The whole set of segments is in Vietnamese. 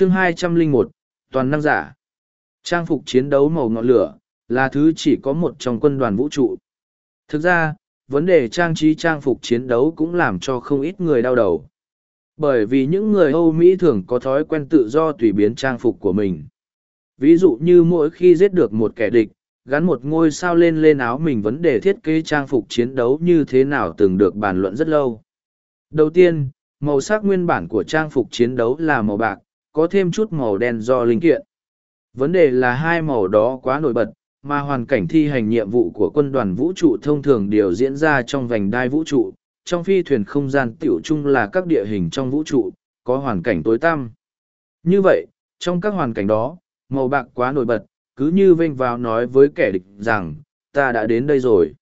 chương hai trăm linh một, toàn năng giả. Trang phục chiến đấu màu ngọn lửa là thứ chỉ có một trong quân đoàn vũ trụ. Thực ra, vấn đề trang trí trang phục chiến đấu cũng làm cho không ít người đau đầu. Bởi vì những người âu mỹ thường có thói quen tự do tùy biến trang phục của mình. Ví dụ như mỗi khi giết được một kẻ địch, gắn một ngôi sao lên lên áo mình vấn đề thiết kế trang phục chiến đấu như thế nào từng được bàn luận rất lâu. Đầu tiên, màu sắc nguyên bản của trang phục chiến đấu là màu bạc có thêm chút màu đen do linh kiện. Vấn đề là hai màu đó quá nổi bật, mà hoàn cảnh thi hành nhiệm vụ của quân đoàn vũ trụ thông thường đều diễn ra trong vành đai vũ trụ, trong phi thuyền không gian tiểu chung là các địa hình trong vũ trụ, có hoàn cảnh tối tăm. Như vậy, trong các hoàn cảnh đó, màu bạc quá nổi bật, cứ như vênh vào nói với kẻ địch rằng, ta đã đến đây rồi.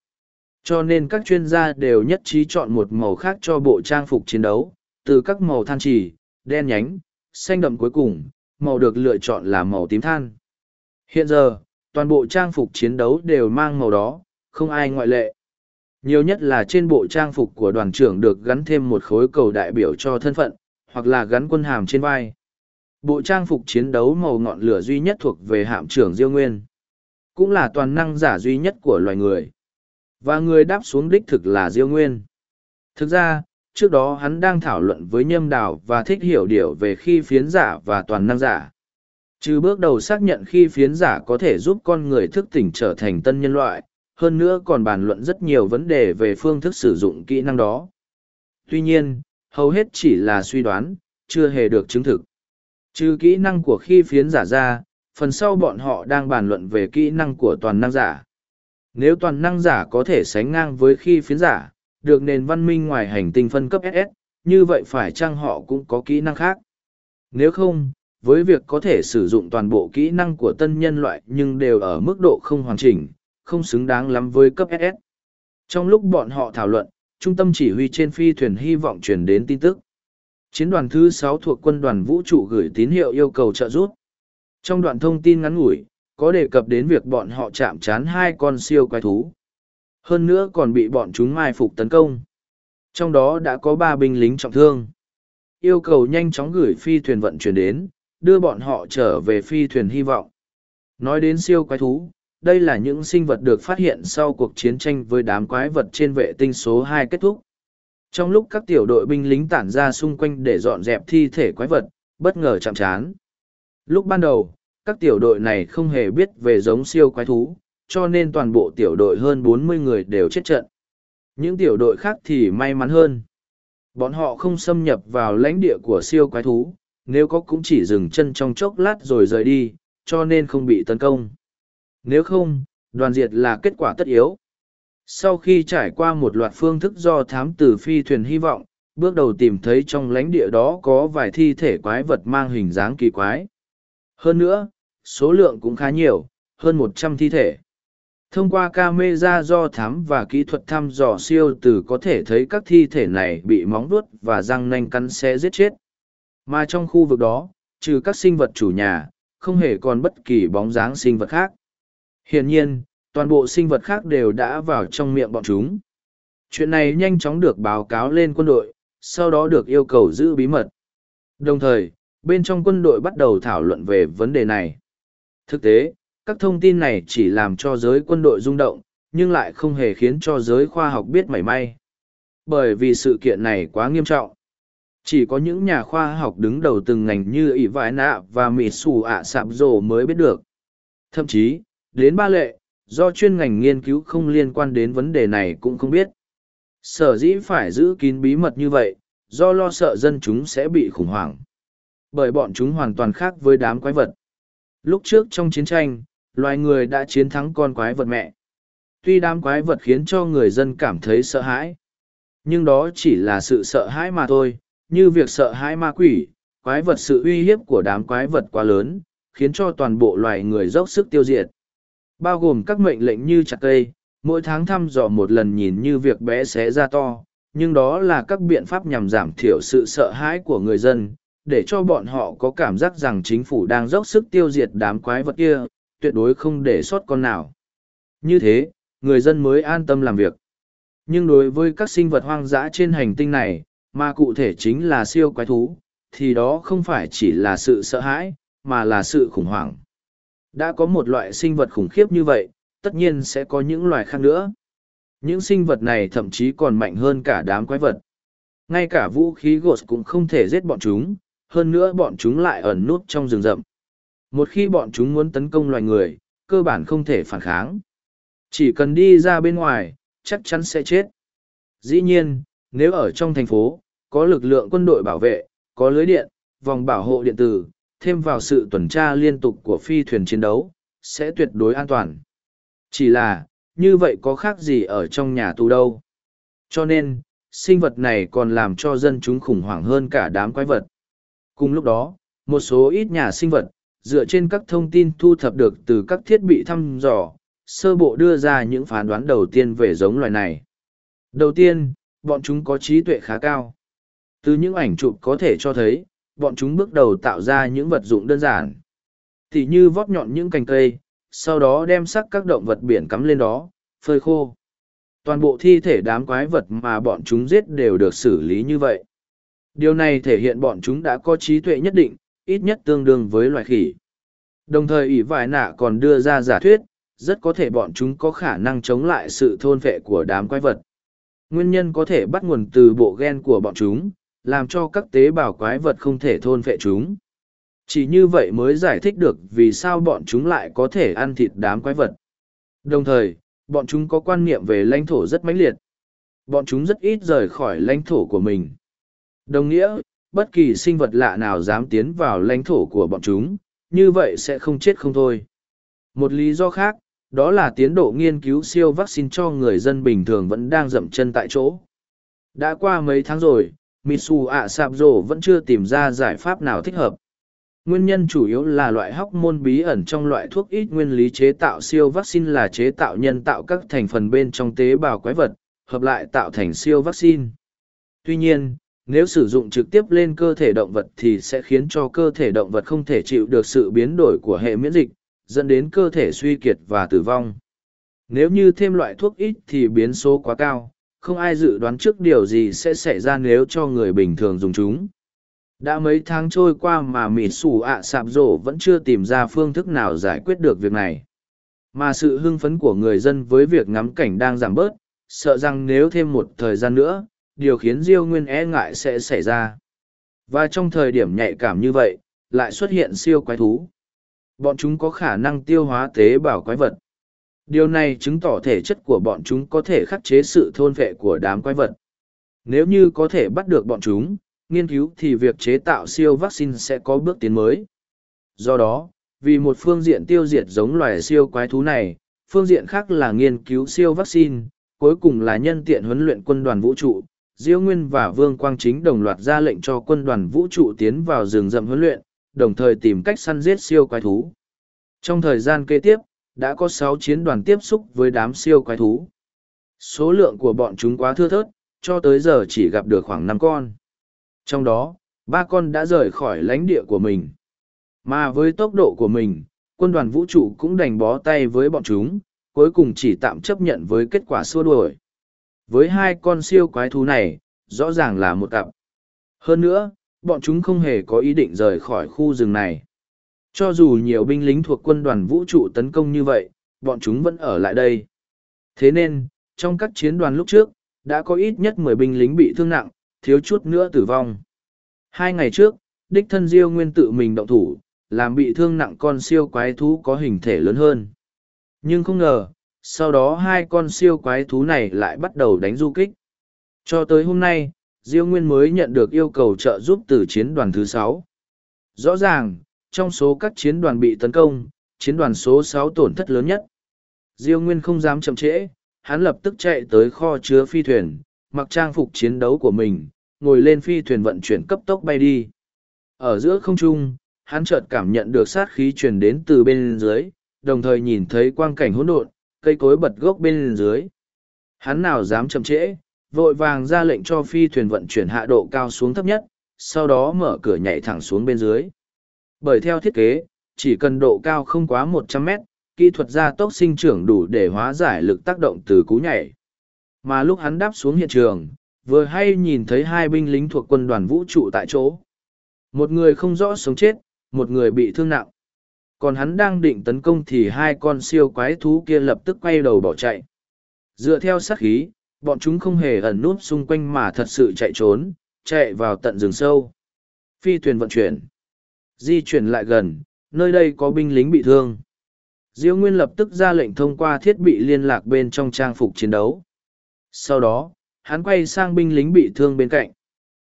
Cho nên các chuyên gia đều nhất trí chọn một màu khác cho bộ trang phục chiến đấu, từ các màu than trì, đen nhánh xanh đậm cuối cùng, màu được lựa chọn là màu tím than. Hiện giờ, toàn bộ trang phục chiến đấu đều mang màu đó, không ai ngoại lệ. Nhiều nhất là trên bộ trang phục của đoàn trưởng được gắn thêm một khối cầu đại biểu cho thân phận, hoặc là gắn quân hàm trên vai. Bộ trang phục chiến đấu màu ngọn lửa duy nhất thuộc về hạm trưởng diêu nguyên. Cũng là toàn năng giả duy nhất của loài người. Và người đáp xuống đích thực là diêu nguyên. Thực ra trước đó hắn đang thảo luận với nhâm đào và thích hiểu điều về khi phiến giả và toàn năng giả. Trừ bước đầu xác nhận khi phiến giả có thể giúp con người thức tỉnh trở thành tân nhân loại, hơn nữa còn bàn luận rất nhiều vấn đề về phương thức sử dụng kỹ năng đó. Tuy nhiên, hầu hết chỉ là suy đoán, chưa hề được chứng thực. Trừ kỹ năng của khi phiến giả ra, phần sau bọn họ đang bàn luận về kỹ năng của toàn năng giả. Nếu toàn năng giả có thể sánh ngang với khi phiến giả được nền văn minh ngoài hành tinh phân cấp ss như vậy phải chăng họ cũng có kỹ năng khác? Nếu không, với việc có thể sử dụng toàn bộ kỹ năng của tân nhân loại nhưng đều ở mức độ không hoàn chỉnh, không xứng đáng lắm với cấp ss trong lúc bọn họ thảo luận, trung tâm chỉ huy trên phi thuyền hy vọng truyền đến tin tức. Chiến đoàn thứ sáu thuộc quân đoàn vũ trụ gửi tín hiệu yêu cầu trợ giúp. Trong đoạn thông tin ngắn ngủi, có đề cập đến việc bọn họ chạm trán hai con siêu quái thú hơn nữa còn bị bọn chúng mai phục tấn công. Trong đó đã có ba binh lính trọng thương. Yêu cầu nhanh chóng gửi phi thuyền vận chuyển đến, đưa bọn họ trở về phi thuyền hy vọng. Nói đến siêu quái thú, đây là những sinh vật được phát hiện sau cuộc chiến tranh với đám quái vật trên vệ tinh số hai kết thúc. Trong lúc các tiểu đội binh lính tản ra xung quanh để dọn dẹp thi thể quái vật, bất ngờ chạm trán. Lúc ban đầu, các tiểu đội này không hề biết về giống siêu quái thú cho nên toàn bộ tiểu đội hơn bốn mươi người đều chết trận. Những tiểu đội khác thì may mắn hơn. Bọn họ không xâm nhập vào lãnh địa của siêu quái thú, nếu có cũng chỉ dừng chân trong chốc lát rồi rời đi, cho nên không bị tấn công. Nếu không, đoàn diệt là kết quả tất yếu. Sau khi trải qua một loạt phương thức do thám tử phi thuyền hy vọng, bước đầu tìm thấy trong lãnh địa đó có vài thi thể quái vật mang hình dáng kỳ quái. Hơn nữa, số lượng cũng khá nhiều, hơn một trăm thi thể thông qua ca mê ra do thám và kỹ thuật thăm dò siêu từ có thể thấy các thi thể này bị móng vuốt và răng nanh cắn xé giết chết mà trong khu vực đó trừ các sinh vật chủ nhà không hề còn bất kỳ bóng dáng sinh vật khác hiển nhiên toàn bộ sinh vật khác đều đã vào trong miệng bọn chúng. Chuyện này nhanh chóng được báo cáo lên quân đội, sau đó được yêu cầu giữ bí mật. Đồng thời, bên trong quân đội bắt đầu thảo luận về vấn đề này. Thực tế, các thông tin này chỉ làm cho giới quân đội rung động, nhưng lại không hề khiến cho giới khoa học biết mảy may. Bởi vì sự kiện này quá nghiêm trọng. Chỉ có những nhà khoa học đứng đầu từng ngành như ỷ Vãi nạ và Mỹ xù ạ sạp rồ mới biết được. Thậm chí, đến ba lệ, do chuyên ngành nghiên cứu không liên quan đến vấn đề này cũng không biết. Sở dĩ phải giữ kín bí mật như vậy, do lo sợ dân chúng sẽ bị khủng hoảng. Bởi bọn chúng hoàn toàn khác với đám quái vật. Lúc trước trong chiến tranh, loài người đã chiến thắng con quái vật mẹ. Tuy đám quái vật khiến cho người dân cảm thấy sợ hãi, nhưng đó chỉ là sự sợ hãi mà thôi, như việc sợ hãi ma quỷ, quái vật sự uy hiếp của đám quái vật quá lớn, khiến cho toàn bộ loài người dốc sức tiêu diệt. Bao gồm các mệnh lệnh như chặt cây, mỗi tháng thăm dò một lần nhìn như việc bé xé ra to, nhưng đó là các biện pháp nhằm giảm thiểu sự sợ hãi của người dân, để cho bọn họ có cảm giác rằng chính phủ đang dốc sức tiêu diệt đám quái vật kia, tuyệt đối không để sót con nào. Như thế, người dân mới an tâm làm việc. Nhưng đối với các sinh vật hoang dã trên hành tinh này, mà cụ thể chính là siêu quái thú, thì đó không phải chỉ là sự sợ hãi, mà là sự khủng hoảng. Đã có một loại sinh vật khủng khiếp như vậy, tất nhiên sẽ có những loài khác nữa. Những sinh vật này thậm chí còn mạnh hơn cả đám quái vật. Ngay cả vũ khí gột cũng không thể giết bọn chúng, hơn nữa bọn chúng lại ẩn nút trong rừng rậm. Một khi bọn chúng muốn tấn công loài người, cơ bản không thể phản kháng. Chỉ cần đi ra bên ngoài, chắc chắn sẽ chết. Dĩ nhiên, nếu ở trong thành phố, có lực lượng quân đội bảo vệ, có lưới điện, vòng bảo hộ điện tử, thêm vào sự tuần tra liên tục của phi thuyền chiến đấu, sẽ tuyệt đối an toàn. Chỉ là, như vậy có khác gì ở trong nhà tù đâu. Cho nên, sinh vật này còn làm cho dân chúng khủng hoảng hơn cả đám quái vật. Cùng lúc đó, một số ít nhà sinh vật, dựa trên các thông tin thu thập được từ các thiết bị thăm dò, sơ bộ đưa ra những phán đoán đầu tiên về giống loài này. Đầu tiên, bọn chúng có trí tuệ khá cao. Từ những ảnh chụp có thể cho thấy, bọn chúng bước đầu tạo ra những vật dụng đơn giản. Thì như vót nhọn những cành cây, sau đó đem sắc các động vật biển cắm lên đó, phơi khô. Toàn bộ thi thể đám quái vật mà bọn chúng giết đều được xử lý như vậy. Điều này thể hiện bọn chúng đã có trí tuệ nhất định, ít nhất tương đương với loài khỉ. Đồng thời ỷ vải nạ còn đưa ra giả thuyết, rất có thể bọn chúng có khả năng chống lại sự thôn vệ của đám quái vật. Nguyên nhân có thể bắt nguồn từ bộ gen của bọn chúng, làm cho các tế bào quái vật không thể thôn vệ chúng. Chỉ như vậy mới giải thích được vì sao bọn chúng lại có thể ăn thịt đám quái vật. Đồng thời, bọn chúng có quan niệm về lãnh thổ rất mãnh liệt. Bọn chúng rất ít rời khỏi lãnh thổ của mình. Đồng nghĩa, bất kỳ sinh vật lạ nào dám tiến vào lãnh thổ của bọn chúng, như vậy sẽ không chết không thôi. Một lý do khác, đó là tiến độ nghiên cứu siêu vaccine cho người dân bình thường vẫn đang dậm chân tại chỗ. Đã qua mấy tháng rồi, Mitsu ạ sạp rổ vẫn chưa tìm ra giải pháp nào thích hợp. Nguyên nhân chủ yếu là loại hóc môn bí ẩn trong loại thuốc ít nguyên lý chế tạo siêu vaccine là chế tạo nhân tạo các thành phần bên trong tế bào quái vật, hợp lại tạo thành siêu vaccine. Tuy nhiên, nếu sử dụng trực tiếp lên cơ thể động vật thì sẽ khiến cho cơ thể động vật không thể chịu được sự biến đổi của hệ miễn dịch, dẫn đến cơ thể suy kiệt và tử vong. Nếu như thêm loại thuốc ít thì biến số quá cao, không ai dự đoán trước điều gì sẽ xảy ra nếu cho người bình thường dùng chúng. Đã mấy tháng trôi qua mà mỹ xù ạ sạp rổ vẫn chưa tìm ra phương thức nào giải quyết được việc này. Mà sự hưng phấn của người dân với việc ngắm cảnh đang giảm bớt, sợ rằng nếu thêm một thời gian nữa, điều khiến Diêu Nguyên e ngại sẽ xảy ra. Và trong thời điểm nhạy cảm như vậy, lại xuất hiện siêu quái thú. Bọn chúng có khả năng tiêu hóa tế bào quái vật. Điều này chứng tỏ thể chất của bọn chúng có thể khắc chế sự thôn vệ của đám quái vật. Nếu như có thể bắt được bọn chúng, nghiên cứu thì việc chế tạo siêu vaccine sẽ có bước tiến mới. Do đó, vì một phương diện tiêu diệt giống loài siêu quái thú này, phương diện khác là nghiên cứu siêu vaccine, cuối cùng là nhân tiện huấn luyện quân đoàn vũ trụ. Diêu Nguyên và Vương Quang Chính đồng loạt ra lệnh cho quân đoàn vũ trụ tiến vào rừng rậm huấn luyện, đồng thời tìm cách săn giết siêu quái thú. Trong thời gian kế tiếp, đã có sáu chiến đoàn tiếp xúc với đám siêu quái thú. Số lượng của bọn chúng quá thưa thớt, cho tới giờ chỉ gặp được khoảng năm con. Trong đó, ba con đã rời khỏi lãnh địa của mình. Mà với tốc độ của mình, quân đoàn vũ trụ cũng đành bó tay với bọn chúng, cuối cùng chỉ tạm chấp nhận với kết quả xua đuổi. Với hai con siêu quái thú này, rõ ràng là một cặp. Hơn nữa, bọn chúng không hề có ý định rời khỏi khu rừng này. Cho dù nhiều binh lính thuộc quân đoàn vũ trụ tấn công như vậy, bọn chúng vẫn ở lại đây. Thế nên, trong các chiến đoàn lúc trước, đã có ít nhất mười binh lính bị thương nặng, thiếu chút nữa tử vong. Hai ngày trước, đích thân Diêu Nguyên tự mình động thủ, làm bị thương nặng con siêu quái thú có hình thể lớn hơn. Nhưng không ngờ, sau đó hai con siêu quái thú này lại bắt đầu đánh du kích. Cho tới hôm nay, Diêu Nguyên mới nhận được yêu cầu trợ giúp từ chiến đoàn thứ sáu. Rõ ràng, trong số các chiến đoàn bị tấn công, chiến đoàn số sáu tổn thất lớn nhất. Diêu Nguyên không dám chậm trễ, hắn lập tức chạy tới kho chứa phi thuyền, mặc trang phục chiến đấu của mình, ngồi lên phi thuyền vận chuyển cấp tốc bay đi. Ở giữa không trung, hắn chợt cảm nhận được sát khí truyền đến từ bên dưới, đồng thời nhìn thấy quang cảnh hỗn độn, cây cối bật gốc bên dưới. Hắn nào dám chậm trễ, vội vàng ra lệnh cho phi thuyền vận chuyển hạ độ cao xuống thấp nhất, sau đó mở cửa nhảy thẳng xuống bên dưới. Bởi theo thiết kế, chỉ cần độ cao không quá 100 mét, kỹ thuật gia tốc sinh trưởng đủ để hóa giải lực tác động từ cú nhảy. Mà lúc hắn đáp xuống hiện trường, vừa hay nhìn thấy hai binh lính thuộc quân đoàn vũ trụ tại chỗ. Một người không rõ sống chết, một người bị thương nặng. Còn hắn đang định tấn công thì hai con siêu quái thú kia lập tức quay đầu bỏ chạy. Dựa theo sát khí, bọn chúng không hề ẩn núp xung quanh mà thật sự chạy trốn, chạy vào tận rừng sâu. Phi thuyền vận chuyển. Di chuyển lại gần, nơi đây có binh lính bị thương. Diêu Nguyên lập tức ra lệnh thông qua thiết bị liên lạc bên trong trang phục chiến đấu. Sau đó, hắn quay sang binh lính bị thương bên cạnh.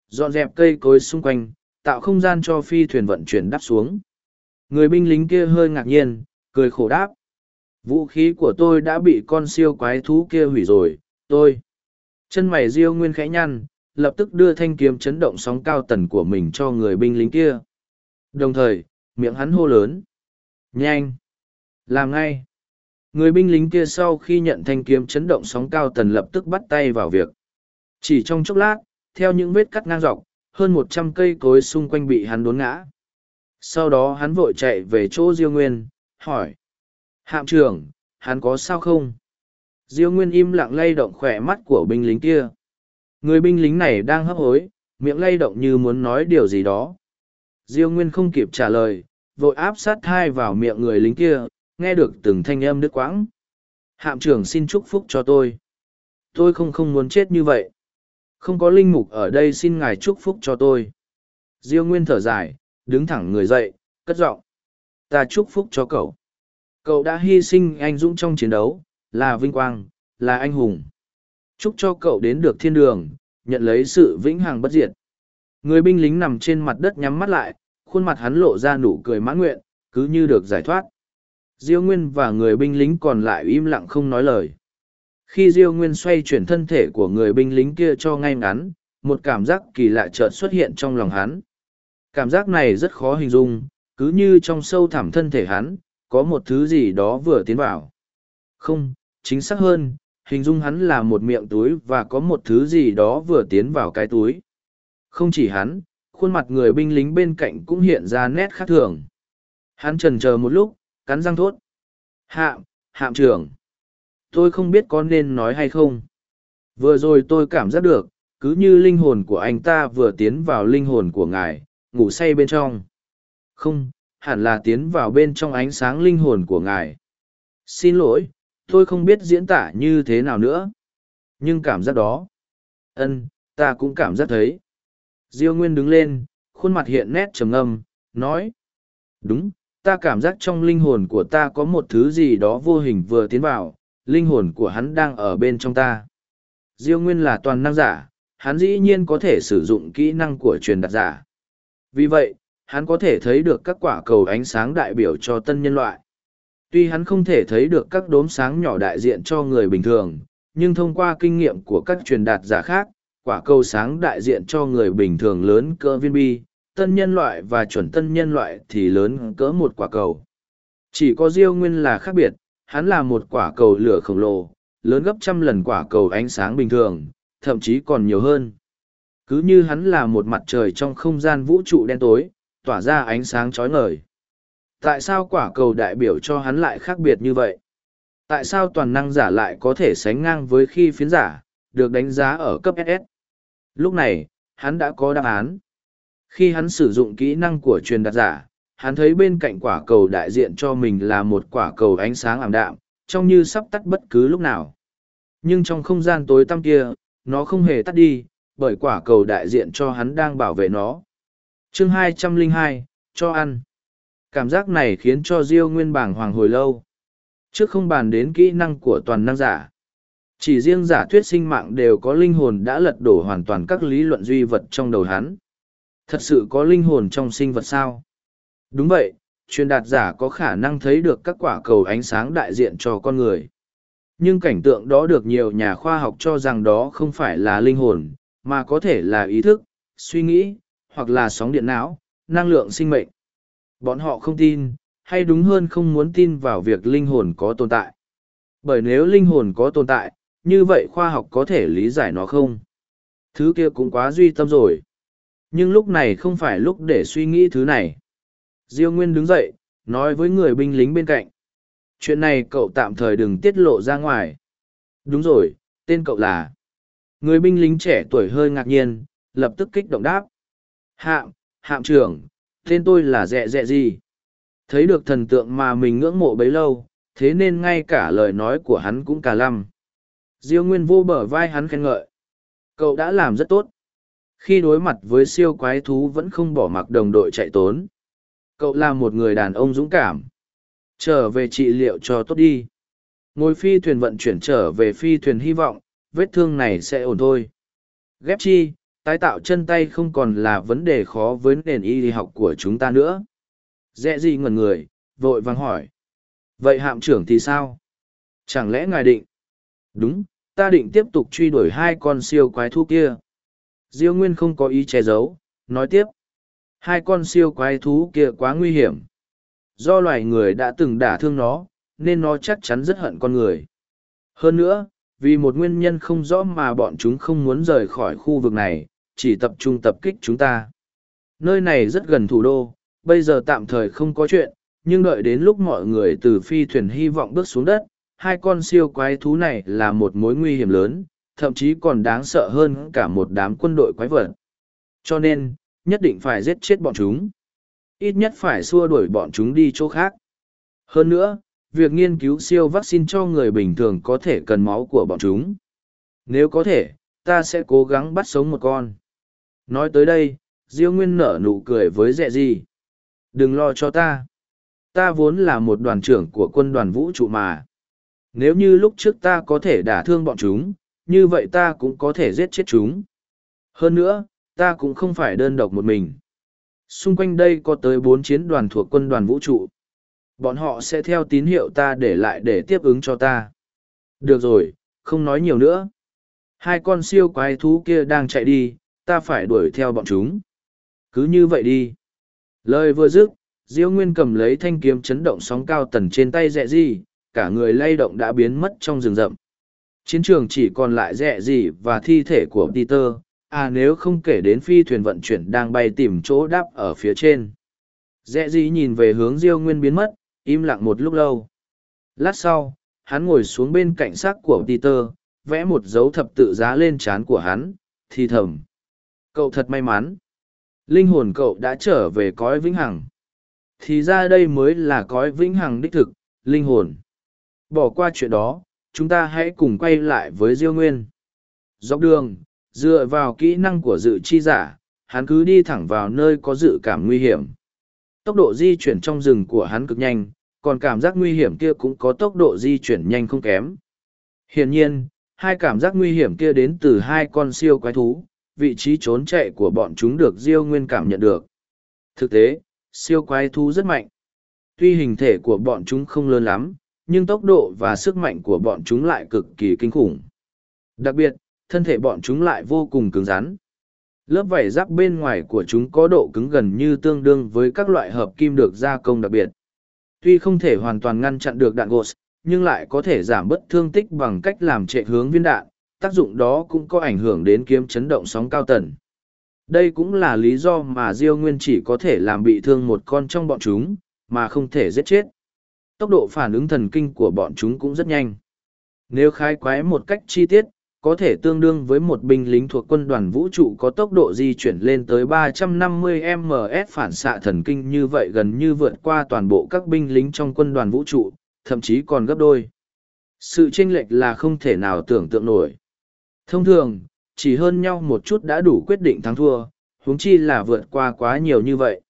Dọn dẹp cây cối xung quanh, tạo không gian cho phi thuyền vận chuyển đáp xuống. Người binh lính kia hơi ngạc nhiên, cười khổ đáp. Vũ khí của tôi đã bị con siêu quái thú kia hủy rồi, tôi. Chân mày Diêu Nguyên khẽ nhăn, lập tức đưa thanh kiếm chấn động sóng cao tần của mình cho người binh lính kia. Đồng thời, miệng hắn hô lớn. Nhanh! Làm ngay! Người binh lính kia sau khi nhận thanh kiếm chấn động sóng cao tần lập tức bắt tay vào việc. Chỉ trong chốc lát, theo những vết cắt ngang dọc, hơn một trăm cây cối xung quanh bị hắn đốn ngã. Sau đó hắn vội chạy về chỗ Diêu Nguyên, hỏi. Hạm trưởng, hắn có sao không? Diêu Nguyên im lặng lay động khỏe mắt của binh lính kia. Người binh lính này đang hấp hối, miệng lay động như muốn nói điều gì đó. Diêu Nguyên không kịp trả lời, vội áp sát thai vào miệng người lính kia, nghe được từng thanh âm đứt quãng. Hạm trưởng xin chúc phúc cho tôi. Tôi không không muốn chết như vậy. Không có linh mục ở đây xin ngài chúc phúc cho tôi. Diêu Nguyên thở dài, đứng thẳng người dậy, cất giọng. Ta chúc phúc cho cậu. Cậu đã hy sinh anh dũng trong chiến đấu, là vinh quang, là anh hùng. Chúc cho cậu đến được thiên đường, nhận lấy sự vĩnh hằng bất diệt. Người binh lính nằm trên mặt đất nhắm mắt lại, khuôn mặt hắn lộ ra nụ cười mãn nguyện, cứ như được giải thoát. Diêu Nguyên và người binh lính còn lại im lặng không nói lời. Khi Diêu Nguyên xoay chuyển thân thể của người binh lính kia cho ngay ngắn, một cảm giác kỳ lạ chợt xuất hiện trong lòng hắn. Cảm giác này rất khó hình dung, cứ như trong sâu thẳm thân thể hắn, có một thứ gì đó vừa tiến vào. Không, chính xác hơn, hình dung hắn là một miệng túi và có một thứ gì đó vừa tiến vào cái túi. Không chỉ hắn, khuôn mặt người binh lính bên cạnh cũng hiện ra nét khác thường. Hắn trần chờ một lúc, cắn răng thốt. Hạm, hạm trưởng. Tôi không biết có nên nói hay không. Vừa rồi tôi cảm giác được, cứ như linh hồn của anh ta vừa tiến vào linh hồn của ngài, ngủ say bên trong. Không, hẳn là tiến vào bên trong ánh sáng linh hồn của ngài. Xin lỗi, tôi không biết diễn tả như thế nào nữa. Nhưng cảm giác đó, ân, ta cũng cảm giác thấy. Diêu Nguyên đứng lên, khuôn mặt hiện nét trầm ngâm, nói. Đúng, ta cảm giác trong linh hồn của ta có một thứ gì đó vô hình vừa tiến vào, linh hồn của hắn đang ở bên trong ta. Diêu Nguyên là toàn năng giả, hắn dĩ nhiên có thể sử dụng kỹ năng của truyền đạt giả. Vì vậy, hắn có thể thấy được các quả cầu ánh sáng đại biểu cho tân nhân loại. Tuy hắn không thể thấy được các đốm sáng nhỏ đại diện cho người bình thường, nhưng thông qua kinh nghiệm của các truyền đạt giả khác, quả cầu sáng đại diện cho người bình thường lớn cỡ viên bi, tân nhân loại và chuẩn tân nhân loại thì lớn cỡ một quả cầu. Chỉ có Diêu Nguyên là khác biệt, hắn là một quả cầu lửa khổng lồ, lớn gấp trăm lần quả cầu ánh sáng bình thường, thậm chí còn nhiều hơn. Cứ như hắn là một mặt trời trong không gian vũ trụ đen tối, tỏa ra ánh sáng chói ngời. Tại sao quả cầu đại biểu cho hắn lại khác biệt như vậy? Tại sao toàn năng giả lại có thể sánh ngang với khi phiến giả, được đánh giá ở cấp SS? Lúc này, hắn đã có đáp án. Khi hắn sử dụng kỹ năng của truyền đạt giả, hắn thấy bên cạnh quả cầu đại diện cho mình là một quả cầu ánh sáng ảm đạm, trông như sắp tắt bất cứ lúc nào. Nhưng trong không gian tối tăm kia, nó không hề tắt đi, bởi quả cầu đại diện cho hắn đang bảo vệ nó. chương 202, cho ăn. Cảm giác này khiến cho Diêu Nguyên bảng hoàng hồi lâu. Trước không bàn đến kỹ năng của toàn năng giả. Chỉ riêng giả thuyết sinh mạng đều có linh hồn đã lật đổ hoàn toàn các lý luận duy vật trong đầu hắn. Thật sự có linh hồn trong sinh vật sao? Đúng vậy, truyền đạt giả có khả năng thấy được các quả cầu ánh sáng đại diện cho con người. Nhưng cảnh tượng đó được nhiều nhà khoa học cho rằng đó không phải là linh hồn, mà có thể là ý thức, suy nghĩ, hoặc là sóng điện não, năng lượng sinh mệnh. Bọn họ không tin, hay đúng hơn không muốn tin vào việc linh hồn có tồn tại. Bởi nếu linh hồn có tồn tại, như vậy khoa học có thể lý giải nó không? Thứ kia cũng quá duy tâm rồi. Nhưng lúc này không phải lúc để suy nghĩ thứ này. Diêu Nguyên đứng dậy, nói với người binh lính bên cạnh. Chuyện này cậu tạm thời đừng tiết lộ ra ngoài. Đúng rồi, tên cậu là... Người binh lính trẻ tuổi hơi ngạc nhiên, lập tức kích động đáp. Hạm, hạm trưởng, tên tôi là dẹ dẹ gì? Thấy được thần tượng mà mình ngưỡng mộ bấy lâu, thế nên ngay cả lời nói của hắn cũng cả lăm. Diêu Nguyên vô bờ vai hắn khen ngợi. Cậu đã làm rất tốt. Khi đối mặt với siêu quái thú vẫn không bỏ mặc đồng đội chạy trốn. Cậu là một người đàn ông dũng cảm. Trở về trị liệu cho tốt đi. Ngồi phi thuyền vận chuyển trở về phi thuyền hy vọng, vết thương này sẽ ổn thôi. Ghép chi, tái tạo chân tay không còn là vấn đề khó với nền y học của chúng ta nữa. Dẹ gì ngẩn người, vội vàng hỏi. Vậy hạm trưởng thì sao? Chẳng lẽ ngài định? Đúng, ta định tiếp tục truy đuổi hai con siêu quái thú kia. Diêu Nguyên không có ý che giấu, nói tiếp. Hai con siêu quái thú kia quá nguy hiểm. Do loài người đã từng đả thương nó, nên nó chắc chắn rất hận con người. Hơn nữa, vì một nguyên nhân không rõ mà bọn chúng không muốn rời khỏi khu vực này, chỉ tập trung tập kích chúng ta. Nơi này rất gần thủ đô, bây giờ tạm thời không có chuyện, nhưng đợi đến lúc mọi người từ phi thuyền hy vọng bước xuống đất, hai con siêu quái thú này là một mối nguy hiểm lớn, thậm chí còn đáng sợ hơn cả một đám quân đội quái vật. Cho nên, nhất định phải giết chết bọn chúng. Ít nhất phải xua đuổi bọn chúng đi chỗ khác. Hơn nữa, việc nghiên cứu siêu vaccine cho người bình thường có thể cần máu của bọn chúng. Nếu có thể, ta sẽ cố gắng bắt sống một con. Nói tới đây, Diêu Nguyên nở nụ cười với dẹ gì. Đừng lo cho ta. Ta vốn là một đoàn trưởng của quân đoàn vũ trụ mà. Nếu như lúc trước ta có thể đả thương bọn chúng, như vậy ta cũng có thể giết chết chúng. Hơn nữa, ta cũng không phải đơn độc một mình. Xung quanh đây có tới bốn chiến đoàn thuộc quân đoàn vũ trụ. Bọn họ sẽ theo tín hiệu ta để lại để tiếp ứng cho ta. Được rồi, không nói nhiều nữa. Hai con siêu quái thú kia đang chạy đi, ta phải đuổi theo bọn chúng. Cứ như vậy đi. Lời vừa dứt, Diêu Nguyên cầm lấy thanh kiếm chấn động sóng cao tần trên tay rẹ gì, cả người lay động đã biến mất trong rừng rậm. Chiến trường chỉ còn lại rẹ gì và thi thể của Peter, à nếu không kể đến phi thuyền vận chuyển đang bay tìm chỗ đáp ở phía trên. Rẽ gì nhìn về hướng Diêu Nguyên biến mất, im lặng một lúc lâu. Lát sau, hắn ngồi xuống bên cạnh xác của Peter, vẽ một dấu thập tự giá lên trán của hắn, thì thầm. Cậu thật may mắn. Linh hồn cậu đã trở về cõi vĩnh hằng. Thì ra đây mới là cõi vĩnh hằng đích thực, linh hồn. Bỏ qua chuyện đó, chúng ta hãy cùng quay lại với Diêu Nguyên. Dọc đường, dựa vào kỹ năng của dự chi giả, hắn cứ đi thẳng vào nơi có dự cảm nguy hiểm. Tốc độ di chuyển trong rừng của hắn cực nhanh, còn cảm giác nguy hiểm kia cũng có tốc độ di chuyển nhanh không kém. Hiển nhiên, hai cảm giác nguy hiểm kia đến từ hai con siêu quái thú, vị trí trốn chạy của bọn chúng được Diêu Nguyên cảm nhận được. Thực tế, siêu quái thú rất mạnh. Tuy hình thể của bọn chúng không lớn lắm, nhưng tốc độ và sức mạnh của bọn chúng lại cực kỳ kinh khủng. Đặc biệt, thân thể bọn chúng lại vô cùng cứng rắn. Lớp vảy giáp bên ngoài của chúng có độ cứng gần như tương đương với các loại hợp kim được gia công đặc biệt. Tuy không thể hoàn toàn ngăn chặn được đạn gột, nhưng lại có thể giảm bớt thương tích bằng cách làm trệ hướng viên đạn, tác dụng đó cũng có ảnh hưởng đến kiếm chấn động sóng cao tần. Đây cũng là lý do mà Diêu Nguyên chỉ có thể làm bị thương một con trong bọn chúng, mà không thể giết chết. Tốc độ phản ứng thần kinh của bọn chúng cũng rất nhanh. Nếu khai quái một cách chi tiết, có thể tương đương với một binh lính thuộc quân đoàn vũ trụ có tốc độ di chuyển lên tới 350 ms phản xạ thần kinh như vậy gần như vượt qua toàn bộ các binh lính trong quân đoàn vũ trụ, thậm chí còn gấp đôi. Sự chênh lệch là không thể nào tưởng tượng nổi. Thông thường, chỉ hơn nhau một chút đã đủ quyết định thắng thua, huống chi là vượt qua quá nhiều như vậy.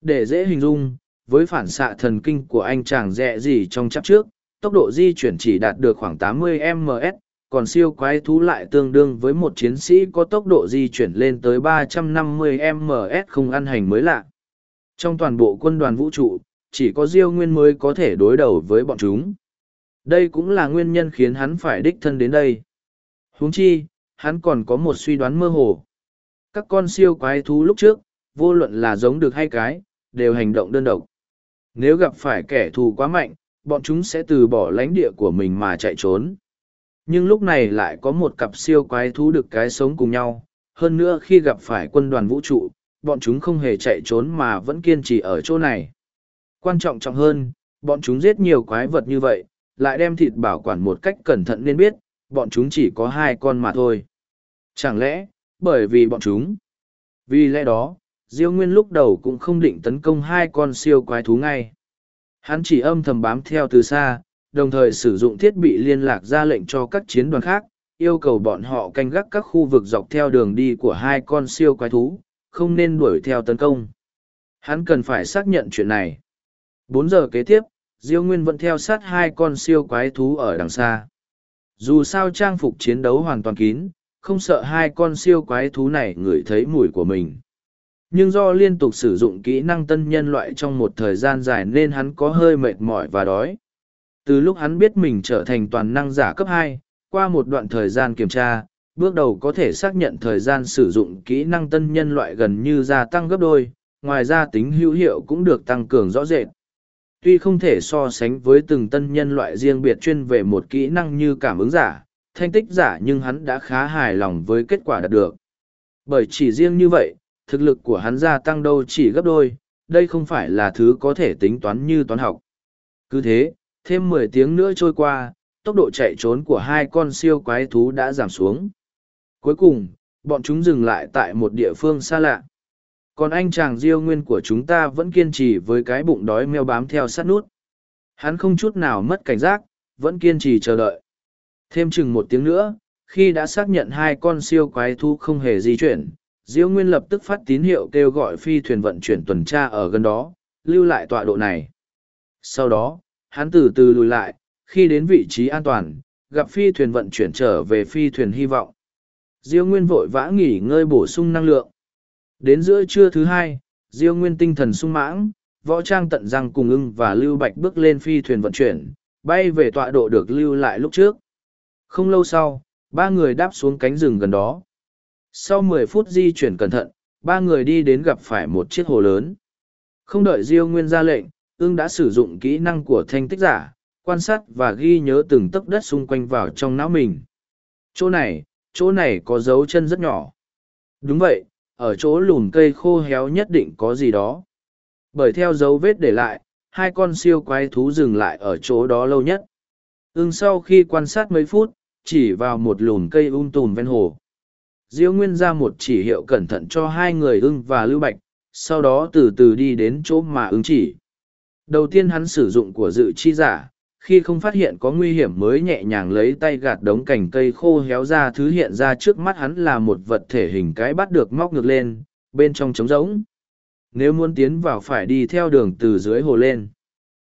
Để dễ hình dung, với phản xạ thần kinh của anh chàng rẻ gì trong chắp trước, tốc độ di chuyển chỉ đạt được khoảng 80 ms, còn siêu quái thú lại tương đương với một chiến sĩ có tốc độ di chuyển lên tới 350 ms không ăn hành mới lạ. Trong toàn bộ quân đoàn vũ trụ, chỉ có Diêu Nguyên mới có thể đối đầu với bọn chúng. Đây cũng là nguyên nhân khiến hắn phải đích thân đến đây. huống chi, hắn còn có một suy đoán mơ hồ. Các con siêu quái thú lúc trước, vô luận là giống được hay cái, đều hành động đơn độc. Nếu gặp phải kẻ thù quá mạnh, bọn chúng sẽ từ bỏ lãnh địa của mình mà chạy trốn. Nhưng lúc này lại có một cặp siêu quái thú được cái sống cùng nhau. Hơn nữa khi gặp phải quân đoàn vũ trụ, bọn chúng không hề chạy trốn mà vẫn kiên trì ở chỗ này. Quan trọng trọng hơn, bọn chúng giết nhiều quái vật như vậy, lại đem thịt bảo quản một cách cẩn thận nên biết, bọn chúng chỉ có hai con mà thôi. Chẳng lẽ, bởi vì bọn chúng. Vì lẽ đó, Diêu Nguyên lúc đầu cũng không định tấn công hai con siêu quái thú ngay. Hắn chỉ âm thầm bám theo từ xa, đồng thời sử dụng thiết bị liên lạc ra lệnh cho các chiến đoàn khác, yêu cầu bọn họ canh gác các khu vực dọc theo đường đi của hai con siêu quái thú, không nên đuổi theo tấn công. Hắn cần phải xác nhận chuyện này. Bốn giờ kế tiếp, Diêu Nguyên vẫn theo sát hai con siêu quái thú ở đằng xa. Dù sao trang phục chiến đấu hoàn toàn kín, không sợ hai con siêu quái thú này ngửi thấy mùi của mình. Nhưng do liên tục sử dụng kỹ năng tân nhân loại trong một thời gian dài nên hắn có hơi mệt mỏi và đói. Từ lúc hắn biết mình trở thành toàn năng giả cấp hai, qua một đoạn thời gian kiểm tra, bước đầu có thể xác nhận thời gian sử dụng kỹ năng tân nhân loại gần như gia tăng gấp đôi, ngoài ra tính hữu hiệu cũng được tăng cường rõ rệt. Tuy không thể so sánh với từng tân nhân loại riêng biệt chuyên về một kỹ năng như cảm ứng giả, thanh tích giả nhưng hắn đã khá hài lòng với kết quả đạt được. Bởi chỉ riêng như vậy, thực lực của hắn gia tăng đâu chỉ gấp đôi, đây không phải là thứ có thể tính toán như toán học. Cứ thế, thêm mười tiếng nữa trôi qua, tốc độ chạy trốn của hai con siêu quái thú đã giảm xuống. Cuối cùng, bọn chúng dừng lại tại một địa phương xa lạ. Còn anh chàng diêu nguyên của chúng ta vẫn kiên trì với cái bụng đói meo bám theo sát nút. Hắn không chút nào mất cảnh giác, vẫn kiên trì chờ đợi. Thêm chừng một tiếng nữa, khi đã xác nhận hai con siêu quái thú không hề di chuyển, Diêu Nguyên lập tức phát tín hiệu kêu gọi phi thuyền vận chuyển tuần tra ở gần đó, lưu lại tọa độ này. Sau đó, hắn từ từ lùi lại, khi đến vị trí an toàn, gặp phi thuyền vận chuyển trở về phi thuyền hy vọng. Diêu Nguyên vội vã nghỉ ngơi bổ sung năng lượng. Đến giữa trưa thứ hai, Diêu Nguyên tinh thần sung mãng, võ trang tận răng cùng ưng và Lưu Bạch bước lên phi thuyền vận chuyển, bay về tọa độ được lưu lại lúc trước. Không lâu sau, ba người đáp xuống cánh rừng gần đó. Sau mười phút di chuyển cẩn thận, ba người đi đến gặp phải một chiếc hồ lớn. Không đợi Diêu Nguyên ra lệnh, ưng đã sử dụng kỹ năng của thanh tích giả, quan sát và ghi nhớ từng tấc đất xung quanh vào trong não mình. Chỗ này, chỗ này có dấu chân rất nhỏ. Đúng vậy, ở chỗ lùn cây khô héo nhất định có gì đó. Bởi theo dấu vết để lại, hai con siêu quái thú dừng lại ở chỗ đó lâu nhất. Ưng sau khi quan sát mấy phút, chỉ vào một lùn cây um tùm ven hồ. Diêu Nguyên ra một chỉ hiệu cẩn thận cho hai người ưng và lưu bạch, sau đó từ từ đi đến chỗ mà ứng chỉ. Đầu tiên hắn sử dụng của dự chi giả, khi không phát hiện có nguy hiểm mới nhẹ nhàng lấy tay gạt đống cành cây khô héo ra thứ hiện ra trước mắt hắn là một vật thể hình cái bắt được móc ngược lên, bên trong trống rỗng. Nếu muốn tiến vào phải đi theo đường từ dưới hồ lên.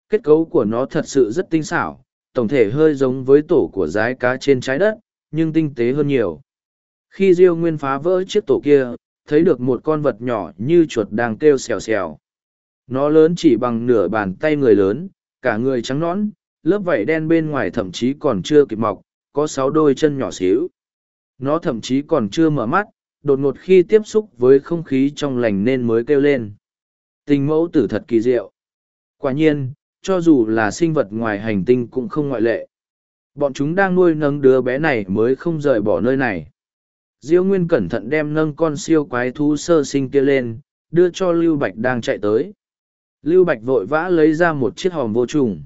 Kết cấu của nó thật sự rất tinh xảo, tổng thể hơi giống với tổ của rái cá trên trái đất, nhưng tinh tế hơn nhiều. Khi Diêu Nguyên phá vỡ chiếc tổ kia, thấy được một con vật nhỏ như chuột đang kêu xèo xèo. Nó lớn chỉ bằng nửa bàn tay người lớn, cả người trắng nõn, lớp vảy đen bên ngoài thậm chí còn chưa kịp mọc, có sáu đôi chân nhỏ xíu. Nó thậm chí còn chưa mở mắt, đột ngột khi tiếp xúc với không khí trong lành nên mới kêu lên. Tình mẫu tử thật kỳ diệu. Quả nhiên, cho dù là sinh vật ngoài hành tinh cũng không ngoại lệ. Bọn chúng đang nuôi nấng đứa bé này mới không rời bỏ nơi này. Diêu Nguyên cẩn thận đem nâng con siêu quái thú sơ sinh kia lên, đưa cho Lưu Bạch đang chạy tới. Lưu Bạch vội vã lấy ra một chiếc hòm vô trùng.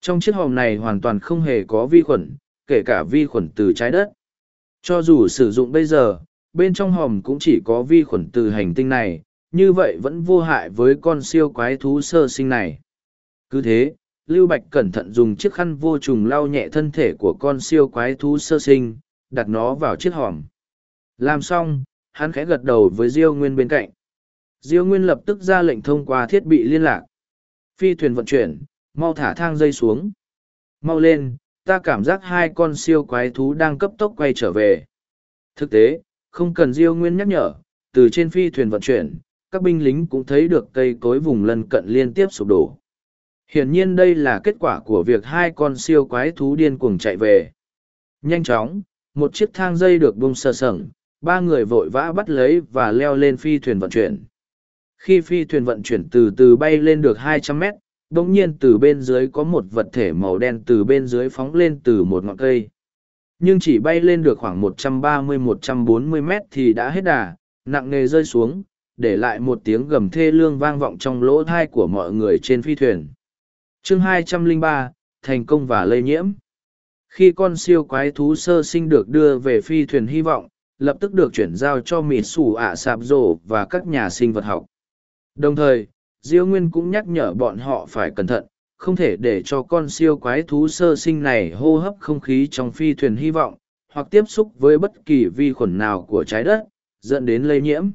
Trong chiếc hòm này hoàn toàn không hề có vi khuẩn, kể cả vi khuẩn từ trái đất. Cho dù sử dụng bây giờ, bên trong hòm cũng chỉ có vi khuẩn từ hành tinh này, như vậy vẫn vô hại với con siêu quái thú sơ sinh này. Cứ thế, Lưu Bạch cẩn thận dùng chiếc khăn vô trùng lau nhẹ thân thể của con siêu quái thú sơ sinh, đặt nó vào chiếc hòm. Làm xong, hắn khẽ gật đầu với Diêu Nguyên bên cạnh. Diêu Nguyên lập tức ra lệnh thông qua thiết bị liên lạc. Phi thuyền vận chuyển, mau thả thang dây xuống. Mau lên, ta cảm giác hai con siêu quái thú đang cấp tốc quay trở về. Thực tế, không cần Diêu Nguyên nhắc nhở, từ trên phi thuyền vận chuyển, các binh lính cũng thấy được cây cối vùng lân cận liên tiếp sụp đổ. Hiển nhiên đây là kết quả của việc hai con siêu quái thú điên cuồng chạy về. Nhanh chóng, một chiếc thang dây được bung sơ sẩn, ba người vội vã bắt lấy và leo lên phi thuyền vận chuyển. Khi phi thuyền vận chuyển từ từ bay lên được 200 mét, đồng nhiên từ bên dưới có một vật thể màu đen từ bên dưới phóng lên từ một ngọn cây. Nhưng chỉ bay lên được khoảng 130-140 mét thì đã hết đà, nặng nề rơi xuống, để lại một tiếng gầm thê lương vang vọng trong lỗ thai của mọi người trên phi thuyền. chương 203, thành công và lây nhiễm. Khi con siêu quái thú sơ sinh được đưa về phi thuyền hy vọng, lập tức được chuyển giao cho mỹ sủ ạ sạp rổ và các nhà sinh vật học. Đồng thời, Diêu Nguyên cũng nhắc nhở bọn họ phải cẩn thận, không thể để cho con siêu quái thú sơ sinh này hô hấp không khí trong phi thuyền hy vọng, hoặc tiếp xúc với bất kỳ vi khuẩn nào của trái đất, dẫn đến lây nhiễm.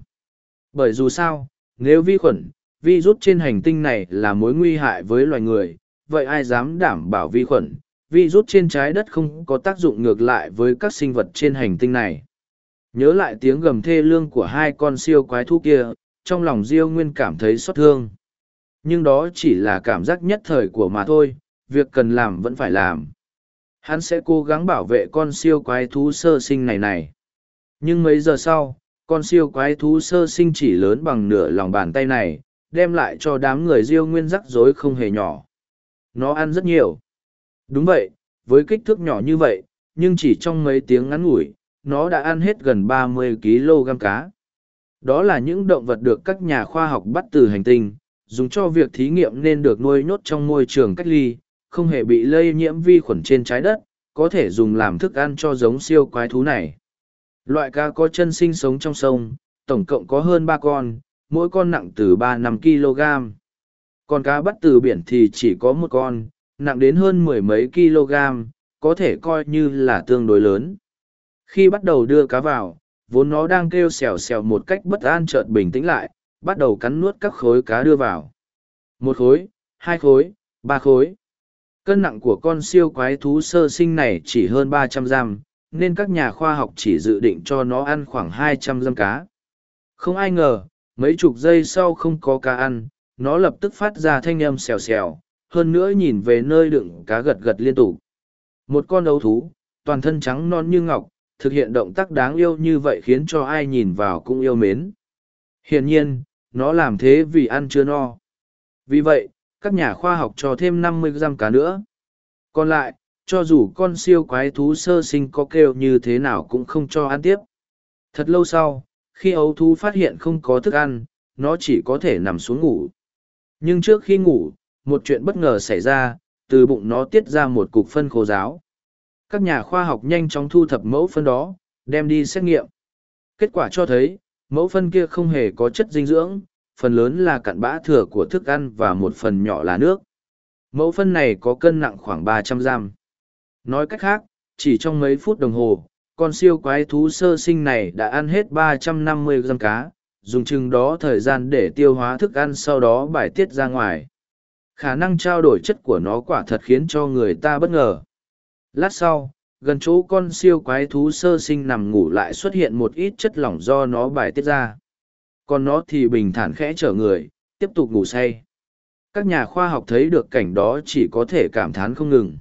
Bởi dù sao, nếu vi khuẩn, virus trên hành tinh này là mối nguy hại với loài người, vậy ai dám đảm bảo vi khuẩn, virus trên trái đất không có tác dụng ngược lại với các sinh vật trên hành tinh này. Nhớ lại tiếng gầm thê lương của hai con siêu quái thú kia, trong lòng Diêu Nguyên cảm thấy xót thương. Nhưng đó chỉ là cảm giác nhất thời của mà thôi, việc cần làm vẫn phải làm. Hắn sẽ cố gắng bảo vệ con siêu quái thú sơ sinh này này. Nhưng mấy giờ sau, con siêu quái thú sơ sinh chỉ lớn bằng nửa lòng bàn tay này, đem lại cho đám người Diêu Nguyên rắc rối không hề nhỏ. Nó ăn rất nhiều. Đúng vậy, với kích thước nhỏ như vậy, nhưng chỉ trong mấy tiếng ngắn ngủi, nó đã ăn hết gần 30 kg cá. Đó là những động vật được các nhà khoa học bắt từ hành tinh, dùng cho việc thí nghiệm nên được nuôi nhốt trong môi trường cách ly, không hề bị lây nhiễm vi khuẩn trên trái đất, có thể dùng làm thức ăn cho giống siêu quái thú này. Loại cá có chân sinh sống trong sông, tổng cộng có hơn ba con, mỗi con nặng từ ba năm kg. Còn cá bắt từ biển thì chỉ có một con, nặng đến hơn mười mấy kg, có thể coi như là tương đối lớn. Khi bắt đầu đưa cá vào, vốn nó đang kêu xèo xèo một cách bất an chợt bình tĩnh lại, bắt đầu cắn nuốt các khối cá đưa vào. Một khối, hai khối, ba khối. Cân nặng của con siêu quái thú sơ sinh này chỉ hơn ba trăm gram, nên các nhà khoa học chỉ dự định cho nó ăn khoảng hai trăm gram cá. Không ai ngờ, mấy chục giây sau không có cá ăn, nó lập tức phát ra thanh âm xèo xèo, hơn nữa nhìn về nơi đựng cá gật gật liên tục. Một con ấu thú, toàn thân trắng non như ngọc, thực hiện động tác đáng yêu như vậy khiến cho ai nhìn vào cũng yêu mến. Hiển nhiên, nó làm thế vì ăn chưa no. Vì vậy, các nhà khoa học cho thêm 50 gram cá nữa. Còn lại, cho dù con siêu quái thú sơ sinh có kêu như thế nào cũng không cho ăn tiếp. Thật lâu sau, khi ấu thú phát hiện không có thức ăn, nó chỉ có thể nằm xuống ngủ. Nhưng trước khi ngủ, một chuyện bất ngờ xảy ra, từ bụng nó tiết ra một cục phân khô giáo. Các nhà khoa học nhanh chóng thu thập mẫu phân đó, đem đi xét nghiệm. Kết quả cho thấy, mẫu phân kia không hề có chất dinh dưỡng, phần lớn là cặn bã thừa của thức ăn và một phần nhỏ là nước. Mẫu phân này có cân nặng khoảng 300 gram. Nói cách khác, chỉ trong mấy phút đồng hồ, con siêu quái thú sơ sinh này đã ăn hết 350 gram cá, dùng chừng đó thời gian để tiêu hóa thức ăn sau đó bài tiết ra ngoài. Khả năng trao đổi chất của nó quả thật khiến cho người ta bất ngờ. Lát sau, gần chỗ con siêu quái thú sơ sinh nằm ngủ lại xuất hiện một ít chất lỏng do nó bài tiết ra. Còn nó thì bình thản khẽ chở người, tiếp tục ngủ say. Các nhà khoa học thấy được cảnh đó chỉ có thể cảm thán không ngừng.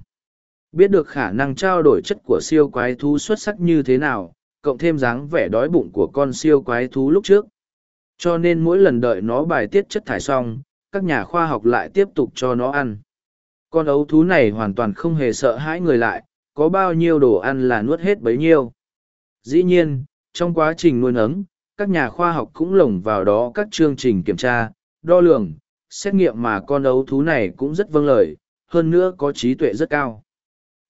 Biết được khả năng trao đổi chất của siêu quái thú xuất sắc như thế nào, cộng thêm dáng vẻ đói bụng của con siêu quái thú lúc trước. Cho nên mỗi lần đợi nó bài tiết chất thải xong, các nhà khoa học lại tiếp tục cho nó ăn. Con ấu thú này hoàn toàn không hề sợ hãi người lại, có bao nhiêu đồ ăn là nuốt hết bấy nhiêu. Dĩ nhiên, trong quá trình nuôi nấng, các nhà khoa học cũng lồng vào đó các chương trình kiểm tra, đo lường, xét nghiệm mà con ấu thú này cũng rất vâng lời, hơn nữa có trí tuệ rất cao.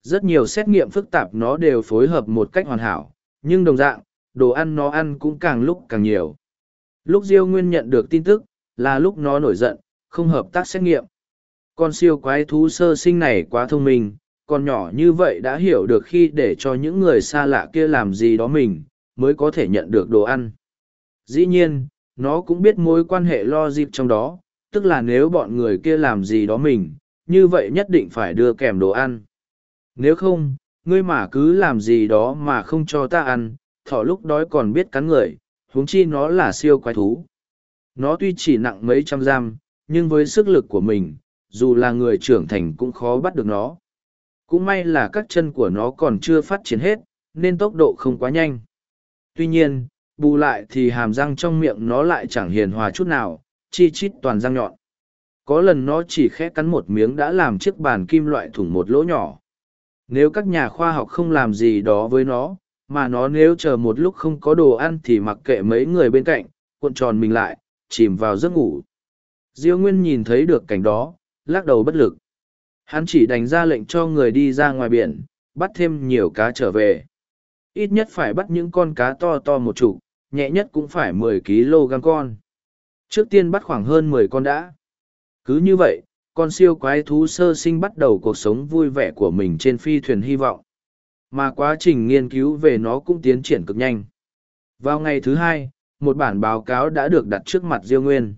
Rất nhiều xét nghiệm phức tạp nó đều phối hợp một cách hoàn hảo, nhưng đồng dạng, đồ ăn nó ăn cũng càng lúc càng nhiều. Lúc Diêu Nguyên nhận được tin tức, là lúc nó nổi giận, không hợp tác xét nghiệm. Con siêu quái thú sơ sinh này quá thông minh, con nhỏ như vậy đã hiểu được khi để cho những người xa lạ kia làm gì đó mình, mới có thể nhận được đồ ăn. Dĩ nhiên, nó cũng biết mối quan hệ lo dịp trong đó, tức là nếu bọn người kia làm gì đó mình, như vậy nhất định phải đưa kèm đồ ăn. Nếu không, ngươi mà cứ làm gì đó mà không cho ta ăn, thỏ lúc đói còn biết cắn người, huống chi nó là siêu quái thú. Nó tuy chỉ nặng mấy trăm giam, nhưng với sức lực của mình, dù là người trưởng thành cũng khó bắt được nó. Cũng may là các chân của nó còn chưa phát triển hết, nên tốc độ không quá nhanh. Tuy nhiên, bù lại thì hàm răng trong miệng nó lại chẳng hiền hòa chút nào, chi chít toàn răng nhọn. Có lần nó chỉ khẽ cắn một miếng đã làm chiếc bàn kim loại thủng một lỗ nhỏ. Nếu các nhà khoa học không làm gì đó với nó, mà nó nếu chờ một lúc không có đồ ăn thì mặc kệ mấy người bên cạnh, cuộn tròn mình lại, chìm vào giấc ngủ. Diêu Nguyên nhìn thấy được cảnh đó, lắc đầu bất lực. Hắn chỉ đánh ra lệnh cho người đi ra ngoài biển, bắt thêm nhiều cá trở về. Ít nhất phải bắt những con cá to to một chục, nhẹ nhất cũng phải mười kg con. Trước tiên bắt khoảng hơn mười con đã. Cứ như vậy, con siêu quái thú sơ sinh bắt đầu cuộc sống vui vẻ của mình trên phi thuyền hy vọng. Mà quá trình nghiên cứu về nó cũng tiến triển cực nhanh. Vào ngày thứ hai, một bản báo cáo đã được đặt trước mặt Diêu Nguyên.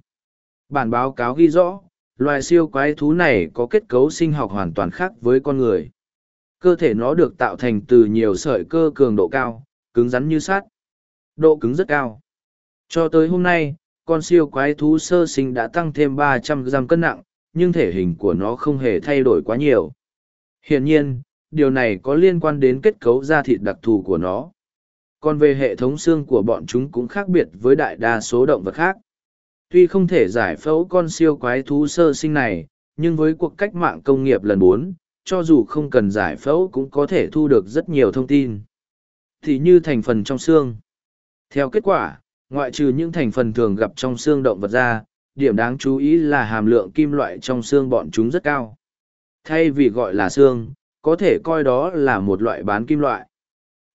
Bản báo cáo ghi rõ, loài siêu quái thú này có kết cấu sinh học hoàn toàn khác với con người. Cơ thể nó được tạo thành từ nhiều sợi cơ cường độ cao, cứng rắn như sắt. Độ cứng rất cao. Cho tới hôm nay, con siêu quái thú sơ sinh đã tăng thêm 300 gram cân nặng, nhưng thể hình của nó không hề thay đổi quá nhiều. Hiển nhiên, điều này có liên quan đến kết cấu da thịt đặc thù của nó. Còn về hệ thống xương của bọn chúng cũng khác biệt với đại đa số động vật khác. Tuy không thể giải phẫu con siêu quái thú sơ sinh này, nhưng với cuộc cách mạng công nghiệp lần bốn, cho dù không cần giải phẫu cũng có thể thu được rất nhiều thông tin. Thì như thành phần trong xương. Theo kết quả, ngoại trừ những thành phần thường gặp trong xương động vật ra, điểm đáng chú ý là hàm lượng kim loại trong xương bọn chúng rất cao. Thay vì gọi là xương, có thể coi đó là một loại bán kim loại.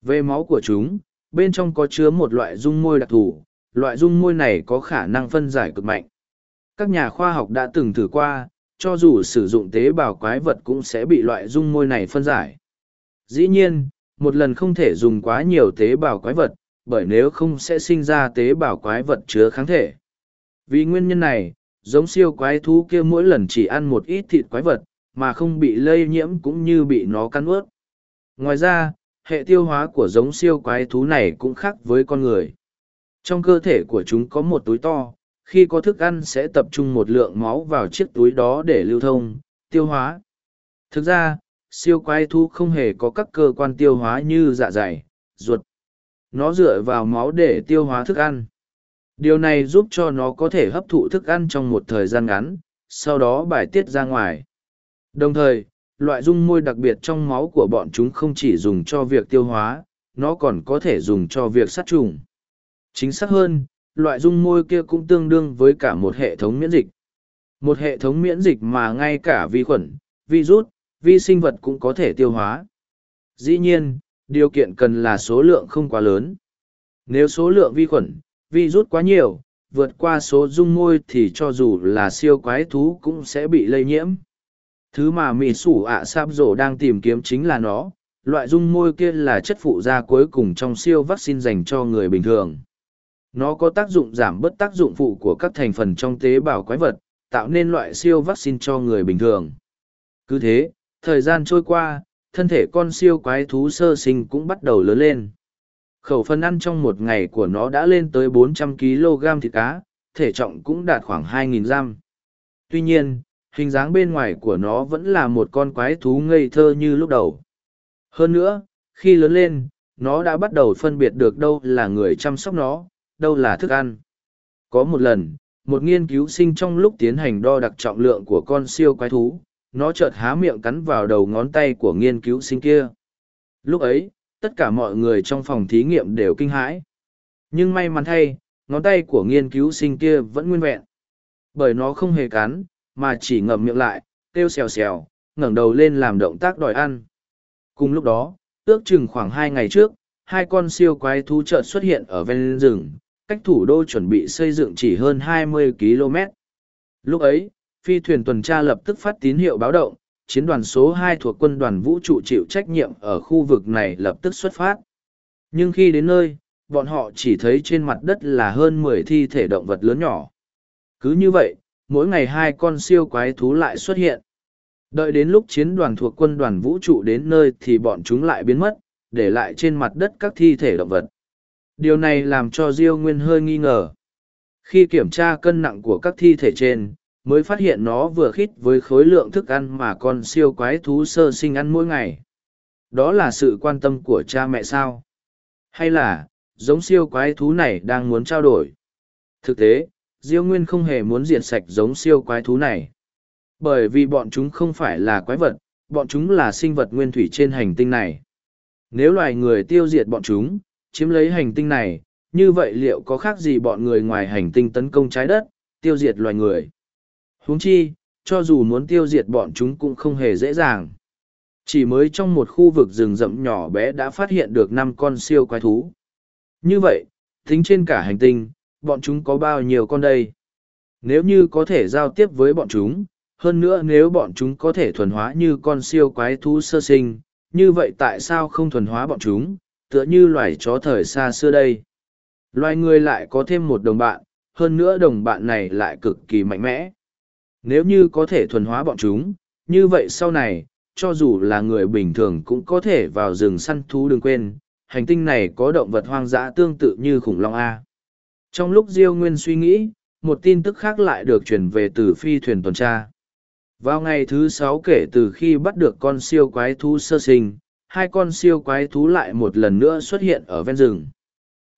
Về máu của chúng, bên trong có chứa một loại dung môi đặc thù, loại dung môi này có khả năng phân giải cực mạnh. Các nhà khoa học đã từng thử qua, cho dù sử dụng tế bào quái vật cũng sẽ bị loại dung môi này phân giải. Dĩ nhiên, một lần không thể dùng quá nhiều tế bào quái vật, bởi nếu không sẽ sinh ra tế bào quái vật chứa kháng thể. Vì nguyên nhân này, giống siêu quái thú kia mỗi lần chỉ ăn một ít thịt quái vật, mà không bị lây nhiễm cũng như bị nó cắn ướt. Ngoài ra, hệ tiêu hóa của giống siêu quái thú này cũng khác với con người. Trong cơ thể của chúng có một túi to, khi có thức ăn sẽ tập trung một lượng máu vào chiếc túi đó để lưu thông, tiêu hóa. Thực ra, siêu quái thú không hề có các cơ quan tiêu hóa như dạ dày, ruột. Nó dựa vào máu để tiêu hóa thức ăn. Điều này giúp cho nó có thể hấp thụ thức ăn trong một thời gian ngắn, sau đó bài tiết ra ngoài. Đồng thời, loại dung môi đặc biệt trong máu của bọn chúng không chỉ dùng cho việc tiêu hóa, nó còn có thể dùng cho việc sát trùng. Chính xác hơn, loại dung môi kia cũng tương đương với cả một hệ thống miễn dịch. Một hệ thống miễn dịch mà ngay cả vi khuẩn, virus, vi sinh vật cũng có thể tiêu hóa. Dĩ nhiên, điều kiện cần là số lượng không quá lớn. Nếu số lượng vi khuẩn, virus quá nhiều, vượt qua số dung môi thì cho dù là siêu quái thú cũng sẽ bị lây nhiễm. Thứ mà mì sủ ạ sáp rổ đang tìm kiếm chính là nó, loại dung môi kia là chất phụ da cuối cùng trong siêu vaccine dành cho người bình thường. Nó có tác dụng giảm bớt tác dụng phụ của các thành phần trong tế bào quái vật, tạo nên loại siêu vaccine cho người bình thường. Cứ thế, thời gian trôi qua, thân thể con siêu quái thú sơ sinh cũng bắt đầu lớn lên. Khẩu phần ăn trong một ngày của nó đã lên tới 400 kg thịt cá, thể trọng cũng đạt khoảng 2.000 gram. Tuy nhiên, hình dáng bên ngoài của nó vẫn là một con quái thú ngây thơ như lúc đầu. Hơn nữa, khi lớn lên, nó đã bắt đầu phân biệt được đâu là người chăm sóc nó, đâu là thức ăn. Có một lần, một nghiên cứu sinh trong lúc tiến hành đo đặc trọng lượng của con siêu quái thú, nó chợt há miệng cắn vào đầu ngón tay của nghiên cứu sinh kia. Lúc ấy, tất cả mọi người trong phòng thí nghiệm đều kinh hãi. Nhưng may mắn thay, ngón tay của nghiên cứu sinh kia vẫn nguyên vẹn. Bởi nó không hề cắn, mà chỉ ngậm miệng lại, kêu xèo xèo, ngẩng đầu lên làm động tác đòi ăn. Cùng lúc đó, ước chừng khoảng hai ngày trước, hai con siêu quái thú chợt xuất hiện ở ven rừng, cách thủ đô chuẩn bị xây dựng chỉ hơn 20 km. Lúc ấy, phi thuyền tuần tra lập tức phát tín hiệu báo động, chiến đoàn số 2 thuộc quân đoàn vũ trụ chịu trách nhiệm ở khu vực này lập tức xuất phát. Nhưng khi đến nơi, bọn họ chỉ thấy trên mặt đất là hơn 10 thi thể động vật lớn nhỏ. Cứ như vậy, mỗi ngày hai con siêu quái thú lại xuất hiện. Đợi đến lúc chiến đoàn thuộc quân đoàn vũ trụ đến nơi thì bọn chúng lại biến mất, để lại trên mặt đất các thi thể động vật. Điều này làm cho Diêu Nguyên hơi nghi ngờ. Khi kiểm tra cân nặng của các thi thể trên, mới phát hiện nó vừa khít với khối lượng thức ăn mà con siêu quái thú sơ sinh ăn mỗi ngày. Đó là sự quan tâm của cha mẹ sao? Hay là, giống siêu quái thú này đang muốn trao đổi? Thực tế, Diêu Nguyên không hề muốn diệt sạch giống siêu quái thú này. Bởi vì bọn chúng không phải là quái vật, bọn chúng là sinh vật nguyên thủy trên hành tinh này. Nếu loài người tiêu diệt bọn chúng, chiếm lấy hành tinh này, như vậy liệu có khác gì bọn người ngoài hành tinh tấn công trái đất, tiêu diệt loài người? Huống chi, cho dù muốn tiêu diệt bọn chúng cũng không hề dễ dàng. Chỉ mới trong một khu vực rừng rậm nhỏ bé đã phát hiện được năm con siêu quái thú. Như vậy, tính trên cả hành tinh, bọn chúng có bao nhiêu con đây? Nếu như có thể giao tiếp với bọn chúng, hơn nữa nếu bọn chúng có thể thuần hóa như con siêu quái thú sơ sinh, như vậy tại sao không thuần hóa bọn chúng, tựa như loài chó thời xa xưa đây? Loài người lại có thêm một đồng bạn, hơn nữa đồng bạn này lại cực kỳ mạnh mẽ. Nếu như có thể thuần hóa bọn chúng, như vậy sau này, cho dù là người bình thường cũng có thể vào rừng săn thú đừng quên, hành tinh này có động vật hoang dã tương tự như khủng long A. Trong lúc Diêu Nguyên suy nghĩ, một tin tức khác lại được truyền về từ phi thuyền tuần tra. Vào ngày thứ sáu kể từ khi bắt được con siêu quái thú sơ sinh, hai con siêu quái thú lại một lần nữa xuất hiện ở ven rừng.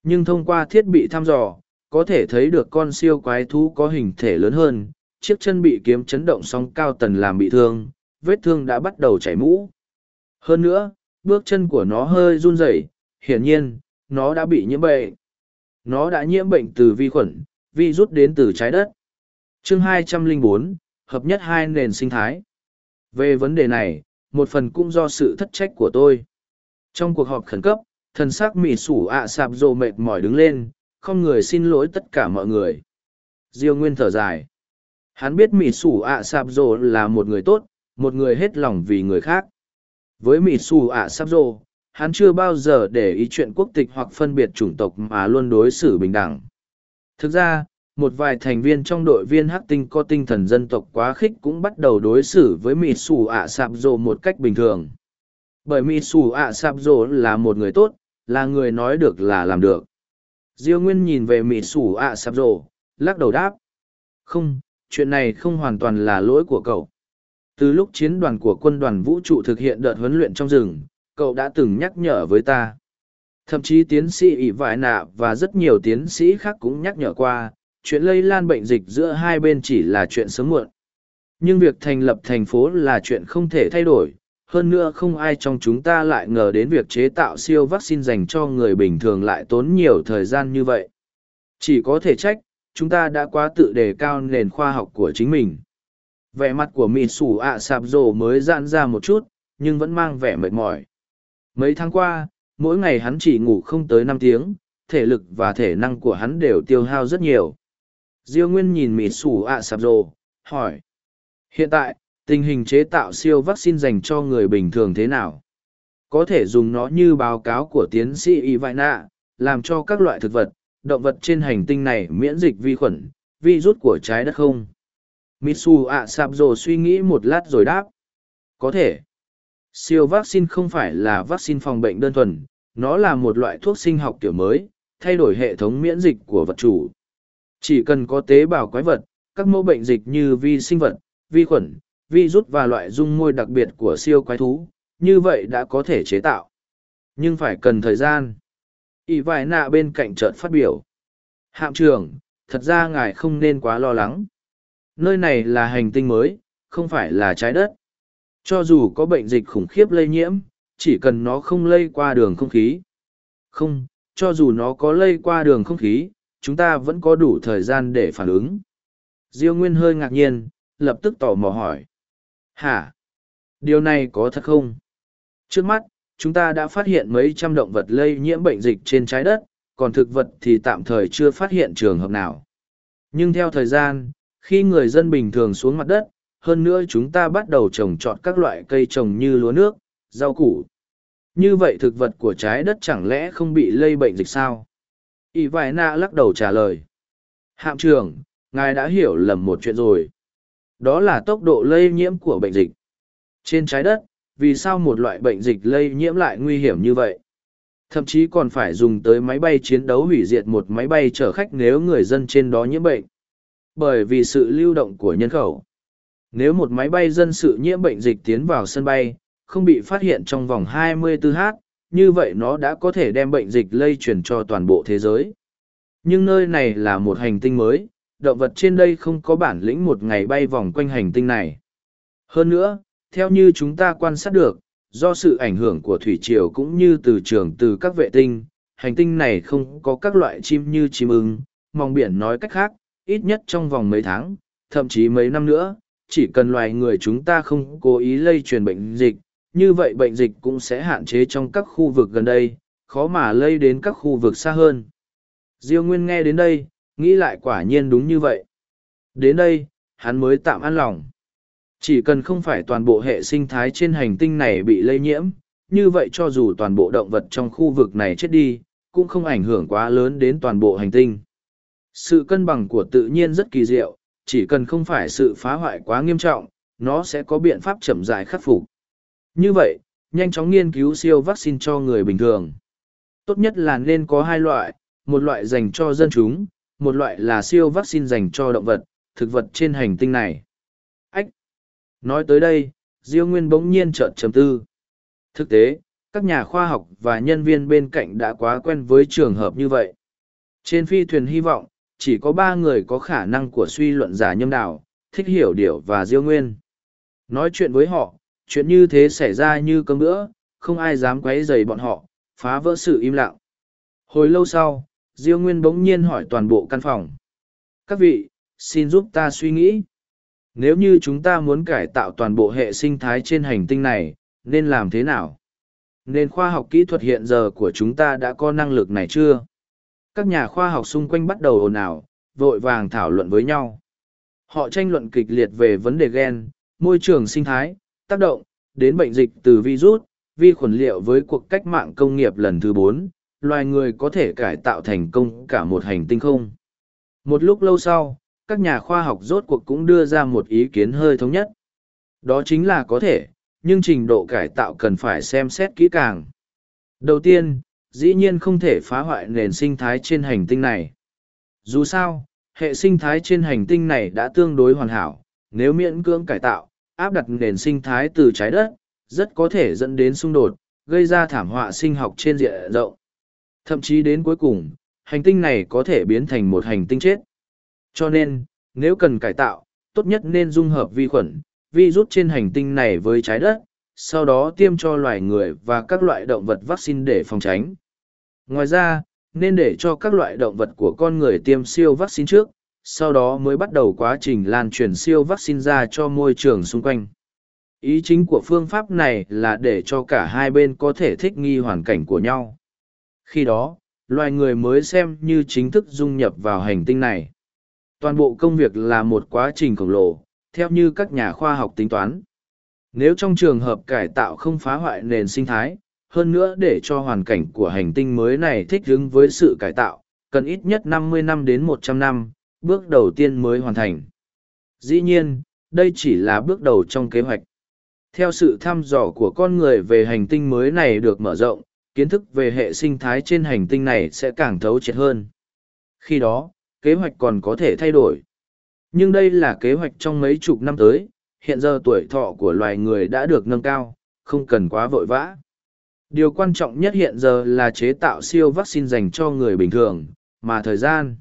Nhưng thông qua thiết bị thăm dò, có thể thấy được con siêu quái thú có hình thể lớn hơn, chiếc chân bị kiếm chấn động sóng cao tần làm bị thương, vết thương đã bắt đầu chảy mũ. Hơn nữa, bước chân của nó hơi run rẩy, hiển nhiên, nó đã bị nhiễm bệnh. Nó đã nhiễm bệnh từ vi khuẩn, vi rút đến từ trái đất. Chương 204, hợp nhất hai nền sinh thái. Về vấn đề này, một phần cũng do sự thất trách của tôi. Trong cuộc họp khẩn cấp, thần sắc mỹ sủ ạ sạp rồ mệt mỏi đứng lên, không người xin lỗi tất cả mọi người. Diêu Nguyên thở dài. Hắn biết mỹ sủ ạ sạp rồ là một người tốt, một người hết lòng vì người khác. Với mỹ sủ ạ sạp rồ, hắn chưa bao giờ để ý chuyện quốc tịch hoặc phân biệt chủng tộc mà luôn đối xử bình đẳng. Thực ra, một vài thành viên trong đội viên hắc tinh có tinh thần dân tộc quá khích cũng bắt đầu đối xử với mỹ xù ạ sạp rồ một cách bình thường. Bởi mỹ xù ạ sạp rồ là một người tốt, là người nói được là làm được. Diêu nguyên nhìn về mỹ xù ạ sạp rồ lắc đầu đáp. Không, chuyện này không hoàn toàn là lỗi của cậu. Từ lúc chiến đoàn của quân đoàn vũ trụ thực hiện đợt huấn luyện trong rừng, cậu đã từng nhắc nhở với ta. Thậm chí tiến sĩ ỷ vải nạ và rất nhiều tiến sĩ khác cũng nhắc nhở qua chuyện lây lan bệnh dịch giữa hai bên chỉ là chuyện sớm muộn. Nhưng việc thành lập thành phố là chuyện không thể thay đổi, hơn nữa không ai trong chúng ta lại ngờ đến việc chế tạo siêu vaccine dành cho người bình thường lại tốn nhiều thời gian như vậy. Chỉ có thể trách, chúng ta đã quá tự đề cao nền khoa học của chính mình. Vẻ mặt của mị sủ ạ sạp rồ mới giãn ra một chút, nhưng vẫn mang vẻ mệt mỏi. Mấy tháng qua, mỗi ngày hắn chỉ ngủ không tới năm tiếng, thể lực và thể năng của hắn đều tiêu hao rất nhiều. Diêu Nguyên nhìn mịt sủ ạ sạp rồ, hỏi. Hiện tại, tình hình chế tạo siêu vaccine dành cho người bình thường thế nào? Có thể dùng nó như báo cáo của tiến sĩ Ivana, làm cho các loại thực vật, động vật trên hành tinh này miễn dịch vi khuẩn, virus của trái đất không? Mitsu ạ sạp rồ suy nghĩ một lát rồi đáp. Có thể. Siêu vaccine không phải là vaccine phòng bệnh đơn thuần, nó là một loại thuốc sinh học kiểu mới, thay đổi hệ thống miễn dịch của vật chủ, chỉ cần có tế bào quái vật, các mẫu bệnh dịch như vi sinh vật, vi khuẩn, vi rút và loại dung môi đặc biệt của siêu quái thú, như vậy đã có thể chế tạo. Nhưng phải cần thời gian. Ý vài nạ bên cạnh chợt phát biểu. Hạm trưởng, thật ra ngài không nên quá lo lắng. Nơi này là hành tinh mới, không phải là trái đất. Cho dù có bệnh dịch khủng khiếp lây nhiễm, chỉ cần nó không lây qua đường không khí. Không, cho dù nó có lây qua đường không khí, chúng ta vẫn có đủ thời gian để phản ứng. Diêu Nguyên hơi ngạc nhiên, lập tức tò mò hỏi. Hả? Điều này có thật không? Trước mắt, chúng ta đã phát hiện mấy trăm động vật lây nhiễm bệnh dịch trên trái đất, còn thực vật thì tạm thời chưa phát hiện trường hợp nào. Nhưng theo thời gian, khi người dân bình thường xuống mặt đất, hơn nữa chúng ta bắt đầu trồng trọt các loại cây trồng như lúa nước, rau củ. Như vậy thực vật của trái đất chẳng lẽ không bị lây bệnh dịch sao? Y vài nạ lắc đầu trả lời. Hạm trưởng, ngài đã hiểu lầm một chuyện rồi. Đó là tốc độ lây nhiễm của bệnh dịch. Trên trái đất, vì sao một loại bệnh dịch lây nhiễm lại nguy hiểm như vậy? Thậm chí còn phải dùng tới máy bay chiến đấu hủy diệt một máy bay chở khách nếu người dân trên đó nhiễm bệnh. Bởi vì sự lưu động của nhân khẩu. Nếu một máy bay dân sự nhiễm bệnh dịch tiến vào sân bay, không bị phát hiện trong vòng 24h, như vậy nó đã có thể đem bệnh dịch lây truyền cho toàn bộ thế giới. Nhưng nơi này là một hành tinh mới, động vật trên đây không có bản lĩnh một ngày bay vòng quanh hành tinh này. Hơn nữa, theo như chúng ta quan sát được, do sự ảnh hưởng của thủy triều cũng như từ trường từ các vệ tinh, hành tinh này không có các loại chim như chim ưng, mong biển nói cách khác, ít nhất trong vòng mấy tháng, thậm chí mấy năm nữa, chỉ cần loài người chúng ta không cố ý lây truyền bệnh dịch, như vậy bệnh dịch cũng sẽ hạn chế trong các khu vực gần đây, khó mà lây đến các khu vực xa hơn. Diêu Nguyên nghe đến đây, nghĩ lại quả nhiên đúng như vậy. Đến đây, hắn mới tạm an lòng. Chỉ cần không phải toàn bộ hệ sinh thái trên hành tinh này bị lây nhiễm, như vậy cho dù toàn bộ động vật trong khu vực này chết đi, cũng không ảnh hưởng quá lớn đến toàn bộ hành tinh. Sự cân bằng của tự nhiên rất kỳ diệu, chỉ cần không phải sự phá hoại quá nghiêm trọng, nó sẽ có biện pháp chậm rãi khắc phục. Như vậy, nhanh chóng nghiên cứu siêu vaccine cho người bình thường. Tốt nhất là nên có hai loại, một loại dành cho dân chúng, một loại là siêu vaccine dành cho động vật, thực vật trên hành tinh này. Ách! Nói tới đây, Diêu Nguyên bỗng nhiên trợn trầm tư. Thực tế, các nhà khoa học và nhân viên bên cạnh đã quá quen với trường hợp như vậy. Trên phi thuyền hy vọng, chỉ có ba người có khả năng của suy luận giả nhâm đạo, thích hiểu điều và Diêu Nguyên. Nói chuyện với họ, chuyện như thế xảy ra như cơm bữa, không ai dám quấy rầy bọn họ, phá vỡ sự im lặng. Hồi lâu sau, Diêu Nguyên bỗng nhiên hỏi toàn bộ căn phòng. Các vị, xin giúp ta suy nghĩ. Nếu như chúng ta muốn cải tạo toàn bộ hệ sinh thái trên hành tinh này, nên làm thế nào? Nên khoa học kỹ thuật hiện giờ của chúng ta đã có năng lực này chưa? Các nhà khoa học xung quanh bắt đầu ồn ào, vội vàng thảo luận với nhau. Họ tranh luận kịch liệt về vấn đề gen, môi trường sinh thái, tác động, đến bệnh dịch từ virus, vi khuẩn liệu với cuộc cách mạng công nghiệp lần thứ bốn, loài người có thể cải tạo thành công cả một hành tinh không. Một lúc lâu sau, các nhà khoa học rốt cuộc cũng đưa ra một ý kiến hơi thống nhất. Đó chính là có thể, nhưng trình độ cải tạo cần phải xem xét kỹ càng. Đầu tiên, dĩ nhiên không thể phá hoại nền sinh thái trên hành tinh này. Dù sao, hệ sinh thái trên hành tinh này đã tương đối hoàn hảo, nếu miễn cưỡng cải tạo, áp đặt nền sinh thái từ trái đất, rất có thể dẫn đến xung đột, gây ra thảm họa sinh học trên diện rộng. Thậm chí đến cuối cùng, hành tinh này có thể biến thành một hành tinh chết. Cho nên, nếu cần cải tạo, tốt nhất nên dung hợp vi khuẩn, virus trên hành tinh này với trái đất, sau đó tiêm cho loài người và các loại động vật vaccine để phòng tránh. Ngoài ra, nên để cho các loại động vật của con người tiêm siêu vaccine trước, sau đó mới bắt đầu quá trình lan truyền siêu vaccine ra cho môi trường xung quanh. Ý chính của phương pháp này là để cho cả hai bên có thể thích nghi hoàn cảnh của nhau. Khi đó, loài người mới xem như chính thức dung nhập vào hành tinh này. Toàn bộ công việc là một quá trình khổng lồ, theo như các nhà khoa học tính toán. Nếu trong trường hợp cải tạo không phá hoại nền sinh thái, hơn nữa để cho hoàn cảnh của hành tinh mới này thích ứng với sự cải tạo, cần ít nhất 50 năm đến 100 năm, bước đầu tiên mới hoàn thành. Dĩ nhiên, đây chỉ là bước đầu trong kế hoạch. Theo sự thăm dò của con người về hành tinh mới này được mở rộng, kiến thức về hệ sinh thái trên hành tinh này sẽ càng thấu triệt hơn. Khi đó, kế hoạch còn có thể thay đổi. Nhưng đây là kế hoạch trong mấy chục năm tới, hiện giờ tuổi thọ của loài người đã được nâng cao, không cần quá vội vã. Điều quan trọng nhất hiện giờ là chế tạo siêu vaccine dành cho người bình thường, mà thời gian.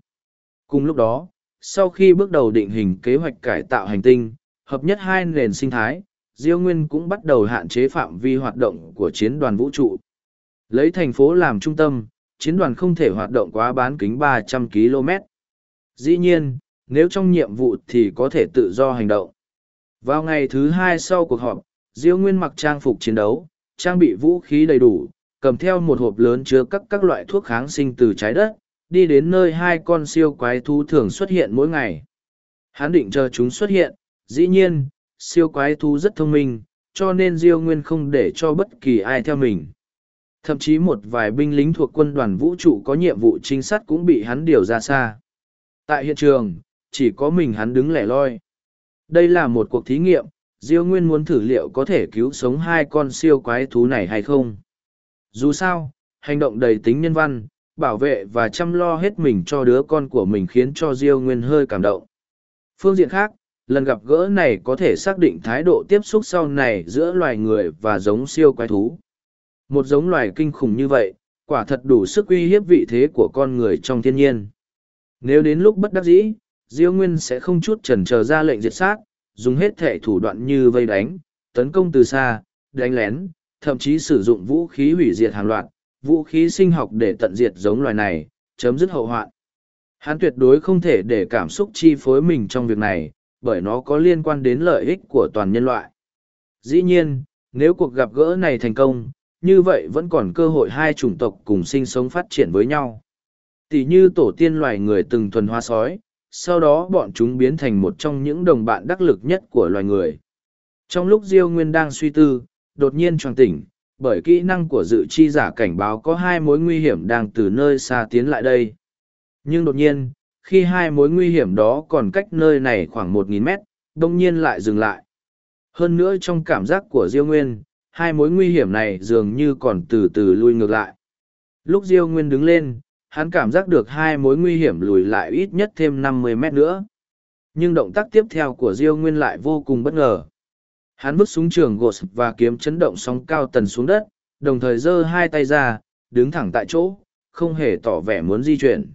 Cùng lúc đó, sau khi bước đầu định hình kế hoạch cải tạo hành tinh, hợp nhất hai nền sinh thái, Diêu Nguyên cũng bắt đầu hạn chế phạm vi hoạt động của chiến đoàn vũ trụ. Lấy thành phố làm trung tâm, chiến đoàn không thể hoạt động quá bán kính 300 km. Dĩ nhiên, nếu trong nhiệm vụ thì có thể tự do hành động. Vào ngày thứ hai sau cuộc họp, Diêu Nguyên mặc trang phục chiến đấu, trang bị vũ khí đầy đủ, cầm theo một hộp lớn chứa các các loại thuốc kháng sinh từ trái đất, đi đến nơi hai con siêu quái thú thường xuất hiện mỗi ngày. Hắn định chờ chúng xuất hiện, dĩ nhiên, siêu quái thú rất thông minh, cho nên Diêu Nguyên không để cho bất kỳ ai theo mình. Thậm chí một vài binh lính thuộc quân đoàn vũ trụ có nhiệm vụ trinh sát cũng bị hắn điều ra xa. Tại hiện trường, chỉ có mình hắn đứng lẻ loi. Đây là một cuộc thí nghiệm, Diêu Nguyên muốn thử liệu có thể cứu sống hai con siêu quái thú này hay không. Dù sao, hành động đầy tính nhân văn, bảo vệ và chăm lo hết mình cho đứa con của mình khiến cho Diêu Nguyên hơi cảm động. Phương diện khác, lần gặp gỡ này có thể xác định thái độ tiếp xúc sau này giữa loài người và giống siêu quái thú. Một giống loài kinh khủng như vậy, quả thật đủ sức uy hiếp vị thế của con người trong thiên nhiên. Nếu đến lúc bất đắc dĩ, Diêu Nguyên sẽ không chút chần chờ ra lệnh diệt sát, dùng hết thể thủ đoạn như vây đánh, tấn công từ xa, đánh lén, thậm chí sử dụng vũ khí hủy diệt hàng loạt, vũ khí sinh học để tận diệt giống loài này, chấm dứt hậu hoạn. Hắn tuyệt đối không thể để cảm xúc chi phối mình trong việc này, bởi nó có liên quan đến lợi ích của toàn nhân loại. Dĩ nhiên, nếu cuộc gặp gỡ này thành công, như vậy vẫn còn cơ hội hai chủng tộc cùng sinh sống phát triển với nhau. Tỷ như tổ tiên loài người từng thuần hoa sói, sau đó bọn chúng biến thành một trong những đồng bạn đắc lực nhất của loài người. Trong lúc Diêu Nguyên đang suy tư, đột nhiên choàng tỉnh, bởi kỹ năng của dự chi giả cảnh báo có hai mối nguy hiểm đang từ nơi xa tiến lại đây. Nhưng đột nhiên, khi hai mối nguy hiểm đó còn cách nơi này khoảng một nghìn mét, đông nhiên lại dừng lại. Hơn nữa trong cảm giác của Diêu Nguyên, hai mối nguy hiểm này dường như còn từ từ lui ngược lại. Lúc Diêu Nguyên đứng lên, hắn cảm giác được hai mối nguy hiểm lùi lại ít nhất thêm năm mươi mét nữa. Nhưng động tác tiếp theo của Diêu Nguyên lại vô cùng bất ngờ. Hắn vứt súng trường gột và kiếm chấn động sóng cao tần xuống đất, đồng thời giơ hai tay ra, đứng thẳng tại chỗ, không hề tỏ vẻ muốn di chuyển.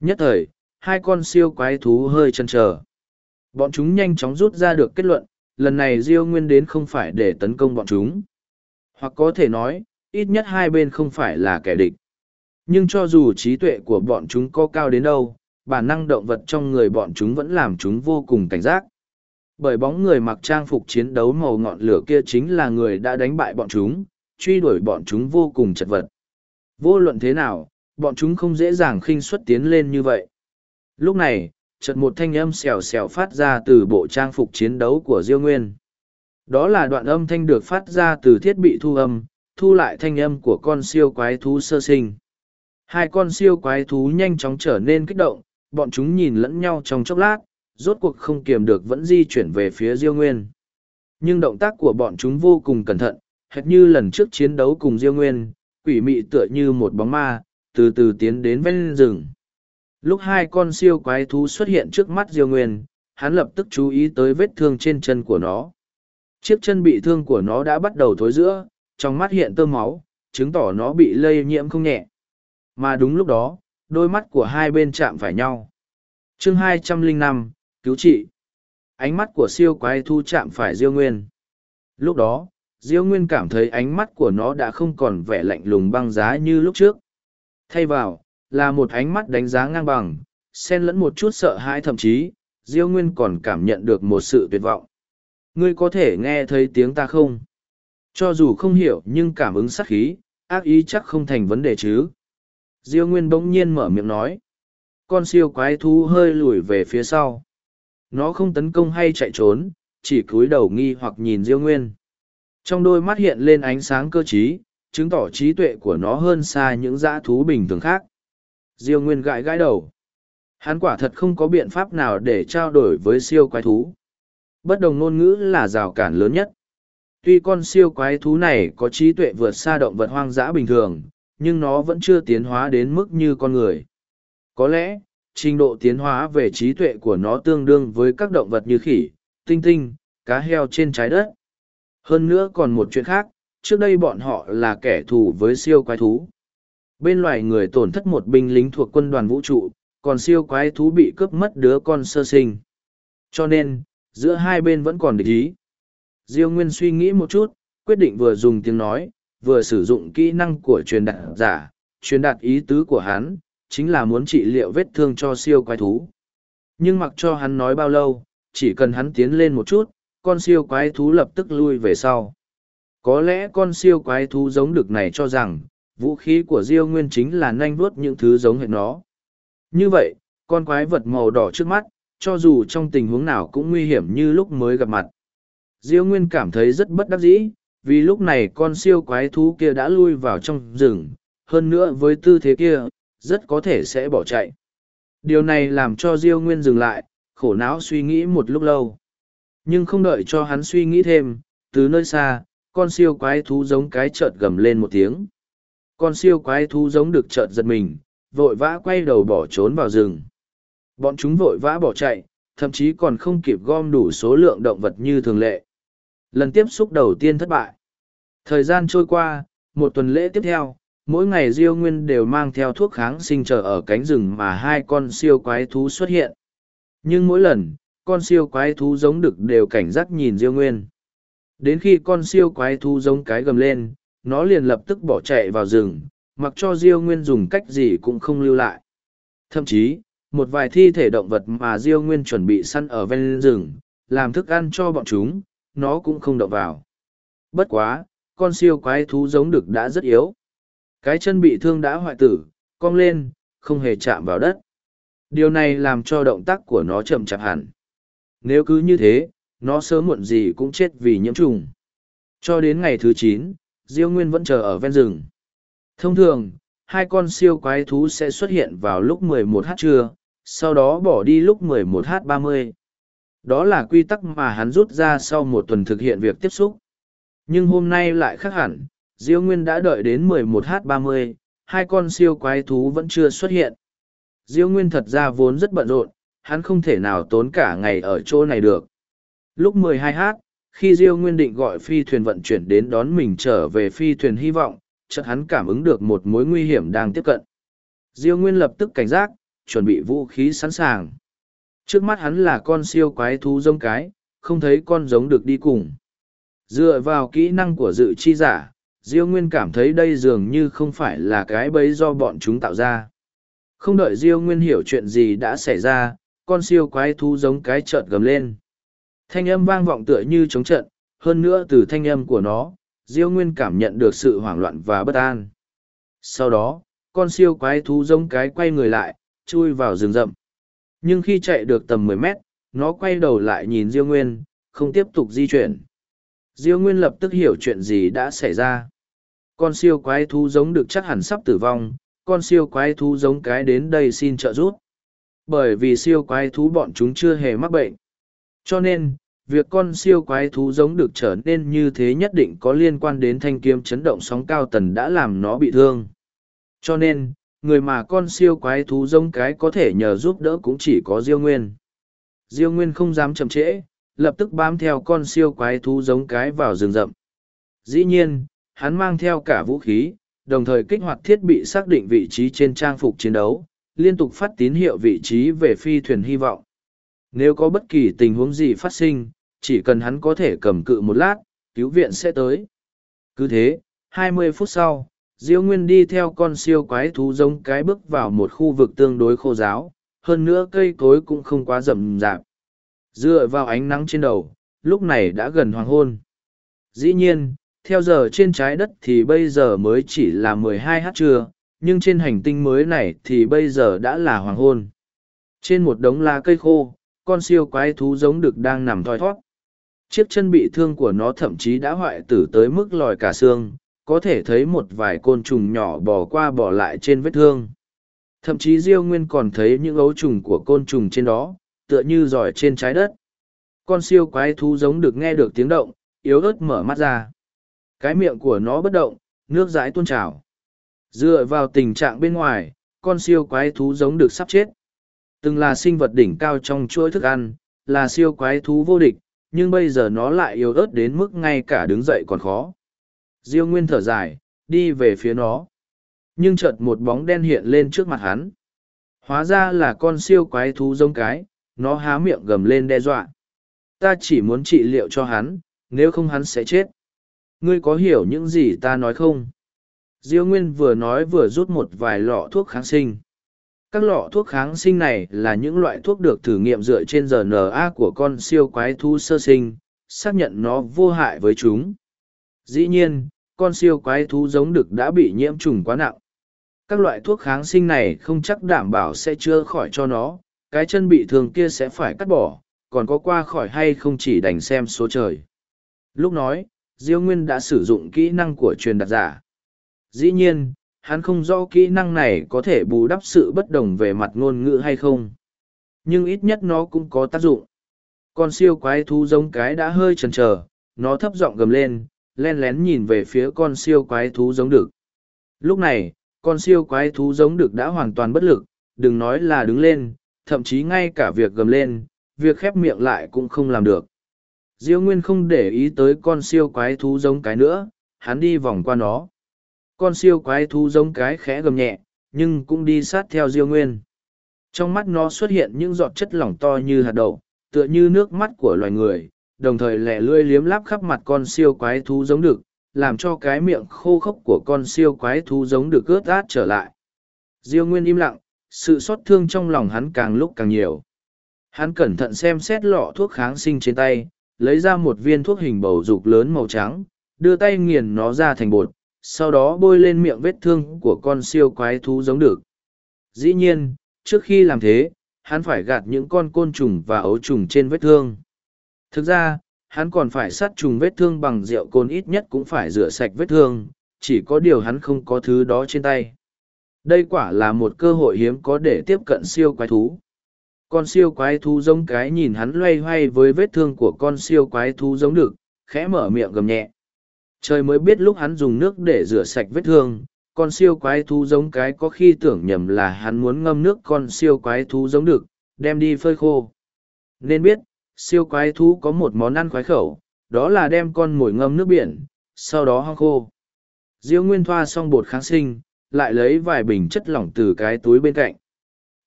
Nhất thời, hai con siêu quái thú hơi chần chờ. Bọn chúng nhanh chóng rút ra được kết luận, lần này Diêu Nguyên đến không phải để tấn công bọn chúng. Hoặc có thể nói, ít nhất hai bên không phải là kẻ địch. Nhưng cho dù trí tuệ của bọn chúng có cao đến đâu, bản năng động vật trong người bọn chúng vẫn làm chúng vô cùng cảnh giác. Bởi bóng người mặc trang phục chiến đấu màu ngọn lửa kia chính là người đã đánh bại bọn chúng, truy đuổi bọn chúng vô cùng chật vật. Vô luận thế nào, bọn chúng không dễ dàng khinh xuất tiến lên như vậy. Lúc này, chợt một thanh âm xèo xèo phát ra từ bộ trang phục chiến đấu của Diêu Nguyên. Đó là đoạn âm thanh được phát ra từ thiết bị thu âm, thu lại thanh âm của con siêu quái thú sơ sinh. Hai con siêu quái thú nhanh chóng trở nên kích động, bọn chúng nhìn lẫn nhau trong chốc lát, rốt cuộc không kiềm được vẫn di chuyển về phía Diêu Nguyên. Nhưng động tác của bọn chúng vô cùng cẩn thận, hệt như lần trước chiến đấu cùng Diêu Nguyên, quỷ mị tựa như một bóng ma, từ từ tiến đến ven rừng. Lúc hai con siêu quái thú xuất hiện trước mắt Diêu Nguyên, hắn lập tức chú ý tới vết thương trên chân của nó. Chiếc chân bị thương của nó đã bắt đầu thối giữa, trong mắt hiện tơ máu, chứng tỏ nó bị lây nhiễm không nhẹ. Mà đúng lúc đó, đôi mắt của hai bên chạm phải nhau. chương 205, cứu trị. Ánh mắt của siêu quái thu chạm phải Diêu Nguyên. Lúc đó, Diêu Nguyên cảm thấy ánh mắt của nó đã không còn vẻ lạnh lùng băng giá như lúc trước. Thay vào, là một ánh mắt đánh giá ngang bằng, xen lẫn một chút sợ hãi thậm chí, Diêu Nguyên còn cảm nhận được một sự tuyệt vọng. Ngươi có thể nghe thấy tiếng ta không? Cho dù không hiểu nhưng cảm ứng sát khí, ác ý chắc không thành vấn đề chứ. Diêu Nguyên bỗng nhiên mở miệng nói. Con siêu quái thú hơi lùi về phía sau. Nó không tấn công hay chạy trốn, chỉ cúi đầu nghi hoặc nhìn Diêu Nguyên. Trong đôi mắt hiện lên ánh sáng cơ trí, chứng tỏ trí tuệ của nó hơn xa những dã thú bình thường khác. Diêu Nguyên gãi gãi đầu. Hắn quả thật không có biện pháp nào để trao đổi với siêu quái thú. Bất đồng ngôn ngữ là rào cản lớn nhất. Tuy con siêu quái thú này có trí tuệ vượt xa động vật hoang dã bình thường, nhưng nó vẫn chưa tiến hóa đến mức như con người. Có lẽ, trình độ tiến hóa về trí tuệ của nó tương đương với các động vật như khỉ, tinh tinh, cá heo trên trái đất. Hơn nữa còn một chuyện khác, trước đây bọn họ là kẻ thù với siêu quái thú. Bên loài người tổn thất một binh lính thuộc quân đoàn vũ trụ, còn siêu quái thú bị cướp mất đứa con sơ sinh. Cho nên, giữa hai bên vẫn còn địch ý. Diêu Nguyên suy nghĩ một chút, quyết định vừa dùng tiếng nói, vừa sử dụng kỹ năng của truyền đạt giả, truyền đạt ý tứ của hắn, chính là muốn trị liệu vết thương cho siêu quái thú. Nhưng mặc cho hắn nói bao lâu, chỉ cần hắn tiến lên một chút, con siêu quái thú lập tức lui về sau. Có lẽ con siêu quái thú giống được này cho rằng, vũ khí của Diêu Nguyên chính là nanh vuốt những thứ giống hệt nó. Như vậy, con quái vật màu đỏ trước mắt, cho dù trong tình huống nào cũng nguy hiểm như lúc mới gặp mặt. Diêu Nguyên cảm thấy rất bất đắc dĩ, vì lúc này con siêu quái thú kia đã lui vào trong rừng, hơn nữa với tư thế kia, rất có thể sẽ bỏ chạy. Điều này làm cho Diêu Nguyên dừng lại, khổ não suy nghĩ một lúc lâu. Nhưng không đợi cho hắn suy nghĩ thêm, từ nơi xa, con siêu quái thú giống cái chợt gầm lên một tiếng. Con siêu quái thú giống được chợt giật mình, vội vã quay đầu bỏ trốn vào rừng. Bọn chúng vội vã bỏ chạy, thậm chí còn không kịp gom đủ số lượng động vật như thường lệ. Lần tiếp xúc đầu tiên thất bại. Thời gian trôi qua, một tuần lễ tiếp theo, mỗi ngày Diêu Nguyên đều mang theo thuốc kháng sinh chờ ở cánh rừng mà hai con siêu quái thú xuất hiện. Nhưng mỗi lần, con siêu quái thú giống đực đều cảnh giác nhìn Diêu Nguyên. Đến khi con siêu quái thú giống cái gầm lên, nó liền lập tức bỏ chạy vào rừng, mặc cho Diêu Nguyên dùng cách gì cũng không lưu lại. Thậm chí, một vài thi thể động vật mà Diêu Nguyên chuẩn bị săn ở ven rừng, làm thức ăn cho bọn chúng, nó cũng không động vào. Bất quá, con siêu quái thú giống đực đã rất yếu. Cái chân bị thương đã hoại tử, cong lên, không hề chạm vào đất. Điều này làm cho động tác của nó chậm chạp hẳn. Nếu cứ như thế, nó sớm muộn gì cũng chết vì nhiễm trùng. Cho đến ngày thứ chín, Diêu Nguyên vẫn chờ ở ven rừng. Thông thường, hai con siêu quái thú sẽ xuất hiện vào lúc 11h trưa, sau đó bỏ đi lúc 11h30. Đó là quy tắc mà hắn rút ra sau một tuần thực hiện việc tiếp xúc. Nhưng hôm nay lại khác hẳn, Diêu Nguyên đã đợi đến 11h30, hai con siêu quái thú vẫn chưa xuất hiện. Diêu Nguyên thật ra vốn rất bận rộn, hắn không thể nào tốn cả ngày ở chỗ này được. Lúc 12h, khi Diêu Nguyên định gọi phi thuyền vận chuyển đến đón mình trở về phi thuyền hy vọng, chợt hắn cảm ứng được một mối nguy hiểm đang tiếp cận. Diêu Nguyên lập tức cảnh giác, chuẩn bị vũ khí sẵn sàng. Trước mắt hắn là con siêu quái thú giống cái, không thấy con giống được đi cùng. Dựa vào kỹ năng của dự chi giả, Diêu Nguyên cảm thấy đây dường như không phải là cái bẫy do bọn chúng tạo ra. Không đợi Diêu Nguyên hiểu chuyện gì đã xảy ra, con siêu quái thú giống cái chợt gầm lên. Thanh âm vang vọng tựa như chống trận, hơn nữa từ thanh âm của nó, Diêu Nguyên cảm nhận được sự hoảng loạn và bất an. Sau đó, con siêu quái thú giống cái quay người lại, chui vào rừng rậm. Nhưng khi chạy được tầm mười mét, nó quay đầu lại nhìn Diêu Nguyên, không tiếp tục di chuyển. Diêu Nguyên lập tức hiểu chuyện gì đã xảy ra. Con siêu quái thú giống được chắc hẳn sắp tử vong, con siêu quái thú giống cái đến đây xin trợ giúp. Bởi vì siêu quái thú bọn chúng chưa hề mắc bệnh. Cho nên, việc con siêu quái thú giống được trở nên như thế nhất định có liên quan đến thanh kiếm chấn động sóng cao tần đã làm nó bị thương. Cho nên, người mà con siêu quái thú giống cái có thể nhờ giúp đỡ cũng chỉ có Diêu Nguyên. Diêu Nguyên không dám chậm trễ, lập tức bám theo con siêu quái thú giống cái vào rừng rậm. Dĩ nhiên, hắn mang theo cả vũ khí, đồng thời kích hoạt thiết bị xác định vị trí trên trang phục chiến đấu, liên tục phát tín hiệu vị trí về phi thuyền hy vọng. Nếu có bất kỳ tình huống gì phát sinh, chỉ cần hắn có thể cầm cự một lát, cứu viện sẽ tới. Cứ thế, 20 phút sau, Diêu Nguyên đi theo con siêu quái thú giống cái bước vào một khu vực tương đối khô giáo, hơn nữa cây cối cũng không quá rậm rạp. Dựa vào ánh nắng trên đầu, lúc này đã gần hoàng hôn. Dĩ nhiên, theo giờ trên trái đất thì bây giờ mới chỉ là 12 h trưa, nhưng trên hành tinh mới này thì bây giờ đã là hoàng hôn. Trên một đống lá cây khô, con siêu quái thú giống đực đang nằm thoi thoát. Chiếc chân bị thương của nó thậm chí đã hoại tử tới mức lòi cả xương, có thể thấy một vài côn trùng nhỏ bò qua bò lại trên vết thương. Thậm chí Diêu Nguyên còn thấy những ấu trùng của côn trùng trên đó, tựa như giỏi trên trái đất. Con siêu quái thú giống được nghe được tiếng động, yếu ớt mở mắt ra. Cái miệng của nó bất động, nước dãi tuôn trào. Dựa vào tình trạng bên ngoài, con siêu quái thú giống được sắp chết. Từng là sinh vật đỉnh cao trong chuỗi thức ăn, là siêu quái thú vô địch, nhưng bây giờ nó lại yếu ớt đến mức ngay cả đứng dậy còn khó. Diêu Nguyên thở dài, đi về phía nó. Nhưng chợt một bóng đen hiện lên trước mặt hắn. Hóa ra là con siêu quái thú giống cái, nó há miệng gầm lên đe dọa. Ta chỉ muốn trị liệu cho hắn, nếu không hắn sẽ chết. Ngươi có hiểu những gì ta nói không? Diêu Nguyên vừa nói vừa rút một vài lọ thuốc kháng sinh. Các lọ thuốc kháng sinh này là những loại thuốc được thử nghiệm dựa trên RNA của con siêu quái thú sơ sinh, xác nhận nó vô hại với chúng. Dĩ nhiên, con siêu quái thú giống đực đã bị nhiễm trùng quá nặng. Các loại thuốc kháng sinh này không chắc đảm bảo sẽ chữa khỏi cho nó, cái chân bị thương kia sẽ phải cắt bỏ, còn có qua khỏi hay không chỉ đành xem số trời. Lúc nói, Diêu Nguyên đã sử dụng kỹ năng của truyền đặt giả. Dĩ nhiên, hắn không rõ kỹ năng này có thể bù đắp sự bất đồng về mặt ngôn ngữ hay không. Nhưng ít nhất nó cũng có tác dụng. Con siêu quái thú giống cái đã hơi chần chờ, nó thấp giọng gầm lên, len lén nhìn về phía con siêu quái thú giống đực. Lúc này, con siêu quái thú giống đực đã hoàn toàn bất lực, đừng nói là đứng lên, thậm chí ngay cả việc gầm lên, việc khép miệng lại cũng không làm được. Diêu Nguyên không để ý tới con siêu quái thú giống cái nữa, hắn đi vòng qua nó. Con siêu quái thú giống cái khẽ gầm nhẹ, nhưng cũng đi sát theo Diêu Nguyên. Trong mắt nó xuất hiện những giọt chất lỏng to như hạt đậu, tựa như nước mắt của loài người, đồng thời lẻ lươi liếm láp khắp mặt con siêu quái thú giống được, làm cho cái miệng khô khốc của con siêu quái thú giống được ướt át trở lại. Diêu Nguyên im lặng, sự xót thương trong lòng hắn càng lúc càng nhiều. Hắn cẩn thận xem xét lọ thuốc kháng sinh trên tay, lấy ra một viên thuốc hình bầu dục lớn màu trắng, đưa tay nghiền nó ra thành bột, sau đó bôi lên miệng vết thương của con siêu quái thú giống được. Dĩ nhiên, trước khi làm thế, hắn phải gạt những con côn trùng và ấu trùng trên vết thương. Thực ra, hắn còn phải sát trùng vết thương bằng rượu côn ít nhất cũng phải rửa sạch vết thương, chỉ có điều hắn không có thứ đó trên tay. Đây quả là một cơ hội hiếm có để tiếp cận siêu quái thú. Con siêu quái thú giống cái nhìn hắn loay hoay với vết thương của con siêu quái thú giống được, khẽ mở miệng gầm nhẹ. Trời mới biết lúc hắn dùng nước để rửa sạch vết thương, con siêu quái thú giống cái có khi tưởng nhầm là hắn muốn ngâm nước con siêu quái thú giống được, đem đi phơi khô. Nên biết, siêu quái thú có một món ăn khoái khẩu, đó là đem con mồi ngâm nước biển, sau đó hong khô. Diêu Nguyên thoa xong bột kháng sinh, lại lấy vài bình chất lỏng từ cái túi bên cạnh.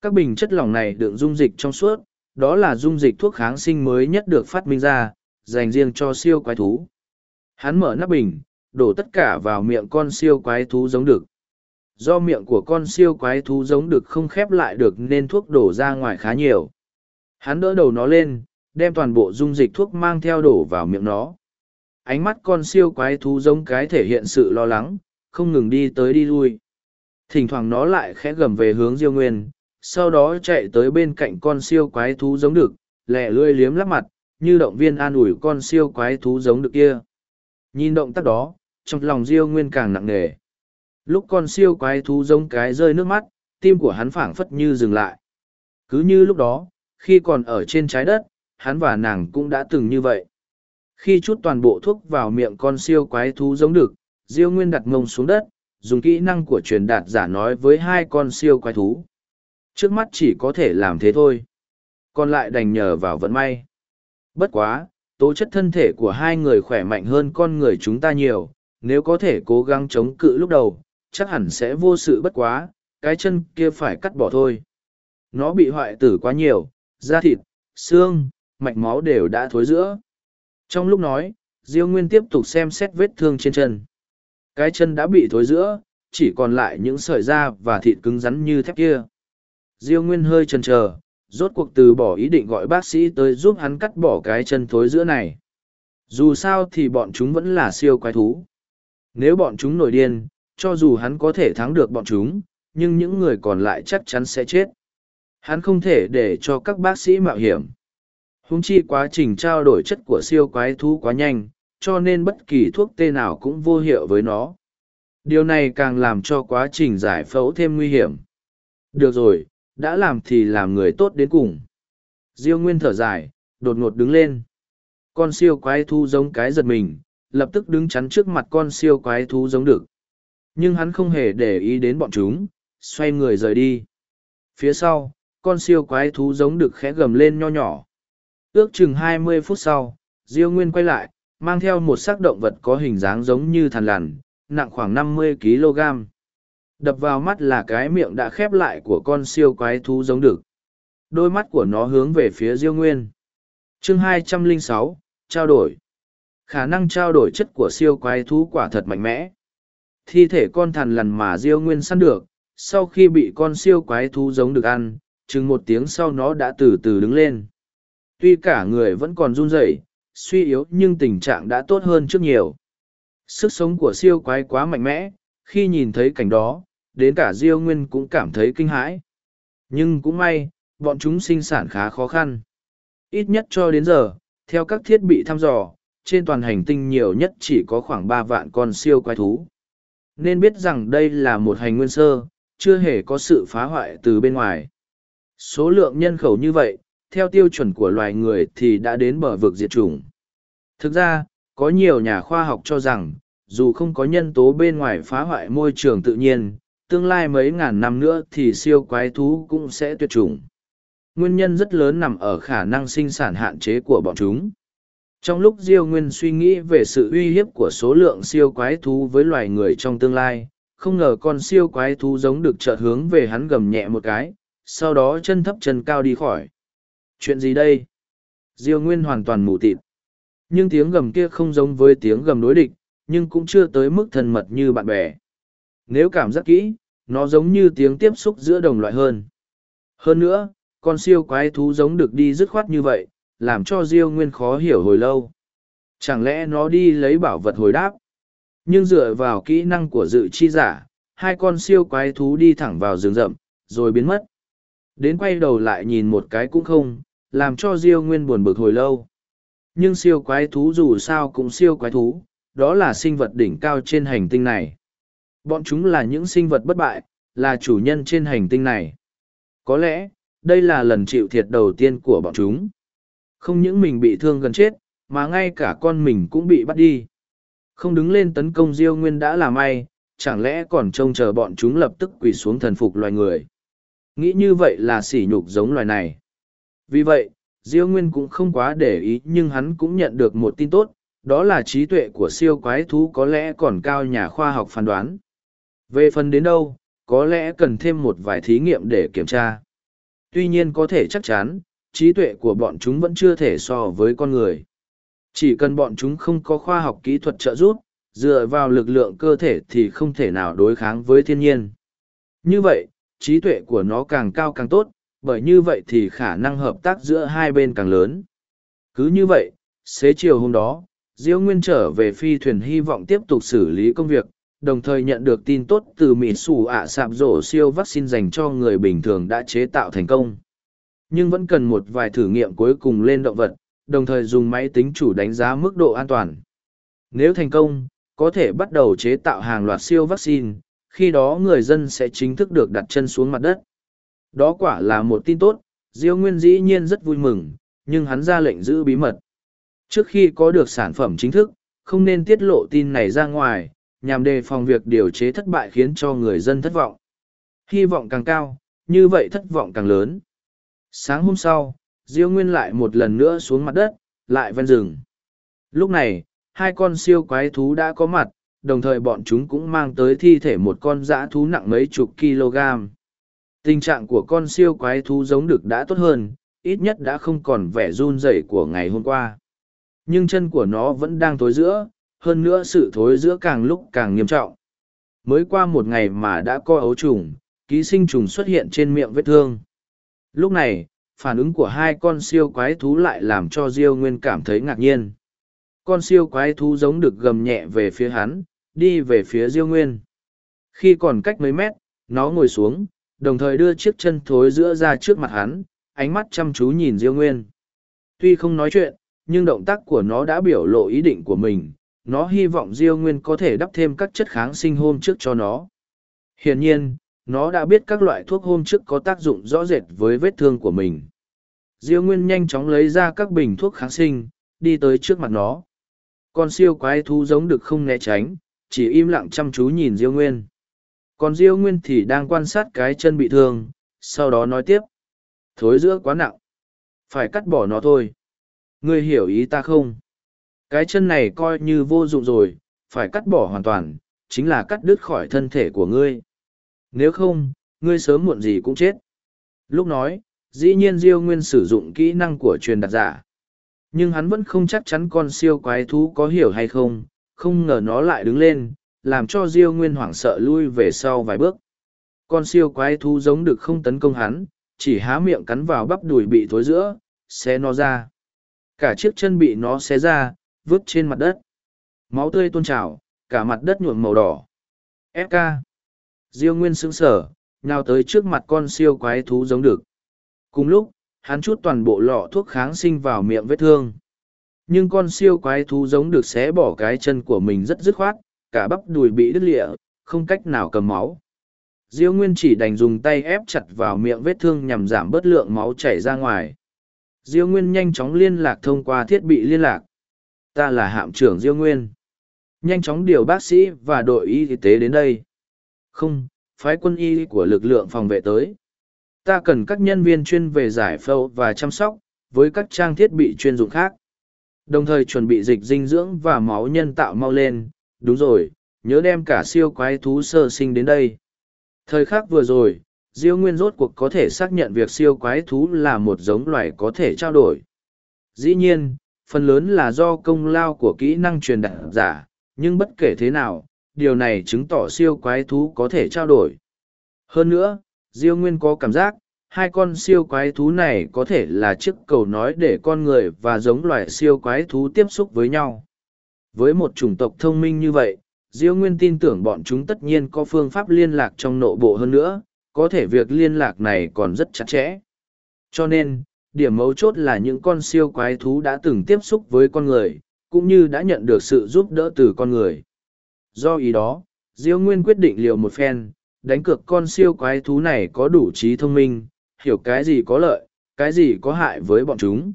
Các bình chất lỏng này đựng dung dịch trong suốt, đó là dung dịch thuốc kháng sinh mới nhất được phát minh ra, dành riêng cho siêu quái thú. Hắn mở nắp bình, đổ tất cả vào miệng con siêu quái thú giống được. Do miệng của con siêu quái thú giống được không khép lại được nên thuốc đổ ra ngoài khá nhiều. Hắn đỡ đầu nó lên, đem toàn bộ dung dịch thuốc mang theo đổ vào miệng nó. Ánh mắt con siêu quái thú giống cái thể hiện sự lo lắng, không ngừng đi tới đi lui. Thỉnh thoảng nó lại khẽ gầm về hướng Diêu Nguyên, sau đó chạy tới bên cạnh con siêu quái thú giống đực, lẹ lươi liếm lắp mặt, như động viên an ủi con siêu quái thú giống đực kia. Nhìn động tác đó, trong lòng Diêu Nguyên càng nặng nề. Lúc con siêu quái thú giống cái rơi nước mắt, tim của hắn phảng phất như dừng lại. Cứ như lúc đó, khi còn ở trên trái đất, hắn và nàng cũng đã từng như vậy. Khi chút toàn bộ thuốc vào miệng con siêu quái thú giống đực, Diêu Nguyên đặt mông xuống đất, dùng kỹ năng của truyền đạt giả nói với hai con siêu quái thú. Trước mắt chỉ có thể làm thế thôi. Còn lại đành nhờ vào vận may. Bất quá, tố chất thân thể của hai người khỏe mạnh hơn con người chúng ta nhiều, nếu có thể cố gắng chống cự lúc đầu, chắc hẳn sẽ vô sự bất quá, cái chân kia phải cắt bỏ thôi. Nó bị hoại tử quá nhiều, da thịt, xương, mạch máu đều đã thối giữa. Trong lúc nói, Diêu Nguyên tiếp tục xem xét vết thương trên chân. Cái chân đã bị thối giữa, chỉ còn lại những sợi da và thịt cứng rắn như thép kia. Diêu Nguyên hơi chần chờ, rốt cuộc từ bỏ ý định gọi bác sĩ tới giúp hắn cắt bỏ cái chân thối giữa này. Dù sao thì bọn chúng vẫn là siêu quái thú. Nếu bọn chúng nổi điên, cho dù hắn có thể thắng được bọn chúng, nhưng những người còn lại chắc chắn sẽ chết. Hắn không thể để cho các bác sĩ mạo hiểm. Húng chi quá trình trao đổi chất của siêu quái thú quá nhanh, cho nên bất kỳ thuốc tê nào cũng vô hiệu với nó. Điều này càng làm cho quá trình giải phẫu thêm nguy hiểm. Được rồi, đã làm thì làm người tốt đến cùng. Diêu Nguyên thở dài, đột ngột đứng lên. Con siêu quái thú giống cái giật mình, lập tức đứng chắn trước mặt con siêu quái thú giống được. Nhưng hắn không hề để ý đến bọn chúng, xoay người rời đi. Phía sau, con siêu quái thú giống được khẽ gầm lên nho nhỏ. Ước chừng hai mươi phút sau, Diêu Nguyên quay lại, mang theo một xác động vật có hình dáng giống như thằn lằn, nặng khoảng năm mươi kg. Đập vào mắt là cái miệng đã khép lại của con siêu quái thú giống đực. Đôi mắt của nó hướng về phía Diêu Nguyên. chương hai trăm linh sáu trao đổi. Khả năng trao đổi chất của siêu quái thú quả thật mạnh mẽ. Thi thể con thằn lằn mà Diêu Nguyên săn được, sau khi bị con siêu quái thú giống được ăn, chừng một tiếng sau nó đã từ từ đứng lên. Tuy cả người vẫn còn run rẩy, suy yếu nhưng tình trạng đã tốt hơn trước nhiều. Sức sống của siêu quái quá mạnh mẽ, khi nhìn thấy cảnh đó, đến cả Diêu Nguyên cũng cảm thấy kinh hãi. Nhưng cũng may, bọn chúng sinh sản khá khó khăn. Ít nhất cho đến giờ, theo các thiết bị thăm dò, trên toàn hành tinh nhiều nhất chỉ có khoảng ba vạn con siêu quái thú. Nên biết rằng đây là một hành nguyên sơ, chưa hề có sự phá hoại từ bên ngoài. Số lượng nhân khẩu như vậy, theo tiêu chuẩn của loài người thì đã đến bờ vực diệt chủng. Thực ra, có nhiều nhà khoa học cho rằng, dù không có nhân tố bên ngoài phá hoại môi trường tự nhiên, tương lai mấy ngàn năm nữa thì siêu quái thú cũng sẽ tuyệt chủng. Nguyên nhân rất lớn nằm ở khả năng sinh sản hạn chế của bọn chúng. Trong lúc Diêu Nguyên suy nghĩ về sự uy hiếp của số lượng siêu quái thú với loài người trong tương lai, không ngờ con siêu quái thú giống được chợt hướng về hắn gầm nhẹ một cái, sau đó chân thấp chân cao đi khỏi. Chuyện gì đây? Diêu Nguyên hoàn toàn mù tịt. Nhưng tiếng gầm kia không giống với tiếng gầm đối địch, nhưng cũng chưa tới mức thân mật như bạn bè. Nếu cảm giác kỹ, nó giống như tiếng tiếp xúc giữa đồng loại hơn. Hơn nữa, con siêu quái thú giống được đi dứt khoát như vậy, làm cho Diêu Nguyên khó hiểu hồi lâu. Chẳng lẽ nó đi lấy bảo vật hồi đáp, Nhưng dựa vào kỹ năng của dự chi giả, hai con siêu quái thú đi thẳng vào rừng rậm, rồi biến mất. Đến quay đầu lại nhìn một cái cũng không, làm cho Diêu Nguyên buồn bực hồi lâu. Nhưng siêu quái thú dù sao cũng siêu quái thú, đó là sinh vật đỉnh cao trên hành tinh này. Bọn chúng là những sinh vật bất bại, là chủ nhân trên hành tinh này. Có lẽ, đây là lần chịu thiệt đầu tiên của bọn chúng. Không những mình bị thương gần chết, mà ngay cả con mình cũng bị bắt đi. Không đứng lên tấn công Diêu Nguyên đã là may, chẳng lẽ còn trông chờ bọn chúng lập tức quỳ xuống thần phục loài người. Nghĩ như vậy là sỉ nhục giống loài này. Vì vậy, Diêu Nguyên cũng không quá để ý nhưng hắn cũng nhận được một tin tốt, đó là trí tuệ của siêu quái thú có lẽ còn cao nhà khoa học phán đoán. Về phần đến đâu, có lẽ cần thêm một vài thí nghiệm để kiểm tra. Tuy nhiên có thể chắc chắn, trí tuệ của bọn chúng vẫn chưa thể so với con người. Chỉ cần bọn chúng không có khoa học kỹ thuật trợ giúp, dựa vào lực lượng cơ thể thì không thể nào đối kháng với thiên nhiên. Như vậy, trí tuệ của nó càng cao càng tốt, bởi như vậy thì khả năng hợp tác giữa hai bên càng lớn. Cứ như vậy, xế chiều hôm đó, Diêu Nguyên trở về phi thuyền hy vọng tiếp tục xử lý công việc, đồng thời nhận được tin tốt từ Mỹ Sủ ạ sạp rổ siêu vaccine dành cho người bình thường đã chế tạo thành công. Nhưng vẫn cần một vài thử nghiệm cuối cùng lên động vật, đồng thời dùng máy tính chủ đánh giá mức độ an toàn. Nếu thành công, có thể bắt đầu chế tạo hàng loạt siêu vaccine, khi đó người dân sẽ chính thức được đặt chân xuống mặt đất. Đó quả là một tin tốt, Diêu Nguyên dĩ nhiên rất vui mừng, nhưng hắn ra lệnh giữ bí mật. Trước khi có được sản phẩm chính thức, không nên tiết lộ tin này ra ngoài, nhằm đề phòng việc điều chế thất bại khiến cho người dân thất vọng. Hy vọng càng cao, như vậy thất vọng càng lớn. Sáng hôm sau, Diêu Nguyên lại một lần nữa xuống mặt đất, lại ven rừng. Lúc này, hai con siêu quái thú đã có mặt, đồng thời bọn chúng cũng mang tới thi thể một con dã thú nặng mấy chục kg. Tình trạng của con siêu quái thú giống được đã tốt hơn, ít nhất đã không còn vẻ run rẩy của ngày hôm qua. Nhưng chân của nó vẫn đang tối giữa, hơn nữa sự thối giữa càng lúc càng nghiêm trọng. Mới qua một ngày mà đã có ấu trùng, ký sinh trùng xuất hiện trên miệng vết thương. Lúc này, phản ứng của hai con siêu quái thú lại làm cho Diêu Nguyên cảm thấy ngạc nhiên. Con siêu quái thú giống được gầm nhẹ về phía hắn, đi về phía Diêu Nguyên. Khi còn cách mấy mét, nó ngồi xuống, đồng thời đưa chiếc chân thối giữa ra trước mặt hắn, ánh mắt chăm chú nhìn Diêu Nguyên. Tuy không nói chuyện, nhưng động tác của nó đã biểu lộ ý định của mình, nó hy vọng Diêu Nguyên có thể đắp thêm các chất kháng sinh hôm trước cho nó. Hiển nhiên, nó đã biết các loại thuốc hôm trước có tác dụng rõ rệt với vết thương của mình. Diêu Nguyên nhanh chóng lấy ra các bình thuốc kháng sinh, đi tới trước mặt nó. Con siêu quái thú giống được không né tránh, chỉ im lặng chăm chú nhìn Diêu Nguyên. Còn Diêu Nguyên thì đang quan sát cái chân bị thương, sau đó nói tiếp. Thối giữa quá nặng. Phải cắt bỏ nó thôi. Ngươi hiểu ý ta không? Cái chân này coi như vô dụng rồi, phải cắt bỏ hoàn toàn, chính là cắt đứt khỏi thân thể của ngươi. Nếu không, ngươi sớm muộn gì cũng chết. Lúc nói, dĩ nhiên Diêu Nguyên sử dụng kỹ năng của truyền đặt giả. Nhưng hắn vẫn không chắc chắn con siêu quái thú có hiểu hay không, không ngờ nó lại đứng lên, làm cho Diêu Nguyên hoảng sợ lui về sau vài bước. Con siêu quái thú giống được không tấn công hắn, chỉ há miệng cắn vào bắp đùi bị thối giữa, xé nó ra. Cả chiếc chân bị nó xé ra, vứt trên mặt đất. Máu tươi tuôn trào, cả mặt đất nhuộm màu đỏ. FK. Diêu Nguyên sững sở, nhào tới trước mặt con siêu quái thú giống được. Cùng lúc, hắn chút toàn bộ lọ thuốc kháng sinh vào miệng vết thương. Nhưng con siêu quái thú giống được xé bỏ cái chân của mình rất dứt khoát, cả bắp đùi bị đứt lịa, không cách nào cầm máu. Diêu Nguyên chỉ đành dùng tay ép chặt vào miệng vết thương nhằm giảm bớt lượng máu chảy ra ngoài. Diêu Nguyên nhanh chóng liên lạc thông qua thiết bị liên lạc. Ta là hạm trưởng Diêu Nguyên. Nhanh chóng điều bác sĩ và đội y tế đến đây. Không, phái quân y của lực lượng phòng vệ tới. Ta cần các nhân viên chuyên về giải phẫu và chăm sóc, với các trang thiết bị chuyên dụng khác. Đồng thời chuẩn bị dịch dinh dưỡng và máu nhân tạo mau lên. Đúng rồi, nhớ đem cả siêu quái thú sơ sinh đến đây. Thời khắc vừa rồi, Diêu Nguyên rốt cuộc có thể xác nhận việc siêu quái thú là một giống loài có thể trao đổi. Dĩ nhiên, phần lớn là do công lao của kỹ năng truyền đạt giả, nhưng bất kể thế nào, điều này chứng tỏ siêu quái thú có thể trao đổi. Hơn nữa, Diêu Nguyên có cảm giác, hai con siêu quái thú này có thể là chiếc cầu nói để con người và giống loài siêu quái thú tiếp xúc với nhau. Với một chủng tộc thông minh như vậy, Diêu Nguyên tin tưởng bọn chúng tất nhiên có phương pháp liên lạc trong nội bộ hơn nữa, có thể việc liên lạc này còn rất chặt chẽ. Cho nên, điểm mấu chốt là những con siêu quái thú đã từng tiếp xúc với con người, cũng như đã nhận được sự giúp đỡ từ con người. Do ý đó, Diêu Nguyên quyết định liều một phen, đánh cược con siêu quái thú này có đủ trí thông minh, hiểu cái gì có lợi, cái gì có hại với bọn chúng.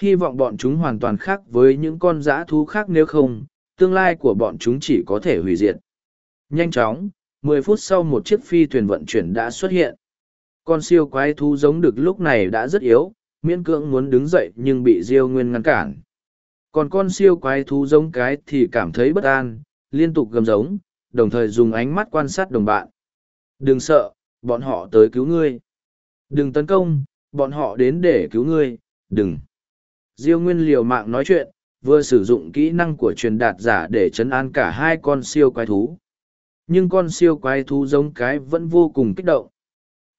Hy vọng bọn chúng hoàn toàn khác với những con dã thú khác nếu không, tương lai của bọn chúng chỉ có thể hủy diệt. Nhanh chóng, mười phút sau một chiếc phi thuyền vận chuyển đã xuất hiện. Con siêu quái thú giống được lúc này đã rất yếu, miễn cưỡng muốn đứng dậy nhưng bị Diêu Nguyên ngăn cản. Còn con siêu quái thú giống cái thì cảm thấy bất an, liên tục gầm giống, đồng thời dùng ánh mắt quan sát đồng bạn. Đừng sợ, bọn họ tới cứu ngươi. Đừng tấn công, bọn họ đến để cứu ngươi, đừng. Diêu Nguyên liều mạng nói chuyện, vừa sử dụng kỹ năng của truyền đạt giả để chấn an cả hai con siêu quái thú. Nhưng con siêu quái thú giống cái vẫn vô cùng kích động.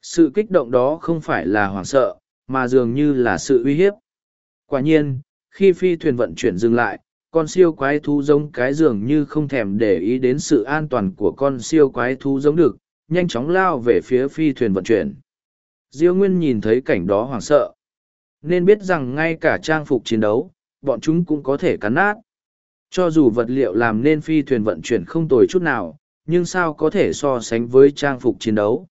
Sự kích động đó không phải là hoảng sợ, mà dường như là sự uy hiếp. Quả nhiên, khi phi thuyền vận chuyển dừng lại, con siêu quái thú giống cái dường như không thèm để ý đến sự an toàn của con siêu quái thú giống được, nhanh chóng lao về phía phi thuyền vận chuyển. Diêu Nguyên nhìn thấy cảnh đó hoảng sợ. Nên biết rằng ngay cả trang phục chiến đấu, bọn chúng cũng có thể cắn nát. Cho dù vật liệu làm nên phi thuyền vận chuyển không tồi chút nào, nhưng sao có thể so sánh với trang phục chiến đấu.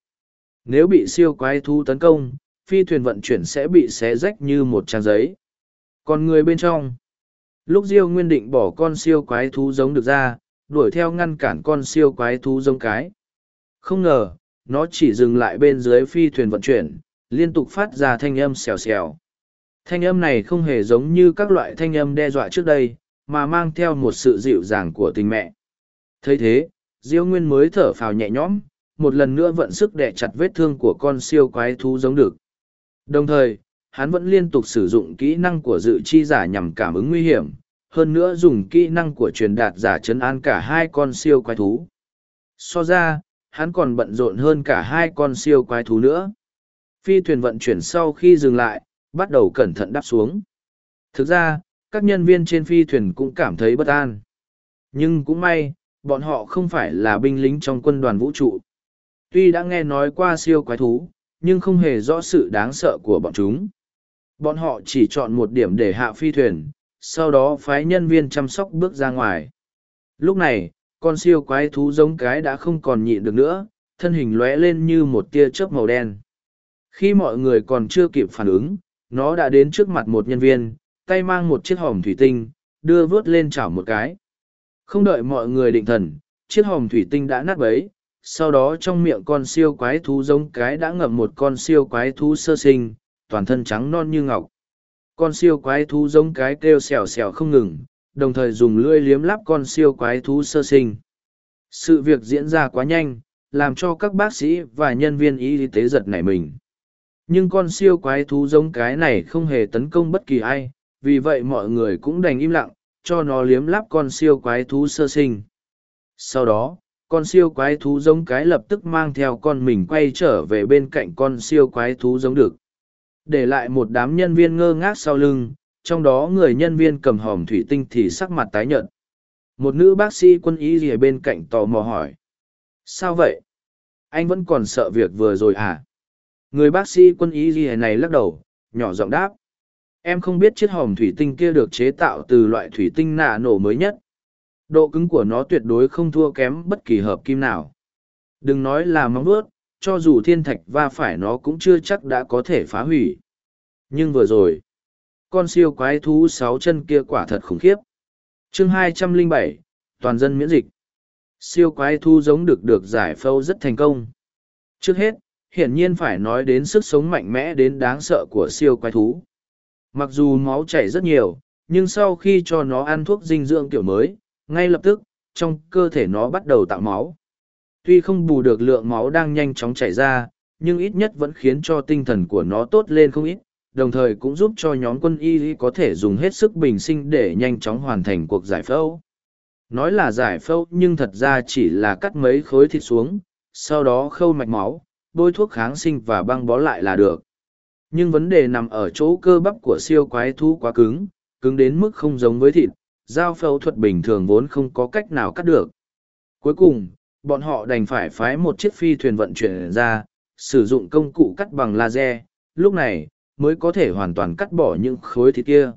Nếu bị siêu quái thú tấn công, phi thuyền vận chuyển sẽ bị xé rách như một trang giấy. Còn người bên trong, lúc Diêu Nguyên định bỏ con siêu quái thú giống được ra, đuổi theo ngăn cản con siêu quái thú giống cái. Không ngờ, nó chỉ dừng lại bên dưới phi thuyền vận chuyển, liên tục phát ra thanh âm xèo xèo. Thanh âm này không hề giống như các loại thanh âm đe dọa trước đây, mà mang theo một sự dịu dàng của tình mẹ. thấy thế, Diêu Nguyên mới thở phào nhẹ nhõm, một lần nữa vận sức đè chặt vết thương của con siêu quái thú giống được. Đồng thời, hắn vẫn liên tục sử dụng kỹ năng của dự chi giả nhằm cảm ứng nguy hiểm, hơn nữa dùng kỹ năng của truyền đạt giả chấn an cả hai con siêu quái thú. So ra, hắn còn bận rộn hơn cả hai con siêu quái thú nữa. Phi thuyền vận chuyển sau khi dừng lại, bắt đầu cẩn thận đáp xuống. Thực ra, các nhân viên trên phi thuyền cũng cảm thấy bất an. Nhưng cũng may, bọn họ không phải là binh lính trong quân đoàn vũ trụ. Tuy đã nghe nói qua siêu quái thú, nhưng không hề rõ sự đáng sợ của bọn chúng. Bọn họ chỉ chọn một điểm để hạ phi thuyền, sau đó phái nhân viên chăm sóc bước ra ngoài. Lúc này, con siêu quái thú giống cái đã không còn nhịn được nữa, thân hình lóe lên như một tia chớp màu đen. Khi mọi người còn chưa kịp phản ứng, nó đã đến trước mặt một nhân viên, tay mang một chiếc hòm thủy tinh, đưa vớt lên chảo một cái. Không đợi mọi người định thần, chiếc hòm thủy tinh đã nát bấy, sau đó trong miệng con siêu quái thú giống cái đã ngậm một con siêu quái thú sơ sinh, toàn thân trắng non như ngọc. Con siêu quái thú giống cái kêu xèo xèo không ngừng, đồng thời dùng lưỡi liếm lắp con siêu quái thú sơ sinh. Sự việc diễn ra quá nhanh, làm cho các bác sĩ và nhân viên y tế giật nảy mình. Nhưng con siêu quái thú giống cái này không hề tấn công bất kỳ ai, vì vậy mọi người cũng đành im lặng, cho nó liếm lắp con siêu quái thú sơ sinh. Sau đó, con siêu quái thú giống cái lập tức mang theo con mình quay trở về bên cạnh con siêu quái thú giống được. Để lại một đám nhân viên ngơ ngác sau lưng, trong đó người nhân viên cầm hòm thủy tinh thì sắc mặt tái nhợt. Một nữ bác sĩ quân y gì bên cạnh tò mò hỏi. Sao vậy? Anh vẫn còn sợ việc vừa rồi à? Người bác sĩ quân y gì này lắc đầu, nhỏ giọng đáp. Em không biết chiếc hòm thủy tinh kia được chế tạo từ loại thủy tinh nạ nổ mới nhất. Độ cứng của nó tuyệt đối không thua kém bất kỳ hợp kim nào. Đừng nói là móng vuốt, cho dù thiên thạch va phải nó cũng chưa chắc đã có thể phá hủy. Nhưng vừa rồi, con siêu quái thú sáu chân kia quả thật khủng khiếp. chương 207, toàn dân miễn dịch. Siêu quái thú giống được được giải phẫu rất thành công. Trước hết, hiển nhiên phải nói đến sức sống mạnh mẽ đến đáng sợ của siêu quái thú. Mặc dù máu chảy rất nhiều, nhưng sau khi cho nó ăn thuốc dinh dưỡng kiểu mới, ngay lập tức, trong cơ thể nó bắt đầu tạo máu. Tuy không bù được lượng máu đang nhanh chóng chảy ra, nhưng ít nhất vẫn khiến cho tinh thần của nó tốt lên không ít, đồng thời cũng giúp cho nhóm quân y có thể dùng hết sức bình sinh để nhanh chóng hoàn thành cuộc giải phẫu. Nói là giải phẫu nhưng thật ra chỉ là cắt mấy khối thịt xuống, sau đó khâu mạch máu, bôi thuốc kháng sinh và băng bó lại là được. Nhưng vấn đề nằm ở chỗ cơ bắp của siêu quái thú quá cứng, cứng đến mức không giống với thịt, Giao phẫu thuật bình thường vốn không có cách nào cắt được. Cuối cùng, bọn họ đành phải phái một chiếc phi thuyền vận chuyển ra, sử dụng công cụ cắt bằng laser, lúc này, mới có thể hoàn toàn cắt bỏ những khối thịt kia.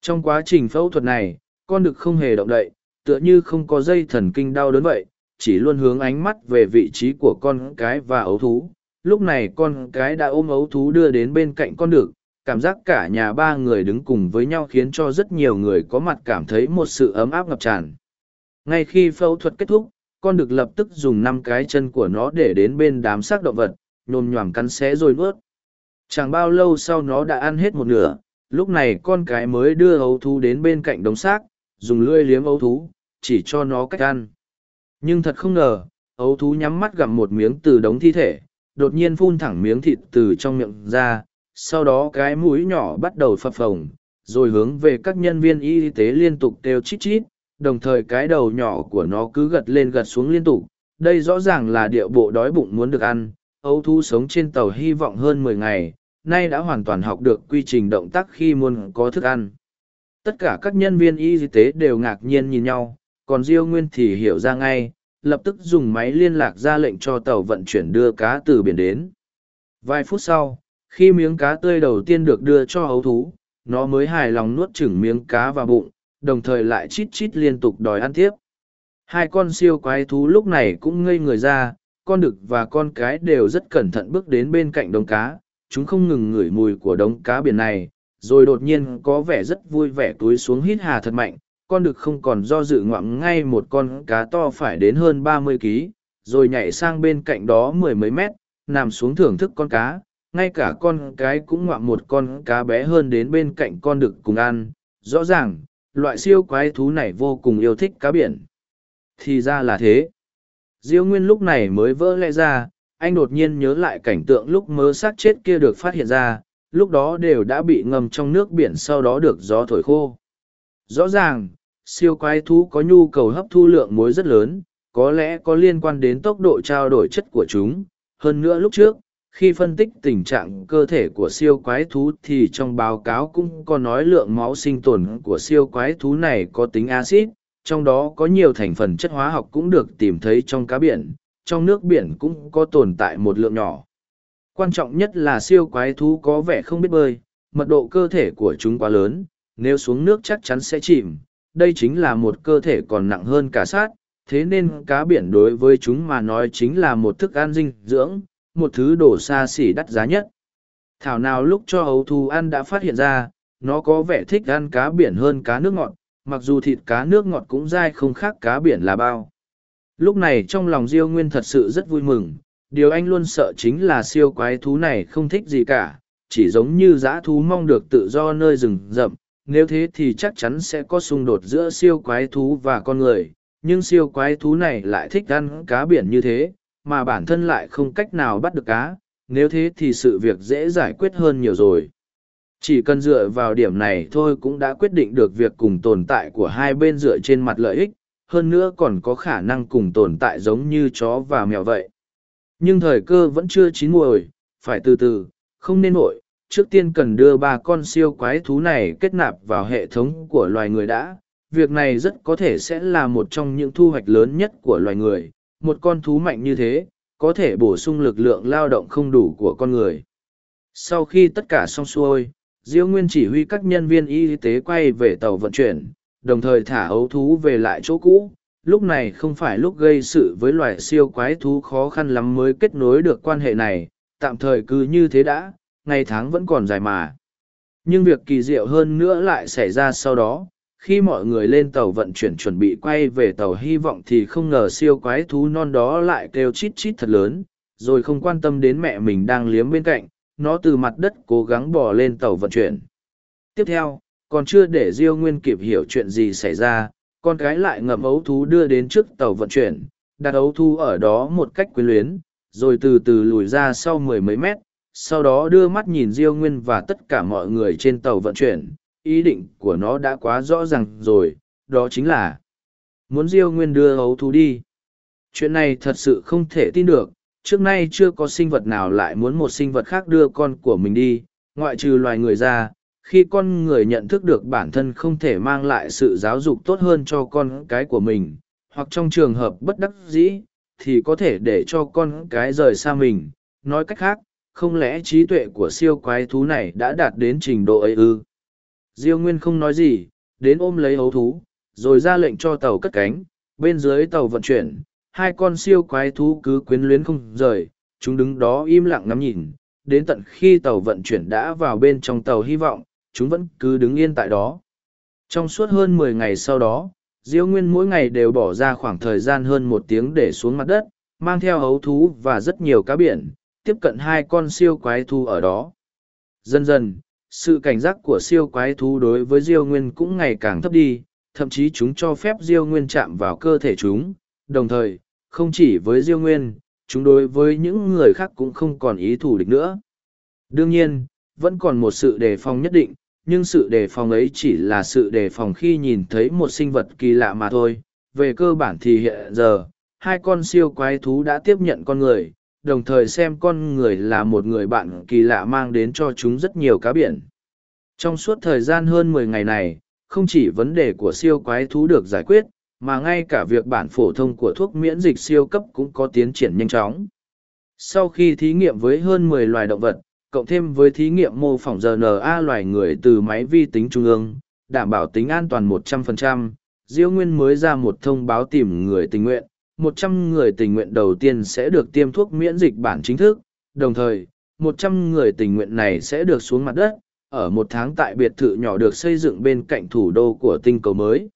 Trong quá trình phẫu thuật này, con đực không hề động đậy, tựa như không có dây thần kinh đau đớn vậy, chỉ luôn hướng ánh mắt về vị trí của con cái và ấu thú. Lúc này con cái đã ôm ấu thú đưa đến bên cạnh con đực, cảm giác cả nhà ba người đứng cùng với nhau khiến cho rất nhiều người có mặt cảm thấy một sự ấm áp ngập tràn. Ngay khi phẫu thuật kết thúc, con được lập tức dùng năm cái chân của nó để đến bên đám xác động vật, nhồm nhoàm cắn xé rồi nuốt. Chẳng bao lâu sau nó đã ăn hết một nửa, lúc này con cái mới đưa ấu thú đến bên cạnh đống xác, dùng lưỡi liếm ấu thú, chỉ cho nó cách ăn. Nhưng thật không ngờ, ấu thú nhắm mắt gặm một miếng từ đống thi thể, đột nhiên phun thẳng miếng thịt từ trong miệng ra, sau đó cái mũi nhỏ bắt đầu phập phồng, rồi hướng về các nhân viên y tế liên tục kêu chít chít, đồng thời cái đầu nhỏ của nó cứ gật lên gật xuống liên tục. Đây rõ ràng là địa bộ đói bụng muốn được ăn, ấu Thu sống trên tàu hy vọng hơn mười ngày, nay đã hoàn toàn học được quy trình động tác khi muốn có thức ăn. Tất cả các nhân viên y tế đều ngạc nhiên nhìn nhau, còn Diêu Nguyên thì hiểu ra ngay, lập tức dùng máy liên lạc ra lệnh cho tàu vận chuyển đưa cá từ biển đến. Vài phút sau, khi miếng cá tươi đầu tiên được đưa cho ấu thú, nó mới hài lòng nuốt chửng miếng cá vào bụng, đồng thời lại chít chít liên tục đòi ăn tiếp. Hai con siêu quái thú lúc này cũng ngây người ra, con đực và con cái đều rất cẩn thận bước đến bên cạnh đống cá, chúng không ngừng ngửi mùi của đống cá biển này, rồi đột nhiên có vẻ rất vui vẻ túi xuống hít hà thật mạnh, con đực không còn do dự ngoạm ngay một con cá to phải đến hơn ba mươi kg, rồi nhảy sang bên cạnh đó mười mấy mét, nằm xuống thưởng thức con cá, ngay cả con cái cũng ngoạm một con cá bé hơn đến bên cạnh con đực cùng ăn, rõ ràng, loại siêu quái thú này vô cùng yêu thích cá biển. Thì ra là thế. Diêu Nguyên lúc này mới vỡ lẽ ra, anh đột nhiên nhớ lại cảnh tượng lúc mớ xác chết kia được phát hiện ra, lúc đó đều đã bị ngâm trong nước biển sau đó được gió thổi khô. Rõ ràng, siêu quái thú có nhu cầu hấp thu lượng muối rất lớn, có lẽ có liên quan đến tốc độ trao đổi chất của chúng. Hơn nữa lúc trước, khi phân tích tình trạng cơ thể của siêu quái thú thì trong báo cáo cũng có nói lượng máu sinh tồn của siêu quái thú này có tính axit, trong đó có nhiều thành phần chất hóa học cũng được tìm thấy trong cá biển, trong nước biển cũng có tồn tại một lượng nhỏ. Quan trọng nhất là siêu quái thú có vẻ không biết bơi, mật độ cơ thể của chúng quá lớn, nếu xuống nước chắc chắn sẽ chìm, đây chính là một cơ thể còn nặng hơn cả sát, thế nên cá biển đối với chúng mà nói chính là một thức ăn dinh dưỡng một thứ đồ xa xỉ đắt giá nhất. Thảo nào lúc cho ấu thú ăn đã phát hiện ra, nó có vẻ thích ăn cá biển hơn cá nước ngọt, mặc dù thịt cá nước ngọt cũng dai không khác cá biển là bao. Lúc này trong lòng Diêu Nguyên thật sự rất vui mừng, điều anh luôn sợ chính là siêu quái thú này không thích gì cả, chỉ giống như dã thú mong được tự do nơi rừng rậm, nếu thế thì chắc chắn sẽ có xung đột giữa siêu quái thú và con người, nhưng siêu quái thú này lại thích ăn cá biển như thế, mà bản thân lại không cách nào bắt được cá, nếu thế thì sự việc dễ giải quyết hơn nhiều rồi. Chỉ cần dựa vào điểm này thôi cũng đã quyết định được việc cùng tồn tại của hai bên dựa trên mặt lợi ích, hơn nữa còn có khả năng cùng tồn tại giống như chó và mèo vậy. Nhưng thời cơ vẫn chưa chín muồi, phải từ từ, không nên nổi, trước tiên cần đưa ba con siêu quái thú này kết nạp vào hệ thống của loài người đã. Việc này rất có thể sẽ là một trong những thu hoạch lớn nhất của loài người, một con thú mạnh như thế, có thể bổ sung lực lượng lao động không đủ của con người. Sau khi tất cả xong xuôi, Diêu Nguyên chỉ huy các nhân viên y tế quay về tàu vận chuyển, đồng thời thả ấu thú về lại chỗ cũ. Lúc này không phải lúc gây sự với loài siêu quái thú khó khăn lắm mới kết nối được quan hệ này, tạm thời cứ như thế đã, ngày tháng vẫn còn dài mà. Nhưng việc kỳ diệu hơn nữa lại xảy ra sau đó, khi mọi người lên tàu vận chuyển chuẩn bị quay về tàu hy vọng thì không ngờ siêu quái thú non đó lại kêu chít chít thật lớn, rồi không quan tâm đến mẹ mình đang liếm bên cạnh, nó từ mặt đất cố gắng bỏ lên tàu vận chuyển. Tiếp theo, còn chưa để diêu nguyên kịp hiểu chuyện gì xảy ra, con cái lại ngậm ấu thú đưa đến trước tàu vận chuyển, đặt ấu thú ở đó một cách quyến luyến, rồi từ từ lùi ra sau mười mấy mét, sau đó đưa mắt nhìn diêu nguyên và tất cả mọi người trên tàu vận chuyển ý định của nó đã quá rõ ràng rồi, đó chính là muốn Diêu Nguyên đưa ấu thú đi. Chuyện này thật sự không thể tin được, trước nay chưa có sinh vật nào lại muốn một sinh vật khác đưa con của mình đi, ngoại trừ loài người ra. Khi con người nhận thức được bản thân không thể mang lại sự giáo dục tốt hơn cho con cái của mình, hoặc trong trường hợp bất đắc dĩ, thì có thể để cho con cái rời xa mình. Nói cách khác, không lẽ trí tuệ của siêu quái thú này đã đạt đến trình độ ấy ư? Diêu Nguyên không nói gì, đến ôm lấy hấu thú, rồi ra lệnh cho tàu cất cánh, bên dưới tàu vận chuyển, hai con siêu quái thú cứ quyến luyến không rời, chúng đứng đó im lặng ngắm nhìn, đến tận khi tàu vận chuyển đã vào bên trong tàu hy vọng, chúng vẫn cứ đứng yên tại đó. Trong suốt hơn mười ngày sau đó, Diêu Nguyên mỗi ngày đều bỏ ra khoảng thời gian hơn một tiếng để xuống mặt đất, mang theo hấu thú và rất nhiều cá biển, tiếp cận hai con siêu quái thú ở đó. Dần dần, sự cảnh giác của siêu quái thú đối với Diêu Nguyên cũng ngày càng thấp đi, thậm chí chúng cho phép Diêu Nguyên chạm vào cơ thể chúng, đồng thời, không chỉ với Diêu Nguyên, chúng đối với những người khác cũng không còn ý thủ địch nữa. Đương nhiên, vẫn còn một sự đề phòng nhất định, nhưng sự đề phòng ấy chỉ là sự đề phòng khi nhìn thấy một sinh vật kỳ lạ mà thôi. Về cơ bản thì hiện giờ, hai con siêu quái thú đã tiếp nhận con người, đồng thời xem con người là một người bạn kỳ lạ mang đến cho chúng rất nhiều cá biển. Trong suốt thời gian hơn mười ngày này, không chỉ vấn đề của siêu quái thú được giải quyết, mà ngay cả việc bản phổ thông của thuốc miễn dịch siêu cấp cũng có tiến triển nhanh chóng. Sau khi thí nghiệm với hơn mười loài động vật, cộng thêm với thí nghiệm mô phỏng RNA loài người từ máy vi tính trung ương, đảm bảo tính an toàn 100%, Diêu Nguyên mới ra một thông báo tìm người tình nguyện. 100 người tình nguyện đầu tiên sẽ được tiêm thuốc miễn dịch bản chính thức, đồng thời, 100 người tình nguyện này sẽ được xuống mặt đất, ở một tháng tại biệt thự nhỏ được xây dựng bên cạnh thủ đô của tinh cầu mới.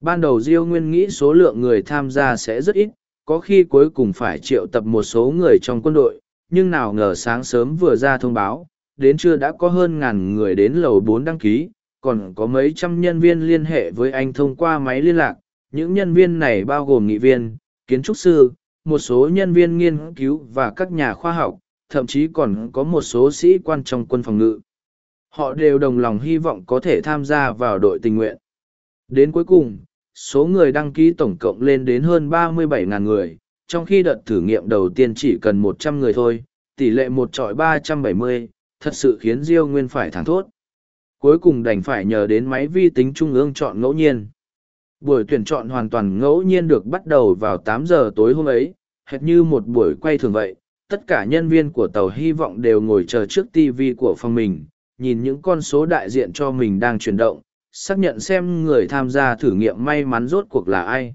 Ban đầu Diêu Nguyên nghĩ số lượng người tham gia sẽ rất ít, có khi cuối cùng phải triệu tập một số người trong quân đội, nhưng nào ngờ sáng sớm vừa ra thông báo, đến trưa đã có hơn ngàn người đến lầu bốn đăng ký, còn có mấy trăm nhân viên liên hệ với anh thông qua máy liên lạc. Những nhân viên này bao gồm nghị viên, kiến trúc sư, một số nhân viên nghiên cứu và các nhà khoa học, thậm chí còn có một số sĩ quan trong quân phòng ngự. Họ đều đồng lòng hy vọng có thể tham gia vào đội tình nguyện. Đến cuối cùng, số người đăng ký tổng cộng lên đến hơn 37.000 người, trong khi đợt thử nghiệm đầu tiên chỉ cần một trăm người thôi, tỷ lệ một trọi ba trăm bảy mươi, thật sự khiến Diêu Nguyên phải thẳng thốt. Cuối cùng đành phải nhờ đến máy vi tính trung ương chọn ngẫu nhiên. Buổi tuyển chọn hoàn toàn ngẫu nhiên được bắt đầu vào 8 giờ tối hôm ấy, hệt như một buổi quay thường vậy. Tất cả nhân viên của tàu hy vọng đều ngồi chờ trước TV của phòng mình, nhìn những con số đại diện cho mình đang chuyển động, xác nhận xem người tham gia thử nghiệm may mắn rốt cuộc là ai.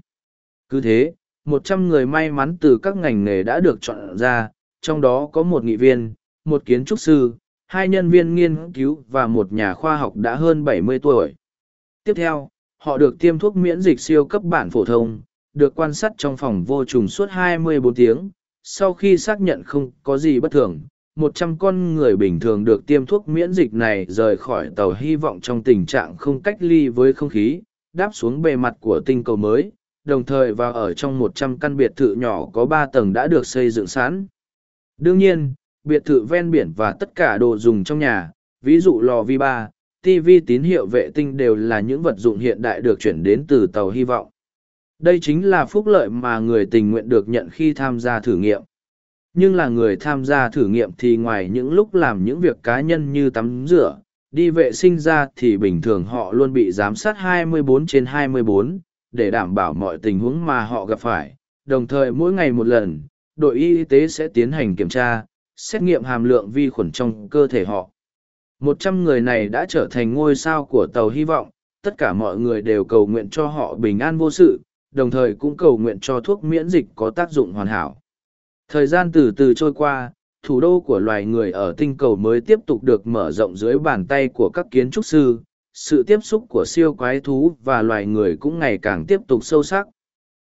Cứ thế, một trăm người may mắn từ các ngành nghề đã được chọn ra, trong đó có một nghị viên, một kiến trúc sư, hai nhân viên nghiên cứu và một nhà khoa học đã hơn bảy mươi tuổi. Tiếp theo, họ được tiêm thuốc miễn dịch siêu cấp bản phổ thông, được quan sát trong phòng vô trùng suốt 24 tiếng. Sau khi xác nhận không có gì bất thường, một trăm con người bình thường được tiêm thuốc miễn dịch này rời khỏi tàu hy vọng trong tình trạng không cách ly với không khí, đáp xuống bề mặt của tinh cầu mới, đồng thời vào ở trong một trăm căn biệt thự nhỏ có ba tầng đã được xây dựng sẵn. Đương nhiên, biệt thự ven biển và tất cả đồ dùng trong nhà, ví dụ lò vi ba, TV tín hiệu vệ tinh đều là những vật dụng hiện đại được chuyển đến từ tàu hy vọng. Đây chính là phúc lợi mà người tình nguyện được nhận khi tham gia thử nghiệm. Nhưng là người tham gia thử nghiệm thì ngoài những lúc làm những việc cá nhân như tắm rửa, đi vệ sinh ra thì bình thường họ luôn bị giám sát 24 trên 24, để đảm bảo mọi tình huống mà họ gặp phải. Đồng thời mỗi ngày một lần, đội y tế sẽ tiến hành kiểm tra, xét nghiệm hàm lượng vi khuẩn trong cơ thể họ. Một trăm người này đã trở thành ngôi sao của tàu hy vọng, tất cả mọi người đều cầu nguyện cho họ bình an vô sự, đồng thời cũng cầu nguyện cho thuốc miễn dịch có tác dụng hoàn hảo. Thời gian từ từ trôi qua, thủ đô của loài người ở tinh cầu mới tiếp tục được mở rộng dưới bàn tay của các kiến trúc sư, sự tiếp xúc của siêu quái thú và loài người cũng ngày càng tiếp tục sâu sắc.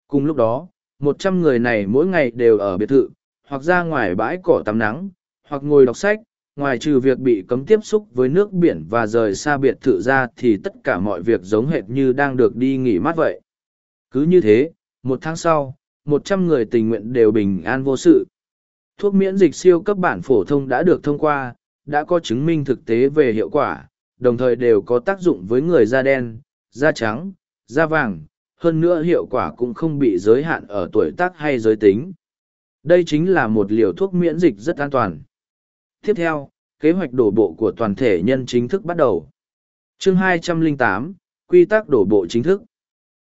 Cùng lúc đó, một trăm người này mỗi ngày đều ở biệt thự, hoặc ra ngoài bãi cỏ tắm nắng, hoặc ngồi đọc sách, ngoài trừ việc bị cấm tiếp xúc với nước biển và rời xa biệt thự ra thì tất cả mọi việc giống hệt như đang được đi nghỉ mát vậy. Cứ như thế, một tháng sau, một trăm người tình nguyện đều bình an vô sự. Thuốc miễn dịch siêu cấp bản phổ thông đã được thông qua, đã có chứng minh thực tế về hiệu quả, đồng thời đều có tác dụng với người da đen, da trắng, da vàng, hơn nữa hiệu quả cũng không bị giới hạn ở tuổi tác hay giới tính. Đây chính là một liều thuốc miễn dịch rất an toàn. Tiếp theo, kế hoạch đổ bộ của toàn thể nhân chính thức bắt đầu. Chương 208, Quy tắc đổ bộ chính thức.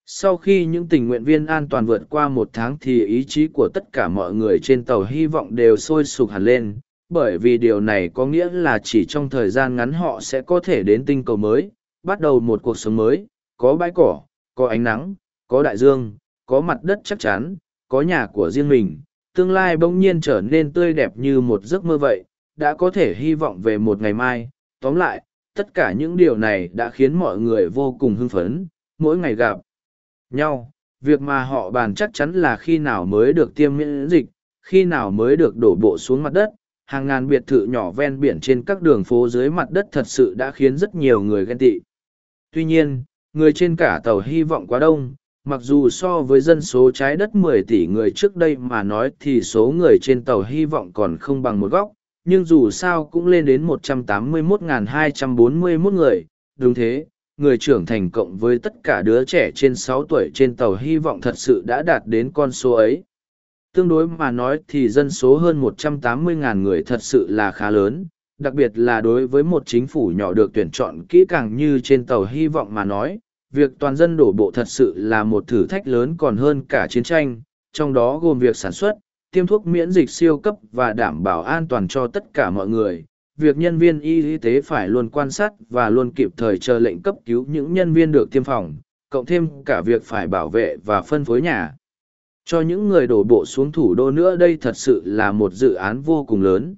sau khi những tình nguyện viên an toàn vượt qua một tháng thì ý chí của tất cả mọi người trên tàu hy vọng đều sôi sục hẳn lên bởi vì điều này có nghĩa là chỉ trong thời gian ngắn họ sẽ có thể đến tinh cầu mới bắt đầu một cuộc sống mới có bãi cỏ có ánh nắng có đại dương có mặt đất chắc chắn có nhà của riêng mình tương lai bỗng nhiên trở nên tươi đẹp như một giấc mơ vậy đã có thể hy vọng về một ngày mai. Tóm lại, tất cả những điều này đã khiến mọi người vô cùng hưng phấn, mỗi ngày gặp nhau. Việc mà họ bàn chắc chắn là khi nào mới được tiêm miễn dịch, khi nào mới được đổ bộ xuống mặt đất. Hàng ngàn biệt thự nhỏ ven biển trên các đường phố dưới mặt đất thật sự đã khiến rất nhiều người ghen tị. Tuy nhiên, người trên cả tàu hy vọng quá đông. Mặc dù so với dân số trái đất 10 tỷ người trước đây mà nói thì số người trên tàu hy vọng còn không bằng một góc nhưng dù sao cũng lên đến 181.241 người. Đúng thế người trưởng thành cộng với tất cả đứa trẻ trên 6 tuổi trên tàu hy vọng thật sự đã đạt đến con số ấy. Tương đối mà nói thì dân số hơn 180.000 người thật sự là khá lớn, đặc biệt là đối với một chính phủ nhỏ được tuyển chọn kỹ càng như trên tàu hy vọng mà nói, việc toàn dân đổ bộ thật sự là một thử thách lớn còn hơn cả chiến tranh, trong đó gồm việc sản xuất, tiêm thuốc miễn dịch siêu cấp và đảm bảo an toàn cho tất cả mọi người. Việc nhân viên y tế phải luôn quan sát và luôn kịp thời chờ lệnh cấp cứu những nhân viên được tiêm phòng, cộng thêm cả việc phải bảo vệ và phân phối nhà cho những người đổ bộ xuống thủ đô nữa đây thật sự là một dự án vô cùng lớn.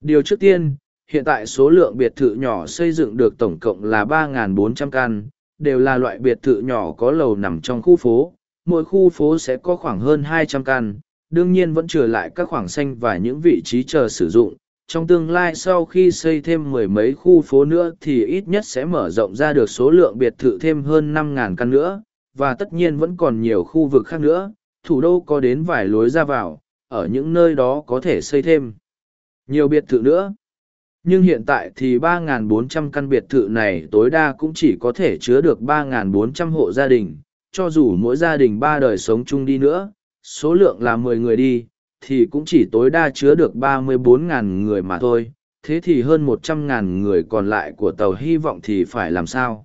Điều trước tiên, hiện tại số lượng biệt thự nhỏ xây dựng được tổng cộng là 3.400 căn, đều là loại biệt thự nhỏ có lầu nằm trong khu phố, mỗi khu phố sẽ có khoảng hơn 200 căn, đương nhiên vẫn trừ lại các khoảng xanh và những vị trí chờ sử dụng. Trong tương lai sau khi xây thêm mười mấy khu phố nữa thì ít nhất sẽ mở rộng ra được số lượng biệt thự thêm hơn 5.000 căn nữa, và tất nhiên vẫn còn nhiều khu vực khác nữa, thủ đô có đến vài lối ra vào, ở những nơi đó có thể xây thêm nhiều biệt thự nữa. Nhưng hiện tại thì 3.400 căn biệt thự này tối đa cũng chỉ có thể chứa được 3.400 hộ gia đình, cho dù mỗi gia đình ba đời sống chung đi nữa, số lượng là 10 người đi, thì cũng chỉ tối đa chứa được 34.000 người mà thôi, thế thì hơn 100.000 người còn lại của tàu hy vọng thì phải làm sao?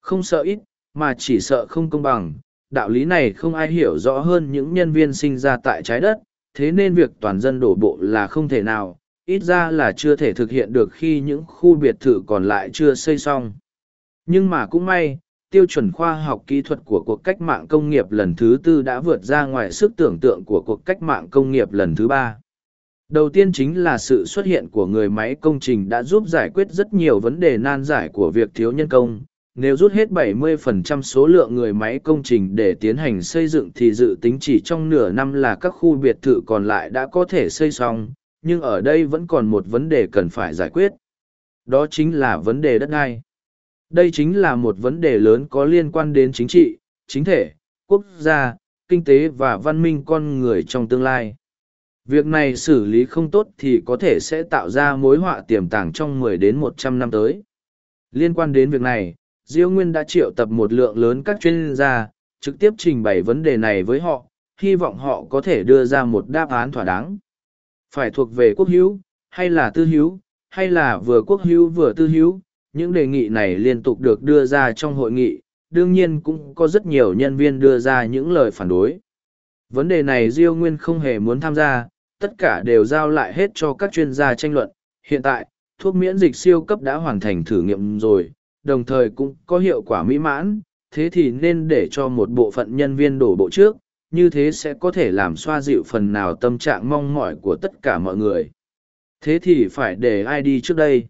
Không sợ ít, mà chỉ sợ không công bằng, đạo lý này không ai hiểu rõ hơn những nhân viên sinh ra tại trái đất, thế nên việc toàn dân đổ bộ là không thể nào, ít ra là chưa thể thực hiện được khi những khu biệt thự còn lại chưa xây xong. Nhưng mà cũng may, tiêu chuẩn khoa học kỹ thuật của cuộc cách mạng công nghiệp lần thứ tư đã vượt ra ngoài sức tưởng tượng của cuộc cách mạng công nghiệp lần thứ ba. Đầu tiên chính là sự xuất hiện của người máy công trình đã giúp giải quyết rất nhiều vấn đề nan giải của việc thiếu nhân công, nếu rút hết 70% số lượng người máy công trình để tiến hành xây dựng thì dự tính chỉ trong nửa năm là các khu biệt thự còn lại đã có thể xây xong, nhưng ở đây vẫn còn một vấn đề cần phải giải quyết. Đó chính là vấn đề đất đai. Đây chính là một vấn đề lớn có liên quan đến chính trị, chính thể, quốc gia, kinh tế và văn minh con người trong tương lai. Việc này xử lý không tốt thì có thể sẽ tạo ra mối họa tiềm tàng trong 10 đến 100 năm tới. Liên quan đến việc này, Diêu Nguyên đã triệu tập một lượng lớn các chuyên gia, trực tiếp trình bày vấn đề này với họ, hy vọng họ có thể đưa ra một đáp án thỏa đáng. Phải thuộc về quốc hữu, hay là tư hữu, hay là vừa quốc hữu vừa tư hữu, những đề nghị này liên tục được đưa ra trong hội nghị, đương nhiên cũng có rất nhiều nhân viên đưa ra những lời phản đối. Vấn đề này Diêu Nguyên không hề muốn tham gia, tất cả đều giao lại hết cho các chuyên gia tranh luận. Hiện tại, thuốc miễn dịch siêu cấp đã hoàn thành thử nghiệm rồi, đồng thời cũng có hiệu quả mỹ mãn, thế thì nên để cho một bộ phận nhân viên đổ bộ trước, như thế sẽ có thể làm xoa dịu phần nào tâm trạng mong mỏi của tất cả mọi người. Thế thì phải để ai đi trước đây?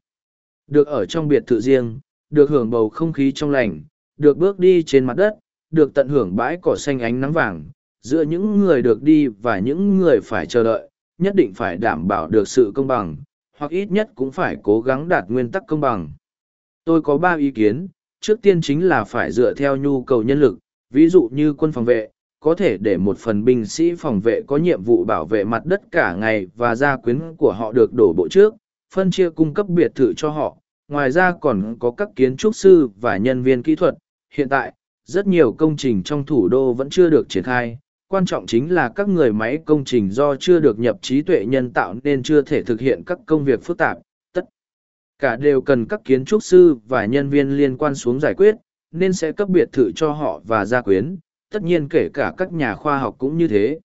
Được ở trong biệt thự riêng, được hưởng bầu không khí trong lành, được bước đi trên mặt đất, được tận hưởng bãi cỏ xanh ánh nắng vàng, giữa những người được đi và những người phải chờ đợi, nhất định phải đảm bảo được sự công bằng, hoặc ít nhất cũng phải cố gắng đạt nguyên tắc công bằng. Tôi có ba ý kiến, trước tiên chính là phải dựa theo nhu cầu nhân lực, ví dụ như quân phòng vệ, có thể để một phần binh sĩ phòng vệ có nhiệm vụ bảo vệ mặt đất cả ngày và gia quyến của họ được đổ bộ trước, phân chia cung cấp biệt thự cho họ. Ngoài ra còn có các kiến trúc sư và nhân viên kỹ thuật. Hiện tại, rất nhiều công trình trong thủ đô vẫn chưa được triển khai. Quan trọng chính là các người máy công trình do chưa được nhập trí tuệ nhân tạo nên chưa thể thực hiện các công việc phức tạp, Tất cả đều cần các kiến trúc sư và nhân viên liên quan xuống giải quyết nên sẽ cấp biệt thự cho họ và gia quyến, tất nhiên kể cả các nhà khoa học cũng như thế.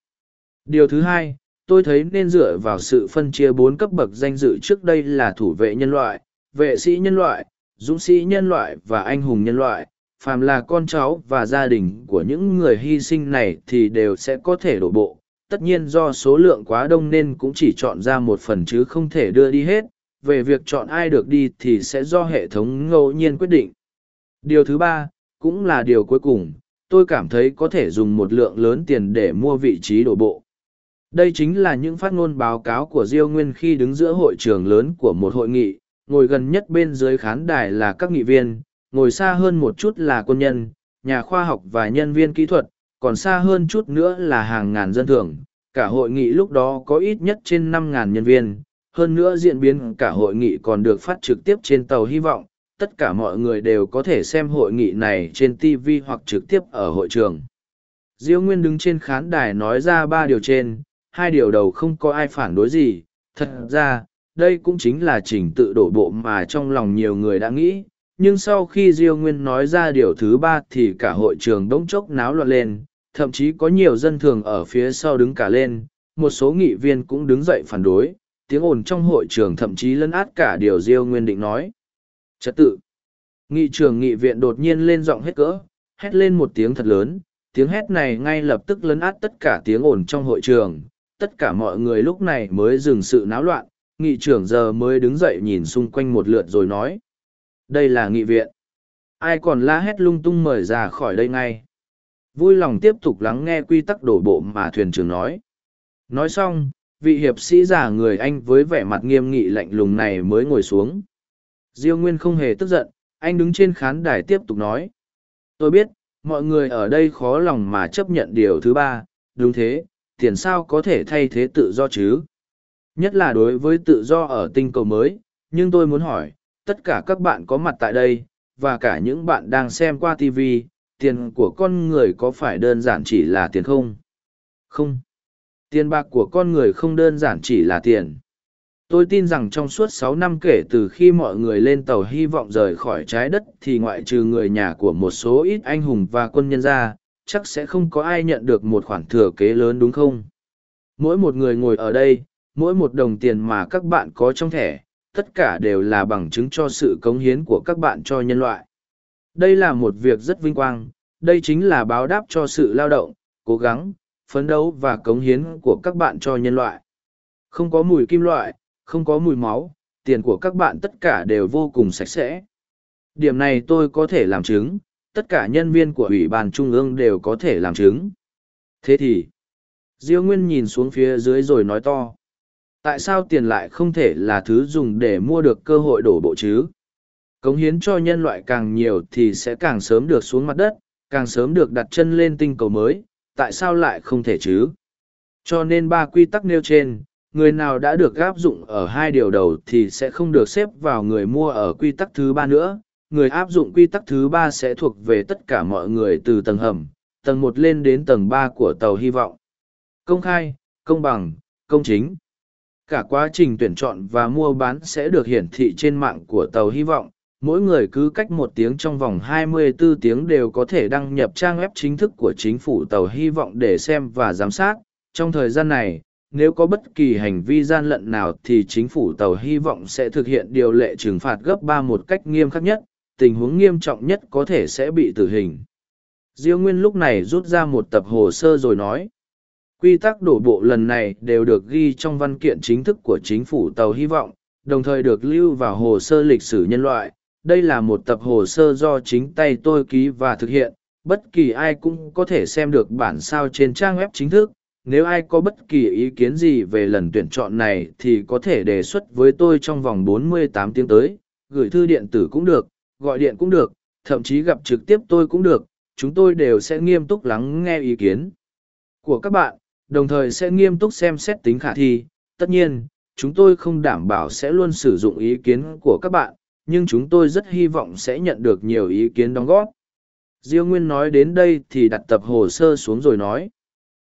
Điều thứ hai, tôi thấy nên dựa vào sự phân chia bốn cấp bậc danh dự trước đây là thủ vệ nhân loại, vệ sĩ nhân loại, dũng sĩ nhân loại và anh hùng nhân loại. Phàm là con cháu và gia đình của những người hy sinh này thì đều sẽ có thể đổ bộ. Tất nhiên do số lượng quá đông nên cũng chỉ chọn ra một phần chứ không thể đưa đi hết. Về việc chọn ai được đi thì sẽ do hệ thống ngẫu nhiên quyết định. Điều thứ ba, cũng là điều cuối cùng, tôi cảm thấy có thể dùng một lượng lớn tiền để mua vị trí đổ bộ. Đây chính là những phát ngôn báo cáo của Diêu Nguyên khi đứng giữa hội trường lớn của một hội nghị, ngồi gần nhất bên dưới khán đài là các nghị viên, ngồi xa hơn một chút là quân nhân, nhà khoa học và nhân viên kỹ thuật, còn xa hơn chút nữa là hàng ngàn dân thường. Cả hội nghị lúc đó có ít nhất trên 5.000 nhân viên, hơn nữa diễn biến cả hội nghị còn được phát trực tiếp trên tàu hy vọng, tất cả mọi người đều có thể xem hội nghị này trên TV hoặc trực tiếp ở hội trường. Diêu Nguyên đứng trên khán đài nói ra ba điều trên, hai điều đầu không có ai phản đối gì, thật ra, đây cũng chính là trình tự đổ bộ mà trong lòng nhiều người đã nghĩ, nhưng sau khi Diêu Nguyên nói ra điều thứ ba thì cả hội trường đống chốc náo loạn lên, thậm chí có nhiều dân thường ở phía sau đứng cả lên, một số nghị viên cũng đứng dậy phản đối, tiếng ồn trong hội trường thậm chí lấn át cả điều Diêu Nguyên định nói. Trật tự. Nghị trường nghị viện đột nhiên lên giọng hết cỡ, hét lên một tiếng thật lớn, tiếng hét này ngay lập tức lấn át tất cả tiếng ồn trong hội trường. Tất cả mọi người lúc này mới dừng sự náo loạn, nghị trưởng giờ mới đứng dậy nhìn xung quanh một lượt rồi nói. Đây là nghị viện. Ai còn la hét lung tung mời ra khỏi đây ngay. Vui lòng tiếp tục lắng nghe quy tắc đổ bộ mà thuyền trưởng nói. Nói xong, vị hiệp sĩ già người Anh với vẻ mặt nghiêm nghị lạnh lùng này mới ngồi xuống. Diêu Nguyên không hề tức giận, anh đứng trên khán đài tiếp tục nói. Tôi biết, mọi người ở đây khó lòng mà chấp nhận điều thứ ba, đúng thế, tiền sao có thể thay thế tự do chứ? Nhất là đối với tự do ở tinh cầu mới, nhưng tôi muốn hỏi, tất cả các bạn có mặt tại đây, và cả những bạn đang xem qua TV, tiền của con người có phải đơn giản chỉ là tiền không? Không. Tiền bạc của con người không đơn giản chỉ là tiền tôi tin rằng trong suốt sáu năm kể từ khi mọi người lên tàu hy vọng rời khỏi trái đất thì ngoại trừ người nhà của một số ít anh hùng và quân nhân ra chắc sẽ không có ai nhận được một khoản thừa kế lớn đúng không? Mỗi một người ngồi ở đây mỗi một đồng tiền mà các bạn có trong thẻ tất cả đều là bằng chứng cho sự cống hiến của các bạn cho nhân loại. Đây là một việc rất vinh quang đây chính là báo đáp cho sự lao động cố gắng phấn đấu và cống hiến của các bạn cho nhân loại. Không có mùi kim loại không có mùi máu, tiền của các bạn tất cả đều vô cùng sạch sẽ. Điểm này tôi có thể làm chứng, tất cả nhân viên của Ủy ban Trung ương đều có thể làm chứng. Thế thì, Diêu Nguyên nhìn xuống phía dưới rồi nói to. Tại sao tiền lại không thể là thứ dùng để mua được cơ hội đổ bộ chứ? Cống hiến cho nhân loại càng nhiều thì sẽ càng sớm được xuống mặt đất, càng sớm được đặt chân lên tinh cầu mới, tại sao lại không thể chứ? Cho nên ba quy tắc nêu trên, người nào đã được áp dụng ở hai điều đầu thì sẽ không được xếp vào người mua ở quy tắc thứ ba nữa người áp dụng quy tắc thứ ba sẽ thuộc về tất cả mọi người từ tầng hầm, tầng một lên đến tầng ba của tàu hy vọng. Công khai, công bằng, công chính. Cả quá trình tuyển chọn và mua bán sẽ được hiển thị trên mạng của tàu hy vọng. Mỗi người cứ cách một tiếng trong vòng 24 tiếng đều có thể đăng nhập trang web chính thức của chính phủ tàu hy vọng để xem và giám sát. Trong thời gian này, nếu có bất kỳ hành vi gian lận nào thì chính phủ tàu hy vọng sẽ thực hiện điều lệ trừng phạt gấp ba một cách nghiêm khắc nhất tình huống nghiêm trọng nhất có thể sẽ bị tử hình. Diêu nguyên lúc này rút ra một tập hồ sơ rồi nói quy tắc đổ bộ lần này đều được ghi trong văn kiện chính thức của chính phủ tàu hy vọng đồng thời được lưu vào hồ sơ lịch sử nhân loại. Đây là một tập hồ sơ do chính tay tôi ký và thực hiện. Bất kỳ ai cũng có thể xem được bản sao trên trang web chính thức. Nếu ai có bất kỳ ý kiến gì về lần tuyển chọn này thì có thể đề xuất với tôi trong vòng 48 tiếng tới, gửi thư điện tử cũng được, gọi điện cũng được, thậm chí gặp trực tiếp tôi cũng được, chúng tôi đều sẽ nghiêm túc lắng nghe ý kiến của các bạn, đồng thời sẽ nghiêm túc xem xét tính khả thi. Tất nhiên, chúng tôi không đảm bảo sẽ luôn sử dụng ý kiến của các bạn, nhưng chúng tôi rất hy vọng sẽ nhận được nhiều ý kiến đóng góp. Diêu Nguyên nói đến đây thì đặt tập hồ sơ xuống rồi nói.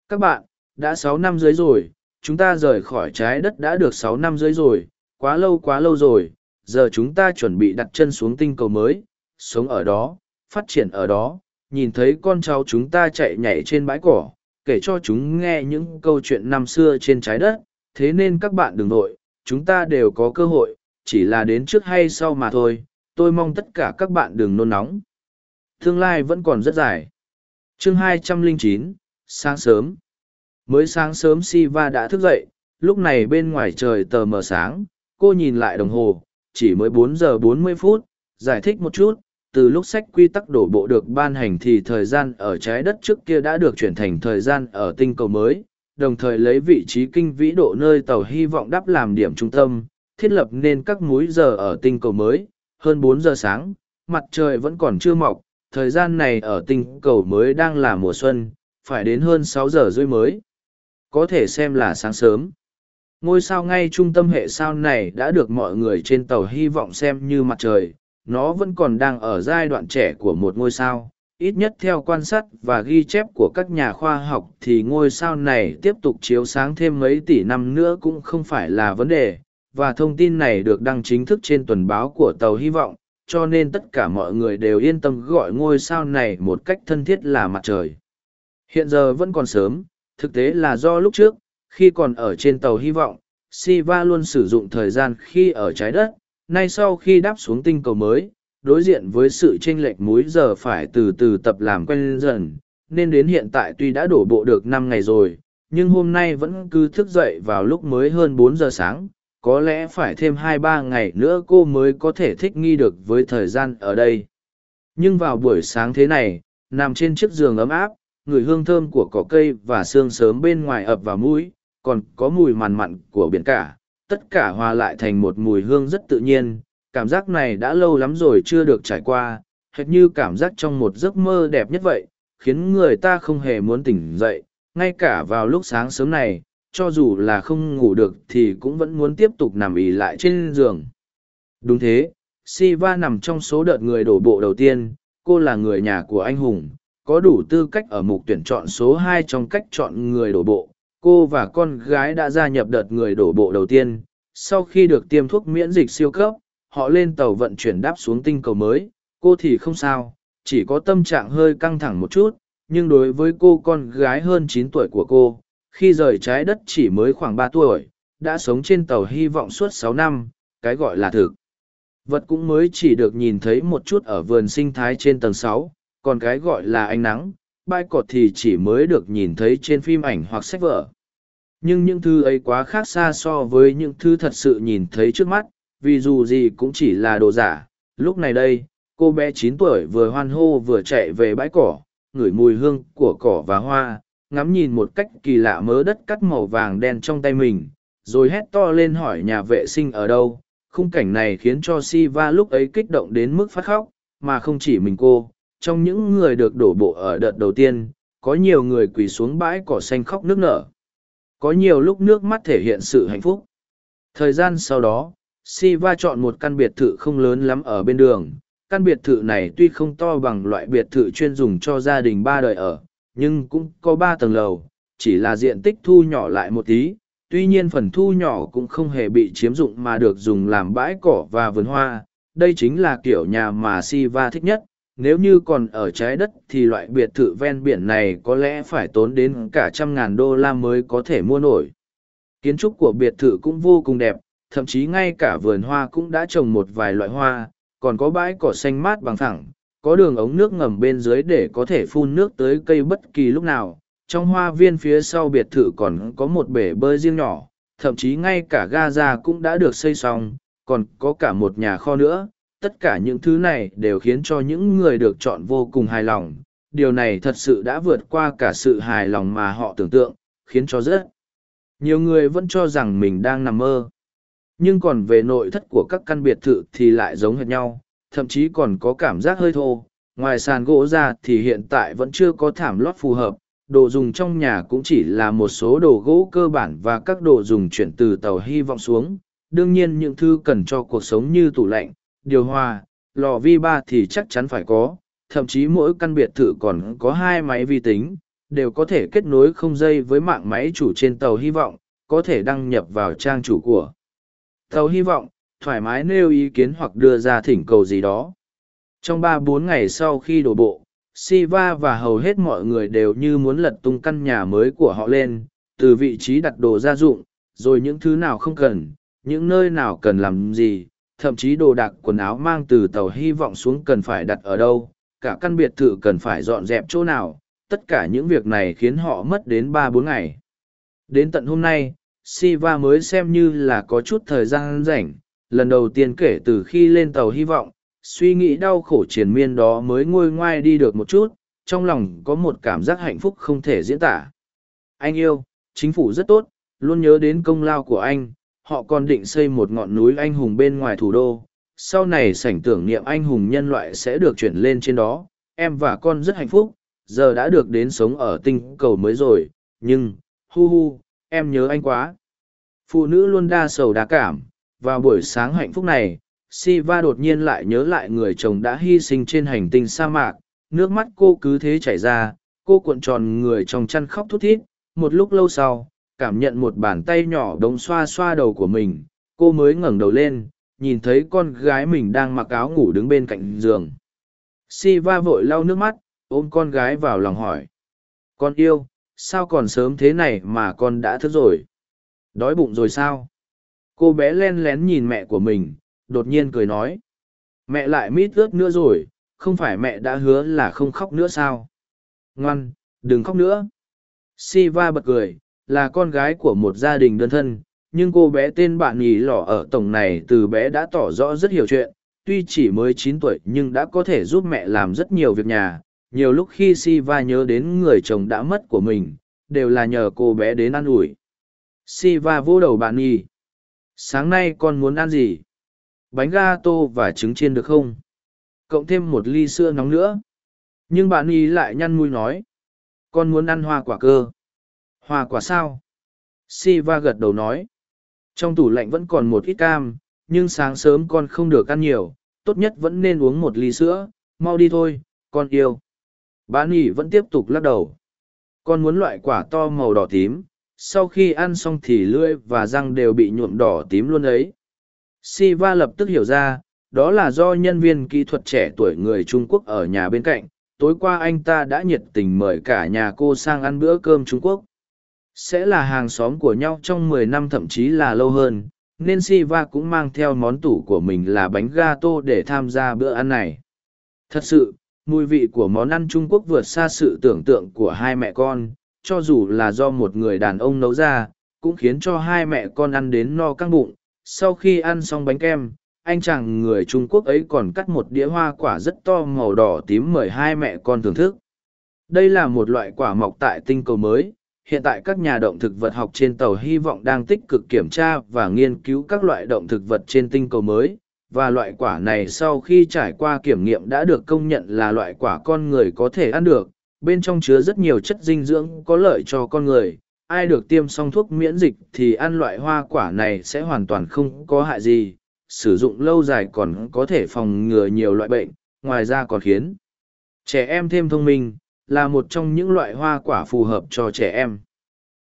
Các bạn, đã sáu năm dưới rồi, chúng ta rời khỏi trái đất đã được sáu năm dưới rồi, quá lâu quá lâu rồi, giờ chúng ta chuẩn bị đặt chân xuống tinh cầu mới, sống ở đó, phát triển ở đó, nhìn thấy con cháu chúng ta chạy nhảy trên bãi cỏ, kể cho chúng nghe những câu chuyện năm xưa trên trái đất, thế nên các bạn đừng nội, chúng ta đều có cơ hội, chỉ là đến trước hay sau mà thôi, tôi mong tất cả các bạn đừng nôn nóng. Tương lai vẫn còn rất dài. Chương 209, sáng sớm. Mới sáng sớm Siva đã thức dậy, lúc này bên ngoài trời tờ mờ sáng, cô nhìn lại đồng hồ, chỉ mới bốn giờ bốn mươi phút, giải thích một chút, từ lúc sách quy tắc đổ bộ được ban hành thì thời gian ở trái đất trước kia đã được chuyển thành thời gian ở tinh cầu mới, đồng thời lấy vị trí kinh vĩ độ nơi tàu hy vọng đắp làm điểm trung tâm, thiết lập nên các múi giờ ở tinh cầu mới, hơn bốn giờ sáng, mặt trời vẫn còn chưa mọc, thời gian này ở tinh cầu mới đang là mùa xuân, phải đến hơn sáu giờ rưỡi mới. Có thể xem là sáng sớm. Ngôi sao ngay trung tâm hệ sao này đã được mọi người trên tàu hy vọng xem như mặt trời, nó vẫn còn đang ở giai đoạn trẻ của một ngôi sao. Ít nhất theo quan sát và ghi chép của các nhà khoa học thì ngôi sao này tiếp tục chiếu sáng thêm mấy tỷ năm nữa cũng không phải là vấn đề, và thông tin này được đăng chính thức trên tuần báo của tàu hy vọng, cho nên tất cả mọi người đều yên tâm gọi ngôi sao này một cách thân thiết là mặt trời. Hiện giờ vẫn còn sớm, thực tế là do lúc trước, khi còn ở trên tàu hy vọng, Siva luôn sử dụng thời gian khi ở trái đất, nay sau khi đáp xuống tinh cầu mới, đối diện với sự chênh lệch múi giờ phải từ từ tập làm quen dần, nên đến hiện tại tuy đã đổ bộ được năm ngày rồi, nhưng hôm nay vẫn cứ thức dậy vào lúc mới hơn bốn giờ sáng, có lẽ phải thêm hai ba ngày nữa cô mới có thể thích nghi được với thời gian ở đây. Nhưng vào buổi sáng thế này, nằm trên chiếc giường ấm áp, người hương thơm của cỏ cây và sương sớm bên ngoài ập vào mũi, còn có mùi mằn mặn của biển cả, tất cả hòa lại thành một mùi hương rất tự nhiên, cảm giác này đã lâu lắm rồi chưa được trải qua, hệt như cảm giác trong một giấc mơ đẹp nhất vậy, khiến người ta không hề muốn tỉnh dậy, ngay cả vào lúc sáng sớm này, cho dù là không ngủ được thì cũng vẫn muốn tiếp tục nằm ì lại trên giường. Đúng thế, Siva nằm trong số đợt người đổ bộ đầu tiên, cô là người nhà của anh hùng, có đủ tư cách ở mục tuyển chọn số hai trong cách chọn người đổ bộ, cô và con gái đã gia nhập đợt người đổ bộ đầu tiên. Sau khi được tiêm thuốc miễn dịch siêu cấp, họ lên tàu vận chuyển đáp xuống tinh cầu mới. Cô thì không sao, chỉ có tâm trạng hơi căng thẳng một chút, nhưng đối với cô con gái hơn chín tuổi của cô, khi rời trái đất chỉ mới khoảng ba tuổi, đã sống trên tàu hy vọng suốt sáu năm, cái gọi là thực. Vật cũng mới chỉ được nhìn thấy một chút ở vườn sinh thái trên tầng sáu, còn cái gọi là ánh nắng bãi cọt thì chỉ mới được nhìn thấy trên phim ảnh hoặc sách vở. Nhưng những thứ ấy quá khác xa so với những thứ thật sự nhìn thấy trước mắt, vì dù gì cũng chỉ là đồ giả. Lúc này đây, cô bé chín tuổi vừa hoan hô vừa chạy về bãi cỏ, ngửi mùi hương của cỏ và hoa, ngắm nhìn một cách kỳ lạ mớ đất cắt màu vàng đen trong tay mình, rồi hét to lên hỏi nhà vệ sinh ở đâu. Khung cảnh này khiến cho Siva lúc ấy kích động đến mức phát khóc, mà không chỉ mình cô, trong những người được đổ bộ ở đợt đầu tiên, có nhiều người quỳ xuống bãi cỏ xanh khóc nước nở. Có nhiều lúc nước mắt thể hiện sự hạnh phúc. Thời gian sau đó, Siva chọn một căn biệt thự không lớn lắm ở bên đường. Căn biệt thự này tuy không to bằng loại biệt thự chuyên dùng cho gia đình ba đời ở, nhưng cũng có ba tầng lầu, chỉ là diện tích thu nhỏ lại một tí. Tuy nhiên phần thu nhỏ cũng không hề bị chiếm dụng mà được dùng làm bãi cỏ và vườn hoa. Đây chính là kiểu nhà mà Siva thích nhất, nếu như còn ở trái đất thì loại biệt thự ven biển này có lẽ phải tốn đến cả trăm ngàn đô la mới có thể mua nổi. Kiến trúc của biệt thự cũng vô cùng đẹp, thậm chí ngay cả vườn hoa cũng đã trồng một vài loại hoa, còn có bãi cỏ xanh mát bằng thẳng, có đường ống nước ngầm bên dưới để có thể phun nước tới cây bất kỳ lúc nào. Trong hoa viên phía sau biệt thự còn có một bể bơi riêng nhỏ, thậm chí ngay cả ga ra cũng đã được xây xong, còn có cả một nhà kho nữa, tất cả những thứ này đều khiến cho những người được chọn vô cùng hài lòng. Điều này thật sự đã vượt qua cả sự hài lòng mà họ tưởng tượng, khiến cho rất nhiều người vẫn cho rằng mình đang nằm mơ. Nhưng còn về nội thất của các căn biệt thự thì lại giống hệt nhau, thậm chí còn có cảm giác hơi thô. Ngoài sàn gỗ ra thì hiện tại vẫn chưa có thảm lót phù hợp, đồ dùng trong nhà cũng chỉ là một số đồ gỗ cơ bản và các đồ dùng chuyển từ tàu hy vọng xuống. Đương nhiên những thứ cần cho cuộc sống như tủ lạnh điều hòa, lò vi ba thì chắc chắn phải có, thậm chí mỗi căn biệt thự còn có hai máy vi tính, đều có thể kết nối không dây với mạng máy chủ trên tàu hy vọng, có thể đăng nhập vào trang chủ của tàu hy vọng, thoải mái nêu ý kiến hoặc đưa ra thỉnh cầu gì đó. Trong ba bốn ngày sau khi đổ bộ, Siva và hầu hết mọi người đều như muốn lật tung căn nhà mới của họ lên, từ vị trí đặt đồ gia dụng, rồi những thứ nào không cần, những nơi nào cần làm gì, thậm chí đồ đạc quần áo mang từ tàu hy vọng xuống cần phải đặt ở đâu, cả căn biệt thự cần phải dọn dẹp chỗ nào, tất cả những việc này khiến họ mất đến ba bốn ngày. Đến tận hôm nay, Siva mới xem như là có chút thời gian rảnh, lần đầu tiên kể từ khi lên tàu hy vọng, suy nghĩ đau khổ triền miên đó mới ngôi ngoai đi được một chút, trong lòng có một cảm giác hạnh phúc không thể diễn tả. Anh yêu, chính phủ rất tốt, luôn nhớ đến công lao của anh, họ còn định xây một ngọn núi anh hùng bên ngoài thủ đô. Sau này sảnh tưởng niệm anh hùng nhân loại sẽ được chuyển lên trên đó, em và con rất hạnh phúc, giờ đã được đến sống ở tinh cầu mới rồi, nhưng, hu hu, em nhớ anh quá. Phụ nữ luôn đa sầu đa cảm, vào buổi sáng hạnh phúc này, Siva đột nhiên lại nhớ lại người chồng đã hy sinh trên hành tinh sa mạc, nước mắt cô cứ thế chảy ra, cô cuộn tròn người trong chăn khóc thút thít, một lúc lâu sau, cảm nhận một bàn tay nhỏ đống xoa xoa đầu của mình, cô mới ngẩng đầu lên, nhìn thấy con gái mình đang mặc áo ngủ đứng bên cạnh giường. Siva vội lau nước mắt, ôm con gái vào lòng hỏi. Con yêu, sao còn sớm thế này mà con đã thức rồi? Đói bụng rồi sao? Cô bé len lén nhìn mẹ của mình, đột nhiên cười nói. Mẹ lại mít ướt nữa rồi, không phải mẹ đã hứa là không khóc nữa sao? Ngoan, đừng khóc nữa. Siva bật cười, là con gái của một gia đình đơn thân, nhưng cô bé tên bạn nhì lỏ ở tổng này từ bé đã tỏ rõ rất hiểu chuyện, tuy chỉ mới chín tuổi nhưng đã có thể giúp mẹ làm rất nhiều việc nhà. Nhiều lúc khi Siva nhớ đến người chồng đã mất của mình, đều là nhờ cô bé đến ăn ủi. Siva vô đầu bạn nhì. Sáng nay con muốn ăn gì? Bánh ga tô và trứng chiên được không? Cộng thêm một ly sữa nóng nữa. Nhưng bạn nhì lại nhăn mũi nói. Con muốn ăn hoa quả cơ. Hoa quả sao? Siva gật đầu nói. Trong tủ lạnh vẫn còn một ít cam, nhưng sáng sớm con không được ăn nhiều, tốt nhất vẫn nên uống một ly sữa, mau đi thôi, con yêu. Bà nhỉ vẫn tiếp tục lắc đầu. Con muốn loại quả to màu đỏ tím, sau khi ăn xong thì lưỡi và răng đều bị nhuộm đỏ tím luôn ấy. Siva lập tức hiểu ra, đó là do nhân viên kỹ thuật trẻ tuổi người Trung Quốc ở nhà bên cạnh, tối qua anh ta đã nhiệt tình mời cả nhà cô sang ăn bữa cơm Trung Quốc. Sẽ là hàng xóm của nhau trong mười năm thậm chí là lâu hơn, nên Siva cũng mang theo món tủ của mình là bánh gato để tham gia bữa ăn này. Thật sự, mùi vị của món ăn Trung Quốc vượt xa sự tưởng tượng của hai mẹ con, cho dù là do một người đàn ông nấu ra, cũng khiến cho hai mẹ con ăn đến no căng bụng. Sau khi ăn xong bánh kem, anh chàng người Trung Quốc ấy còn cắt một đĩa hoa quả rất to màu đỏ tím mời hai mẹ con thưởng thức. Đây là một loại quả mọc tại tinh cầu mới. Hiện tại các nhà động thực vật học trên tàu hy vọng đang tích cực kiểm tra và nghiên cứu các loại động thực vật trên tinh cầu mới, và loại quả này sau khi trải qua kiểm nghiệm đã được công nhận là loại quả con người có thể ăn được, bên trong chứa rất nhiều chất dinh dưỡng có lợi cho con người. Ai được tiêm xong thuốc miễn dịch thì ăn loại hoa quả này sẽ hoàn toàn không có hại gì, sử dụng lâu dài còn có thể phòng ngừa nhiều loại bệnh, ngoài ra còn khiến trẻ em thêm thông minh, là một trong những loại hoa quả phù hợp cho trẻ em.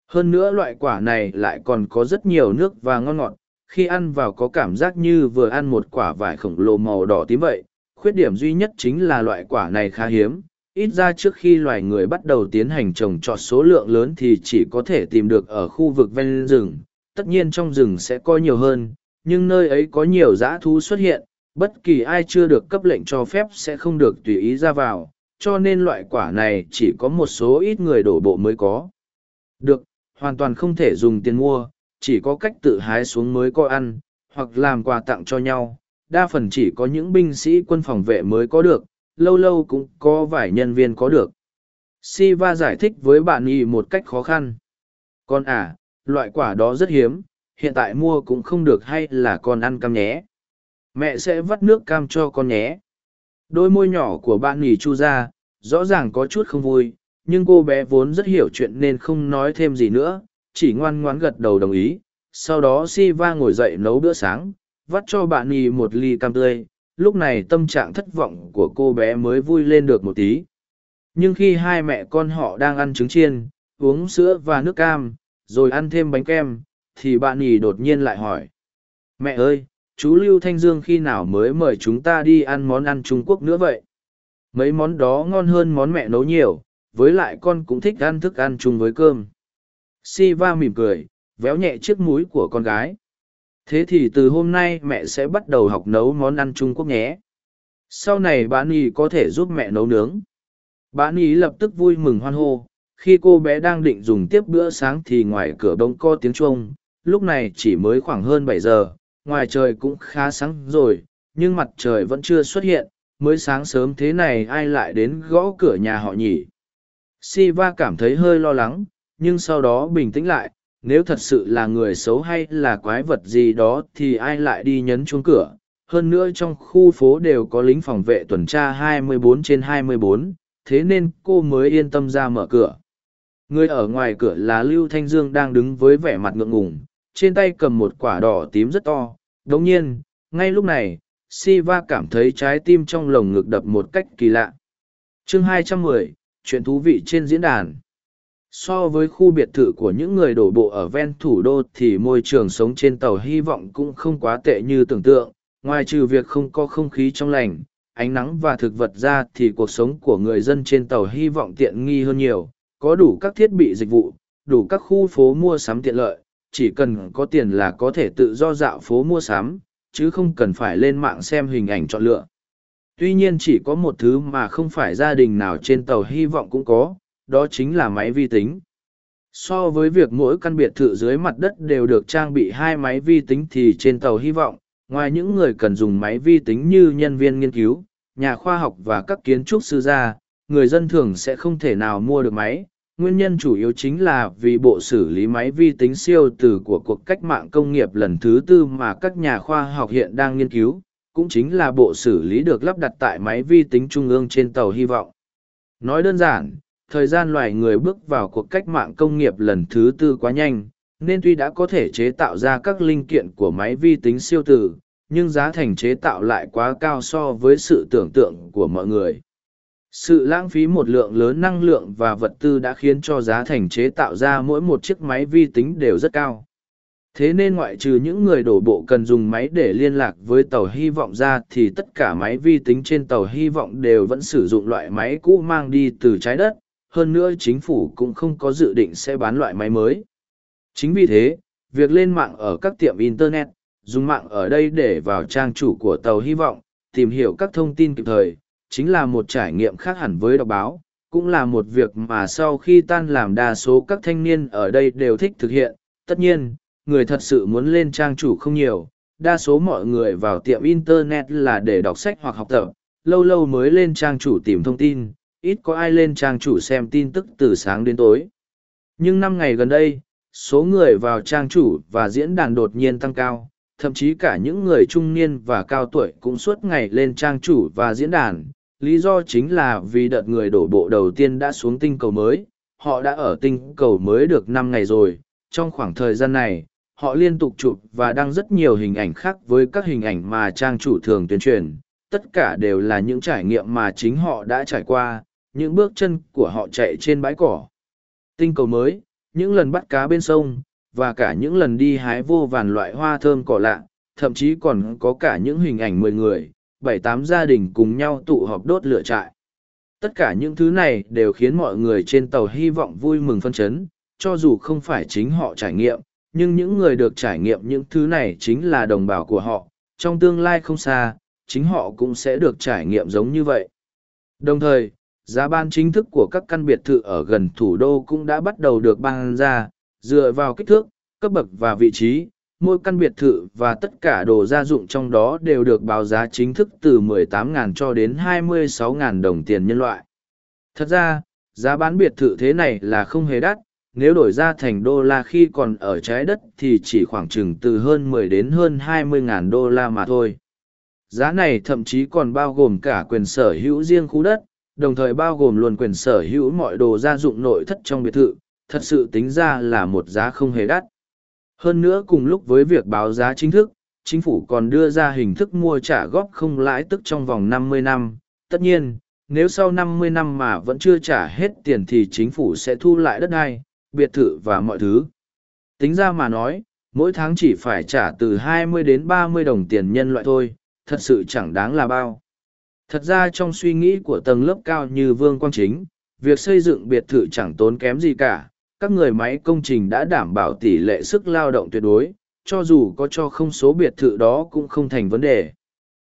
Hơn nữa loại quả này lại còn có rất nhiều nước và ngon ngọt, khi ăn vào có cảm giác như vừa ăn một quả vải khổng lồ màu đỏ tím vậy. Khuyết điểm duy nhất chính là loại quả này khá hiếm, ít ra trước khi loài người bắt đầu tiến hành trồng trọt số lượng lớn thì chỉ có thể tìm được ở khu vực ven rừng. Tất nhiên trong rừng sẽ có nhiều hơn, nhưng nơi ấy có nhiều dã thú xuất hiện, bất kỳ ai chưa được cấp lệnh cho phép sẽ không được tùy ý ra vào, cho nên loại quả này chỉ có một số ít người đổ bộ mới có. Được, hoàn toàn không thể dùng tiền mua, chỉ có cách tự hái xuống mới có ăn, hoặc làm quà tặng cho nhau. Đa phần chỉ có những binh sĩ quân phòng vệ mới có được, lâu lâu cũng có vài nhân viên có được. Siva giải thích với bạn y một cách khó khăn. Con à, loại quả đó rất hiếm, hiện tại mua cũng không được hay là con ăn cam nhé. Mẹ sẽ vắt nước cam cho con nhé. Đôi môi nhỏ của bạn nỉ chu ra, rõ ràng có chút không vui, nhưng cô bé vốn rất hiểu chuyện nên không nói thêm gì nữa, chỉ ngoan ngoãn gật đầu đồng ý. Sau đó Siva ngồi dậy nấu bữa sáng, vắt cho bạn nỉ một ly cam tươi. Lúc này tâm trạng thất vọng của cô bé mới vui lên được một tí. Nhưng khi hai mẹ con họ đang ăn trứng chiên, uống sữa và nước cam, rồi ăn thêm bánh kem, thì bạn nhì đột nhiên lại hỏi. Mẹ ơi, chú Lưu Thanh Dương khi nào mới mời chúng ta đi ăn món ăn Trung Quốc nữa vậy? Mấy món đó ngon hơn món mẹ nấu nhiều, với lại con cũng thích ăn thức ăn chung với cơm. Siva mỉm cười, véo nhẹ chiếc mũi của con gái. Thế thì từ hôm nay mẹ sẽ bắt đầu học nấu món ăn Trung Quốc nhé. Sau này bà Nhi có thể giúp mẹ nấu nướng. Bà Nhi lập tức vui mừng hoan hô. Khi cô bé đang định dùng tiếp bữa sáng thì ngoài cửa bỗng co tiếng chuông. Lúc này chỉ mới khoảng hơn bảy giờ, ngoài trời cũng khá sáng rồi, nhưng mặt trời vẫn chưa xuất hiện. Mới sáng sớm thế này ai lại đến gõ cửa nhà họ nhỉ? Siva cảm thấy hơi lo lắng, nhưng sau đó bình tĩnh lại, nếu thật sự là người xấu hay là quái vật gì đó thì ai lại đi nhấn chuông cửa. Hơn nữa trong khu phố đều có lính phòng vệ tuần tra 24 trên 24, thế nên cô mới yên tâm ra mở cửa. Người ở ngoài cửa là Lưu Thanh Dương đang đứng với vẻ mặt ngượng ngùng, trên tay cầm một quả đỏ tím rất to. Đồng nhiên, ngay lúc này, Siva cảm thấy trái tim trong lồng ngực đập một cách kỳ lạ. chương 210, chuyện thú vị trên diễn đàn so với khu biệt thự của những người đổ bộ ở ven thủ đô thì môi trường sống trên tàu hy vọng cũng không quá tệ như tưởng tượng ngoài trừ việc không có không khí trong lành ánh nắng và thực vật ra thì cuộc sống của người dân trên tàu hy vọng tiện nghi hơn nhiều có đủ các thiết bị dịch vụ đủ các khu phố mua sắm tiện lợi chỉ cần có tiền là có thể tự do dạo phố mua sắm chứ không cần phải lên mạng xem hình ảnh chọn lựa tuy nhiên chỉ có một thứ mà không phải gia đình nào trên tàu hy vọng cũng có đó chính là máy vi tính. So với việc mỗi căn biệt thự dưới mặt đất đều được trang bị hai máy vi tính thì trên tàu hy vọng, ngoài những người cần dùng máy vi tính như nhân viên nghiên cứu, nhà khoa học và các kiến trúc sư gia, người dân thường sẽ không thể nào mua được máy. Nguyên nhân chủ yếu chính là vì bộ xử lý máy vi tính siêu từ của cuộc cách mạng công nghiệp lần thứ tư mà các nhà khoa học hiện đang nghiên cứu, cũng chính là bộ xử lý được lắp đặt tại máy vi tính trung ương trên tàu hy vọng. Nói đơn giản, thời gian loài người bước vào cuộc cách mạng công nghiệp lần thứ tư quá nhanh, nên tuy đã có thể chế tạo ra các linh kiện của máy vi tính siêu tử, nhưng giá thành chế tạo lại quá cao so với sự tưởng tượng của mọi người. Sự lãng phí một lượng lớn năng lượng và vật tư đã khiến cho giá thành chế tạo ra mỗi một chiếc máy vi tính đều rất cao. Thế nên ngoại trừ những người đổ bộ cần dùng máy để liên lạc với tàu hy vọng ra thì tất cả máy vi tính trên tàu hy vọng đều vẫn sử dụng loại máy cũ mang đi từ trái đất, hơn nữa chính phủ cũng không có dự định sẽ bán loại máy mới. Chính vì thế, việc lên mạng ở các tiệm Internet, dùng mạng ở đây để vào trang chủ của tàu hy vọng, tìm hiểu các thông tin kịp thời, chính là một trải nghiệm khác hẳn với đọc báo, cũng là một việc mà sau khi tan làm đa số các thanh niên ở đây đều thích thực hiện. Tất nhiên, người thật sự muốn lên trang chủ không nhiều, đa số mọi người vào tiệm Internet là để đọc sách hoặc học tập, lâu lâu mới lên trang chủ tìm thông tin, ít có ai lên trang chủ xem tin tức từ sáng đến tối. Nhưng năm ngày gần đây, số người vào trang chủ và diễn đàn đột nhiên tăng cao, thậm chí cả những người trung niên và cao tuổi cũng suốt ngày lên trang chủ và diễn đàn. Lý do chính là vì đợt người đổ bộ đầu tiên đã xuống tinh cầu mới, họ đã ở tinh cầu mới được năm ngày rồi. Trong khoảng thời gian này, họ liên tục chụp và đăng rất nhiều hình ảnh khác với các hình ảnh mà trang chủ thường tuyên truyền. Tất cả đều là những trải nghiệm mà chính họ đã trải qua, những bước chân của họ chạy trên bãi cỏ. Tinh cầu mới, những lần bắt cá bên sông, và cả những lần đi hái vô vàn loại hoa thơm cỏ lạ, thậm chí còn có cả những hình ảnh mười người, bảy tám gia đình cùng nhau tụ họp đốt lửa trại. Tất cả những thứ này đều khiến mọi người trên tàu hy vọng vui mừng phân chấn, cho dù không phải chính họ trải nghiệm, nhưng những người được trải nghiệm những thứ này chính là đồng bào của họ, trong tương lai không xa, chính họ cũng sẽ được trải nghiệm giống như vậy. Đồng thời, giá ban chính thức của các căn biệt thự ở gần thủ đô cũng đã bắt đầu được ban ra, dựa vào kích thước, cấp bậc và vị trí. Mỗi căn biệt thự và tất cả đồ gia dụng trong đó đều được báo giá chính thức từ 18.000 cho đến 26.000 đồng tiền nhân loại. Thật ra, giá bán biệt thự thế này là không hề đắt, nếu đổi ra thành đô la khi còn ở trái đất thì chỉ khoảng chừng từ hơn 10 đến hơn 20.000 đô la mà thôi. Giá này thậm chí còn bao gồm cả quyền sở hữu riêng khu đất, đồng thời bao gồm luôn quyền sở hữu mọi đồ gia dụng nội thất trong biệt thự, thật sự tính ra là một giá không hề đắt. Hơn nữa cùng lúc với việc báo giá chính thức, chính phủ còn đưa ra hình thức mua trả góp không lãi tức trong vòng 50 năm. Tất nhiên, nếu sau 50 năm mà vẫn chưa trả hết tiền thì chính phủ sẽ thu lại đất đai, biệt thự và mọi thứ. Tính ra mà nói, mỗi tháng chỉ phải trả từ 20 đến 30 đồng tiền nhân loại thôi, thật sự chẳng đáng là bao. Thật ra trong suy nghĩ của tầng lớp cao như Vương Quang Chính, việc xây dựng biệt thự chẳng tốn kém gì cả, các người máy công trình đã đảm bảo tỷ lệ sức lao động tuyệt đối, cho dù có cho không số biệt thự đó cũng không thành vấn đề.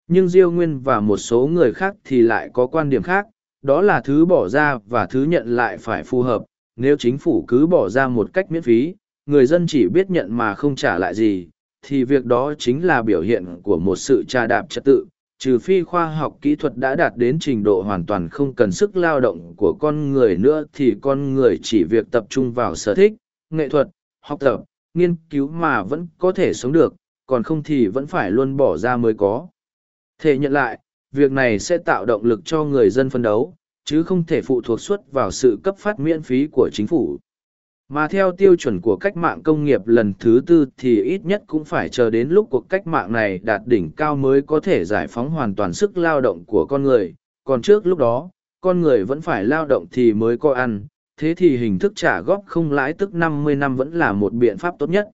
Nhưng Diêu Nguyên và một số người khác thì lại có quan điểm khác, đó là thứ bỏ ra và thứ nhận lại phải phù hợp. Nếu chính phủ cứ bỏ ra một cách miễn phí, người dân chỉ biết nhận mà không trả lại gì, thì việc đó chính là biểu hiện của một sự trà đạp trật tự, trừ phi khoa học kỹ thuật đã đạt đến trình độ hoàn toàn không cần sức lao động của con người nữa thì con người chỉ việc tập trung vào sở thích, nghệ thuật, học tập, nghiên cứu mà vẫn có thể sống được, còn không thì vẫn phải luôn bỏ ra mới có. Thể nhận lại, việc này sẽ tạo động lực cho người dân phân đấu, chứ không thể phụ thuộc suốt vào sự cấp phát miễn phí của chính phủ. Mà theo tiêu chuẩn của cách mạng công nghiệp lần thứ tư thì ít nhất cũng phải chờ đến lúc cuộc cách mạng này đạt đỉnh cao mới có thể giải phóng hoàn toàn sức lao động của con người, còn trước lúc đó, con người vẫn phải lao động thì mới có ăn, thế thì hình thức trả góp không lãi tức 50 năm vẫn là một biện pháp tốt nhất.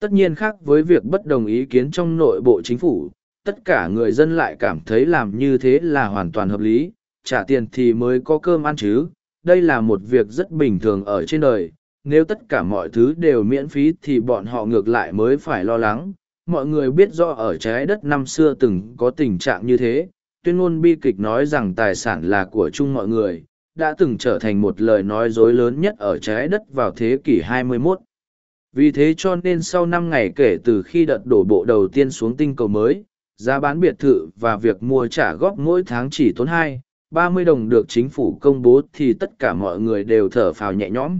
Tất nhiên khác với việc bất đồng ý kiến trong nội bộ chính phủ, tất cả người dân lại cảm thấy làm như thế là hoàn toàn hợp lý, trả tiền thì mới có cơm ăn chứ, đây là một việc rất bình thường ở trên đời nếu tất cả mọi thứ đều miễn phí thì bọn họ ngược lại mới phải lo lắng. Mọi người biết rõ ở trái đất năm xưa từng có tình trạng như thế, tuyên ngôn bi kịch nói rằng tài sản là của chung mọi người, đã từng trở thành một lời nói dối lớn nhất ở trái đất vào thế kỷ 21. Vì thế cho nên sau năm ngày kể từ khi đợt đổ bộ đầu tiên xuống tinh cầu mới, giá bán biệt thự và việc mua trả góp mỗi tháng chỉ tốn hai, ba mươi đồng được chính phủ công bố thì tất cả mọi người đều thở phào nhẹ nhõm.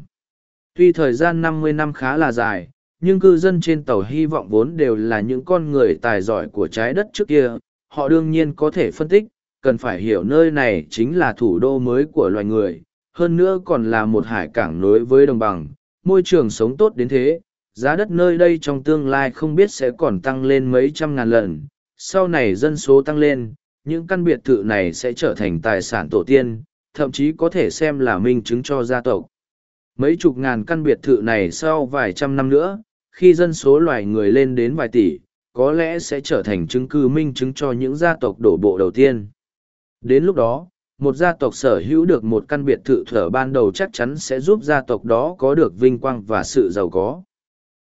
Tuy thời gian 50 năm khá là dài, nhưng cư dân trên tàu hy vọng vốn đều là những con người tài giỏi của trái đất trước kia, họ đương nhiên có thể phân tích, cần phải hiểu nơi này chính là thủ đô mới của loài người, hơn nữa còn là một hải cảng nối với đồng bằng, môi trường sống tốt đến thế, giá đất nơi đây trong tương lai không biết sẽ còn tăng lên mấy trăm ngàn lần, sau này dân số tăng lên, những căn biệt thự này sẽ trở thành tài sản tổ tiên, thậm chí có thể xem là minh chứng cho gia tộc. Mấy chục ngàn căn biệt thự này sau vài trăm năm nữa, khi dân số loài người lên đến vài tỷ, có lẽ sẽ trở thành chứng cứ minh chứng cho những gia tộc đổ bộ đầu tiên. Đến lúc đó, một gia tộc sở hữu được một căn biệt thự thở ban đầu chắc chắn sẽ giúp gia tộc đó có được vinh quang và sự giàu có.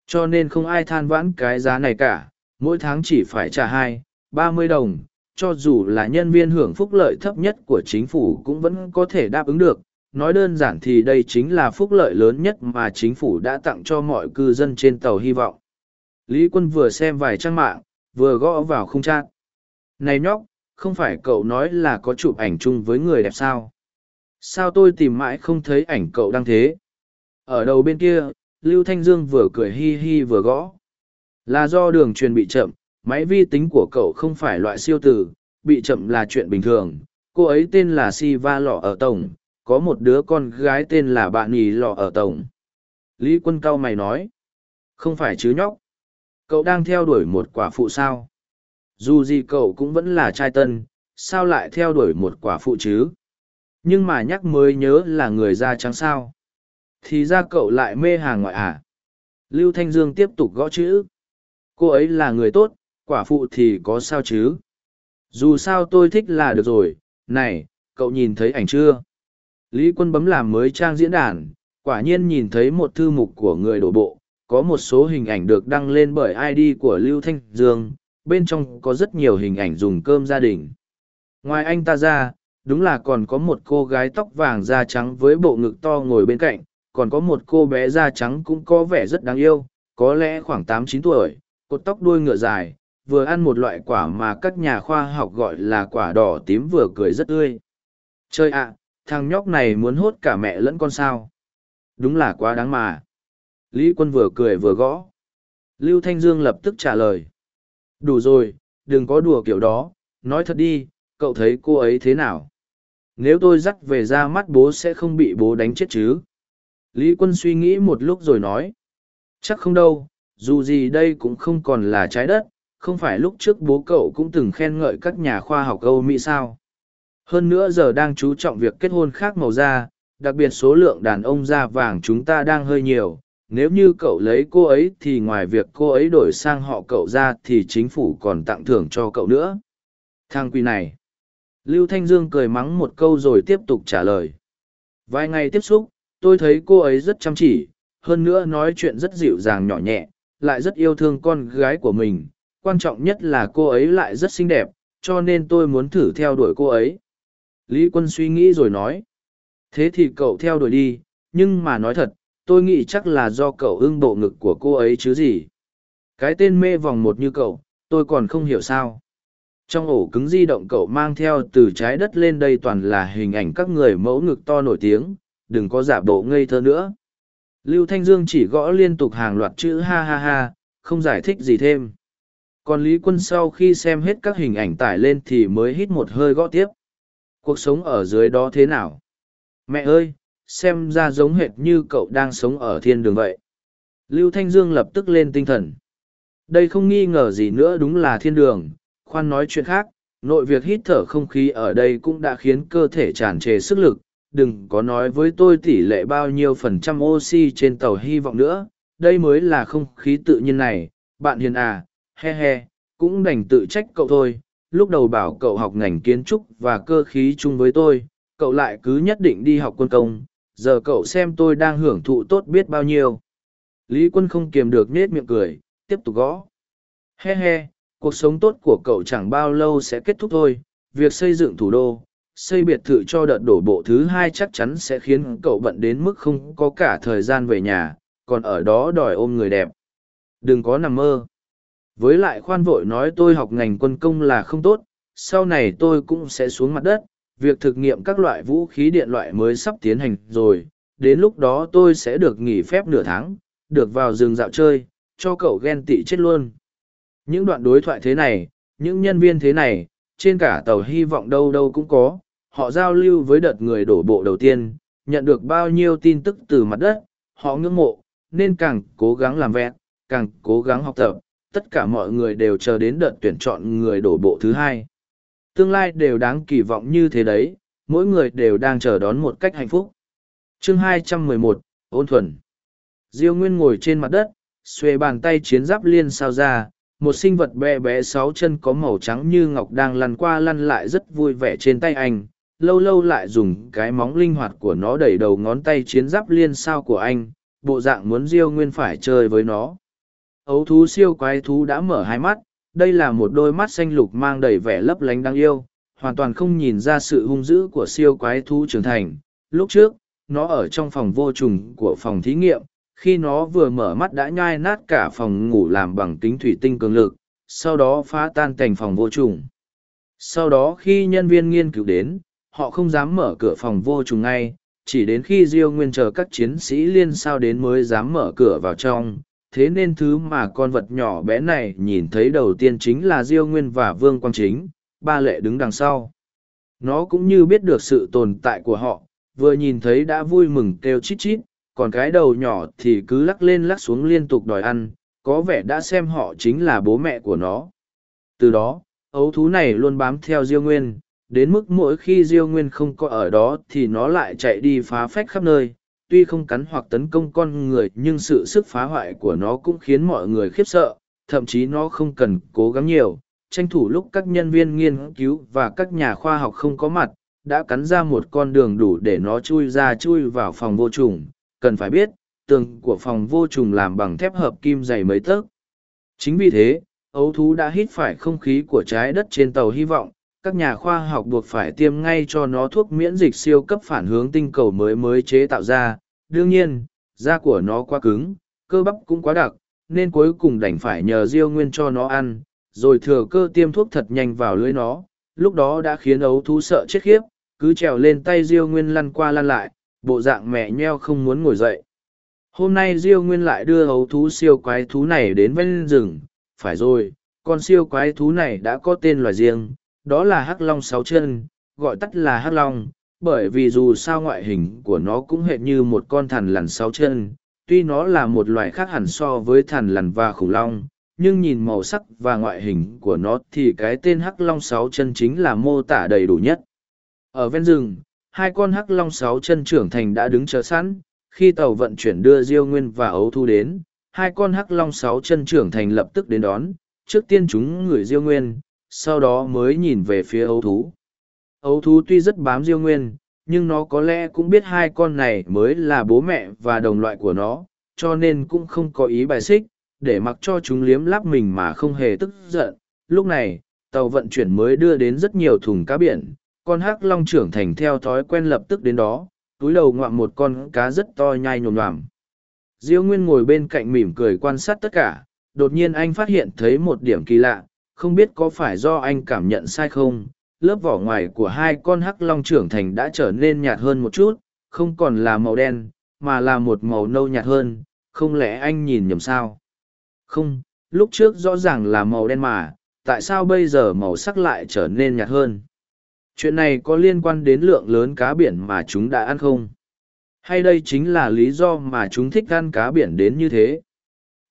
Cho nên không ai than vãn cái giá này cả, mỗi tháng chỉ phải trả hai, ba mươi đồng, cho dù là nhân viên hưởng phúc lợi thấp nhất của chính phủ cũng vẫn có thể đáp ứng được, nói đơn giản thì đây chính là phúc lợi lớn nhất mà chính phủ đã tặng cho mọi cư dân trên tàu hy vọng. Lý quân vừa xem vài trang mạng, vừa gõ vào không trát. này nhóc, không phải cậu nói là có chụp ảnh chung với người đẹp sao? Sao tôi tìm mãi không thấy ảnh cậu đang thế? Ở đầu bên kia, lưu thanh dương vừa cười hi hi vừa gõ. Là do đường truyền bị chậm, máy vi tính của cậu không phải loại siêu tử, bị chậm là chuyện bình thường. Cô ấy tên là si va lọ ở tổng có một đứa con gái tên là bạn nhì lọ ở tổng. Lý quân cao mày nói, không phải chứ nhóc, cậu đang theo đuổi một quả phụ sao? Dù gì cậu cũng vẫn là trai tân, sao lại theo đuổi một quả phụ chứ? Nhưng mà nhắc mới nhớ là người da trắng sao? Thì ra cậu lại mê hàng ngoại à? Lưu thanh dương tiếp tục gõ chữ, cô ấy là người tốt, quả phụ thì có sao chứ? Dù sao tôi thích là được rồi, này, cậu nhìn thấy ảnh chưa? Lý quân bấm làm mới trang diễn đàn, quả nhiên nhìn thấy một thư mục của người đổ bộ, có một số hình ảnh được đăng lên bởi ID của Lưu Thanh Dương, bên trong có rất nhiều hình ảnh dùng cơm gia đình. Ngoài anh ta ra, đúng là còn có một cô gái tóc vàng da trắng với bộ ngực to ngồi bên cạnh, còn có một cô bé da trắng cũng có vẻ rất đáng yêu, có lẽ khoảng tám chín tuổi, cột tóc đuôi ngựa dài, vừa ăn một loại quả mà các nhà khoa học gọi là quả đỏ tím vừa cười rất tươi. Chơi ạ, thằng nhóc này muốn hốt cả mẹ lẫn con sao. Đúng là quá đáng mà. Lý quân vừa cười vừa gõ. Lưu Thanh Dương lập tức trả lời. Đủ rồi, đừng có đùa kiểu đó, nói thật đi, cậu thấy cô ấy thế nào? Nếu tôi dắt về ra mắt bố sẽ không bị bố đánh chết chứ? Lý quân suy nghĩ một lúc rồi nói. Chắc không đâu, dù gì đây cũng không còn là trái đất, không phải lúc trước bố cậu cũng từng khen ngợi các nhà khoa học Âu Mỹ sao? Hơn nữa giờ đang chú trọng việc kết hôn khác màu da, đặc biệt số lượng đàn ông da vàng chúng ta đang hơi nhiều, nếu như cậu lấy cô ấy thì ngoài việc cô ấy đổi sang họ cậu ra thì chính phủ còn tặng thưởng cho cậu nữa. Thang quỳ này. Lưu thanh dương cười mắng một câu rồi tiếp tục trả lời. Vài ngày tiếp xúc tôi thấy cô ấy rất chăm chỉ hơn nữa nói chuyện rất dịu dàng nhỏ nhẹ lại rất yêu thương con gái của mình. Quan trọng nhất là cô ấy lại rất xinh đẹp cho nên tôi muốn thử theo đuổi cô ấy lý quân suy nghĩ rồi nói, thế thì cậu theo đuổi đi, nhưng mà nói thật, tôi nghĩ chắc là do cậu ưng bộ ngực của cô ấy chứ gì. Cái tên mê vòng một như cậu, tôi còn không hiểu sao. Trong ổ cứng di động cậu mang theo từ trái đất lên đây toàn là hình ảnh các người mẫu ngực to nổi tiếng, đừng có giả bộ ngây thơ nữa. Lưu thanh dương chỉ gõ liên tục hàng loạt chữ ha ha ha, không giải thích gì thêm. Còn lý quân sau khi xem hết các hình ảnh tải lên thì mới hít một hơi gõ tiếp cuộc sống ở dưới đó thế nào? Mẹ ơi, xem ra giống hệt như cậu đang sống ở thiên đường vậy. Lưu thanh dương lập tức lên tinh thần. Đây không nghi ngờ gì nữa đúng là thiên đường, khoan nói chuyện khác, nội việc hít thở không khí ở đây cũng đã khiến cơ thể tràn trề sức lực. Đừng có nói với tôi tỷ lệ bao nhiêu phần trăm oxy trên tàu hy vọng nữa, đây mới là không khí tự nhiên này. Bạn hiền à he he, cũng đành tự trách cậu thôi lúc đầu bảo cậu học ngành kiến trúc và cơ khí chung với tôi, cậu lại cứ nhất định đi học quân công, giờ cậu xem tôi đang hưởng thụ tốt biết bao nhiêu. Lý quân không kiềm được nết miệng cười, tiếp tục gõ. He he, cuộc sống tốt của cậu chẳng bao lâu sẽ kết thúc thôi, việc xây dựng thủ đô, xây biệt thự cho đợt đổ bộ thứ hai chắc chắn sẽ khiến cậu bận đến mức không có cả thời gian về nhà, còn ở đó đòi ôm người đẹp. Đừng có nằm mơ với lại khoan vội nói tôi học ngành quân công là không tốt, sau này tôi cũng sẽ xuống mặt đất, việc thực nghiệm các loại vũ khí điện loại mới sắp tiến hành rồi, đến lúc đó tôi sẽ được nghỉ phép nửa tháng, được vào rừng dạo chơi, cho cậu ghen tị chết luôn. Những đoạn đối thoại thế này, những nhân viên thế này, trên cả tàu hy vọng đâu đâu cũng có, họ giao lưu với đợt người đổ bộ đầu tiên, nhận được bao nhiêu tin tức từ mặt đất, họ ngưỡng mộ, nên càng cố gắng làm vẹn, càng cố gắng học tập tất cả mọi người đều chờ đến đợt tuyển chọn người đổ bộ thứ hai. Tương lai đều đáng kỳ vọng như thế đấy mỗi người đều đang chờ đón một cách hạnh phúc. Chương 211, ôn thuần. Diêu nguyên ngồi trên mặt đất xuê bàn tay chiến giáp liên sao ra một sinh vật bé bé sáu chân có màu trắng như ngọc đang lăn qua lăn lại rất vui vẻ trên tay anh lâu lâu lại dùng cái móng linh hoạt của nó đẩy đầu ngón tay chiến giáp liên sao của anh bộ dạng muốn diêu nguyên phải chơi với nó ấu thú siêu quái thú đã mở hai mắt, đây là một đôi mắt xanh lục mang đầy vẻ lấp lánh đáng yêu, hoàn toàn không nhìn ra sự hung dữ của siêu quái thú trưởng thành. Lúc trước, nó ở trong phòng vô trùng của phòng thí nghiệm, khi nó vừa mở mắt đã nhai nát cả phòng ngủ làm bằng kính thủy tinh cường lực, sau đó phá tan thành phòng vô trùng. Sau đó khi nhân viên nghiên cứu đến, họ không dám mở cửa phòng vô trùng ngay, chỉ đến khi diêu nguyên chờ các chiến sĩ liên sao đến mới dám mở cửa vào trong thế nên thứ mà con vật nhỏ bé này nhìn thấy đầu tiên chính là diêu nguyên và vương quang chính, ba lệ đứng đằng sau. Nó cũng như biết được sự tồn tại của họ, vừa nhìn thấy đã vui mừng kêu chít chít, còn cái đầu nhỏ thì cứ lắc lên lắc xuống liên tục đòi ăn, có vẻ đã xem họ chính là bố mẹ của nó. Từ đó, ấu thú này luôn bám theo diêu nguyên, đến mức mỗi khi diêu nguyên không có ở đó thì nó lại chạy đi phá phách khắp nơi tuy không cắn hoặc tấn công con người, nhưng sự sức phá hoại của nó cũng khiến mọi người khiếp sợ, thậm chí nó không cần cố gắng nhiều. Tranh thủ lúc các nhân viên nghiên cứu và các nhà khoa học không có mặt, đã cắn ra một con đường đủ để nó chui ra chui vào phòng vô trùng. Cần phải biết, tường của phòng vô trùng làm bằng thép hợp kim dày mấy tấc. Chính vì thế, ấu thú đã hít phải không khí của trái đất trên tàu hy vọng các nhà khoa học buộc phải tiêm ngay cho nó thuốc miễn dịch siêu cấp phản hướng tinh cầu mới mới chế tạo ra. Đương nhiên, da của nó quá cứng, cơ bắp cũng quá đặc, nên cuối cùng đành phải nhờ Diêu Nguyên cho nó ăn, rồi thừa cơ tiêm thuốc thật nhanh vào lưỡi nó. Lúc đó đã khiến ấu thú sợ chết khiếp, cứ trèo lên tay Diêu Nguyên lăn qua lăn lại, bộ dạng mẹ nheo không muốn ngồi dậy. Hôm nay Diêu Nguyên lại đưa ấu thú siêu quái thú này đến ven rừng, phải rồi, con siêu quái thú này đã có tên loài riêng, đó là hắc long sáu chân, gọi tắt là hắc long, bởi vì dù sao ngoại hình của nó cũng hệt như một con thằn lằn sáu chân, tuy nó là một loài khác hẳn so với thằn lằn và khủng long, nhưng nhìn màu sắc và ngoại hình của nó thì cái tên hắc long sáu chân chính là mô tả đầy đủ nhất. Ở ven rừng, hai con hắc long sáu chân trưởng thành đã đứng chờ sẵn, khi tàu vận chuyển đưa diêu nguyên và ấu thu đến, hai con hắc long sáu chân trưởng thành lập tức đến đón, trước tiên chúng ngửi diêu nguyên sau đó mới nhìn về phía ấu thú. Ấu thú tuy rất bám diêu nguyên, nhưng nó có lẽ cũng biết hai con này mới là bố mẹ và đồng loại của nó, cho nên cũng không có ý bài xích, để mặc cho chúng liếm lắp mình mà không hề tức giận. Lúc này, tàu vận chuyển mới đưa đến rất nhiều thùng cá biển, con hắc long trưởng thành theo thói quen lập tức đến đó, túi đầu ngoạm một con cá rất to nhai nhồm nhoàm diêu nguyên ngồi bên cạnh mỉm cười quan sát tất cả, đột nhiên anh phát hiện thấy một điểm kỳ lạ không biết có phải do anh cảm nhận sai không, lớp vỏ ngoài của hai con hắc long trưởng thành đã trở nên nhạt hơn một chút, không còn là màu đen, mà là một màu nâu nhạt hơn, không lẽ anh nhìn nhầm sao? Không, lúc trước rõ ràng là màu đen mà, tại sao bây giờ màu sắc lại trở nên nhạt hơn? Chuyện này có liên quan đến lượng lớn cá biển mà chúng đã ăn không? Hay đây chính là lý do mà chúng thích ăn cá biển đến như thế?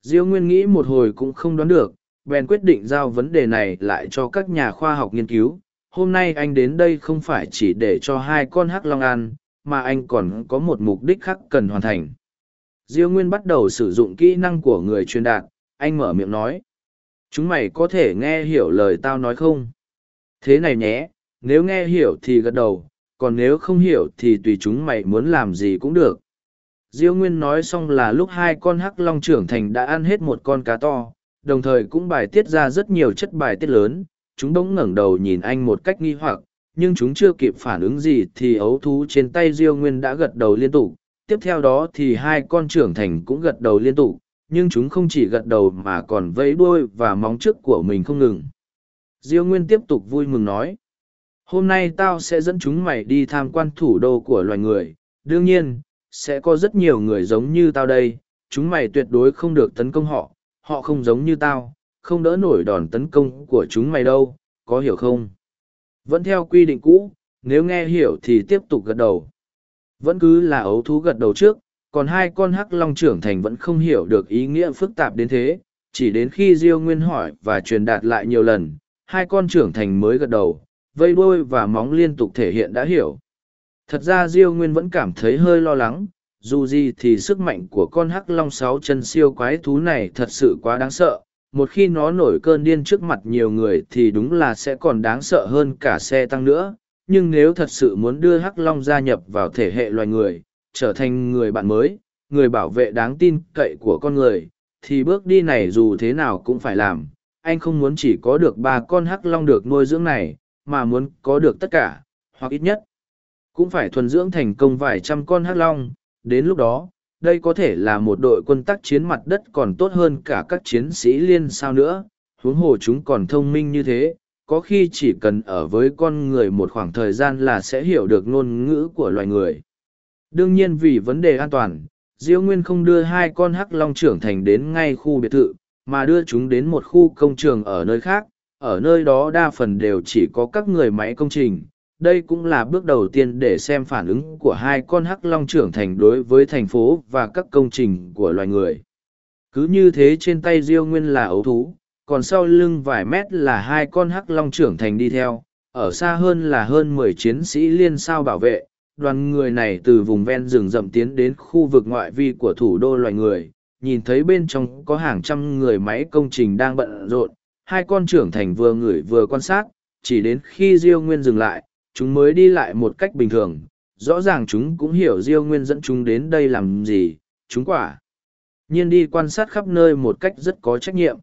Diêu nguyên nghĩ một hồi cũng không đoán được bèn quyết định giao vấn đề này lại cho các nhà khoa học nghiên cứu. Hôm nay anh đến đây không phải chỉ để cho hai con hắc long ăn, mà anh còn có một mục đích khác cần hoàn thành. Diêu nguyên bắt đầu sử dụng kỹ năng của người truyền đạt. Anh mở miệng nói, chúng mày có thể nghe hiểu lời tao nói không? Thế này nhé, nếu nghe hiểu thì gật đầu, còn nếu không hiểu thì tùy chúng mày muốn làm gì cũng được. Diêu nguyên nói xong là lúc hai con hắc long trưởng thành đã ăn hết một con cá to đồng thời cũng bài tiết ra rất nhiều chất bài tiết lớn. Chúng bỗng ngẩng đầu nhìn anh một cách nghi hoặc, nhưng chúng chưa kịp phản ứng gì thì ấu thú trên tay diêu nguyên đã gật đầu liên tục. Tiếp theo đó thì hai con trưởng thành cũng gật đầu liên tục, nhưng chúng không chỉ gật đầu mà còn vẫy đuôi và móng trước của mình không ngừng. Diêu nguyên tiếp tục vui mừng nói, hôm nay tao sẽ dẫn chúng mày đi tham quan thủ đô của loài người. Đương nhiên, sẽ có rất nhiều người giống như tao đây. Chúng mày tuyệt đối không được tấn công họ họ không giống như tao, không đỡ nổi đòn tấn công của chúng mày đâu, có hiểu không? Vẫn theo quy định cũ, nếu nghe hiểu thì tiếp tục gật đầu. Vẫn cứ là ấu thú gật đầu trước, còn hai con hắc long trưởng thành vẫn không hiểu được ý nghĩa phức tạp đến thế, chỉ đến khi diêu nguyên hỏi và truyền đạt lại nhiều lần, hai con trưởng thành mới gật đầu, vây đuôi và móng liên tục thể hiện đã hiểu. Thật ra diêu nguyên vẫn cảm thấy hơi lo lắng dù gì thì sức mạnh của con hắc long sáu chân siêu quái thú này thật sự quá đáng sợ. Một khi nó nổi cơn điên trước mặt nhiều người thì đúng là sẽ còn đáng sợ hơn cả xe tăng nữa. Nhưng nếu thật sự muốn đưa hắc long gia nhập vào thể hệ loài người, trở thành người bạn mới, người bảo vệ đáng tin cậy của con người, thì bước đi này dù thế nào cũng phải làm. Anh không muốn chỉ có được ba con hắc long được nuôi dưỡng này, mà muốn có được tất cả, hoặc ít nhất cũng phải thuần dưỡng thành công vài trăm con hắc long đến lúc đó, đây có thể là một đội quân tác chiến mặt đất còn tốt hơn cả các chiến sĩ liên sao nữa. Huống hồ chúng còn thông minh như thế, có khi chỉ cần ở với con người một khoảng thời gian là sẽ hiểu được ngôn ngữ của loài người. Đương nhiên vì vấn đề an toàn, diêu nguyên không đưa hai con hắc long trưởng thành đến ngay khu biệt thự, mà đưa chúng đến một khu công trường ở nơi khác. Ở nơi đó đa phần đều chỉ có các người máy công trình đây cũng là bước đầu tiên để xem phản ứng của hai con hắc long trưởng thành đối với thành phố và các công trình của loài người. Cứ như thế trên tay diêu nguyên là ấu thú, còn sau lưng vài mét là hai con hắc long trưởng thành đi theo, ở xa hơn là hơn mười chiến sĩ liên sao bảo vệ, đoàn người này từ vùng ven rừng rậm tiến đến khu vực ngoại vi của thủ đô loài người, nhìn thấy bên trong có hàng trăm người máy công trình đang bận rộn, hai con trưởng thành vừa ngửi vừa quan sát, chỉ đến khi diêu nguyên dừng lại chúng mới đi lại một cách bình thường, rõ ràng chúng cũng hiểu diêu nguyên dẫn chúng đến đây làm gì, chúng quả. Nhiên đi quan sát khắp nơi một cách rất có trách nhiệm.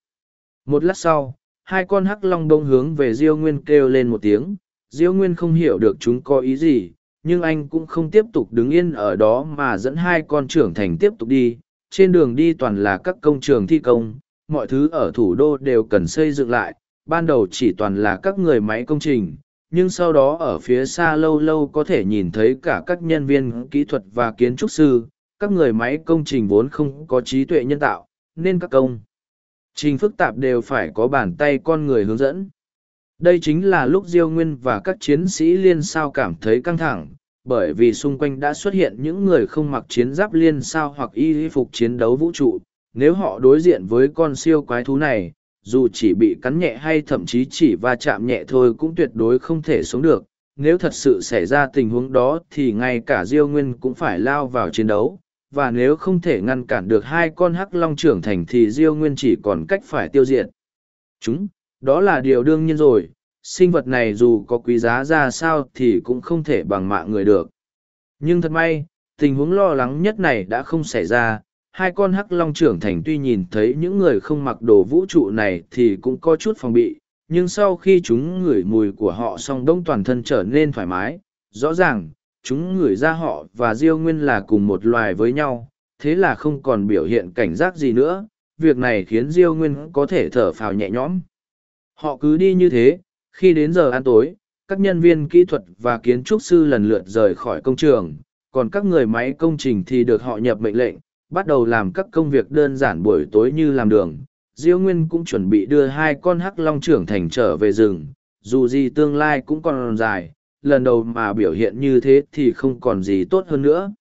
Một lát sau, hai con hắc long đông hướng về diêu nguyên kêu lên một tiếng. Diêu nguyên không hiểu được chúng có ý gì, nhưng anh cũng không tiếp tục đứng yên ở đó mà dẫn hai con trưởng thành tiếp tục đi. Trên đường đi toàn là các công trường thi công, mọi thứ ở thủ đô đều cần xây dựng lại. Ban đầu chỉ toàn là các người máy công trình nhưng sau đó ở phía xa lâu lâu có thể nhìn thấy cả các nhân viên kỹ thuật và kiến trúc sư, các người máy công trình vốn không có trí tuệ nhân tạo, nên các công trình phức tạp đều phải có bàn tay con người hướng dẫn. Đây chính là lúc diêu nguyên và các chiến sĩ liên sao cảm thấy căng thẳng, bởi vì xung quanh đã xuất hiện những người không mặc chiến giáp liên sao hoặc y phục chiến đấu vũ trụ. Nếu họ đối diện với con siêu quái thú này dù chỉ bị cắn nhẹ hay thậm chí chỉ va chạm nhẹ thôi cũng tuyệt đối không thể sống được. Nếu thật sự xảy ra tình huống đó thì ngay cả diêu nguyên cũng phải lao vào chiến đấu. Và nếu không thể ngăn cản được hai con hắc long trưởng thành thì diêu nguyên chỉ còn cách phải tiêu diệt. Chúng, đó là điều đương nhiên rồi. Sinh vật này dù có quý giá ra sao thì cũng không thể bằng mạng người được. Nhưng thật may, tình huống lo lắng nhất này đã không xảy ra hai con hắc long trưởng thành tuy nhìn thấy những người không mặc đồ vũ trụ này thì cũng có chút phòng bị, nhưng sau khi chúng ngửi mùi của họ xong đông toàn thân trở nên thoải mái. Rõ ràng, chúng ngửi ra họ và diêu nguyên là cùng một loài với nhau, thế là không còn biểu hiện cảnh giác gì nữa. Việc này khiến diêu nguyên có thể thở phào nhẹ nhõm. Họ cứ đi như thế, khi đến giờ ăn tối, các nhân viên kỹ thuật và kiến trúc sư lần lượt rời khỏi công trường, còn các người máy công trình thì được họ nhập mệnh lệnh bắt đầu làm các công việc đơn giản buổi tối như làm đường. Diêu nguyên cũng chuẩn bị đưa hai con hắc long trưởng thành trở về rừng, dù gì tương lai cũng còn dài, lần đầu mà biểu hiện như thế thì không còn gì tốt hơn nữa.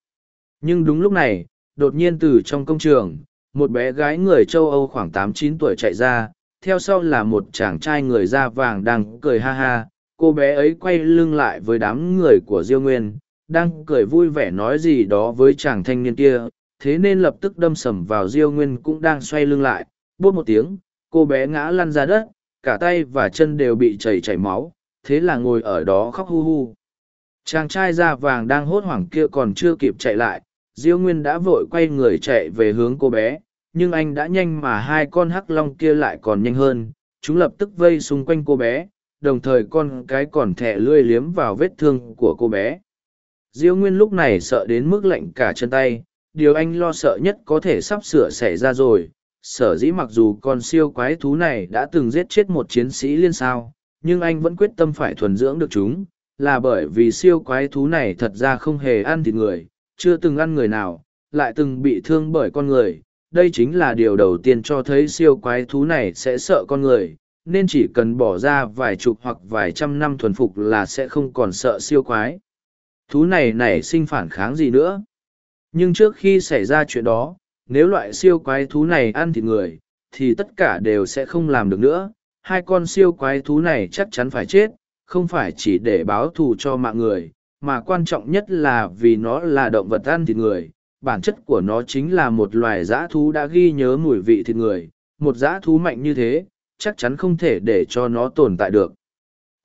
Nhưng đúng lúc này, đột nhiên từ trong công trường, một bé gái người châu âu khoảng tám chín tuổi chạy ra, theo sau là một chàng trai người da vàng đang cười ha ha. Cô bé ấy quay lưng lại với đám người của diêu nguyên, đang cười vui vẻ nói gì đó với chàng thanh niên kia thế nên lập tức đâm sầm vào diêu nguyên cũng đang xoay lưng lại bốt một tiếng, cô bé ngã lăn ra đất, cả tay và chân đều bị chảy chảy máu, thế là ngồi ở đó khóc hu hu. Chàng trai da vàng đang hốt hoảng kia còn chưa kịp chạy lại, diêu nguyên đã vội quay người chạy về hướng cô bé, nhưng anh đã nhanh mà hai con hắc long kia lại còn nhanh hơn, chúng lập tức vây xung quanh cô bé, đồng thời con cái còn thẹ lươi liếm vào vết thương của cô bé. Diêu nguyên lúc này sợ đến mức lạnh cả chân tay điều anh lo sợ nhất có thể sắp sửa xảy ra rồi. Sở dĩ mặc dù con siêu quái thú này đã từng giết chết một chiến sĩ liên sao, nhưng anh vẫn quyết tâm phải thuần dưỡng được chúng, là bởi vì siêu quái thú này thật ra không hề ăn thịt người, chưa từng ăn người nào, lại từng bị thương bởi con người. Đây chính là điều đầu tiên cho thấy siêu quái thú này sẽ sợ con người, nên chỉ cần bỏ ra vài chục hoặc vài trăm năm thuần phục là sẽ không còn sợ siêu quái. Thú này nảy sinh phản kháng gì nữa? Nhưng trước khi xảy ra chuyện đó, nếu loại siêu quái thú này ăn thịt người, thì tất cả đều sẽ không làm được nữa. Hai con siêu quái thú này chắc chắn phải chết, không phải chỉ để báo thù cho mạng người, mà quan trọng nhất là vì nó là động vật ăn thịt người. Bản chất của nó chính là một loài dã thú đã ghi nhớ mùi vị thịt người. Một dã thú mạnh như thế, chắc chắn không thể để cho nó tồn tại được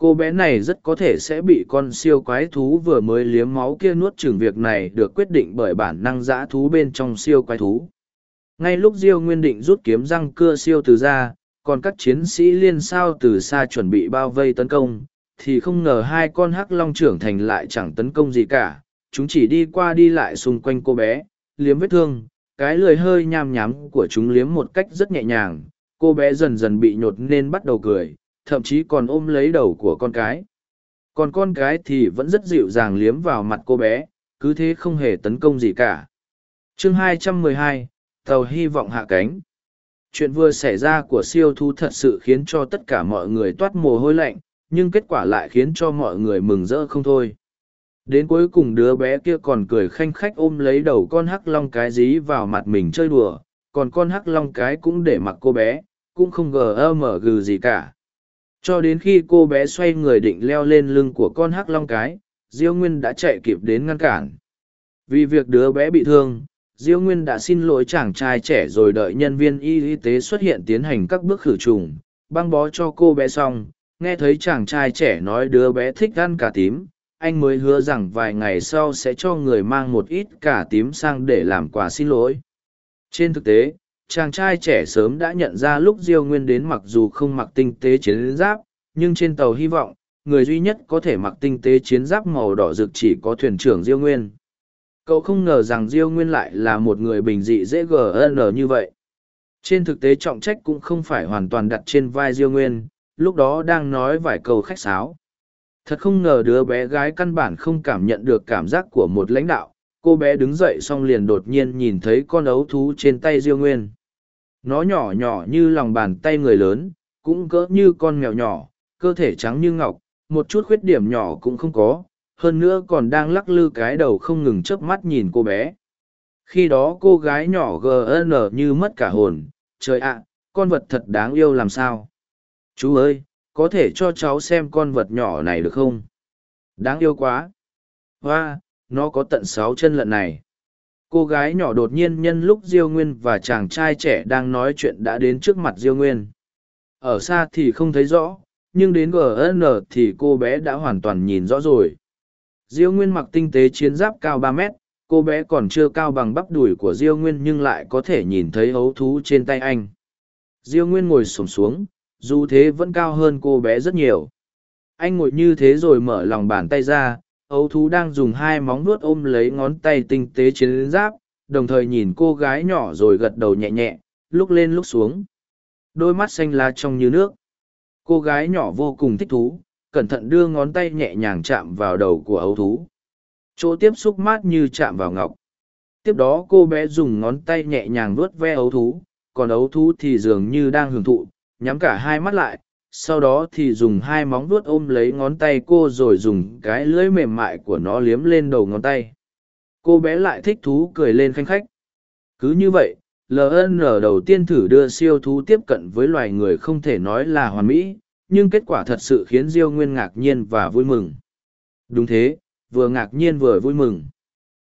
cô bé này rất có thể sẽ bị con siêu quái thú vừa mới liếm máu kia nuốt chừng việc này được quyết định bởi bản năng dã thú bên trong siêu quái thú. Ngay lúc diêu nguyên định rút kiếm răng cưa siêu từ ra, còn các chiến sĩ liên sao từ xa chuẩn bị bao vây tấn công, thì không ngờ hai con hắc long trưởng thành lại chẳng tấn công gì cả, chúng chỉ đi qua đi lại xung quanh cô bé, liếm vết thương, cái lười hơi nham nhám của chúng liếm một cách rất nhẹ nhàng, cô bé dần dần bị nhột nên bắt đầu cười thậm chí còn ôm lấy đầu của con cái. Còn con cái thì vẫn rất dịu dàng liếm vào mặt cô bé cứ thế không hề tấn công gì cả. Chương 212, tàu hy vọng hạ cánh. Chuyện vừa xảy ra của siêu thú thật sự khiến cho tất cả mọi người toát mồ hôi lạnh nhưng kết quả lại khiến cho mọi người mừng rỡ không thôi. Đến cuối cùng đứa bé kia còn cười khanh khách ôm lấy đầu con hắc long cái dí vào mặt mình chơi đùa còn con hắc long cái cũng để mặc cô bé cũng không gờ ơ mở gừ gì cả cho đến khi cô bé xoay người định leo lên lưng của con hắc long cái, diêu nguyên đã chạy kịp đến ngăn cản. Vì việc đứa bé bị thương, diêu nguyên đã xin lỗi chàng trai trẻ rồi đợi nhân viên y tế xuất hiện tiến hành các bước khử trùng, băng bó cho cô bé xong. Nghe thấy chàng trai trẻ nói đứa bé thích ăn cà tím, anh mới hứa rằng vài ngày sau sẽ cho người mang một ít cà tím sang để làm quà xin lỗi. Trên thực tế chàng trai trẻ sớm đã nhận ra lúc diêu nguyên đến mặc dù không mặc tinh tế chiến giáp, nhưng trên tàu hy vọng, người duy nhất có thể mặc tinh tế chiến giáp màu đỏ rực chỉ có thuyền trưởng diêu nguyên. Cậu không ngờ rằng diêu nguyên lại là một người bình dị dễ gn như vậy. Trên thực tế trọng trách cũng không phải hoàn toàn đặt trên vai diêu nguyên, lúc đó đang nói vài câu khách sáo. Thật không ngờ đứa bé gái căn bản không cảm nhận được cảm giác của một lãnh đạo cô bé đứng dậy xong liền đột nhiên nhìn thấy con ấu thú trên tay diêu nguyên. Nó nhỏ nhỏ như lòng bàn tay người lớn, cũng cỡ như con mèo nhỏ, cơ thể trắng như ngọc, một chút khuyết điểm nhỏ cũng không có, hơn nữa còn đang lắc lư cái đầu không ngừng chớp mắt nhìn cô bé. Khi đó cô gái nhỏ gn như mất cả hồn, trời ạ, con vật thật đáng yêu làm sao? Chú ơi, có thể cho cháu xem con vật nhỏ này được không? Đáng yêu quá. Hoa nó có tận sáu chân lận này. Cô gái nhỏ đột nhiên nhân lúc diêu nguyên và chàng trai trẻ đang nói chuyện đã đến trước mặt diêu nguyên. Ở xa thì không thấy rõ, nhưng đến gn thì cô bé đã hoàn toàn nhìn rõ rồi. Diêu nguyên mặc tinh tế chiến giáp cao ba mét, cô bé còn chưa cao bằng bắp đùi của diêu nguyên nhưng lại có thể nhìn thấy hấu thú trên tay anh. Diêu nguyên ngồi sổm xuống, dù thế vẫn cao hơn cô bé rất nhiều. Anh ngồi như thế rồi mở lòng bàn tay ra ấu thú đang dùng hai móng nuốt ôm lấy ngón tay tinh tế chiến giáp, đồng thời nhìn cô gái nhỏ rồi gật đầu nhẹ nhẹ, lúc lên lúc xuống. Đôi mắt xanh lá trong như nước. Cô gái nhỏ vô cùng thích thú, cẩn thận đưa ngón tay nhẹ nhàng chạm vào đầu của ấu thú. Chỗ tiếp xúc mát như chạm vào ngọc. Tiếp đó cô bé dùng ngón tay nhẹ nhàng vuốt ve ấu thú, còn ấu thú thì dường như đang hưởng thụ, nhắm cả hai mắt lại sau đó thì dùng hai móng vuốt ôm lấy ngón tay cô rồi dùng cái lưỡi mềm mại của nó liếm lên đầu ngón tay. Cô bé lại thích thú cười lên khanh khách. Cứ như vậy ln đầu tiên thử đưa siêu thú tiếp cận với loài người không thể nói là hoàn mỹ, nhưng kết quả thật sự khiến diêu nguyên ngạc nhiên và vui mừng. Đúng thế, vừa ngạc nhiên vừa vui mừng.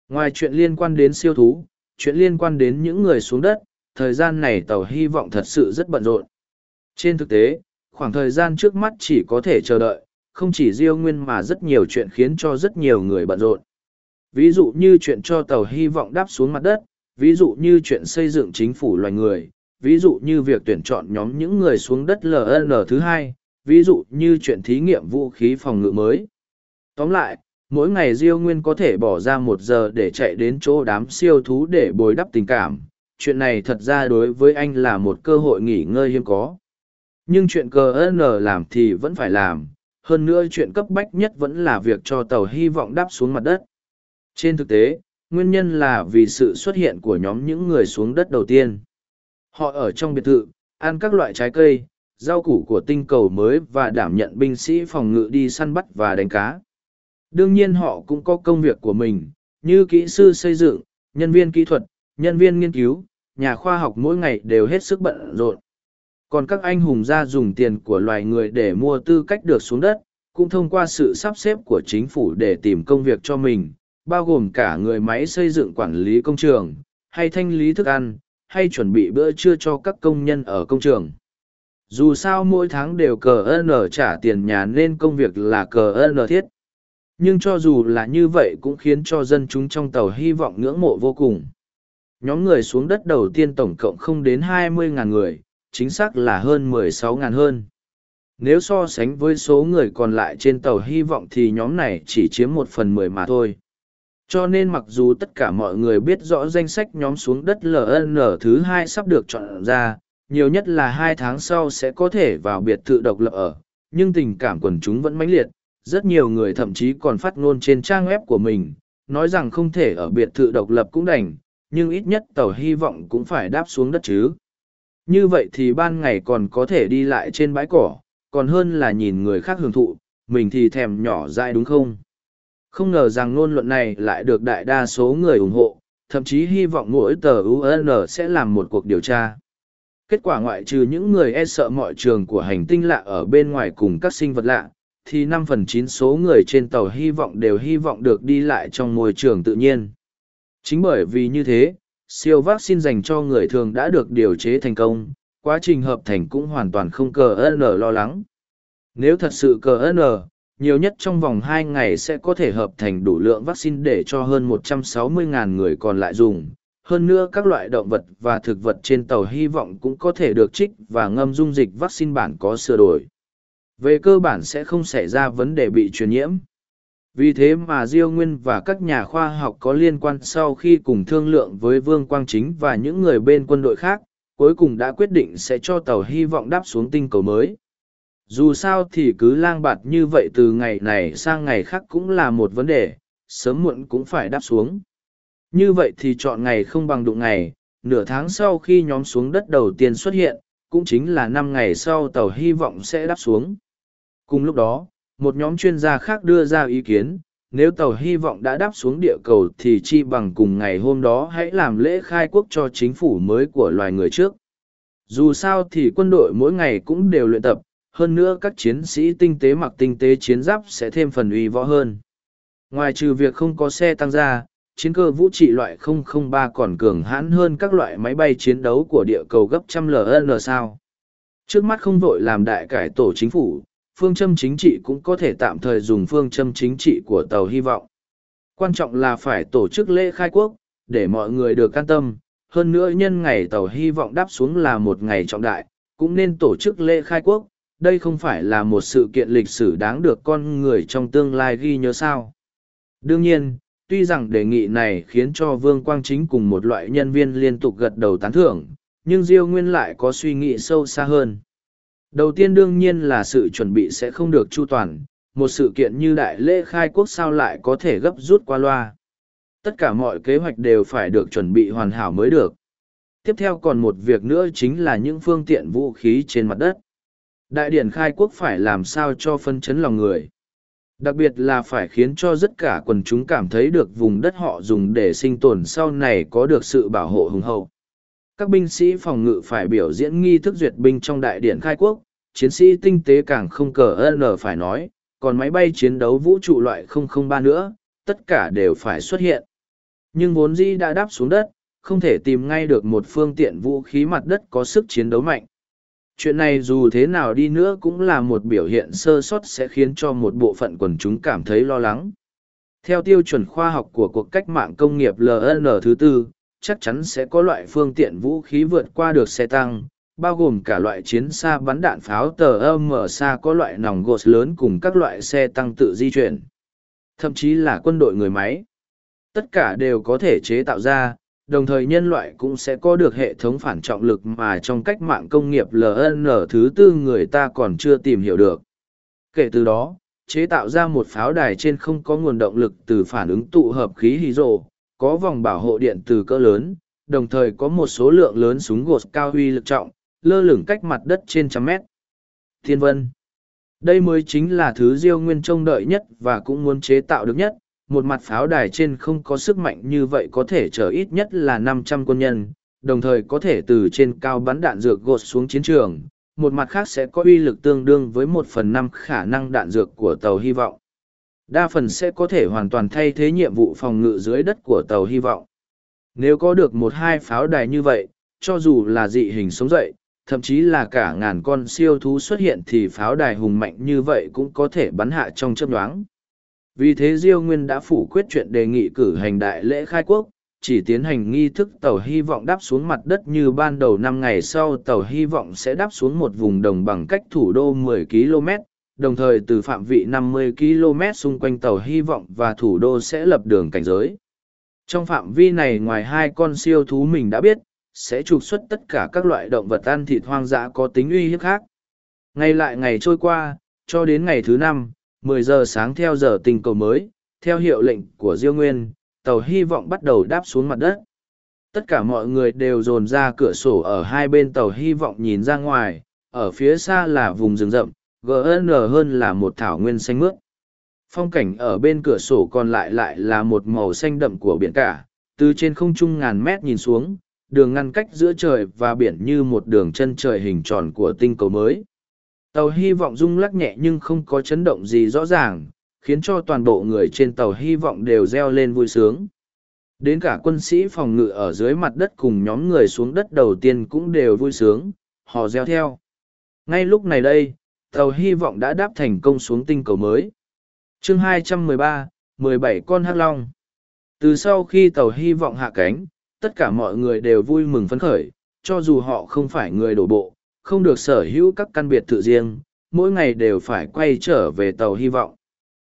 Ngoài chuyện liên quan đến siêu thú, chuyện liên quan đến những người xuống đất, thời gian này tàu hy vọng thật sự rất bận rộn. Trên thực tế khoảng thời gian trước mắt chỉ có thể chờ đợi, không chỉ diêu nguyên mà rất nhiều chuyện khiến cho rất nhiều người bận rộn. Ví dụ như chuyện cho tàu hy vọng đáp xuống mặt đất, ví dụ như chuyện xây dựng chính phủ loài người, ví dụ như việc tuyển chọn nhóm những người xuống đất ln thứ hai, ví dụ như chuyện thí nghiệm vũ khí phòng ngự mới. Tóm lại, mỗi ngày diêu nguyên có thể bỏ ra một giờ để chạy đến chỗ đám siêu thú để bồi đắp tình cảm. Chuyện này thật ra đối với anh là một cơ hội nghỉ ngơi hiếm có nhưng chuyện cờ n làm thì vẫn phải làm, hơn nữa chuyện cấp bách nhất vẫn là việc cho tàu hy vọng đáp xuống mặt đất. Trên thực tế, nguyên nhân là vì sự xuất hiện của nhóm những người xuống đất đầu tiên. Họ ở trong biệt thự, ăn các loại trái cây, rau củ của tinh cầu mới và đảm nhận binh sĩ phòng ngự đi săn bắt và đánh cá. Đương nhiên họ cũng có công việc của mình, như kỹ sư xây dựng, nhân viên kỹ thuật, nhân viên nghiên cứu, nhà khoa học mỗi ngày đều hết sức bận rộn còn các anh hùng ra dùng tiền của loài người để mua tư cách được xuống đất, cũng thông qua sự sắp xếp của chính phủ để tìm công việc cho mình, bao gồm cả người máy xây dựng quản lý công trường, hay thanh lý thức ăn, hay chuẩn bị bữa trưa cho các công nhân ở công trường. Dù sao mỗi tháng đều cờ n trả tiền nhà nên công việc là cờ n thiết. Nhưng cho dù là như vậy cũng khiến cho dân chúng trong tàu hy vọng ngưỡng mộ vô cùng. Nhóm người xuống đất đầu tiên tổng cộng không đến 20.000 người chính xác là hơn 16.000 hơn. Nếu so sánh với số người còn lại trên tàu hy vọng thì nhóm này chỉ chiếm một phần mười mà thôi. Cho nên mặc dù tất cả mọi người biết rõ danh sách nhóm xuống đất ln thứ hai sắp được chọn ra, nhiều nhất là hai tháng sau sẽ có thể vào biệt thự độc lập ở, nhưng tình cảm quần chúng vẫn mãnh liệt. Rất nhiều người thậm chí còn phát ngôn trên trang web của mình, nói rằng không thể ở biệt thự độc lập cũng đành, nhưng ít nhất tàu hy vọng cũng phải đáp xuống đất chứ như vậy thì ban ngày còn có thể đi lại trên bãi cỏ, còn hơn là nhìn người khác hưởng thụ, mình thì thèm nhỏ dại đúng không? Không ngờ rằng ngôn luận này lại được đại đa số người ủng hộ, thậm chí hy vọng mỗi tờ un sẽ làm một cuộc điều tra. Kết quả ngoại trừ những người e sợ mọi trường của hành tinh lạ ở bên ngoài cùng các sinh vật lạ, thì năm phần chín số người trên tàu hy vọng đều hy vọng được đi lại trong môi trường tự nhiên. Chính bởi vì như thế siêu vaccine dành cho người thường đã được điều chế thành công, quá trình hợp thành cũng hoàn toàn không cờ n lo lắng nếu thật sự cờ n nhiều nhất trong vòng hai ngày sẽ có thể hợp thành đủ lượng vaccine để cho hơn 160.000 người còn lại dùng. Hơn nữa các loại động vật và thực vật trên tàu hy vọng cũng có thể được trích và ngâm dung dịch vaccine bản có sửa đổi. Về cơ bản sẽ không xảy ra vấn đề bị truyền nhiễm. Vì thế mà Diêu Nguyên và các nhà khoa học có liên quan sau khi cùng thương lượng với Vương Quang Chính và những người bên quân đội khác, cuối cùng đã quyết định sẽ cho tàu hy vọng đáp xuống tinh cầu mới. Dù sao thì cứ lang bạt như vậy từ ngày này sang ngày khác cũng là một vấn đề sớm muộn cũng phải đáp xuống. Như vậy thì chọn ngày không bằng đụng ngày nửa tháng sau khi nhóm xuống đất đầu tiên xuất hiện cũng chính là năm ngày sau tàu hy vọng sẽ đáp xuống. Cùng lúc đó một nhóm chuyên gia khác đưa ra ý kiến nếu tàu hy vọng đã đáp xuống địa cầu thì chi bằng cùng ngày hôm đó hãy làm lễ khai quốc cho chính phủ mới của loài người trước dù sao thì quân đội mỗi ngày cũng đều luyện tập hơn nữa các chiến sĩ tinh tế mặc tinh tế chiến giáp sẽ thêm phần uy võ hơn. Ngoài trừ việc không có xe tăng ra, chiến cơ vũ trị loại 003 còn cường hãn hơn các loại máy bay chiến đấu của địa cầu gấp trăm LN sao. Trước mắt không vội làm đại cải tổ chính phủ, phương châm chính trị cũng có thể tạm thời dùng phương châm chính trị của tàu hy vọng. Quan trọng là phải tổ chức lễ khai quốc, để mọi người được can tâm. Hơn nữa nhân ngày tàu hy vọng đáp xuống là một ngày trọng đại, cũng nên tổ chức lễ khai quốc. Đây không phải là một sự kiện lịch sử đáng được con người trong tương lai ghi nhớ sao. Đương nhiên, tuy rằng đề nghị này khiến cho Vương Quang Chính cùng một loại nhân viên liên tục gật đầu tán thưởng, nhưng Diêu Nguyên lại có suy nghĩ sâu xa hơn. Đầu tiên đương nhiên là sự chuẩn bị sẽ không được chu toàn, một sự kiện như đại lễ khai quốc sao lại có thể gấp rút qua loa. Tất cả mọi kế hoạch đều phải được chuẩn bị hoàn hảo mới được. Tiếp theo còn một việc nữa chính là những phương tiện vũ khí trên mặt đất. Đại điển khai quốc phải làm sao cho phân chấn lòng người. Đặc biệt là phải khiến cho tất cả quần chúng cảm thấy được vùng đất họ dùng để sinh tồn sau này có được sự bảo hộ hùng hậu. Các binh sĩ phòng ngự phải biểu diễn nghi thức duyệt binh trong đại điển khai quốc, chiến sĩ tinh tế càng không cờ ơn phải nói, còn máy bay chiến đấu vũ trụ loại 003 nữa, tất cả đều phải xuất hiện. Nhưng vốn dĩ đã đáp xuống đất, không thể tìm ngay được một phương tiện vũ khí mặt đất có sức chiến đấu mạnh. Chuyện này dù thế nào đi nữa cũng là một biểu hiện sơ sót sẽ khiến cho một bộ phận quần chúng cảm thấy lo lắng. Theo tiêu chuẩn khoa học của cuộc cách mạng công nghiệp LN thứ tư, chắc chắn sẽ có loại phương tiện vũ khí vượt qua được xe tăng, bao gồm cả loại chiến xa bắn đạn pháo tờ âm mở xa có loại nòng gột lớn cùng các loại xe tăng tự di chuyển. Thậm chí là quân đội người máy. Tất cả đều có thể chế tạo ra, đồng thời nhân loại cũng sẽ có được hệ thống phản trọng lực mà trong cách mạng công nghiệp LN thứ tư người ta còn chưa tìm hiểu được. Kể từ đó, chế tạo ra một pháo đài trên không có nguồn động lực từ phản ứng tụ hợp khí hydro, có vòng bảo hộ điện từ cỡ lớn, đồng thời có một số lượng lớn súng gột cao huy lực trọng, lơ lửng cách mặt đất trên trăm mét. Thiên vân. Đây mới chính là thứ Diêu Nguyên trông đợi nhất và cũng muốn chế tạo được nhất. Một mặt pháo đài trên không có sức mạnh như vậy có thể chở ít nhất là năm trăm quân nhân, đồng thời có thể từ trên cao bắn đạn dược gột xuống chiến trường. Một mặt khác sẽ có uy lực tương đương với một phần năm khả năng đạn dược của tàu hy vọng. Đa phần sẽ có thể hoàn toàn thay thế nhiệm vụ phòng ngự dưới đất của tàu hy vọng. Nếu có được một hai pháo đài như vậy, cho dù là dị hình sống dậy, thậm chí là cả ngàn con siêu thú xuất hiện thì pháo đài hùng mạnh như vậy cũng có thể bắn hạ trong chớp đoán Vì thế Diêu Nguyên đã phủ quyết chuyện đề nghị cử hành đại lễ khai quốc, chỉ tiến hành nghi thức tàu hy vọng đáp xuống mặt đất như ban đầu năm ngày sau tàu hy vọng sẽ đáp xuống một vùng đồng bằng cách thủ đô 10 km, đồng thời từ phạm vị 50 km xung quanh tàu hy vọng và thủ đô sẽ lập đường cảnh giới. Trong phạm vi này ngoài hai con siêu thú mình đã biết, sẽ trục xuất tất cả các loại động vật ăn thịt hoang dã có tính uy hiếp khác. Ngày lại ngày trôi qua, cho đến ngày thứ năm, 10 giờ sáng theo giờ tình cầu mới, theo hiệu lệnh của Diêu Nguyên, tàu hy vọng bắt đầu đáp xuống mặt đất. Tất cả mọi người đều dồn ra cửa sổ ở hai bên tàu hy vọng nhìn ra ngoài, ở phía xa là vùng rừng rậm, GN hơn là một thảo nguyên xanh mướt. Phong cảnh ở bên cửa sổ còn lại lại là một màu xanh đậm của biển cả, từ trên không trung ngàn mét nhìn xuống, đường ngăn cách giữa trời và biển như một đường chân trời hình tròn của tinh cầu mới. Tàu hy vọng rung lắc nhẹ nhưng không có chấn động gì rõ ràng, khiến cho toàn bộ người trên tàu hy vọng đều reo lên vui sướng. Đến cả quân sĩ phòng ngự ở dưới mặt đất cùng nhóm người xuống đất đầu tiên cũng đều vui sướng, họ reo theo. Ngay lúc này đây, tàu hy vọng đã đáp thành công xuống tinh cầu mới. chương 213, 17 con hắc long. Từ sau khi tàu hy vọng hạ cánh, tất cả mọi người đều vui mừng phấn khởi, cho dù họ không phải người đổ bộ, không được sở hữu các căn biệt thự riêng, mỗi ngày đều phải quay trở về tàu hy vọng.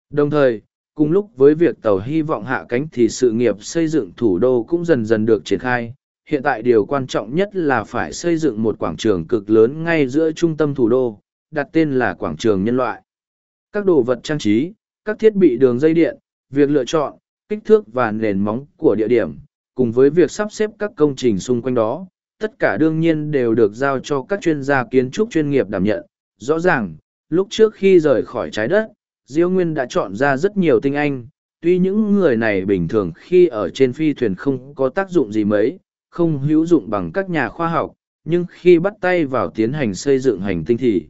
Đồng thời, cùng lúc với việc tàu hy vọng hạ cánh thì sự nghiệp xây dựng thủ đô cũng dần dần được triển khai. Hiện tại điều quan trọng nhất là phải xây dựng một quảng trường cực lớn ngay giữa trung tâm thủ đô, đặt tên là quảng trường nhân loại. Các đồ vật trang trí, các thiết bị đường dây điện, việc lựa chọn, kích thước và nền móng của địa điểm, cùng với việc sắp xếp các công trình xung quanh đó, tất cả đương nhiên đều được giao cho các chuyên gia kiến trúc chuyên nghiệp đảm nhận. Rõ ràng, lúc trước khi rời khỏi trái đất, Diêu Nguyên đã chọn ra rất nhiều tinh anh, tuy những người này bình thường khi ở trên phi thuyền không có tác dụng gì mấy, không hữu dụng bằng các nhà khoa học, nhưng khi bắt tay vào tiến hành xây dựng hành tinh thì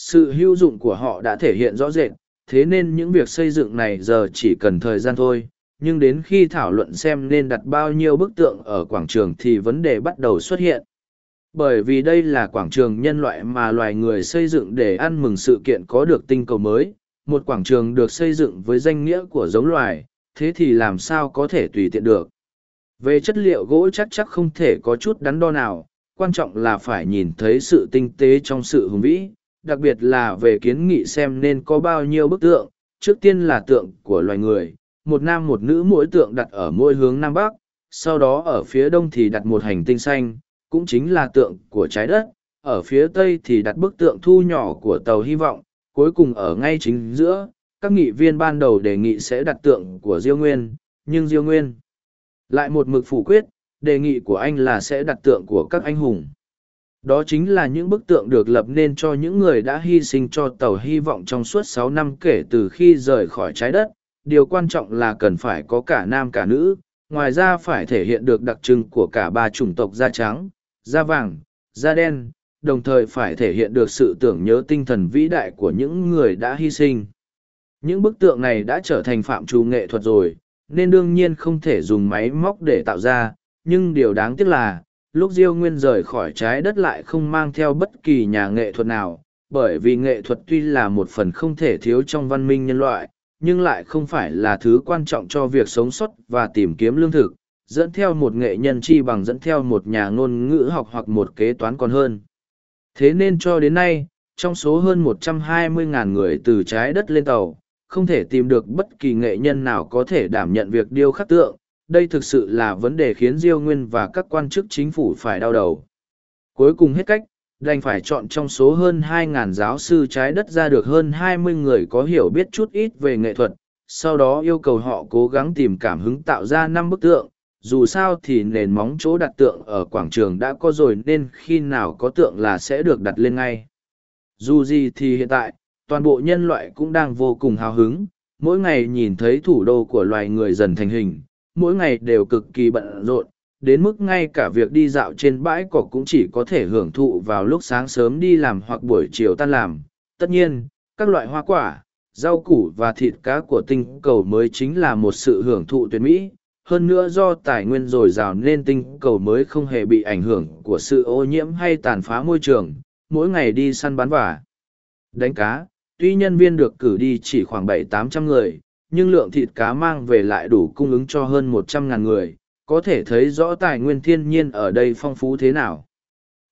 sự hữu dụng của họ đã thể hiện rõ rệt, thế nên những việc xây dựng này giờ chỉ cần thời gian thôi, nhưng đến khi thảo luận xem nên đặt bao nhiêu bức tượng ở quảng trường thì vấn đề bắt đầu xuất hiện. Bởi vì đây là quảng trường nhân loại mà loài người xây dựng để ăn mừng sự kiện có được tinh cầu mới một quảng trường được xây dựng với danh nghĩa của giống loài thế thì làm sao có thể tùy tiện được? Về chất liệu gỗ chắc chắc không thể có chút đắn đo nào quan trọng là phải nhìn thấy sự tinh tế trong sự hùng vĩ đặc biệt là về kiến nghị xem nên có bao nhiêu bức tượng, trước tiên là tượng của loài người, một nam một nữ mỗi tượng đặt ở mỗi hướng nam bắc, sau đó ở phía đông thì đặt một hành tinh xanh, cũng chính là tượng của trái đất, ở phía tây thì đặt bức tượng thu nhỏ của tàu hy vọng, cuối cùng ở ngay chính giữa, các nghị viên ban đầu đề nghị sẽ đặt tượng của diêu nguyên, nhưng diêu nguyên lại một mực phủ quyết, đề nghị của anh là sẽ đặt tượng của các anh hùng đó chính là những bức tượng được lập nên cho những người đã hy sinh cho tàu hy vọng trong suốt sáu năm kể từ khi rời khỏi trái đất. Điều quan trọng là cần phải có cả nam cả nữ. Ngoài ra phải thể hiện được đặc trưng của cả ba chủng tộc da trắng, da vàng, da đen, đồng thời phải thể hiện được sự tưởng nhớ tinh thần vĩ đại của những người đã hy sinh. Những bức tượng này đã trở thành phạm trù nghệ thuật rồi, nên đương nhiên không thể dùng máy móc để tạo ra, nhưng điều đáng tiếc là lúc diêu nguyên rời khỏi trái đất lại không mang theo bất kỳ nhà nghệ thuật nào, bởi vì nghệ thuật tuy là một phần không thể thiếu trong văn minh nhân loại, nhưng lại không phải là thứ quan trọng cho việc sống sót và tìm kiếm lương thực, dẫn theo một nghệ nhân chi bằng dẫn theo một nhà ngôn ngữ học hoặc một kế toán còn hơn. Thế nên cho đến nay, trong số hơn 120.000 người từ trái đất lên tàu, không thể tìm được bất kỳ nghệ nhân nào có thể đảm nhận việc điêu khắc tượng đây thực sự là vấn đề khiến diêu nguyên và các quan chức chính phủ phải đau đầu cuối cùng hết cách đành phải chọn trong số hơn 2.000 giáo sư trái đất ra được hơn 20 người có hiểu biết chút ít về nghệ thuật, sau đó yêu cầu họ cố gắng tìm cảm hứng tạo ra năm bức tượng. Dù sao thì nền móng chỗ đặt tượng ở quảng trường đã có rồi nên khi nào có tượng là sẽ được đặt lên ngay. Dù gì thì hiện tại, toàn bộ nhân loại cũng đang vô cùng hào hứng, mỗi ngày nhìn thấy thủ đô của loài người dần thành hình, mỗi ngày đều cực kỳ bận rộn, đến mức ngay cả việc đi dạo trên bãi cỏ cũng chỉ có thể hưởng thụ vào lúc sáng sớm đi làm hoặc buổi chiều tan làm. Tất nhiên, các loại hoa quả, rau củ và thịt cá của tinh cầu mới chính là một sự hưởng thụ tuyệt mỹ. Hơn nữa do tài nguyên dồi dào nên tinh cầu mới không hề bị ảnh hưởng của sự ô nhiễm hay tàn phá môi trường, mỗi ngày đi săn bắn và đánh cá. Tuy nhân viên được cử đi chỉ khoảng bảy tám trăm người, nhưng lượng thịt cá mang về lại đủ cung ứng cho hơn một trăm ngàn người, có thể thấy rõ tài nguyên thiên nhiên ở đây phong phú thế nào.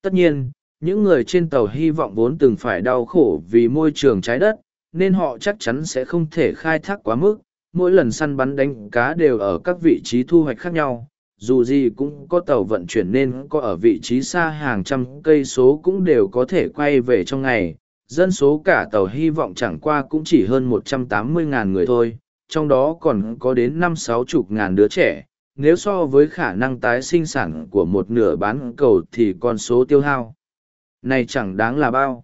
Tất nhiên, những người trên tàu hy vọng vốn từng phải đau khổ vì môi trường trái đất, nên họ chắc chắn sẽ không thể khai thác quá mức. Mỗi lần săn bắn đánh cá đều ở các vị trí thu hoạch khác nhau, dù gì cũng có tàu vận chuyển nên có ở vị trí xa hàng trăm cây số cũng đều có thể quay về trong ngày. Dân số cả tàu hy vọng chẳng qua cũng chỉ hơn 180.000 người thôi, trong đó còn có đến năm sáu chục ngàn đứa trẻ, nếu so với khả năng tái sinh sản của một nửa bán cầu thì con số tiêu hao này chẳng đáng là bao.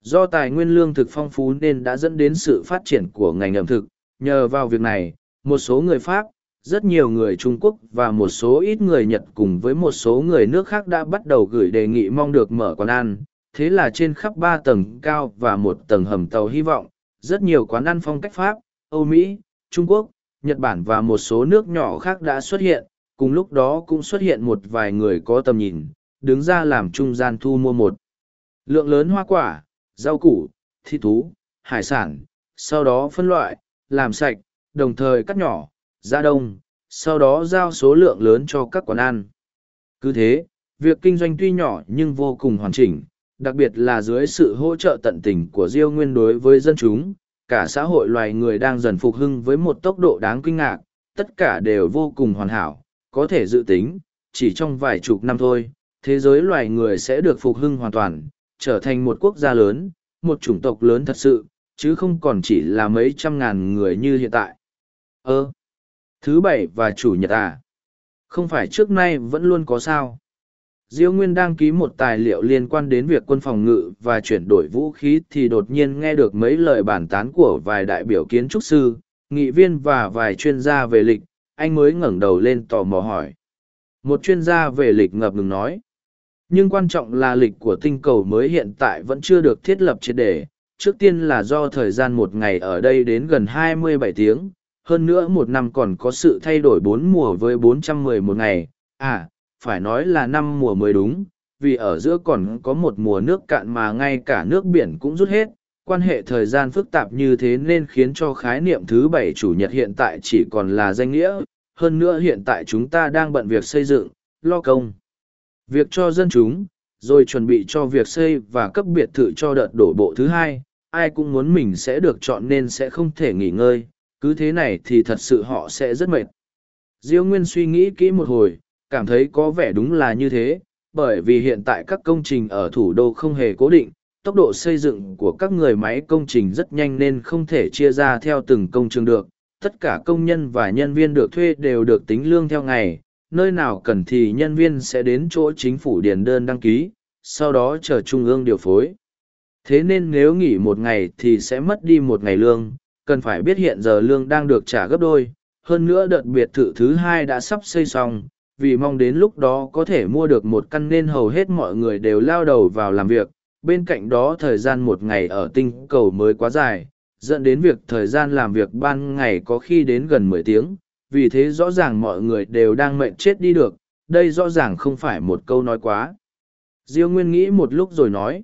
Do tài nguyên lương thực phong phú nên đã dẫn đến sự phát triển của ngành ẩm thực. Nhờ vào việc này một số người pháp rất nhiều người trung quốc và một số ít người nhật cùng với một số người nước khác đã bắt đầu gửi đề nghị mong được mở quán ăn. Thế là trên khắp ba tầng cao và một tầng hầm tàu hy vọng rất nhiều quán ăn phong cách pháp âu mỹ trung quốc Nhật Bản và một số nước nhỏ khác đã xuất hiện, cùng lúc đó cũng xuất hiện một vài người có tầm nhìn, đứng ra làm trung gian thu mua một lượng lớn hoa quả, rau củ, thịt thú, hải sản, sau đó phân loại, làm sạch, đồng thời cắt nhỏ, ra đông, sau đó giao số lượng lớn cho các quán ăn. Cứ thế, việc kinh doanh tuy nhỏ nhưng vô cùng hoàn chỉnh, đặc biệt là dưới sự hỗ trợ tận tình của Diêu Nguyên đối với dân chúng, cả xã hội loài người đang dần phục hưng với một tốc độ đáng kinh ngạc, tất cả đều vô cùng hoàn hảo, có thể dự tính, chỉ trong vài chục năm thôi, thế giới loài người sẽ được phục hưng hoàn toàn, trở thành một quốc gia lớn, một chủng tộc lớn thật sự, chứ không còn chỉ là mấy trăm ngàn người như hiện tại. Ơ, thứ bảy và chủ nhật à? Không phải trước nay vẫn luôn có sao? Diêu Nguyên đang ký một tài liệu liên quan đến việc quân phòng ngự và chuyển đổi vũ khí thì đột nhiên nghe được mấy lời bàn tán của vài đại biểu kiến trúc sư, nghị viên và vài chuyên gia về lịch, anh mới ngẩng đầu lên tò mò hỏi. Một chuyên gia về lịch ngập ngừng nói. Nhưng quan trọng là lịch của tinh cầu mới hiện tại vẫn chưa được thiết lập triệt đề. Trước tiên là do thời gian một ngày ở đây đến gần 27 tiếng, hơn nữa một năm còn có sự thay đổi bốn mùa với bốn trăm mười một ngày, à, phải nói là năm mùa mới đúng, vì ở giữa còn có một mùa nước cạn mà ngay cả nước biển cũng rút hết, quan hệ thời gian phức tạp như thế nên khiến cho khái niệm thứ bảy chủ nhật hiện tại chỉ còn là danh nghĩa, hơn nữa hiện tại chúng ta đang bận việc xây dựng, lo công. Việc cho dân chúng, rồi chuẩn bị cho việc xây và cấp biệt thự cho đợt đổ bộ thứ hai, ai cũng muốn mình sẽ được chọn nên sẽ không thể nghỉ ngơi, cứ thế này thì thật sự họ sẽ rất mệt. Diêu Nguyên suy nghĩ kỹ một hồi, cảm thấy có vẻ đúng là như thế, bởi vì hiện tại các công trình ở thủ đô không hề cố định, tốc độ xây dựng của các người máy công trình rất nhanh nên không thể chia ra theo từng công trường được. Tất cả công nhân và nhân viên được thuê đều được tính lương theo ngày, nơi nào cần thì nhân viên sẽ đến chỗ chính phủ điền đơn đăng ký, sau đó chờ trung ương điều phối. Thế nên nếu nghỉ một ngày thì sẽ mất đi một ngày lương, cần phải biết hiện giờ lương đang được trả gấp đôi. Hơn nữa đợt biệt thự thứ hai đã sắp xây xong, vì mong đến lúc đó có thể mua được một căn nên hầu hết mọi người đều lao đầu vào làm việc. Bên cạnh đó thời gian một ngày ở tinh cầu mới quá dài, dẫn đến việc thời gian làm việc ban ngày có khi đến gần mười tiếng, vì thế rõ ràng mọi người đều đang mệnh chết đi được, đây rõ ràng không phải một câu nói quá. Diêu Nguyên nghĩ một lúc rồi nói.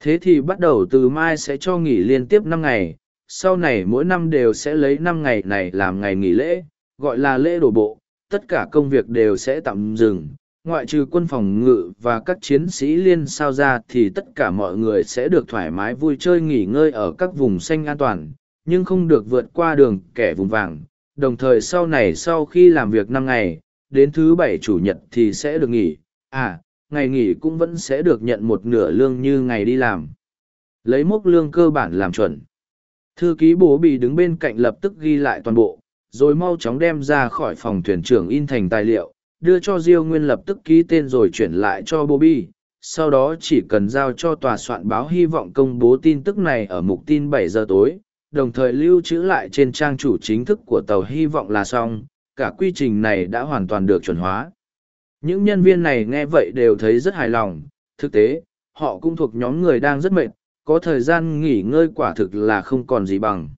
Thế thì bắt đầu từ mai sẽ cho nghỉ liên tiếp năm ngày, sau này mỗi năm đều sẽ lấy năm ngày này làm ngày nghỉ lễ, gọi là lễ đổ bộ, tất cả công việc đều sẽ tạm dừng. Ngoại trừ quân phòng ngự và các chiến sĩ liên sao ra thì tất cả mọi người sẽ được thoải mái vui chơi nghỉ ngơi ở các vùng xanh an toàn, nhưng không được vượt qua đường kẻ vùng vàng. Đồng thời sau này sau khi làm việc năm ngày, đến thứ bảy chủ nhật thì sẽ được nghỉ. À, ngày nghỉ cũng vẫn sẽ được nhận một nửa lương như ngày đi làm. Lấy mốc lương cơ bản làm chuẩn. Thư ký bố bị đứng bên cạnh lập tức ghi lại toàn bộ, rồi mau chóng đem ra khỏi phòng thuyền trưởng in thành tài liệu, đưa cho Diêu Nguyên lập tức ký tên rồi chuyển lại cho Bobby. Sau đó chỉ cần giao cho tòa soạn báo hy vọng công bố tin tức này ở mục tin 7 giờ tối, đồng thời lưu trữ lại trên trang chủ chính thức của tàu hy vọng là xong, cả quy trình này đã hoàn toàn được chuẩn hóa. Những nhân viên này nghe vậy đều thấy rất hài lòng, thực tế, họ cũng thuộc nhóm người đang rất mệt, có thời gian nghỉ ngơi quả thực là không còn gì bằng.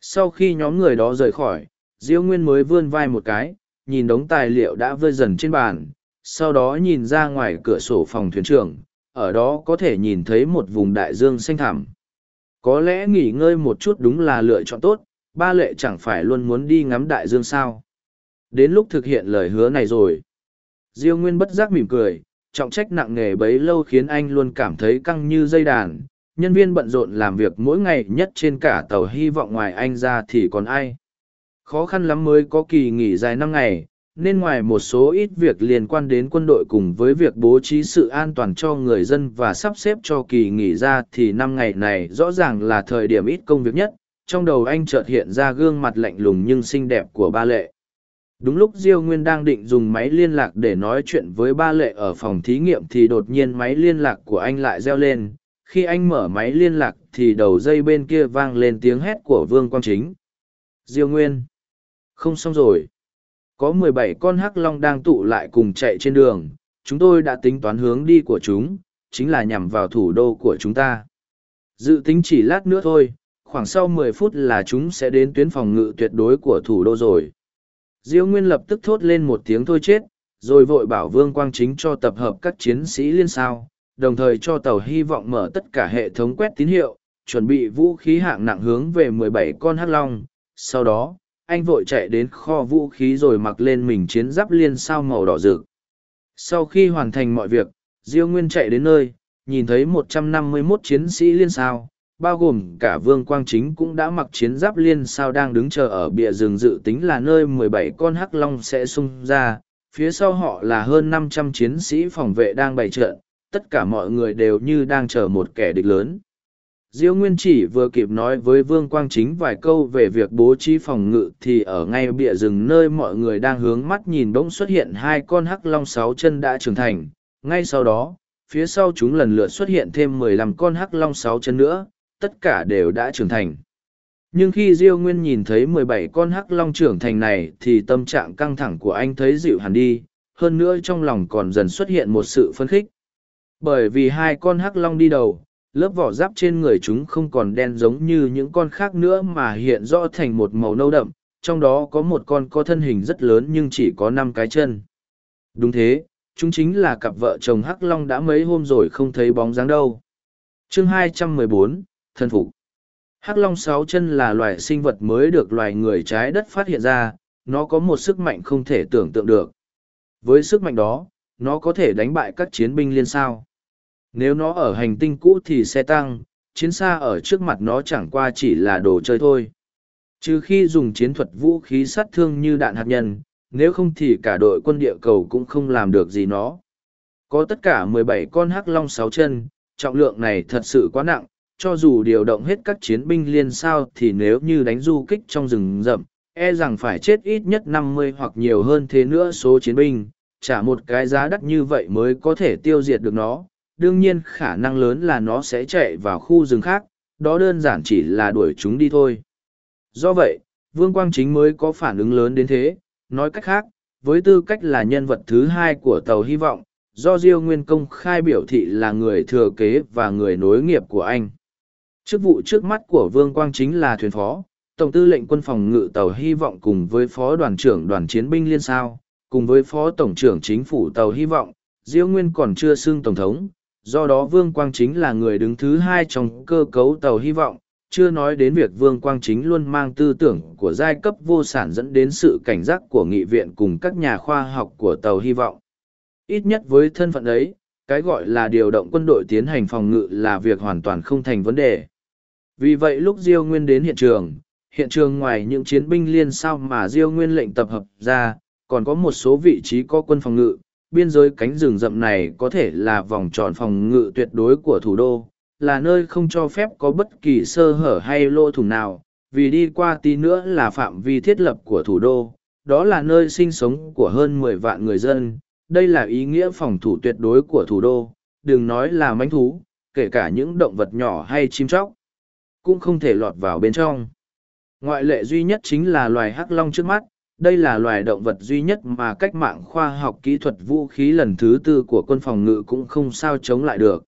Sau khi nhóm người đó rời khỏi, Diêu Nguyên mới vươn vai một cái, nhìn đống tài liệu đã vơi dần trên bàn, sau đó nhìn ra ngoài cửa sổ phòng thuyền trưởng, ở đó có thể nhìn thấy một vùng đại dương xanh thẳm. Có lẽ nghỉ ngơi một chút đúng là lựa chọn tốt, ba lệ chẳng phải luôn muốn đi ngắm đại dương sao. Đến lúc thực hiện lời hứa này rồi. Diêu Nguyên bất giác mỉm cười, trọng trách nặng nề bấy lâu khiến anh luôn cảm thấy căng như dây đàn. Nhân viên bận rộn làm việc mỗi ngày nhất trên cả tàu hy vọng ngoài anh ra thì còn ai. Khó khăn lắm mới có kỳ nghỉ dài năm ngày, nên ngoài một số ít việc liên quan đến quân đội cùng với việc bố trí sự an toàn cho người dân và sắp xếp cho kỳ nghỉ ra thì năm ngày này rõ ràng là thời điểm ít công việc nhất. Trong đầu anh chợt hiện ra gương mặt lạnh lùng nhưng xinh đẹp của ba lệ. Đúng lúc diêu nguyên đang định dùng máy liên lạc để nói chuyện với ba lệ ở phòng thí nghiệm thì đột nhiên máy liên lạc của anh lại reo lên. Khi anh mở máy liên lạc thì đầu dây bên kia vang lên tiếng hét của vương quang chính. Diêu nguyên không xong rồi có mười bảy con hắc long đang tụ lại cùng chạy trên đường chúng tôi đã tính toán hướng đi của chúng chính là nhằm vào thủ đô của chúng ta dự tính chỉ lát nữa thôi khoảng sau mười phút là chúng sẽ đến tuyến phòng ngự tuyệt đối của thủ đô rồi Diêu Nguyên lập tức thốt lên một tiếng thôi chết, rồi vội bảo Vương Quang Chính cho tập hợp các chiến sĩ liên sao, đồng thời cho tàu hy vọng mở tất cả hệ thống quét tín hiệu, chuẩn bị vũ khí hạng nặng hướng về 17 con hắc long. Sau đó, anh vội chạy đến kho vũ khí rồi mặc lên mình chiến giáp liên sao màu đỏ rực. Sau khi hoàn thành mọi việc, Diêu Nguyên chạy đến nơi, nhìn thấy 151 chiến sĩ liên sao, bao gồm cả vương quang chính cũng đã mặc chiến giáp liên sao đang đứng chờ ở bìa rừng dự tính là nơi mười bảy con hắc long sẽ xung ra phía sau họ là hơn năm trăm chiến sĩ phòng vệ đang bày trận tất cả mọi người đều như đang chờ một kẻ địch lớn diêu nguyên chỉ vừa kịp nói với vương quang chính vài câu về việc bố trí phòng ngự thì ở ngay bìa rừng nơi mọi người đang hướng mắt nhìn bỗng xuất hiện hai con hắc long sáu chân đã trưởng thành ngay sau đó phía sau chúng lần lượt xuất hiện thêm mười lăm con hắc long sáu chân nữa tất cả đều đã trưởng thành. Nhưng khi Diêu Nguyên nhìn thấy mười bảy con hắc long trưởng thành này thì tâm trạng căng thẳng của anh thấy dịu hẳn đi, hơn nữa trong lòng còn dần xuất hiện một sự phấn khích. Bởi vì hai con hắc long đi đầu, lớp vỏ giáp trên người chúng không còn đen giống như những con khác nữa mà hiện rõ thành một màu nâu đậm, trong đó có một con có thân hình rất lớn nhưng chỉ có năm cái chân. Đúng thế, chúng chính là cặp vợ chồng Hắc Long đã mấy hôm rồi không thấy bóng dáng đâu. Chương 214, Thân Phục Hắc Long sáu chân là loài sinh vật mới được loài người trái đất phát hiện ra, nó có một sức mạnh không thể tưởng tượng được. Với sức mạnh đó, nó có thể đánh bại các chiến binh liên sao. Nếu nó ở hành tinh cũ thì sẽ tăng, chiến xa ở trước mặt nó chẳng qua chỉ là đồ chơi thôi. Trừ khi dùng chiến thuật vũ khí sát thương như đạn hạt nhân, nếu không thì cả đội quân địa cầu cũng không làm được gì nó. Có tất cả 17 con hắc long sáu chân, trọng lượng này thật sự quá nặng, cho dù điều động hết các chiến binh liên sao thì nếu như đánh du kích trong rừng rậm, e rằng phải chết ít nhất 50 hoặc nhiều hơn thế nữa số chiến binh, trả một cái giá đắt như vậy mới có thể tiêu diệt được nó. Đương nhiên khả năng lớn là nó sẽ chạy vào khu rừng khác, đó đơn giản chỉ là đuổi chúng đi thôi. Do vậy, Vương Quang Chính mới có phản ứng lớn đến thế, nói cách khác, với tư cách là nhân vật thứ hai của tàu hy vọng, do Diêu Nguyên công khai biểu thị là người thừa kế và người nối nghiệp của anh. Chức vụ trước mắt của Vương Quang Chính là thuyền phó, Tổng tư lệnh quân phòng ngự tàu hy vọng cùng với phó đoàn trưởng đoàn chiến binh liên sao, cùng với phó tổng trưởng chính phủ tàu hy vọng, Diêu Nguyên còn chưa xưng tổng thống, do đó Vương Quang Chính là người đứng thứ hai trong cơ cấu tàu hy vọng, chưa nói đến việc Vương Quang Chính luôn mang tư tưởng của giai cấp vô sản dẫn đến sự cảnh giác của nghị viện cùng các nhà khoa học của tàu hy vọng. Ít nhất với thân phận ấy, cái gọi là điều động quân đội tiến hành phòng ngự là việc hoàn toàn không thành vấn đề. Vì vậy lúc Diêu Nguyên đến hiện trường, hiện trường ngoài những chiến binh liên sao mà Diêu Nguyên lệnh tập hợp ra, còn có một số vị trí có quân phòng ngự, biên giới cánh rừng rậm này có thể là vòng tròn phòng ngự tuyệt đối của thủ đô, là nơi không cho phép có bất kỳ sơ hở hay lỗ thủng nào, vì đi qua tí nữa là phạm vi thiết lập của thủ đô, đó là nơi sinh sống của hơn mười vạn người dân, đây là ý nghĩa phòng thủ tuyệt đối của thủ đô, đừng nói là manh thú, kể cả những động vật nhỏ hay chim chóc, cũng không thể lọt vào bên trong. Ngoại lệ duy nhất chính là loài hắc long trước mắt, đây là loài động vật duy nhất mà cách mạng khoa học kỹ thuật vũ khí lần thứ tư của quân phòng ngự cũng không sao chống lại được.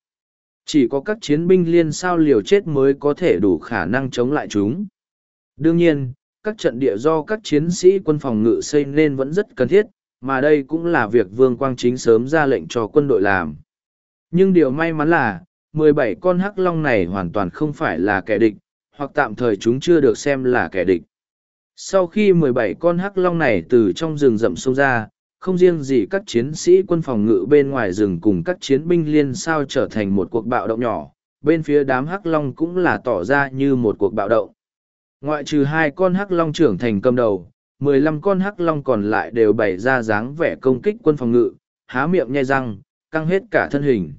Chỉ có các chiến binh liên sao liều chết mới có thể đủ khả năng chống lại chúng. Đương nhiên, các trận địa do các chiến sĩ quân phòng ngự xây nên vẫn rất cần thiết, mà đây cũng là việc Vương Quang Chính sớm ra lệnh cho quân đội làm. Nhưng điều may mắn là, 17 con hắc long này hoàn toàn không phải là kẻ địch, hoặc tạm thời chúng chưa được xem là kẻ địch. Sau khi 17 con hắc long này từ trong rừng rậm xông ra, không riêng gì các chiến sĩ quân phòng ngự bên ngoài rừng cùng các chiến binh liên sao trở thành một cuộc bạo động nhỏ, bên phía đám hắc long cũng là tỏ ra như một cuộc bạo động. Ngoại trừ hai con hắc long trưởng thành cầm đầu, 15 con hắc long còn lại đều bày ra dáng vẻ công kích quân phòng ngự, há miệng nhai răng, căng hết cả thân hình.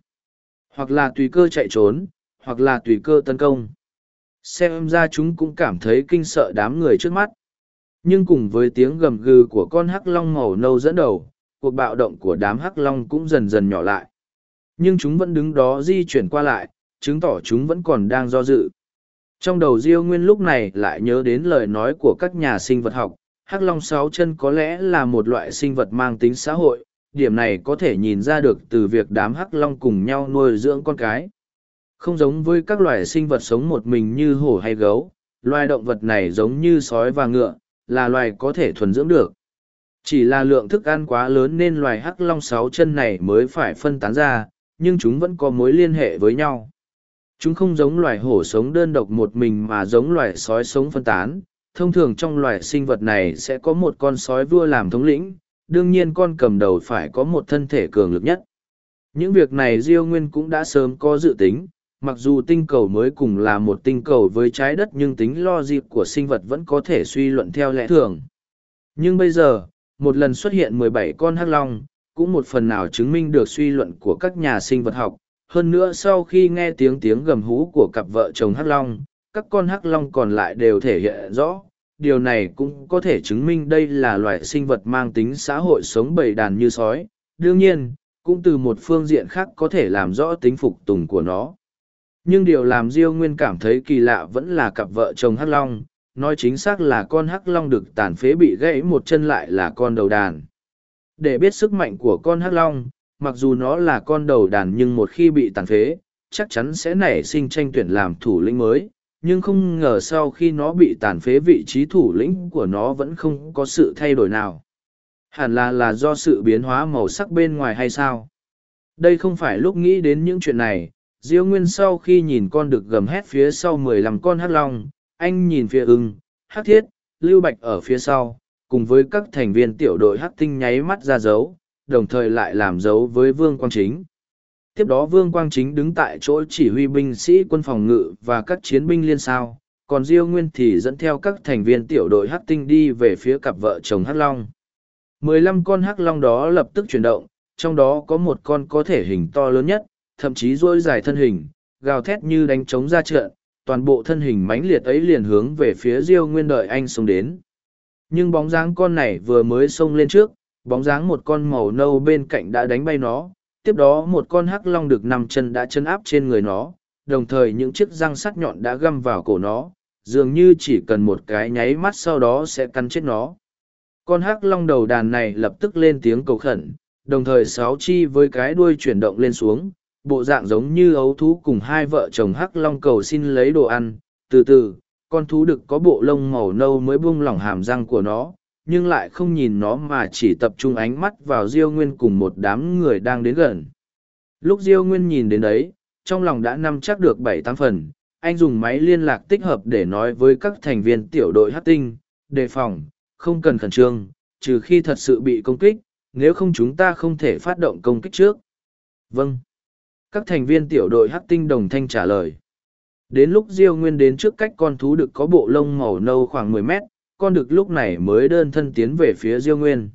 Hoặc là tùy cơ chạy trốn, hoặc là tùy cơ tấn công. Xem ra chúng cũng cảm thấy kinh sợ đám người trước mắt. Nhưng cùng với tiếng gầm gừ của con hắc long màu nâu dẫn đầu, cuộc bạo động của đám hắc long cũng dần dần nhỏ lại. Nhưng chúng vẫn đứng đó di chuyển qua lại, chứng tỏ chúng vẫn còn đang do dự. Trong đầu Diêu Nguyên lúc này lại nhớ đến lời nói của các nhà sinh vật học, hắc long sáu chân có lẽ là một loại sinh vật mang tính xã hội, điểm này có thể nhìn ra được từ việc đám hắc long cùng nhau nuôi dưỡng con cái. Không giống với các loài sinh vật sống một mình như hổ hay gấu, loài động vật này giống như sói và ngựa, là loài có thể thuần dưỡng được. Chỉ là lượng thức ăn quá lớn nên loài hắc long sáu chân này mới phải phân tán ra, nhưng chúng vẫn có mối liên hệ với nhau. Chúng không giống loài hổ sống đơn độc một mình mà giống loài sói sống phân tán. Thông thường trong loài sinh vật này sẽ có một con sói vua làm thống lĩnh, đương nhiên con cầm đầu phải có một thân thể cường lực nhất. Những việc này Diêu Nguyên cũng đã sớm có dự tính, mặc dù tinh cầu mới cùng là một tinh cầu với trái đất nhưng tính lo dịp của sinh vật vẫn có thể suy luận theo lẽ thường. Nhưng bây giờ, một lần xuất hiện 17 con hắc long, cũng một phần nào chứng minh được suy luận của các nhà sinh vật học. Hơn nữa sau khi nghe tiếng tiếng gầm hú của cặp vợ chồng hắc long, các con hắc long còn lại đều thể hiện rõ. Điều này cũng có thể chứng minh đây là loài sinh vật mang tính xã hội sống bầy đàn như sói. Đương nhiên, cũng từ một phương diện khác có thể làm rõ tính phục tùng của nó nhưng điều làm diêu nguyên cảm thấy kỳ lạ vẫn là cặp vợ chồng hắc long, nói chính xác là con hắc long được tàn phế bị gãy một chân lại là con đầu đàn. Để biết sức mạnh của con hắc long, mặc dù nó là con đầu đàn nhưng một khi bị tàn phế, chắc chắn sẽ nảy sinh tranh tuyển làm thủ lĩnh mới. Nhưng không ngờ sau khi nó bị tàn phế vị trí thủ lĩnh của nó vẫn không có sự thay đổi nào. Hẳn là là do sự biến hóa màu sắc bên ngoài hay sao? Đây không phải lúc nghĩ đến những chuyện này diêu nguyên sau khi nhìn con được gầm hét phía sau mười lăm con hắc long, anh nhìn phía ưng, hắc thiết, lưu bạch ở phía sau, cùng với các thành viên tiểu đội hắc tinh nháy mắt ra dấu, đồng thời lại làm dấu với vương quang chính. Tiếp đó vương quang chính đứng tại chỗ chỉ huy binh sĩ quân phòng ngự và các chiến binh liên sao, còn diêu nguyên thì dẫn theo các thành viên tiểu đội hắc tinh đi về phía cặp vợ chồng hắc long. Mười lăm con hắc long đó lập tức chuyển động, trong đó có một con có thể hình to lớn nhất thậm chí dỗi dài thân hình, gào thét như đánh trống ra trận, toàn bộ thân hình mãnh liệt ấy liền hướng về phía diêu nguyên đợi anh xông đến. Nhưng bóng dáng con này vừa mới xông lên trước, bóng dáng một con màu nâu bên cạnh đã đánh bay nó, tiếp đó một con hắc long được nằm chân đã chân áp trên người nó, đồng thời những chiếc răng sắc nhọn đã găm vào cổ nó, dường như chỉ cần một cái nháy mắt sau đó sẽ cắn chết nó. Con hắc long đầu đàn này lập tức lên tiếng cầu khẩn, đồng thời sáu chi với cái đuôi chuyển động lên xuống bộ dạng giống như ấu thú cùng hai vợ chồng hắc long cầu xin lấy đồ ăn. Từ từ, con thú đực có bộ lông màu nâu mới buông lỏng hàm răng của nó, nhưng lại không nhìn nó mà chỉ tập trung ánh mắt vào diêu nguyên cùng một đám người đang đến gần. Lúc diêu nguyên nhìn đến đấy, trong lòng đã nắm chắc được bảy tám phần, anh dùng máy liên lạc tích hợp để nói với các thành viên tiểu đội hát tinh, đề phòng, không cần khẩn trương, trừ khi thật sự bị công kích, nếu không chúng ta không thể phát động công kích trước. Vâng các thành viên tiểu đội Hắc tinh đồng thanh trả lời. Đến lúc diêu nguyên đến trước cách con thú đực có bộ lông màu nâu khoảng mười mét, con đực lúc này mới đơn thân tiến về phía diêu nguyên.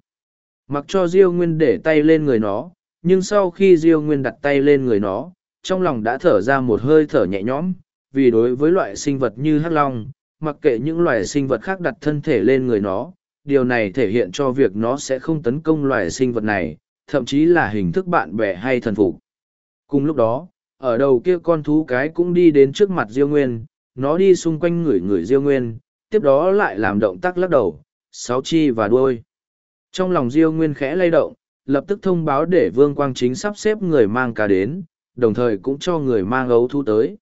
Mặc cho diêu nguyên để tay lên người nó, nhưng sau khi diêu nguyên đặt tay lên người nó, trong lòng đã thở ra một hơi thở nhẹ nhõm, vì đối với loại sinh vật như hắc long, mặc kệ những loài sinh vật khác đặt thân thể lên người nó, điều này thể hiện cho việc nó sẽ không tấn công loài sinh vật này, thậm chí là hình thức bạn bè hay thần phục cùng lúc đó, ở đầu kia con thú cái cũng đi đến trước mặt diêu nguyên, nó đi xung quanh người người diêu nguyên, tiếp đó lại làm động tác lắc đầu, sáu chi và đuôi. Trong lòng diêu nguyên khẽ lay động, lập tức thông báo để vương quang chính sắp xếp người mang cá đến, đồng thời cũng cho người mang ấu thú tới.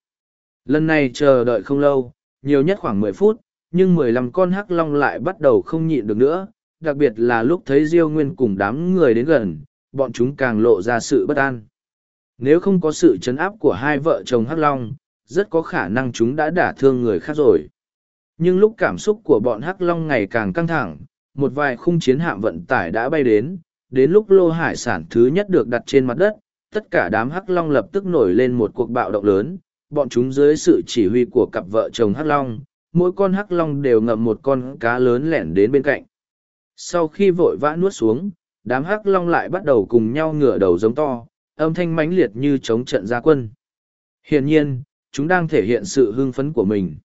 Lần này chờ đợi không lâu, nhiều nhất khoảng mười phút, nhưng mười lăm con hắc long lại bắt đầu không nhịn được nữa, đặc biệt là lúc thấy diêu nguyên cùng đám người đến gần, bọn chúng càng lộ ra sự bất an nếu không có sự chấn áp của hai vợ chồng hắc long, rất có khả năng chúng đã đả thương người khác rồi. Nhưng lúc cảm xúc của bọn hắc long ngày càng căng thẳng, một vài khung chiến hạm vận tải đã bay đến đến lúc lô hải sản thứ nhất được đặt trên mặt đất, tất cả đám hắc long lập tức nổi lên một cuộc bạo động lớn. Bọn chúng dưới sự chỉ huy của cặp vợ chồng hắc long, mỗi con hắc long đều ngậm một con cá lớn lẻn đến bên cạnh. Sau khi vội vã nuốt xuống, đám hắc long lại bắt đầu cùng nhau ngửa đầu giống to âm thanh mãnh liệt như chống trận gia quân. Hiển nhiên, chúng đang thể hiện sự hưng phấn của mình.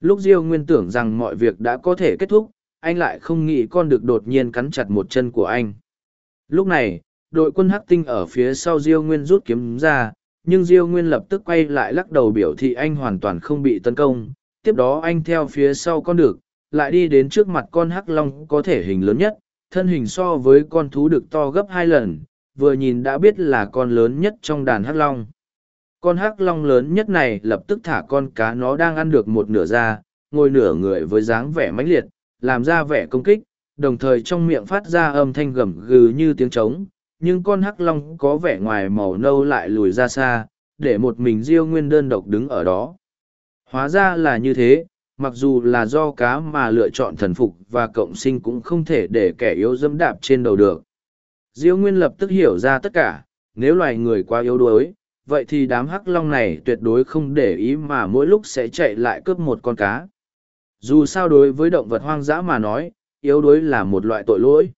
Lúc diêu nguyên tưởng rằng mọi việc đã có thể kết thúc, anh lại không nghĩ con được đột nhiên cắn chặt một chân của anh. Lúc này, đội quân hắc tinh ở phía sau diêu nguyên rút kiếm ra, nhưng diêu nguyên lập tức quay lại lắc đầu biểu thị anh hoàn toàn không bị tấn công. Tiếp đó anh theo phía sau con được, lại đi đến trước mặt con hắc long có thể hình lớn nhất, thân hình so với con thú được to gấp hai lần vừa nhìn đã biết là con lớn nhất trong đàn hắc long. Con hắc long lớn nhất này lập tức thả con cá nó đang ăn được một nửa da, ngồi nửa người với dáng vẻ mãnh liệt làm ra vẻ công kích đồng thời trong miệng phát ra âm thanh gầm gừ như tiếng trống nhưng con hắc long có vẻ ngoài màu nâu lại lùi ra xa để một mình diêu nguyên đơn độc đứng ở đó. Hóa ra là như thế mặc dù là do cá mà lựa chọn thần phục và cộng sinh cũng không thể để kẻ yếu dẫm đạp trên đầu được diêu nguyên lập tức hiểu ra tất cả, nếu loài người quá yếu đuối, vậy thì đám hắc long này tuyệt đối không để ý mà mỗi lúc sẽ chạy lại cướp một con cá. Dù sao đối với động vật hoang dã mà nói, yếu đuối là một loại tội lỗi.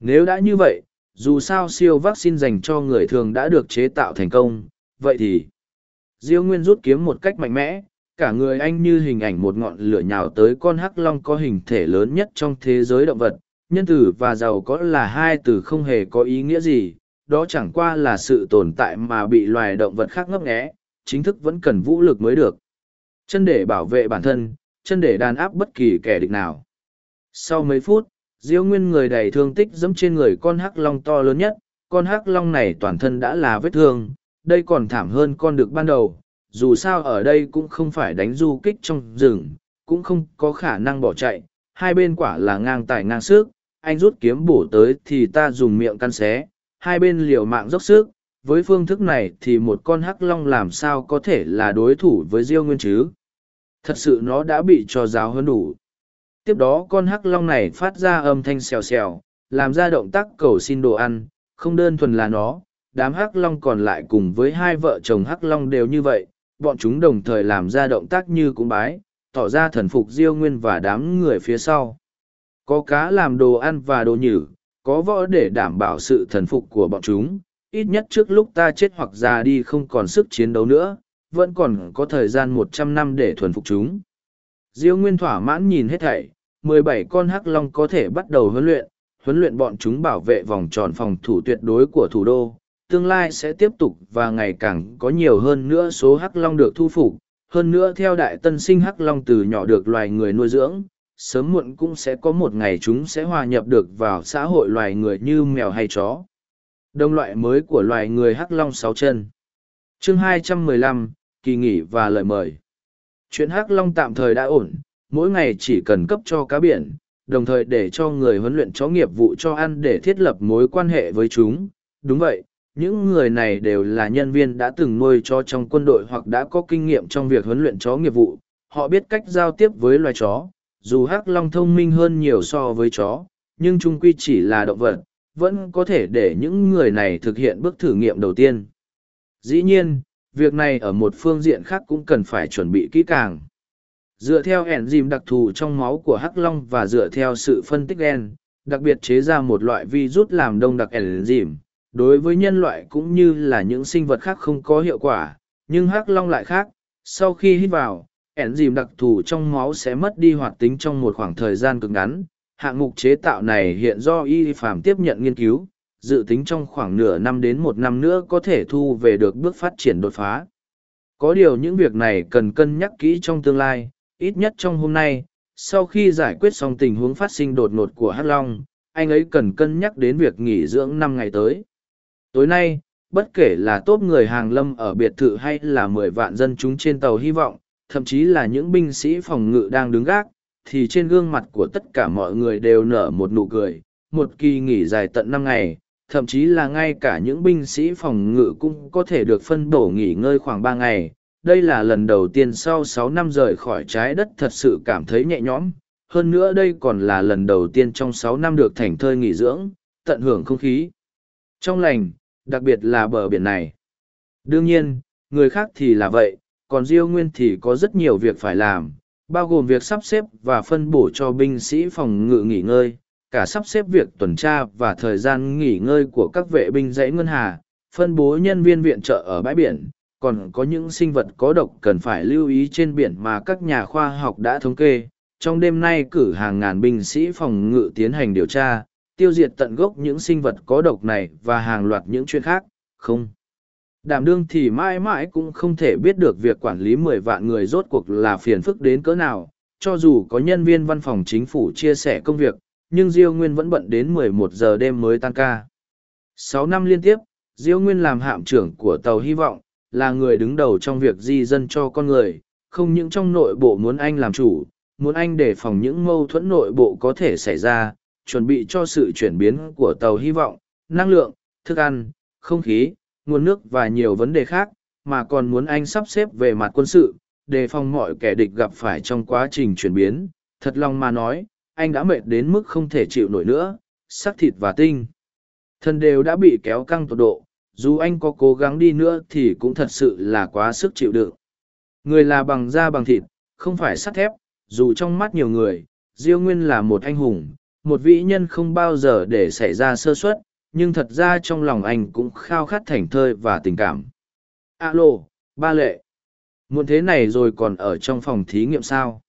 Nếu đã như vậy, dù sao siêu vaccine dành cho người thường đã được chế tạo thành công, vậy thì diêu nguyên rút kiếm một cách mạnh mẽ, cả người anh như hình ảnh một ngọn lửa nhào tới con hắc long có hình thể lớn nhất trong thế giới động vật nhân tử và giàu có là hai từ không hề có ý nghĩa gì đó chẳng qua là sự tồn tại mà bị loài động vật khác ngấp nghé chính thức vẫn cần vũ lực mới được. Chân để bảo vệ bản thân chân để đàn áp bất kỳ kẻ địch nào. Sau mấy phút diễu nguyên người đầy thương tích dẫm trên người con hắc long to lớn nhất con hắc long này toàn thân đã là vết thương đây còn thảm hơn con được ban đầu dù sao ở đây cũng không phải đánh du kích trong rừng, cũng không có khả năng bỏ chạy, hai bên quả là ngang tài ngang sức, anh rút kiếm bổ tới thì ta dùng miệng căn xé, hai bên liều mạng dốc sức, với phương thức này thì một con hắc long làm sao có thể là đối thủ với diêu nguyên chứ? Thật sự nó đã bị cho giáo hơn đủ. Tiếp đó con hắc long này phát ra âm thanh xèo xèo làm ra động tác cầu xin đồ ăn không đơn thuần là nó đám hắc long còn lại cùng với hai vợ chồng hắc long đều như vậy bọn chúng đồng thời làm ra động tác như cúng bái tỏ ra thần phục diêu nguyên và đám người phía sau có cá làm đồ ăn và đồ nhử có võ để đảm bảo sự thần phục của bọn chúng ít nhất trước lúc ta chết hoặc già đi không còn sức chiến đấu nữa, vẫn còn có thời gian một trăm năm để thuần phục chúng. Diêu Nguyên thỏa mãn nhìn hết thảy, mười bảy con hắc long có thể bắt đầu huấn luyện, huấn luyện bọn chúng bảo vệ vòng tròn phòng thủ tuyệt đối của thủ đô. Tương lai sẽ tiếp tục và ngày càng có nhiều hơn nữa số hắc long được thu phục. Hơn nữa theo đại tân sinh hắc long từ nhỏ được loài người nuôi dưỡng, sớm muộn cũng sẽ có một ngày chúng sẽ hòa nhập được vào xã hội loài người như mèo hay chó. Đồng loại mới của loài người hắc long sáu chân. Chương 215, kỳ nghỉ và lời mời. Chuyện hắc long tạm thời đã ổn, mỗi ngày chỉ cần cấp cho cá biển, đồng thời để cho người huấn luyện chó nghiệp vụ cho ăn để thiết lập mối quan hệ với chúng. Đúng vậy, những người này đều là nhân viên đã từng nuôi chó trong quân đội hoặc đã có kinh nghiệm trong việc huấn luyện chó nghiệp vụ. Họ biết cách giao tiếp với loài chó, dù hắc long thông minh hơn nhiều so với chó, nhưng trung quy chỉ là động vật, vẫn có thể để những người này thực hiện bước thử nghiệm đầu tiên. Dĩ nhiên, việc này ở một phương diện khác cũng cần phải chuẩn bị kỹ càng. Dựa theo enzyme đặc thù trong máu của Hắc Long và dựa theo sự phân tích gen, đặc biệt chế ra một loại virus làm đông đặc enzyme, đối với nhân loại cũng như là những sinh vật khác không có hiệu quả, nhưng Hắc Long lại khác, sau khi hít vào, enzyme đặc thù trong máu sẽ mất đi hoạt tính trong một khoảng thời gian cực ngắn, hạng mục chế tạo này hiện do y phạm tiếp nhận nghiên cứu dự tính trong khoảng nửa năm đến một năm nữa có thể thu về được bước phát triển đột phá. Có điều những việc này cần cân nhắc kỹ trong tương lai ít nhất trong hôm nay sau khi giải quyết xong tình huống phát sinh đột ngột của hắc long anh ấy cần cân nhắc đến việc nghỉ dưỡng năm ngày tới. Tối nay bất kể là tốt người hàng lâm ở biệt thự hay là mười vạn dân chúng trên tàu hy vọng thậm chí là những binh sĩ phòng ngự đang đứng gác thì trên gương mặt của tất cả mọi người đều nở một nụ cười, một kỳ nghỉ dài tận năm ngày, thậm chí là ngay cả những binh sĩ phòng ngự cũng có thể được phân bổ nghỉ ngơi khoảng ba ngày. Đây là lần đầu tiên sau sáu năm rời khỏi trái đất thật sự cảm thấy nhẹ nhõm, hơn nữa đây còn là lần đầu tiên trong sáu năm được thành thơi nghỉ dưỡng, tận hưởng không khí. Trong lành, đặc biệt là bờ biển này. Đương nhiên, người khác thì là vậy, còn Diêu Nguyên thì có rất nhiều việc phải làm, bao gồm việc sắp xếp và phân bổ cho binh sĩ phòng ngự nghỉ ngơi, cả sắp xếp việc tuần tra và thời gian nghỉ ngơi của các vệ binh dãy ngân hà, phân bố nhân viên viện trợ ở bãi biển, còn có những sinh vật có độc cần phải lưu ý trên biển mà các nhà khoa học đã thống kê. Trong đêm nay cử hàng ngàn binh sĩ phòng ngự tiến hành điều tra, tiêu diệt tận gốc những sinh vật có độc này và hàng loạt những chuyện khác, không. Đảm đương thì mãi mãi cũng không thể biết được việc quản lý mười vạn người rốt cuộc là phiền phức đến cỡ nào, cho dù có nhân viên văn phòng chính phủ chia sẻ công việc, nhưng Diêu Nguyên vẫn bận đến mười một giờ đêm mới tan ca. Sáu năm liên tiếp, Diêu Nguyên làm hạm trưởng của tàu hy vọng, là người đứng đầu trong việc di dân cho con người, không những trong nội bộ muốn anh làm chủ, muốn anh đề phòng những mâu thuẫn nội bộ có thể xảy ra, chuẩn bị cho sự chuyển biến của tàu hy vọng, năng lượng, thức ăn, không khí, nguồn nước và nhiều vấn đề khác, mà còn muốn anh sắp xếp về mặt quân sự, đề phòng mọi kẻ địch gặp phải trong quá trình chuyển biến. Thật lòng mà nói, anh đã mệt đến mức không thể chịu nổi nữa, sắc thịt và tinh. Thân đều đã bị kéo căng tột độ, dù anh có cố gắng đi nữa thì cũng thật sự là quá sức chịu đựng. Người là bằng da bằng thịt, không phải sắt thép, dù trong mắt nhiều người, Diêu Nguyên là một anh hùng, một vĩ nhân không bao giờ để xảy ra sơ suất, nhưng thật ra trong lòng anh cũng khao khát thảnh thơi và tình cảm. Alo, ba lệ. Muộn thế này rồi còn ở trong phòng thí nghiệm sao?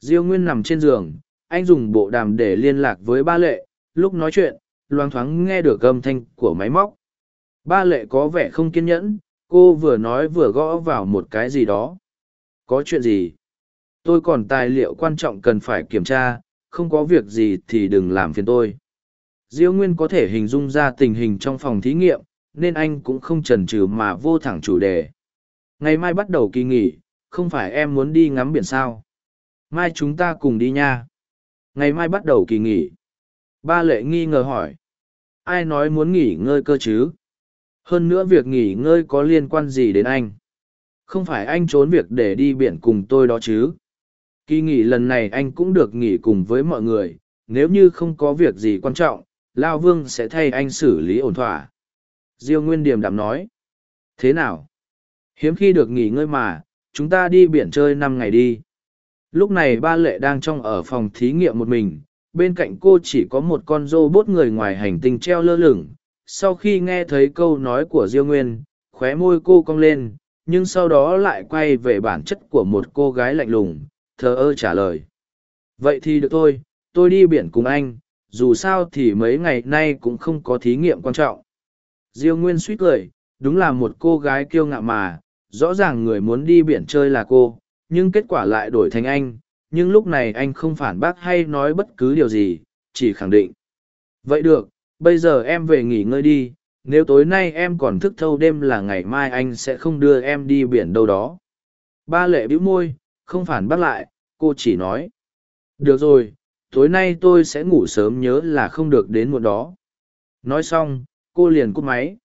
Diêu Nguyên nằm trên giường, anh dùng bộ đàm để liên lạc với ba lệ, lúc nói chuyện, loang thoáng nghe được âm thanh của máy móc. Ba lệ có vẻ không kiên nhẫn, cô vừa nói vừa gõ vào một cái gì đó. Có chuyện gì? Tôi còn tài liệu quan trọng cần phải kiểm tra, không có việc gì thì đừng làm phiền tôi. Diêu Nguyên có thể hình dung ra tình hình trong phòng thí nghiệm, nên anh cũng không chần chừ mà vô thẳng chủ đề. Ngày mai bắt đầu kỳ nghỉ, không phải em muốn đi ngắm biển sao? Mai chúng ta cùng đi nha. Ngày mai bắt đầu kỳ nghỉ. Ba lệ nghi ngờ hỏi. Ai nói muốn nghỉ ngơi cơ chứ? Hơn nữa việc nghỉ ngơi có liên quan gì đến anh? Không phải anh trốn việc để đi biển cùng tôi đó chứ? Kỳ nghỉ lần này anh cũng được nghỉ cùng với mọi người, nếu như không có việc gì quan trọng, Lao Vương sẽ thay anh xử lý ổn thỏa. Diêu Nguyên Điềm đạm nói. Thế nào? Hiếm khi được nghỉ ngơi mà, chúng ta đi biển chơi năm ngày đi. Lúc này ba lệ đang trong ở phòng thí nghiệm một mình, bên cạnh cô chỉ có một con rô bốt người ngoài hành tinh treo lơ lửng. Sau khi nghe thấy câu nói của Diêu Nguyên, khóe môi cô cong lên, nhưng sau đó lại quay về bản chất của một cô gái lạnh lùng, thờ ơ trả lời. Vậy thì được thôi, tôi đi biển cùng anh, dù sao thì mấy ngày nay cũng không có thí nghiệm quan trọng. Diêu Nguyên suýt cười, đúng là một cô gái kiêu ngạo mà, rõ ràng người muốn đi biển chơi là cô, nhưng kết quả lại đổi thành anh, nhưng lúc này anh không phản bác hay nói bất cứ điều gì, chỉ khẳng định. Vậy được, bây giờ em về nghỉ ngơi đi, nếu tối nay em còn thức thâu đêm là ngày mai anh sẽ không đưa em đi biển đâu đó. Ba lệ bĩu môi, không phản bác lại, cô chỉ nói. Được rồi, tối nay tôi sẽ ngủ sớm nhớ là không được đến muộn đó. Nói xong, cô liền cúp máy.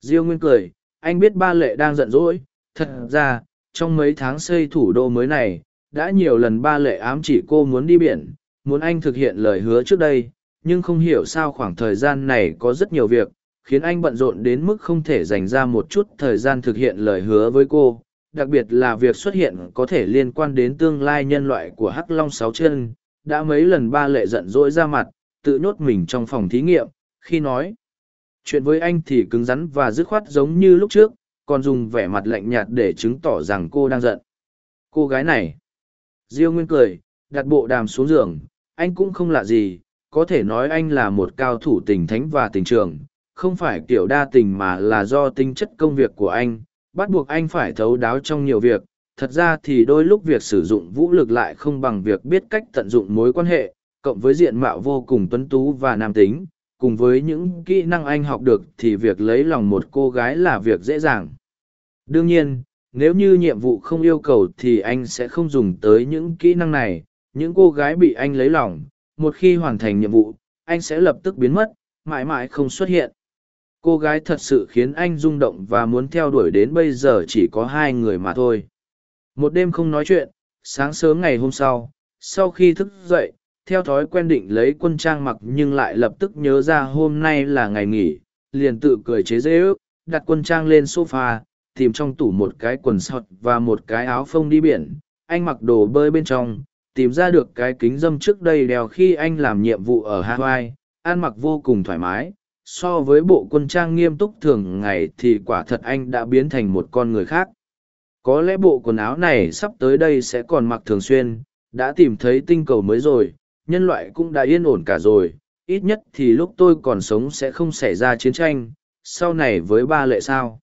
Diêu Nguyên cười, anh biết ba lệ đang giận dỗi, thật ra, trong mấy tháng xây thủ đô mới này, đã nhiều lần ba lệ ám chỉ cô muốn đi biển, muốn anh thực hiện lời hứa trước đây, nhưng không hiểu sao khoảng thời gian này có rất nhiều việc, khiến anh bận rộn đến mức không thể dành ra một chút thời gian thực hiện lời hứa với cô, đặc biệt là việc xuất hiện có thể liên quan đến tương lai nhân loại của Hắc Long Sáu Chân, đã mấy lần ba lệ giận dỗi ra mặt, tự nhốt mình trong phòng thí nghiệm, khi nói. Chuyện với anh thì cứng rắn và dứt khoát giống như lúc trước, còn dùng vẻ mặt lạnh nhạt để chứng tỏ rằng cô đang giận. Cô gái này. Diêu Nguyên cười, đặt bộ đàm xuống giường, anh cũng không lạ gì, có thể nói anh là một cao thủ tình thánh và tình trường, không phải kiểu đa tình mà là do tính chất công việc của anh, bắt buộc anh phải thấu đáo trong nhiều việc. Thật ra thì đôi lúc việc sử dụng vũ lực lại không bằng việc biết cách tận dụng mối quan hệ, cộng với diện mạo vô cùng tuấn tú và nam tính, cùng với những kỹ năng anh học được thì việc lấy lòng một cô gái là việc dễ dàng. Đương nhiên, nếu như nhiệm vụ không yêu cầu thì anh sẽ không dùng tới những kỹ năng này. Những cô gái bị anh lấy lòng, một khi hoàn thành nhiệm vụ, anh sẽ lập tức biến mất, mãi mãi không xuất hiện. Cô gái thật sự khiến anh rung động và muốn theo đuổi đến bây giờ chỉ có hai người mà thôi. Một đêm không nói chuyện, sáng sớm ngày hôm sau, sau khi thức dậy, theo thói quen định lấy quân trang mặc nhưng lại lập tức nhớ ra hôm nay là ngày nghỉ, liền tự cười chế dễ ước, đặt quân trang lên sofa, tìm trong tủ một cái quần sọt và một cái áo phông đi biển. Anh mặc đồ bơi bên trong, tìm ra được cái kính dâm trước đây đeo khi anh làm nhiệm vụ ở Hawaii, ăn mặc vô cùng thoải mái. So với bộ quân trang nghiêm túc thường ngày thì quả thật anh đã biến thành một con người khác. Có lẽ bộ quần áo này sắp tới đây sẽ còn mặc thường xuyên, đã tìm thấy tinh cầu mới rồi, nhân loại cũng đã yên ổn cả rồi, ít nhất thì lúc tôi còn sống sẽ không xảy ra chiến tranh, sau này với ba lệ sao.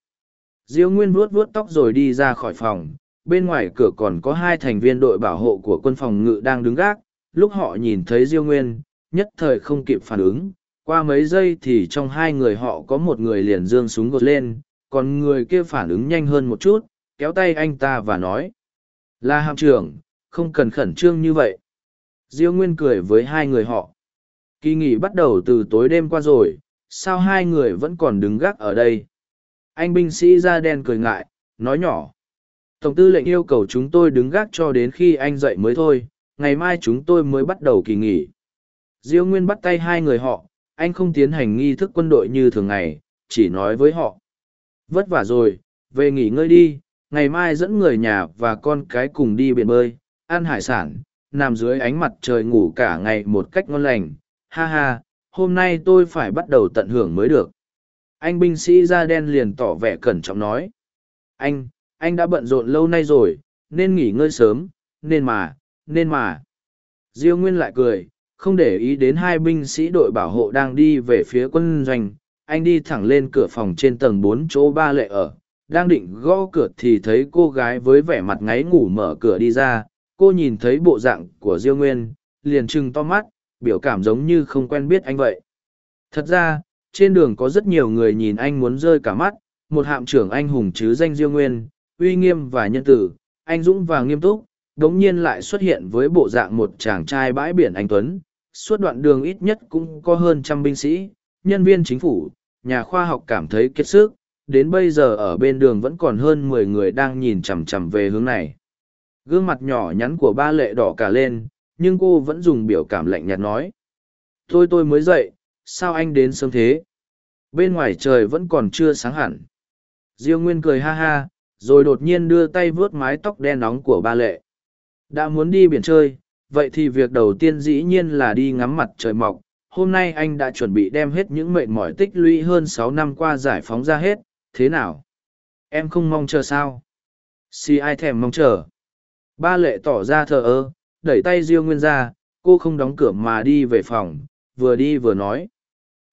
Diêu Nguyên vuốt vuốt tóc rồi đi ra khỏi phòng, bên ngoài cửa còn có hai thành viên đội bảo hộ của quân phòng ngự đang đứng gác, lúc họ nhìn thấy Diêu Nguyên, nhất thời không kịp phản ứng, qua mấy giây thì trong hai người họ có một người liền dương súng gột lên, còn người kia phản ứng nhanh hơn một chút, kéo tay anh ta và nói. Là hạm trưởng, không cần khẩn trương như vậy. Diêu Nguyên cười với hai người họ. Kỳ nghỉ bắt đầu từ tối đêm qua rồi, sao hai người vẫn còn đứng gác ở đây? Anh binh sĩ da đen cười ngại, nói nhỏ. Tổng tư lệnh yêu cầu chúng tôi đứng gác cho đến khi anh dậy mới thôi, ngày mai chúng tôi mới bắt đầu kỳ nghỉ. Diêu Nguyên bắt tay hai người họ, anh không tiến hành nghi thức quân đội như thường ngày, chỉ nói với họ. Vất vả rồi, về nghỉ ngơi đi, ngày mai dẫn người nhà và con cái cùng đi biển bơi, ăn hải sản, nằm dưới ánh mặt trời ngủ cả ngày một cách ngon lành. Ha ha, hôm nay tôi phải bắt đầu tận hưởng mới được. Anh binh sĩ da đen liền tỏ vẻ cẩn trọng nói. Anh anh đã bận rộn lâu nay rồi nên nghỉ ngơi sớm nên mà nên mà. Diêu nguyên lại cười không để ý đến hai binh sĩ đội bảo hộ đang đi về phía quân doanh. Anh đi thẳng lên cửa phòng trên tầng bốn chỗ ba lệ ở đang định gõ cửa thì thấy cô gái với vẻ mặt ngáy ngủ mở cửa đi ra cô nhìn thấy bộ dạng của diêu nguyên liền trừng to mắt biểu cảm giống như không quen biết anh vậy thật ra trên đường có rất nhiều người nhìn anh muốn rơi cả mắt, một hạm trưởng anh hùng chứ danh Diêu Nguyên, uy nghiêm và nhân tử, anh dũng và nghiêm túc, đống nhiên lại xuất hiện với bộ dạng một chàng trai bãi biển anh Tuấn. Suốt đoạn đường ít nhất cũng có hơn trăm binh sĩ, nhân viên chính phủ, nhà khoa học cảm thấy kiệt sức, đến bây giờ ở bên đường vẫn còn hơn mười người đang nhìn chằm chằm về hướng này. Gương mặt nhỏ nhắn của ba lệ đỏ cả lên, nhưng cô vẫn dùng biểu cảm lạnh nhạt nói. Tôi tôi mới dậy, sao anh đến sớm thế? Bên ngoài trời vẫn còn chưa sáng hẳn. Diêu Nguyên cười ha ha, rồi đột nhiên đưa tay vướt mái tóc đen nóng của ba lệ. Đã muốn đi biển chơi, vậy thì việc đầu tiên dĩ nhiên là đi ngắm mặt trời mọc. Hôm nay anh đã chuẩn bị đem hết những mệt mỏi tích lũy hơn sáu năm qua giải phóng ra hết, thế nào? Em không mong chờ sao? Si ai thèm mong chờ. Ba lệ tỏ ra thờ ơ, đẩy tay Diêu Nguyên ra, cô không đóng cửa mà đi về phòng, vừa đi vừa nói.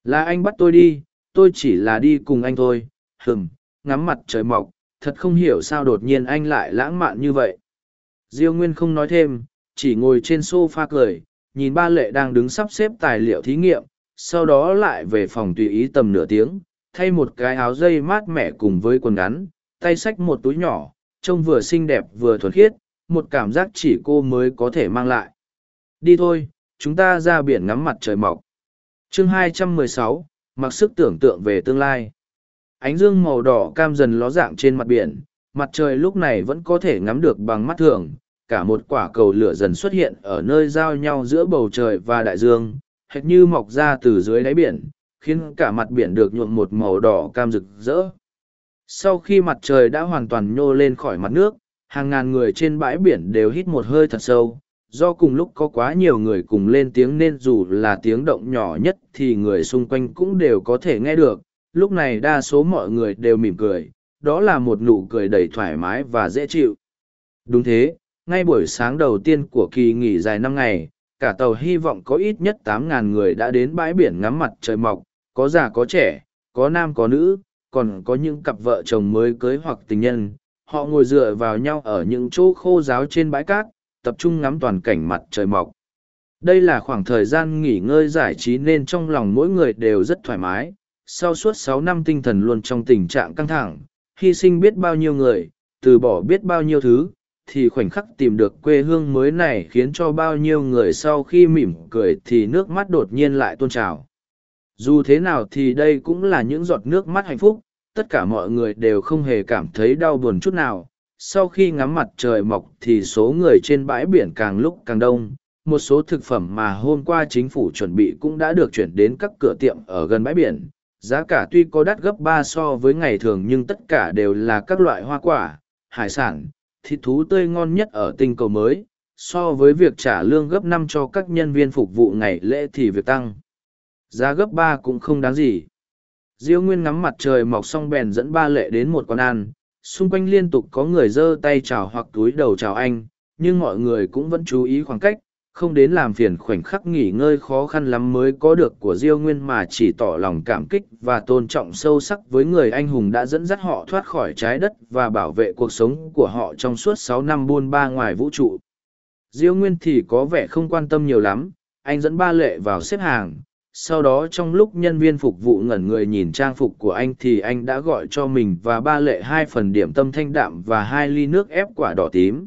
Là anh bắt tôi đi, tôi chỉ là đi cùng anh thôi, hừm, ngắm mặt trời mọc, thật không hiểu sao đột nhiên anh lại lãng mạn như vậy. Diêu Nguyên không nói thêm, chỉ ngồi trên sofa cười, nhìn ba lệ đang đứng sắp xếp tài liệu thí nghiệm, sau đó lại về phòng tùy ý tầm nửa tiếng, thay một cái áo dây mát mẻ cùng với quần ngắn, tay xách một túi nhỏ, trông vừa xinh đẹp vừa thuần khiết, một cảm giác chỉ cô mới có thể mang lại. Đi thôi, chúng ta ra biển ngắm mặt trời mọc. chương 216, mặc sức tưởng tượng về tương lai. Ánh dương màu đỏ cam dần ló dạng trên mặt biển, mặt trời lúc này vẫn có thể ngắm được bằng mắt thường. Cả một quả cầu lửa dần xuất hiện ở nơi giao nhau giữa bầu trời và đại dương, hệt như mọc ra từ dưới đáy biển, khiến cả mặt biển được nhuộm một màu đỏ cam rực rỡ. Sau khi mặt trời đã hoàn toàn nhô lên khỏi mặt nước, hàng ngàn người trên bãi biển đều hít một hơi thật sâu. Do cùng lúc có quá nhiều người cùng lên tiếng nên dù là tiếng động nhỏ nhất thì người xung quanh cũng đều có thể nghe được. Lúc này đa số mọi người đều mỉm cười, đó là một nụ cười đầy thoải mái và dễ chịu. Đúng thế, ngay buổi sáng đầu tiên của kỳ nghỉ dài năm ngày, cả tàu hy vọng có ít nhất 8.000 người đã đến bãi biển ngắm mặt trời mọc, có già có trẻ, có nam có nữ, còn có những cặp vợ chồng mới cưới hoặc tình nhân. Họ ngồi dựa vào nhau ở những chỗ khô ráo trên bãi cát, tập trung ngắm toàn cảnh mặt trời mọc. Đây là khoảng thời gian nghỉ ngơi giải trí nên trong lòng mỗi người đều rất thoải mái. Sau suốt sáu năm tinh thần luôn trong tình trạng căng thẳng, hy sinh biết bao nhiêu người, từ bỏ biết bao nhiêu thứ, thì khoảnh khắc tìm được quê hương mới này khiến cho bao nhiêu người sau khi mỉm cười thì nước mắt đột nhiên lại tôn trào dù thế nào thì đây cũng là những giọt nước mắt hạnh phúc, tất cả mọi người đều không hề cảm thấy đau buồn chút nào. Sau khi ngắm mặt trời mọc thì số người trên bãi biển càng lúc càng đông, một số thực phẩm mà hôm qua chính phủ chuẩn bị cũng đã được chuyển đến các cửa tiệm ở gần bãi biển. Giá cả tuy có đắt gấp ba so với ngày thường nhưng tất cả đều là các loại hoa quả, hải sản, thịt thú tươi ngon nhất ở tinh cầu mới. So với việc trả lương gấp năm cho các nhân viên phục vụ ngày lễ thì việc tăng giá gấp ba cũng không đáng gì. Diêu nguyên ngắm mặt trời mọc xong bèn dẫn ba lệ đến một quán ăn. Xung quanh liên tục có người giơ tay chào hoặc túi đầu chào anh, nhưng mọi người cũng vẫn chú ý khoảng cách, không đến làm phiền khoảnh khắc nghỉ ngơi khó khăn lắm mới có được của diêu nguyên mà chỉ tỏ lòng cảm kích và tôn trọng sâu sắc với người anh hùng đã dẫn dắt họ thoát khỏi trái đất và bảo vệ cuộc sống của họ trong suốt sáu năm buôn ba ngoài vũ trụ. Diêu nguyên thì có vẻ không quan tâm nhiều lắm, anh dẫn ba lệ vào xếp hàng sau đó trong lúc nhân viên phục vụ ngẩn người nhìn trang phục của anh thì anh đã gọi cho mình và ba lệ hai phần điểm tâm thanh đạm và hai ly nước ép quả đỏ tím.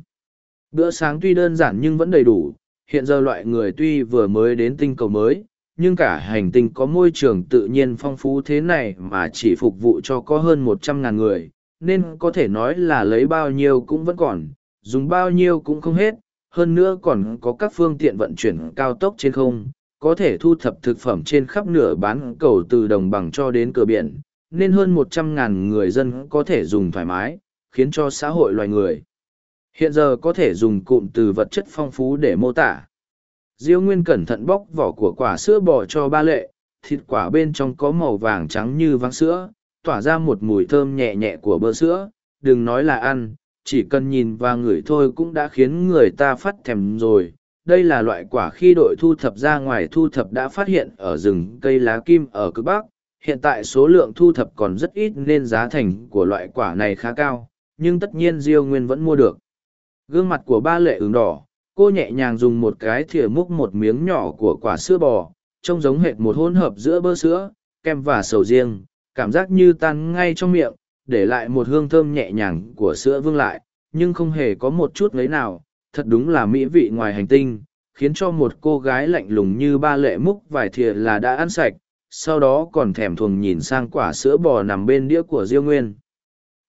Bữa sáng tuy đơn giản nhưng vẫn đầy đủ. Hiện giờ loại người tuy vừa mới đến tinh cầu mới, nhưng cả hành tinh có môi trường tự nhiên phong phú thế này mà chỉ phục vụ cho có hơn một trăm ngàn người, nên có thể nói là lấy bao nhiêu cũng vẫn còn, dùng bao nhiêu cũng không hết. Hơn nữa còn có các phương tiện vận chuyển cao tốc trên không có thể thu thập thực phẩm trên khắp nửa bán cầu từ đồng bằng cho đến cửa biển, nên hơn một trăm ngàn người dân có thể dùng thoải mái, khiến cho xã hội loài người. Hiện giờ có thể dùng cụm từ vật chất phong phú để mô tả. Diêu Nguyên cẩn thận bóc vỏ của quả sữa bò cho ba lệ, thịt quả bên trong có màu vàng trắng như váng sữa, tỏa ra một mùi thơm nhẹ nhẹ của bơ sữa, đừng nói là ăn, chỉ cần nhìn và ngửi thôi cũng đã khiến người ta phát thèm rồi đây là loại quả khi đội thu thập ra ngoài thu thập đã phát hiện ở rừng cây lá kim ở cực bắc. Hiện tại số lượng thu thập còn rất ít nên giá thành của loại quả này khá cao nhưng tất nhiên diêu nguyên vẫn mua được. Gương mặt của ba lệ ứng đỏ cô nhẹ nhàng dùng một cái thìa múc một miếng nhỏ của quả sữa bò trông giống hệt một hỗn hợp giữa bơ sữa kem và sầu riêng cảm giác như tan ngay trong miệng để lại một hương thơm nhẹ nhàng của sữa vương lại, nhưng không hề có một chút lấy nào, thật đúng là mỹ vị ngoài hành tinh, khiến cho một cô gái lạnh lùng như ba lệ múc vài thìa là đã ăn sạch, sau đó còn thèm thuồng nhìn sang quả sữa bò nằm bên đĩa của Diêu Nguyên.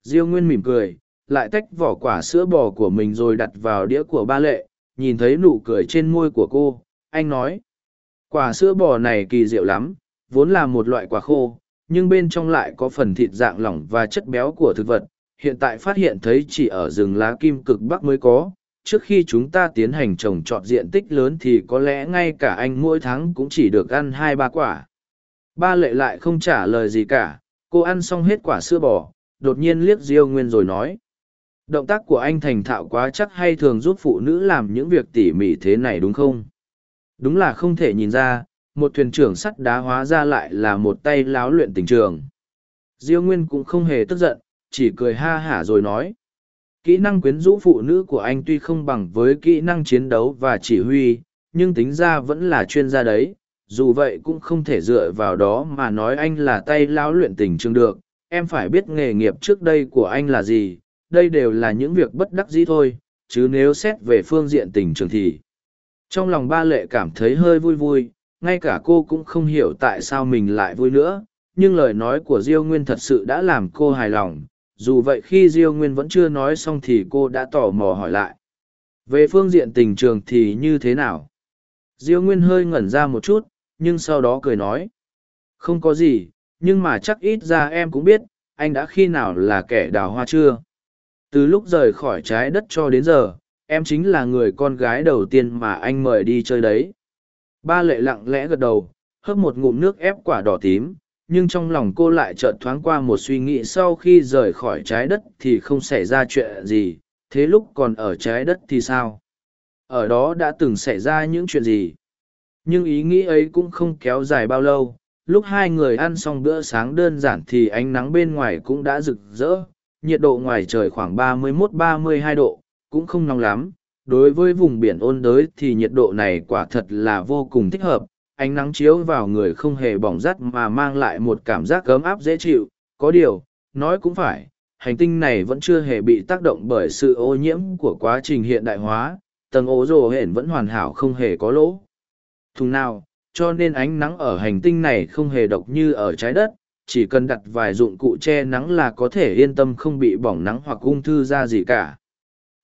Diêu Nguyên mỉm cười, lại tách vỏ quả sữa bò của mình rồi đặt vào đĩa của ba lệ, nhìn thấy nụ cười trên môi của cô, anh nói. Quả sữa bò này kỳ diệu lắm, vốn là một loại quả khô, nhưng bên trong lại có phần thịt dạng lỏng và chất béo của thực vật. Hiện tại phát hiện thấy chỉ ở rừng lá kim cực bắc mới có. Trước khi chúng ta tiến hành trồng trọt diện tích lớn thì có lẽ ngay cả anh mỗi tháng cũng chỉ được ăn hai ba quả. Ba lệ lại không trả lời gì cả, cô ăn xong hết quả sữa bò, đột nhiên liếc Diêu Nguyên rồi nói. Động tác của anh thành thạo quá chắc hay thường giúp phụ nữ làm những việc tỉ mỉ thế này đúng không? Đúng là không thể nhìn ra, một thuyền trưởng sắt đá hóa ra lại là một tay láo luyện tình trường. Diêu Nguyên cũng không hề tức giận, chỉ cười ha hả rồi nói. Kỹ năng quyến rũ phụ nữ của anh tuy không bằng với kỹ năng chiến đấu và chỉ huy, nhưng tính ra vẫn là chuyên gia đấy. Dù vậy cũng không thể dựa vào đó mà nói anh là tay láo luyện tình trường được. Em phải biết nghề nghiệp trước đây của anh là gì, đây đều là những việc bất đắc dĩ thôi, chứ nếu xét về phương diện tình trường thì. Trong lòng ba lệ cảm thấy hơi vui vui, ngay cả cô cũng không hiểu tại sao mình lại vui nữa nhưng lời nói của diêu nguyên thật sự đã làm cô hài lòng dù vậy khi diêu nguyên vẫn chưa nói xong thì cô đã tò mò hỏi lại. Về phương diện tình trường thì như thế nào? Diêu nguyên hơi ngẩn ra một chút nhưng sau đó cười nói. Không có gì nhưng mà chắc ít ra em cũng biết anh đã khi nào là kẻ đào hoa chưa? Từ lúc rời khỏi trái đất cho đến giờ em chính là người con gái đầu tiên mà anh mời đi chơi đấy. Ba lệ lặng lẽ gật đầu, hớp một ngụm nước ép quả đỏ tím, nhưng trong lòng cô lại chợt thoáng qua một suy nghĩ sau khi rời khỏi trái đất thì không xảy ra chuyện gì, thế lúc còn ở trái đất thì sao? Ở đó đã từng xảy ra những chuyện gì? Nhưng ý nghĩ ấy cũng không kéo dài bao lâu, lúc hai người ăn xong bữa sáng đơn giản thì ánh nắng bên ngoài cũng đã rực rỡ, nhiệt độ ngoài trời khoảng 31-32 độ, cũng không nóng lắm, đối với vùng biển ôn đới thì nhiệt độ này quả thật là vô cùng thích hợp ánh nắng chiếu vào người không hề bỏng rắt mà mang lại một cảm giác ấm áp dễ chịu. Có điều nói cũng phải hành tinh này vẫn chưa hề bị tác động bởi sự ô nhiễm của quá trình hiện đại hóa tầng ố rồ hển vẫn hoàn hảo không hề có lỗ. Thùng nào cho nên ánh nắng ở hành tinh này không hề độc như ở trái đất chỉ cần đặt vài dụng cụ che nắng là có thể yên tâm không bị bỏng nắng hoặc ung thư ra gì cả.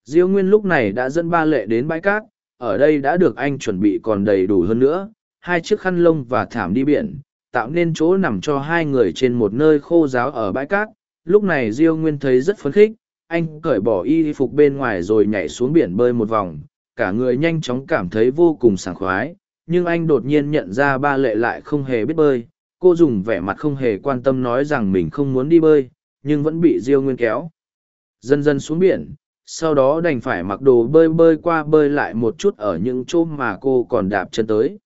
Diêu Nguyên lúc này đã dẫn ba lệ đến bãi cát, ở đây đã được anh chuẩn bị còn đầy đủ hơn nữa, hai chiếc khăn lông và thảm đi biển, tạo nên chỗ nằm cho hai người trên một nơi khô giáo ở bãi cát. Lúc này Diêu Nguyên thấy rất phấn khích, anh cởi bỏ y phục bên ngoài rồi nhảy xuống biển bơi một vòng, cả người nhanh chóng cảm thấy vô cùng sảng khoái, nhưng anh đột nhiên nhận ra ba lệ lại không hề biết bơi. Cô dùng vẻ mặt không hề quan tâm nói rằng mình không muốn đi bơi, nhưng vẫn bị Diêu Nguyên kéo. Dần dần xuống biển, sau đó đành phải mặc đồ bơi bơi qua bơi lại một chút ở những chỗ mà cô còn đạp chân tới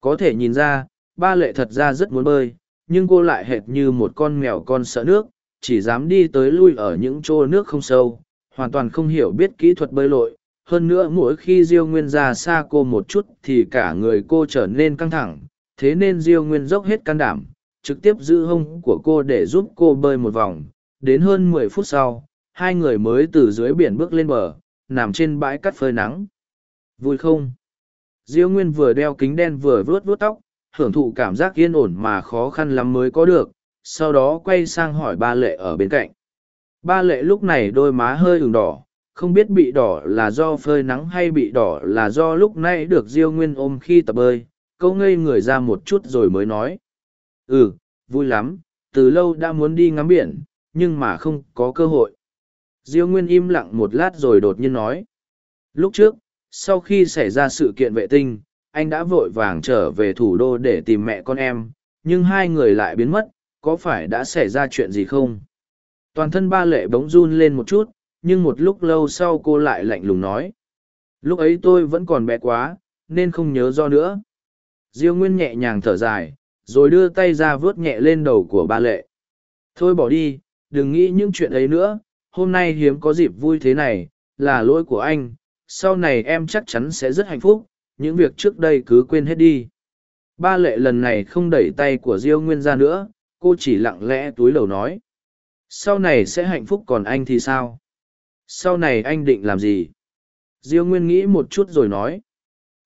có thể nhìn ra ba lệ thật ra rất muốn bơi nhưng cô lại hệt như một con mèo con sợ nước chỉ dám đi tới lui ở những chỗ nước không sâu hoàn toàn không hiểu biết kỹ thuật bơi lội hơn nữa mỗi khi diêu nguyên ra xa cô một chút thì cả người cô trở nên căng thẳng thế nên diêu nguyên dốc hết can đảm trực tiếp giữ hông của cô để giúp cô bơi một vòng đến hơn mười phút sau hai người mới từ dưới biển bước lên bờ, nằm trên bãi cắt phơi nắng. Vui không? Diêu Nguyên vừa đeo kính đen vừa vuốt vuốt tóc, hưởng thụ cảm giác yên ổn mà khó khăn lắm mới có được, sau đó quay sang hỏi ba lệ ở bên cạnh. Ba lệ lúc này đôi má hơi ửng đỏ, không biết bị đỏ là do phơi nắng hay bị đỏ là do lúc nãy được Diêu Nguyên ôm khi tập bơi, câu ngây người ra một chút rồi mới nói. Ừ, vui lắm, từ lâu đã muốn đi ngắm biển, nhưng mà không có cơ hội. Diêu Nguyên im lặng một lát rồi đột nhiên nói. Lúc trước, sau khi xảy ra sự kiện vệ tinh, anh đã vội vàng trở về thủ đô để tìm mẹ con em, nhưng hai người lại biến mất, có phải đã xảy ra chuyện gì không? Toàn thân ba lệ bỗng run lên một chút, nhưng một lúc lâu sau cô lại lạnh lùng nói. Lúc ấy tôi vẫn còn bé quá, nên không nhớ do nữa. Diêu Nguyên nhẹ nhàng thở dài, rồi đưa tay ra vớt nhẹ lên đầu của ba lệ. Thôi bỏ đi, đừng nghĩ những chuyện ấy nữa, hôm nay hiếm có dịp vui thế này, là lỗi của anh, sau này em chắc chắn sẽ rất hạnh phúc, những việc trước đây cứ quên hết đi. Ba lệ lần này không đẩy tay của Diêu Nguyên ra nữa, cô chỉ lặng lẽ túi lầu nói. Sau này sẽ hạnh phúc còn anh thì sao? Sau này anh định làm gì? Diêu Nguyên nghĩ một chút rồi nói.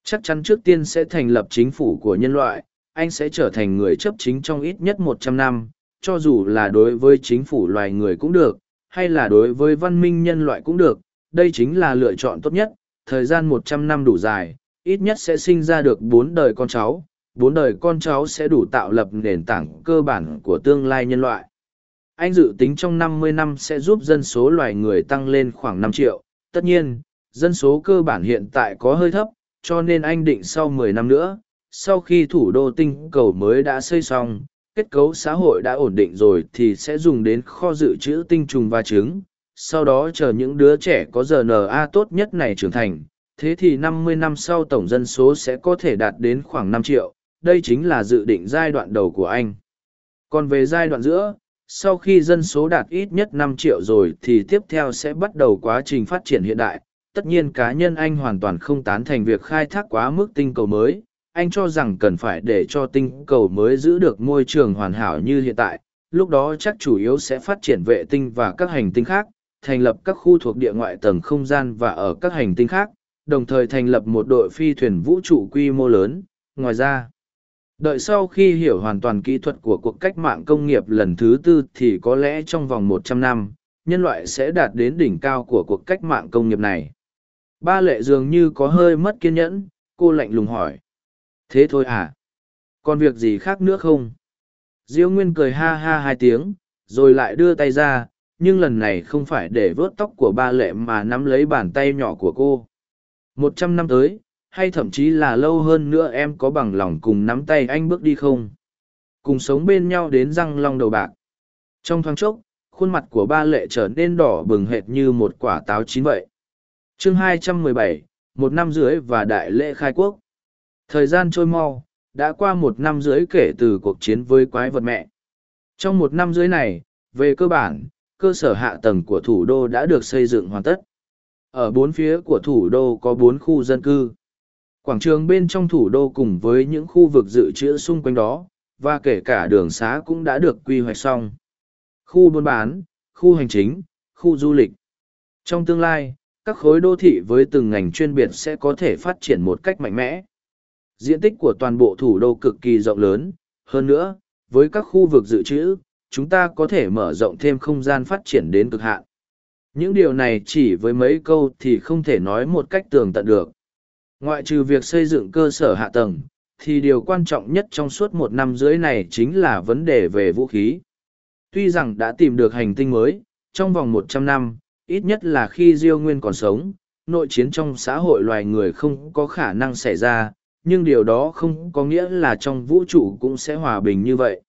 Chắc chắn trước tiên sẽ thành lập chính phủ của nhân loại, anh sẽ trở thành người chấp chính trong ít nhất một trăm năm, cho dù là đối với chính phủ loài người cũng được, hay là đối với văn minh nhân loại cũng được, đây chính là lựa chọn tốt nhất, thời gian một trăm năm đủ dài, ít nhất sẽ sinh ra được bốn đời con cháu, bốn đời con cháu sẽ đủ tạo lập nền tảng cơ bản của tương lai nhân loại. Anh dự tính trong năm mươi năm sẽ giúp dân số loài người tăng lên khoảng năm triệu, tất nhiên, dân số cơ bản hiện tại có hơi thấp, cho nên anh định sau mười năm nữa, sau khi thủ đô tinh cầu mới đã xây xong, kết cấu xã hội đã ổn định rồi thì sẽ dùng đến kho dự trữ tinh trùng và trứng, sau đó chờ những đứa trẻ có giờ na tốt nhất này trưởng thành, thế thì 50 năm sau tổng dân số sẽ có thể đạt đến khoảng 5 triệu, đây chính là dự định giai đoạn đầu của anh. Còn về giai đoạn giữa, sau khi dân số đạt ít nhất 5 triệu rồi thì tiếp theo sẽ bắt đầu quá trình phát triển hiện đại. Tất nhiên cá nhân anh hoàn toàn không tán thành việc khai thác quá mức tinh cầu mới. Anh cho rằng cần phải để cho tinh cầu mới giữ được môi trường hoàn hảo như hiện tại. Lúc đó chắc chủ yếu sẽ phát triển vệ tinh và các hành tinh khác, thành lập các khu thuộc địa ngoại tầng không gian và ở các hành tinh khác, đồng thời thành lập một đội phi thuyền vũ trụ quy mô lớn. Ngoài ra, Đợi sau khi hiểu hoàn toàn kỹ thuật của cuộc cách mạng công nghiệp lần thứ tư thì có lẽ trong vòng một trăm năm, nhân loại sẽ đạt đến đỉnh cao của cuộc cách mạng công nghiệp này. Ba lệ dường như có hơi mất kiên nhẫn, cô lạnh lùng hỏi. Thế thôi à? Còn việc gì khác nữa không? Diêu Nguyên cười ha ha hai tiếng, rồi lại đưa tay ra, nhưng lần này không phải để vớt tóc của ba lệ mà nắm lấy bàn tay nhỏ của cô. Một trăm năm tới, hay thậm chí là lâu hơn nữa em có bằng lòng cùng nắm tay anh bước đi không? Cùng sống bên nhau đến răng long đầu bạc. Trong thoáng chốc khuôn mặt của ba lệ trở nên đỏ bừng hệt như một quả táo chín vậy. Chương 217, một năm rưỡi và đại lễ khai quốc. Thời gian trôi mau đã qua một năm rưỡi kể từ cuộc chiến với quái vật mẹ. Trong một năm rưỡi này về cơ bản cơ sở hạ tầng của thủ đô đã được xây dựng hoàn tất ở bốn phía của thủ đô có bốn khu dân cư Quảng trường bên trong thủ đô cùng với những khu vực dự trữ xung quanh đó, và kể cả đường xá cũng đã được quy hoạch xong. Khu buôn bán, khu hành chính, khu du lịch. Trong tương lai, các khối đô thị với từng ngành chuyên biệt sẽ có thể phát triển một cách mạnh mẽ. Diện tích của toàn bộ thủ đô cực kỳ rộng lớn, hơn nữa, với các khu vực dự trữ, chúng ta có thể mở rộng thêm không gian phát triển đến cực hạn. Những điều này chỉ với mấy câu thì không thể nói một cách tường tận được. Ngoại trừ việc xây dựng cơ sở hạ tầng, thì điều quan trọng nhất trong suốt một năm dưới này chính là vấn đề về vũ khí. Tuy rằng đã tìm được hành tinh mới, trong vòng một trăm năm, ít nhất là khi Diêu Nguyên còn sống, nội chiến trong xã hội loài người không có khả năng xảy ra, nhưng điều đó không có nghĩa là trong vũ trụ cũng sẽ hòa bình như vậy.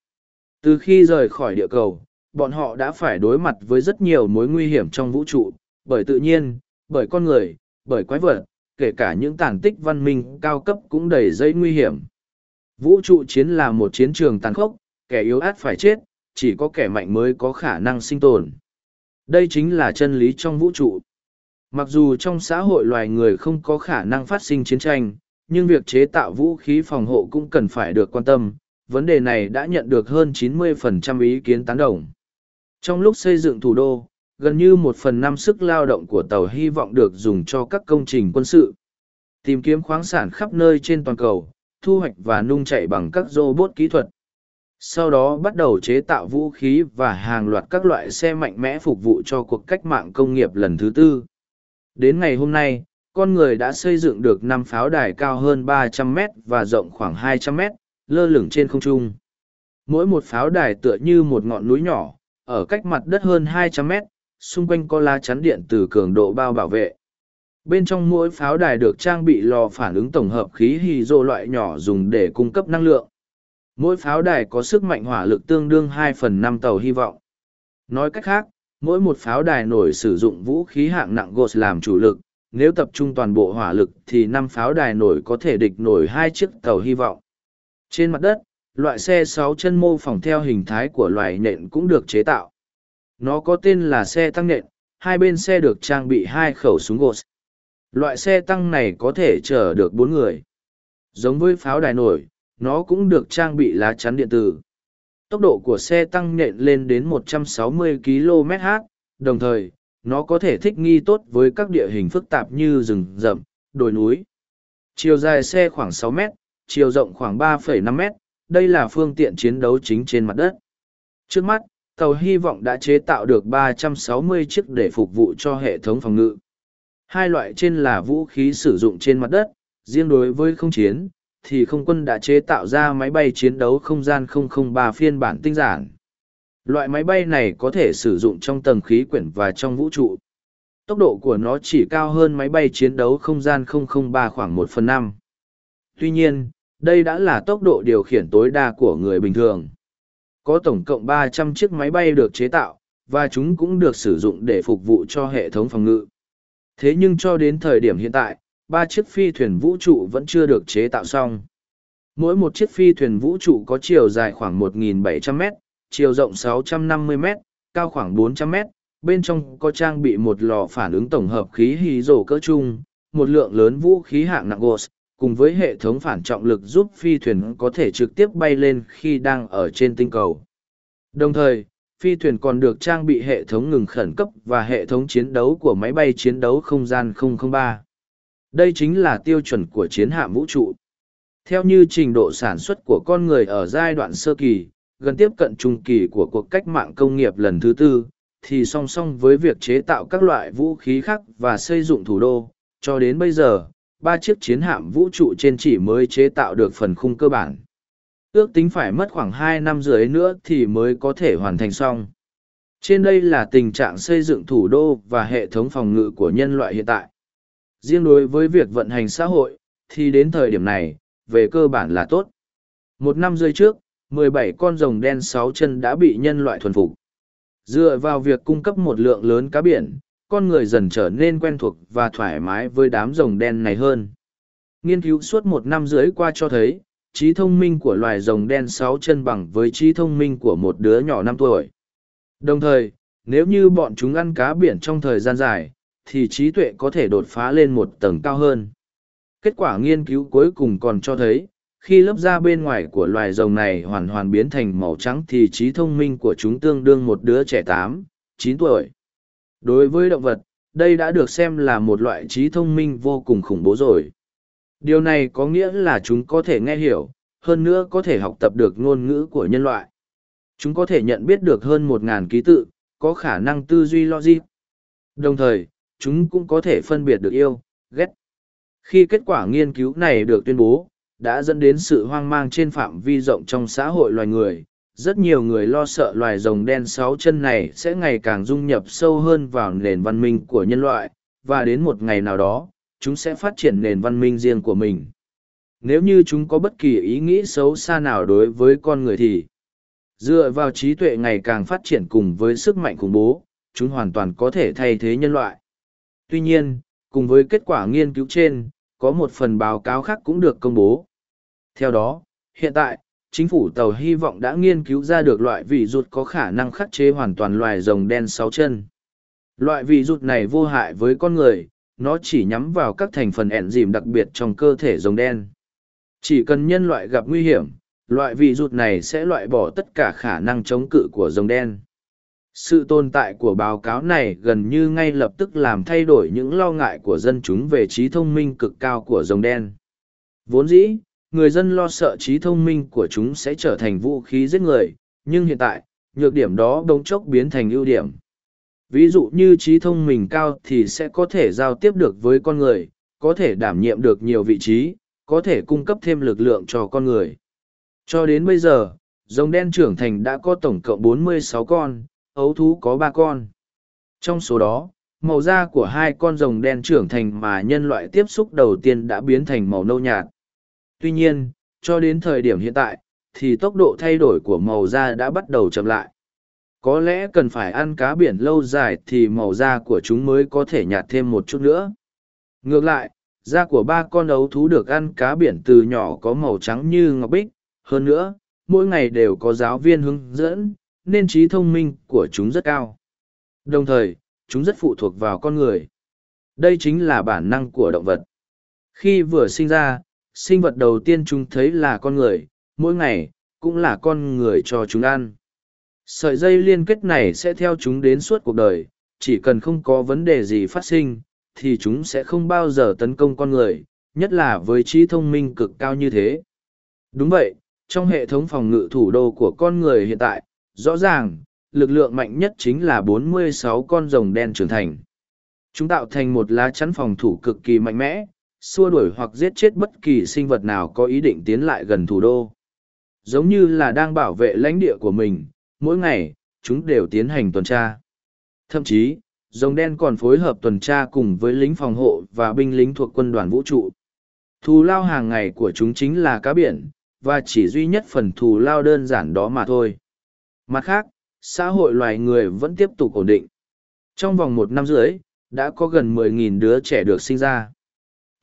Từ khi rời khỏi địa cầu, bọn họ đã phải đối mặt với rất nhiều mối nguy hiểm trong vũ trụ, bởi tự nhiên, bởi con người, bởi quái vật, kể cả những tàn tích văn minh cao cấp cũng đầy dây nguy hiểm. Vũ trụ chiến là một chiến trường tàn khốc, kẻ yếu át phải chết, chỉ có kẻ mạnh mới có khả năng sinh tồn. Đây chính là chân lý trong vũ trụ. Mặc dù trong xã hội loài người không có khả năng phát sinh chiến tranh, nhưng việc chế tạo vũ khí phòng hộ cũng cần phải được quan tâm. Vấn đề này đã nhận được hơn 90% ý kiến tán đồng. Trong lúc xây dựng thủ đô, gần như một phần năm sức lao động của tàu hy vọng được dùng cho các công trình quân sự. Tìm kiếm khoáng sản khắp nơi trên toàn cầu thu hoạch và nung chạy bằng các robot kỹ thuật. Sau đó bắt đầu chế tạo vũ khí và hàng loạt các loại xe mạnh mẽ phục vụ cho cuộc cách mạng công nghiệp lần thứ tư. Đến ngày hôm nay con người đã xây dựng được năm pháo đài cao hơn 300 mét và rộng khoảng 200 mét lơ lửng trên không trung mỗi một pháo đài tựa như một ngọn núi nhỏ ở cách mặt đất hơn 200 mét xung quanh có lá chắn điện từ cường độ bao bảo vệ. Bên trong mỗi pháo đài được trang bị lò phản ứng tổng hợp khí hydro loại nhỏ dùng để cung cấp năng lượng. Mỗi pháo đài có sức mạnh hỏa lực tương đương 2 phần 5 tàu hy vọng. Nói cách khác, mỗi một pháo đài nổi sử dụng vũ khí hạng nặng GOS làm chủ lực, nếu tập trung toàn bộ hỏa lực thì năm pháo đài nổi có thể địch nổi hai chiếc tàu hy vọng. Trên mặt đất, loại xe sáu chân mô phỏng theo hình thái của loài nện cũng được chế tạo. Nó có tên là xe tăng nện, hai bên xe được trang bị hai khẩu súng gột. Loại xe tăng này có thể chở được bốn người. Giống với pháo đài nổi, nó cũng được trang bị lá chắn điện tử. Tốc độ của xe tăng nện lên đến 160 km/h, đồng thời, nó có thể thích nghi tốt với các địa hình phức tạp như rừng rậm, đồi núi. Chiều dài xe khoảng 6 mét, chiều rộng khoảng 3,5 mét, đây là phương tiện chiến đấu chính trên mặt đất. Trước mắt, tàu hy vọng đã chế tạo được 360 chiếc để phục vụ cho hệ thống phòng ngự. Hai loại trên là vũ khí sử dụng trên mặt đất, riêng đối với không chiến, thì không quân đã chế tạo ra máy bay chiến đấu không gian 003 phiên bản tinh giản. Loại máy bay này có thể sử dụng trong tầng khí quyển và trong vũ trụ. Tốc độ của nó chỉ cao hơn máy bay chiến đấu không gian 003 khoảng 1 phần 5. Tuy nhiên, đây đã là tốc độ điều khiển tối đa của người bình thường. Có tổng cộng 300 chiếc máy bay được chế tạo, và chúng cũng được sử dụng để phục vụ cho hệ thống phòng ngự. Thế nhưng cho đến thời điểm hiện tại, ba chiếc phi thuyền vũ trụ vẫn chưa được chế tạo xong. Mỗi một chiếc phi thuyền vũ trụ có chiều dài khoảng 1.700m, chiều rộng 650m, cao khoảng 400m. bên trong có trang bị một lò phản ứng tổng hợp khí hydro rổ cỡ chung, một lượng lớn vũ khí hạng nặng GOS, cùng với hệ thống phản trọng lực giúp phi thuyền có thể trực tiếp bay lên khi đang ở trên tinh cầu. Đồng thời, phi thuyền còn được trang bị hệ thống ngừng khẩn cấp và hệ thống chiến đấu của máy bay chiến đấu không gian 003. Đây chính là tiêu chuẩn của chiến hạm vũ trụ. Theo như trình độ sản xuất của con người ở giai đoạn sơ kỳ, gần tiếp cận trung kỳ của cuộc cách mạng công nghiệp lần thứ tư, thì song song với việc chế tạo các loại vũ khí khác và xây dựng thủ đô, cho đến bây giờ, ba chiếc chiến hạm vũ trụ trên chỉ mới chế tạo được phần khung cơ bản. Ước tính phải mất khoảng hai năm rưỡi nữa thì mới có thể hoàn thành xong. Trên đây là tình trạng xây dựng thủ đô và hệ thống phòng ngự của nhân loại hiện tại. Riêng đối với việc vận hành xã hội, thì đến thời điểm này, về cơ bản là tốt. Một năm rưỡi trước, 17 con rồng đen sáu chân đã bị nhân loại thuần phục. Dựa vào việc cung cấp một lượng lớn cá biển, con người dần trở nên quen thuộc và thoải mái với đám rồng đen này hơn. Nghiên cứu suốt một năm rưỡi qua cho thấy, trí thông minh của loài rồng đen sáu chân bằng với trí thông minh của một đứa nhỏ năm tuổi. Đồng thời, nếu như bọn chúng ăn cá biển trong thời gian dài, thì trí tuệ có thể đột phá lên một tầng cao hơn. Kết quả nghiên cứu cuối cùng còn cho thấy, khi lớp da bên ngoài của loài rồng này hoàn hoàn biến thành màu trắng thì trí thông minh của chúng tương đương một đứa trẻ tám, chín tuổi. Đối với động vật, đây đã được xem là một loại trí thông minh vô cùng khủng bố rồi. Điều này có nghĩa là chúng có thể nghe hiểu, hơn nữa có thể học tập được ngôn ngữ của nhân loại. Chúng có thể nhận biết được hơn một ngàn ký tự, có khả năng tư duy logic. Đồng thời, chúng cũng có thể phân biệt được yêu, ghét. Khi kết quả nghiên cứu này được tuyên bố, đã dẫn đến sự hoang mang trên phạm vi rộng trong xã hội loài người. Rất nhiều người lo sợ loài rồng đen sáu chân này sẽ ngày càng dung nhập sâu hơn vào nền văn minh của nhân loại, và đến một ngày nào đó, chúng sẽ phát triển nền văn minh riêng của mình. Nếu như chúng có bất kỳ ý nghĩ xấu xa nào đối với con người thì, dựa vào trí tuệ ngày càng phát triển cùng với sức mạnh khủng bố, chúng hoàn toàn có thể thay thế nhân loại. Tuy nhiên, cùng với kết quả nghiên cứu trên, có một phần báo cáo khác cũng được công bố. Theo đó, hiện tại, chính phủ tàu hy vọng đã nghiên cứu ra được loại vị rụt có khả năng khắc chế hoàn toàn loài rồng đen sáu chân. Loại vị rụt này vô hại với con người, nó chỉ nhắm vào các thành phần ẻn dìm đặc biệt trong cơ thể rồng đen. Chỉ cần nhân loại gặp nguy hiểm, loại vị rụt này sẽ loại bỏ tất cả khả năng chống cự của rồng đen sự tồn tại của báo cáo này gần như ngay lập tức làm thay đổi những lo ngại của dân chúng về trí thông minh cực cao của rồng đen vốn dĩ người dân lo sợ trí thông minh của chúng sẽ trở thành vũ khí giết người nhưng hiện tại nhược điểm đó bỗng chốc biến thành ưu điểm ví dụ như trí thông minh cao thì sẽ có thể giao tiếp được với con người có thể đảm nhiệm được nhiều vị trí có thể cung cấp thêm lực lượng cho con người cho đến bây giờ rồng đen trưởng thành đã có tổng cộng 46 con ấu thú có 3 con. Trong số đó, màu da của hai con rồng đen trưởng thành mà nhân loại tiếp xúc đầu tiên đã biến thành màu nâu nhạt. Tuy nhiên, cho đến thời điểm hiện tại, thì tốc độ thay đổi của màu da đã bắt đầu chậm lại. Có lẽ cần phải ăn cá biển lâu dài thì màu da của chúng mới có thể nhạt thêm một chút nữa. Ngược lại, da của ba con ấu thú được ăn cá biển từ nhỏ có màu trắng như ngọc bích. Hơn nữa, mỗi ngày đều có giáo viên hướng dẫn, nên trí thông minh của chúng rất cao. Đồng thời, chúng rất phụ thuộc vào con người. Đây chính là bản năng của động vật. Khi vừa sinh ra, sinh vật đầu tiên chúng thấy là con người, mỗi ngày, cũng là con người cho chúng ăn. Sợi dây liên kết này sẽ theo chúng đến suốt cuộc đời, chỉ cần không có vấn đề gì phát sinh, thì chúng sẽ không bao giờ tấn công con người, nhất là với trí thông minh cực cao như thế. Đúng vậy, trong hệ thống phòng ngự thủ đô của con người hiện tại, rõ ràng, lực lượng mạnh nhất chính là 46 con rồng đen trưởng thành. Chúng tạo thành một lá chắn phòng thủ cực kỳ mạnh mẽ, xua đuổi hoặc giết chết bất kỳ sinh vật nào có ý định tiến lại gần thủ đô. Giống như là đang bảo vệ lãnh địa của mình, mỗi ngày, chúng đều tiến hành tuần tra. Thậm chí, rồng đen còn phối hợp tuần tra cùng với lính phòng hộ và binh lính thuộc quân đoàn vũ trụ. Thù lao hàng ngày của chúng chính là cá biển, và chỉ duy nhất phần thù lao đơn giản đó mà thôi. Mặt khác, xã hội loài người vẫn tiếp tục ổn định. Trong vòng một năm rưỡi, đã có gần 10.000 đứa trẻ được sinh ra.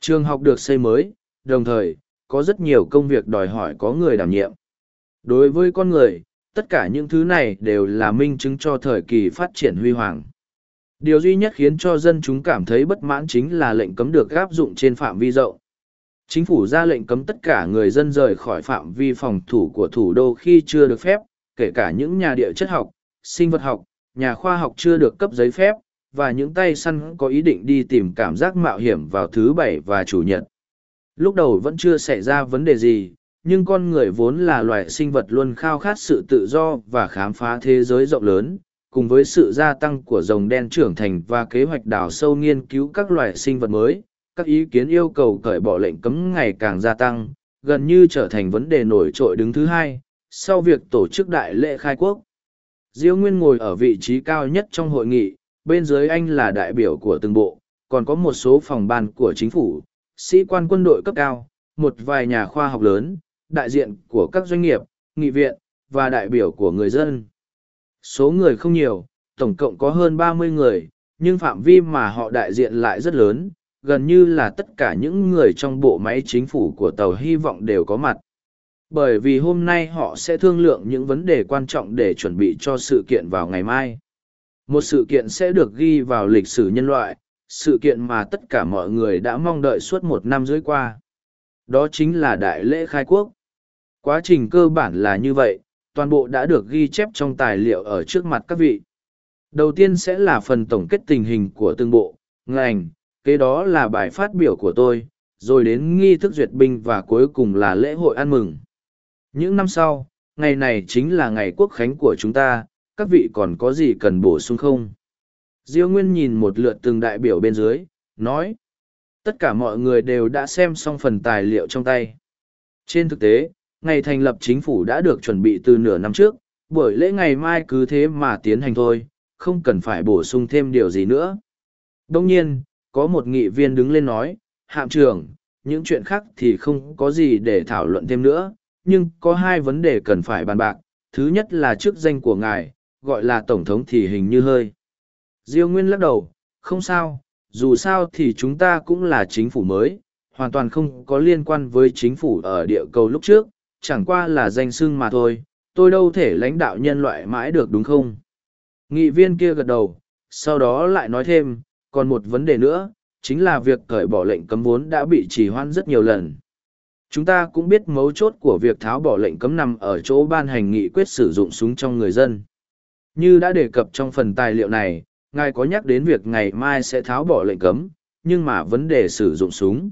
Trường học được xây mới, đồng thời, có rất nhiều công việc đòi hỏi có người đảm nhiệm. Đối với con người, tất cả những thứ này đều là minh chứng cho thời kỳ phát triển huy hoàng. Điều duy nhất khiến cho dân chúng cảm thấy bất mãn chính là lệnh cấm được áp dụng trên phạm vi rộng. Chính phủ ra lệnh cấm tất cả người dân rời khỏi phạm vi phòng thủ của thủ đô khi chưa được phép, kể cả những nhà địa chất học, sinh vật học, nhà khoa học chưa được cấp giấy phép, và những tay săn có ý định đi tìm cảm giác mạo hiểm vào thứ bảy và chủ nhật. Lúc đầu vẫn chưa xảy ra vấn đề gì, nhưng con người vốn là loài sinh vật luôn khao khát sự tự do và khám phá thế giới rộng lớn, cùng với sự gia tăng của rồng đen trưởng thành và kế hoạch đào sâu nghiên cứu các loài sinh vật mới, các ý kiến yêu cầu cởi bỏ lệnh cấm ngày càng gia tăng, gần như trở thành vấn đề nổi trội đứng thứ hai, sau việc tổ chức đại lễ khai quốc. Diêu Nguyên ngồi ở vị trí cao nhất trong hội nghị, bên dưới anh là đại biểu của từng bộ, còn có một số phòng ban của chính phủ, sĩ quan quân đội cấp cao, một vài nhà khoa học lớn, đại diện của các doanh nghiệp, nghị viện, và đại biểu của người dân. Số người không nhiều, tổng cộng có hơn ba mươi người, nhưng phạm vi mà họ đại diện lại rất lớn, gần như là tất cả những người trong bộ máy chính phủ của tàu hy vọng đều có mặt. Bởi vì hôm nay họ sẽ thương lượng những vấn đề quan trọng để chuẩn bị cho sự kiện vào ngày mai. Một sự kiện sẽ được ghi vào lịch sử nhân loại, sự kiện mà tất cả mọi người đã mong đợi suốt một năm dưới qua. Đó chính là Đại lễ khai quốc. Quá trình cơ bản là như vậy, toàn bộ đã được ghi chép trong tài liệu ở trước mặt các vị. Đầu tiên sẽ là phần tổng kết tình hình của từng bộ, ngành, kế đó là bài phát biểu của tôi, rồi đến nghi thức duyệt binh và cuối cùng là lễ hội ăn mừng. Những năm sau, ngày này chính là ngày quốc khánh của chúng ta, các vị còn có gì cần bổ sung không? Diêu Nguyên nhìn một lượt từng đại biểu bên dưới, nói. Tất cả mọi người đều đã xem xong phần tài liệu trong tay. Trên thực tế, ngày thành lập chính phủ đã được chuẩn bị từ nửa năm trước, buổi lễ ngày mai cứ thế mà tiến hành thôi, không cần phải bổ sung thêm điều gì nữa. Đông nhiên, có một nghị viên đứng lên nói, hạm trưởng, những chuyện khác thì không có gì để thảo luận thêm nữa, nhưng có hai vấn đề cần phải bàn bạc. Thứ nhất là chức danh của ngài, gọi là tổng thống thì hình như hơi. Diêu Nguyên lắc đầu, không sao, dù sao thì chúng ta cũng là chính phủ mới, hoàn toàn không có liên quan với chính phủ ở địa cầu lúc trước, chẳng qua là danh xưng mà thôi, tôi đâu thể lãnh đạo nhân loại mãi được đúng không? Nghị viên kia gật đầu, sau đó lại nói thêm, còn một vấn đề nữa, chính là việc cởi bỏ lệnh cấm vốn đã bị trì hoãn rất nhiều lần. Chúng ta cũng biết mấu chốt của việc tháo bỏ lệnh cấm nằm ở chỗ ban hành nghị quyết sử dụng súng trong người dân. Như đã đề cập trong phần tài liệu này, ngài có nhắc đến việc ngày mai sẽ tháo bỏ lệnh cấm, nhưng mà vấn đề sử dụng súng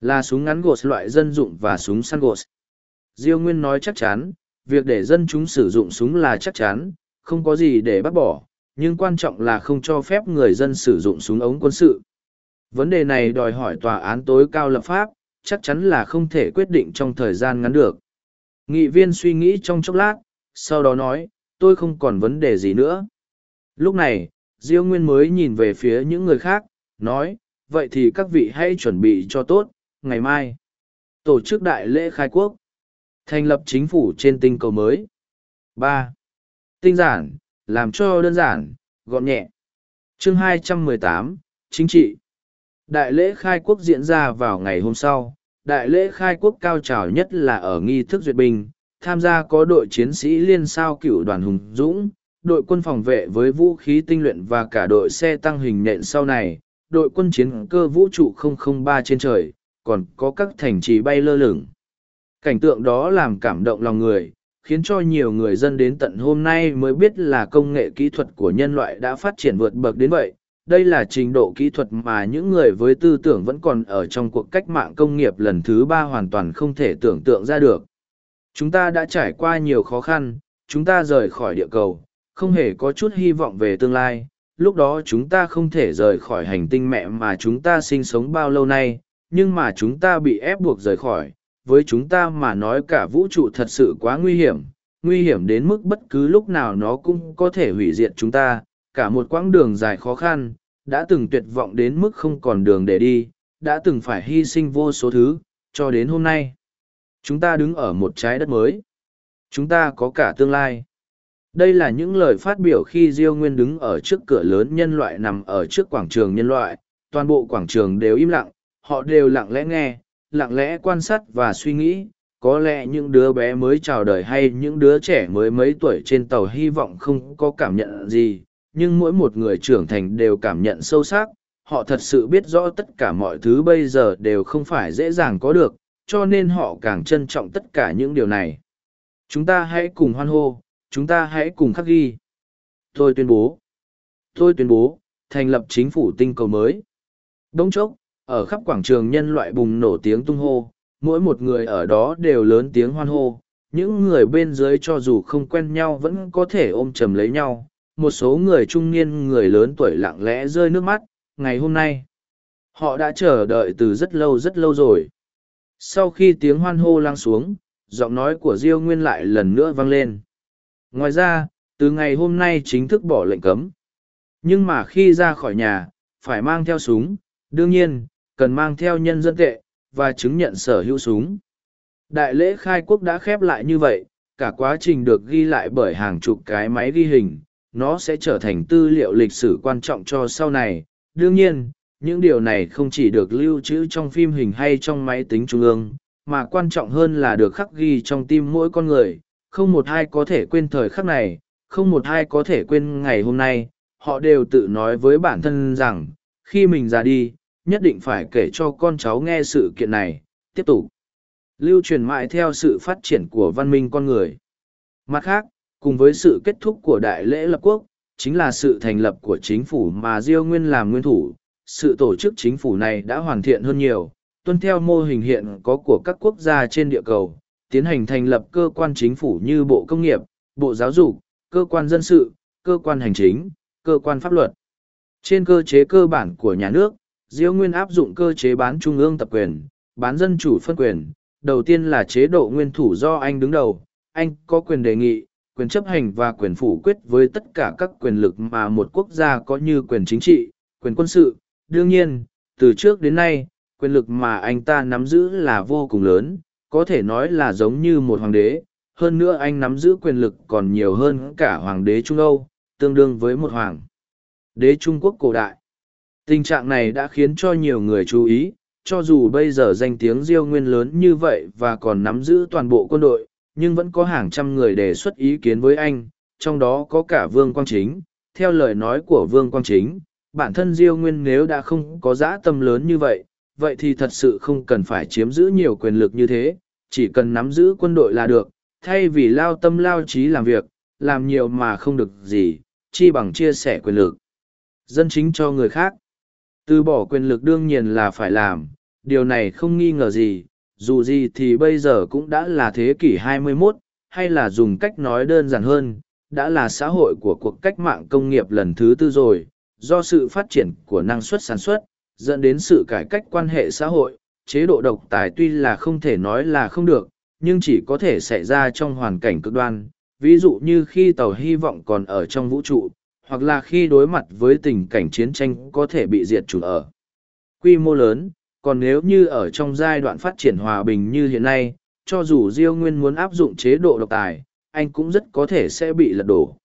là súng ngắn gột loại dân dụng và súng săn gột. Diêu Nguyên nói chắc chắn, việc để dân chúng sử dụng súng là chắc chắn, không có gì để bác bỏ, nhưng quan trọng là không cho phép người dân sử dụng súng ống quân sự. Vấn đề này đòi hỏi tòa án tối cao lập pháp, chắc chắn là không thể quyết định trong thời gian ngắn được. Nghị viên suy nghĩ trong chốc lát, sau đó nói, tôi không còn vấn đề gì nữa. Lúc này, Diêu Nguyên mới nhìn về phía những người khác, nói, vậy thì các vị hãy chuẩn bị cho tốt, ngày mai. Tổ chức đại lễ khai quốc. Thành lập chính phủ trên tinh cầu mới. ba Tinh giản, làm cho đơn giản, gọn nhẹ. Chương 218, Chính trị. Đại lễ khai quốc diễn ra vào ngày hôm sau. Đại lễ khai quốc cao trào nhất là ở nghi thức duyệt binh, tham gia có đội chiến sĩ liên sao cựu đoàn hùng dũng, đội quân phòng vệ với vũ khí tinh luyện và cả đội xe tăng hình nện sau này, đội quân chiến cơ vũ trụ 003 trên trời, còn có các thành trì bay lơ lửng. Cảnh tượng đó làm cảm động lòng người, khiến cho nhiều người dân đến tận hôm nay mới biết là công nghệ kỹ thuật của nhân loại đã phát triển vượt bậc đến vậy. Đây là trình độ kỹ thuật mà những người với tư tưởng vẫn còn ở trong cuộc cách mạng công nghiệp lần thứ ba hoàn toàn không thể tưởng tượng ra được. Chúng ta đã trải qua nhiều khó khăn, chúng ta rời khỏi địa cầu, không hề có chút hy vọng về tương lai. Lúc đó chúng ta không thể rời khỏi hành tinh mẹ mà chúng ta sinh sống bao lâu nay, nhưng mà chúng ta bị ép buộc rời khỏi, với chúng ta mà nói cả vũ trụ thật sự quá nguy hiểm, nguy hiểm đến mức bất cứ lúc nào nó cũng có thể hủy diệt chúng ta, cả một quãng đường dài khó khăn, đã từng tuyệt vọng đến mức không còn đường để đi, đã từng phải hy sinh vô số thứ, cho đến hôm nay. Chúng ta đứng ở một trái đất mới. Chúng ta có cả tương lai. Đây là những lời phát biểu khi Diêu Nguyên đứng ở trước cửa lớn nhân loại nằm ở trước quảng trường nhân loại, toàn bộ quảng trường đều im lặng, họ đều lặng lẽ nghe, lặng lẽ quan sát và suy nghĩ có lẽ những đứa bé mới chào đời hay những đứa trẻ mới mấy tuổi trên tàu hy vọng không có cảm nhận gì nhưng mỗi một người trưởng thành đều cảm nhận sâu sắc họ thật sự biết rõ tất cả mọi thứ bây giờ đều không phải dễ dàng có được cho nên họ càng trân trọng tất cả những điều này. Chúng ta hãy cùng hoan hô chúng ta hãy cùng khắc ghi. Tôi tuyên bố. Tôi tuyên bố thành lập chính phủ tinh cầu mới. Đống chốc ở khắp quảng trường nhân loại bùng nổ tiếng tung hô, mỗi một người ở đó đều lớn tiếng hoan hô, những người bên dưới cho dù không quen nhau vẫn có thể ôm chầm lấy nhau, một số người trung niên người lớn tuổi lặng lẽ rơi nước mắt, ngày hôm nay. Họ đã chờ đợi từ rất lâu rất lâu rồi. Sau khi tiếng hoan hô lăng xuống, giọng nói của Diêu Nguyên lại lần nữa vang lên. Ngoài ra, từ ngày hôm nay chính thức bỏ lệnh cấm. Nhưng mà khi ra khỏi nhà, phải mang theo súng, đương nhiên, cần mang theo nhân dân tệ, và chứng nhận sở hữu súng. Đại lễ khai quốc đã khép lại như vậy, cả quá trình được ghi lại bởi hàng chục cái máy ghi hình, nó sẽ trở thành tư liệu lịch sử quan trọng cho sau này. Đương nhiên, những điều này không chỉ được lưu trữ trong phim hình hay trong máy tính trung ương, mà quan trọng hơn là được khắc ghi trong tim mỗi con người. Không một ai có thể quên thời khắc này, không một ai có thể quên ngày hôm nay. Họ đều tự nói với bản thân rằng, khi mình ra đi, nhất định phải kể cho con cháu nghe sự kiện này, tiếp tục. Lưu truyền mãi theo sự phát triển của văn minh con người. Mặt khác, cùng với sự kết thúc của đại lễ lập quốc, chính là sự thành lập của chính phủ mà Diêu Nguyên làm nguyên thủ. Sự tổ chức chính phủ này đã hoàn thiện hơn nhiều, tuân theo mô hình hiện có của các quốc gia trên địa cầu, tiến hành thành lập cơ quan chính phủ như Bộ Công nghiệp, Bộ Giáo dục, Cơ quan Dân sự, Cơ quan Hành chính, Cơ quan Pháp luật. Trên cơ chế cơ bản của nhà nước, Diêu Nguyên áp dụng cơ chế bán trung ương tập quyền, bán dân chủ phân quyền. Đầu tiên là chế độ nguyên thủ do anh đứng đầu, anh có quyền đề nghị, quyền chấp hành và quyền phủ quyết với tất cả các quyền lực mà một quốc gia có như quyền chính trị, quyền quân sự. Đương nhiên, từ trước đến nay, quyền lực mà anh ta nắm giữ là vô cùng lớn, có thể nói là giống như một hoàng đế. Hơn nữa anh nắm giữ quyền lực còn nhiều hơn cả hoàng đế Trung Âu, tương đương với một hoàng đế Trung Quốc cổ đại. Tình trạng này đã khiến cho nhiều người chú ý, cho dù bây giờ danh tiếng Diêu Nguyên lớn như vậy và còn nắm giữ toàn bộ quân đội, nhưng vẫn có hàng trăm người đề xuất ý kiến với anh, trong đó có cả Vương Quang Chính. Theo lời nói của Vương Quang Chính, bản thân Diêu Nguyên nếu đã không có dã tâm lớn như vậy, vậy thì thật sự không cần phải chiếm giữ nhiều quyền lực như thế, chỉ cần nắm giữ quân đội là được, thay vì lao tâm lao trí làm việc, làm nhiều mà không được gì, chi bằng chia sẻ quyền lực. Dân chính cho người khác. Từ bỏ quyền lực đương nhiên là phải làm, điều này không nghi ngờ gì, dù gì thì bây giờ cũng đã là thế kỷ 21, hay là dùng cách nói đơn giản hơn, đã là xã hội của cuộc cách mạng công nghiệp lần thứ tư rồi, do sự phát triển của năng suất sản xuất, dẫn đến sự cải cách quan hệ xã hội, chế độ độc tài tuy là không thể nói là không được, nhưng chỉ có thể xảy ra trong hoàn cảnh cực đoan, ví dụ như khi tàu hy vọng còn ở trong vũ trụ, hoặc là khi đối mặt với tình cảnh chiến tranh có thể bị diệt chủ ở quy mô lớn còn nếu như ở trong giai đoạn phát triển hòa bình như hiện nay cho dù diêu nguyên muốn áp dụng chế độ độc tài anh cũng rất có thể sẽ bị lật đổ.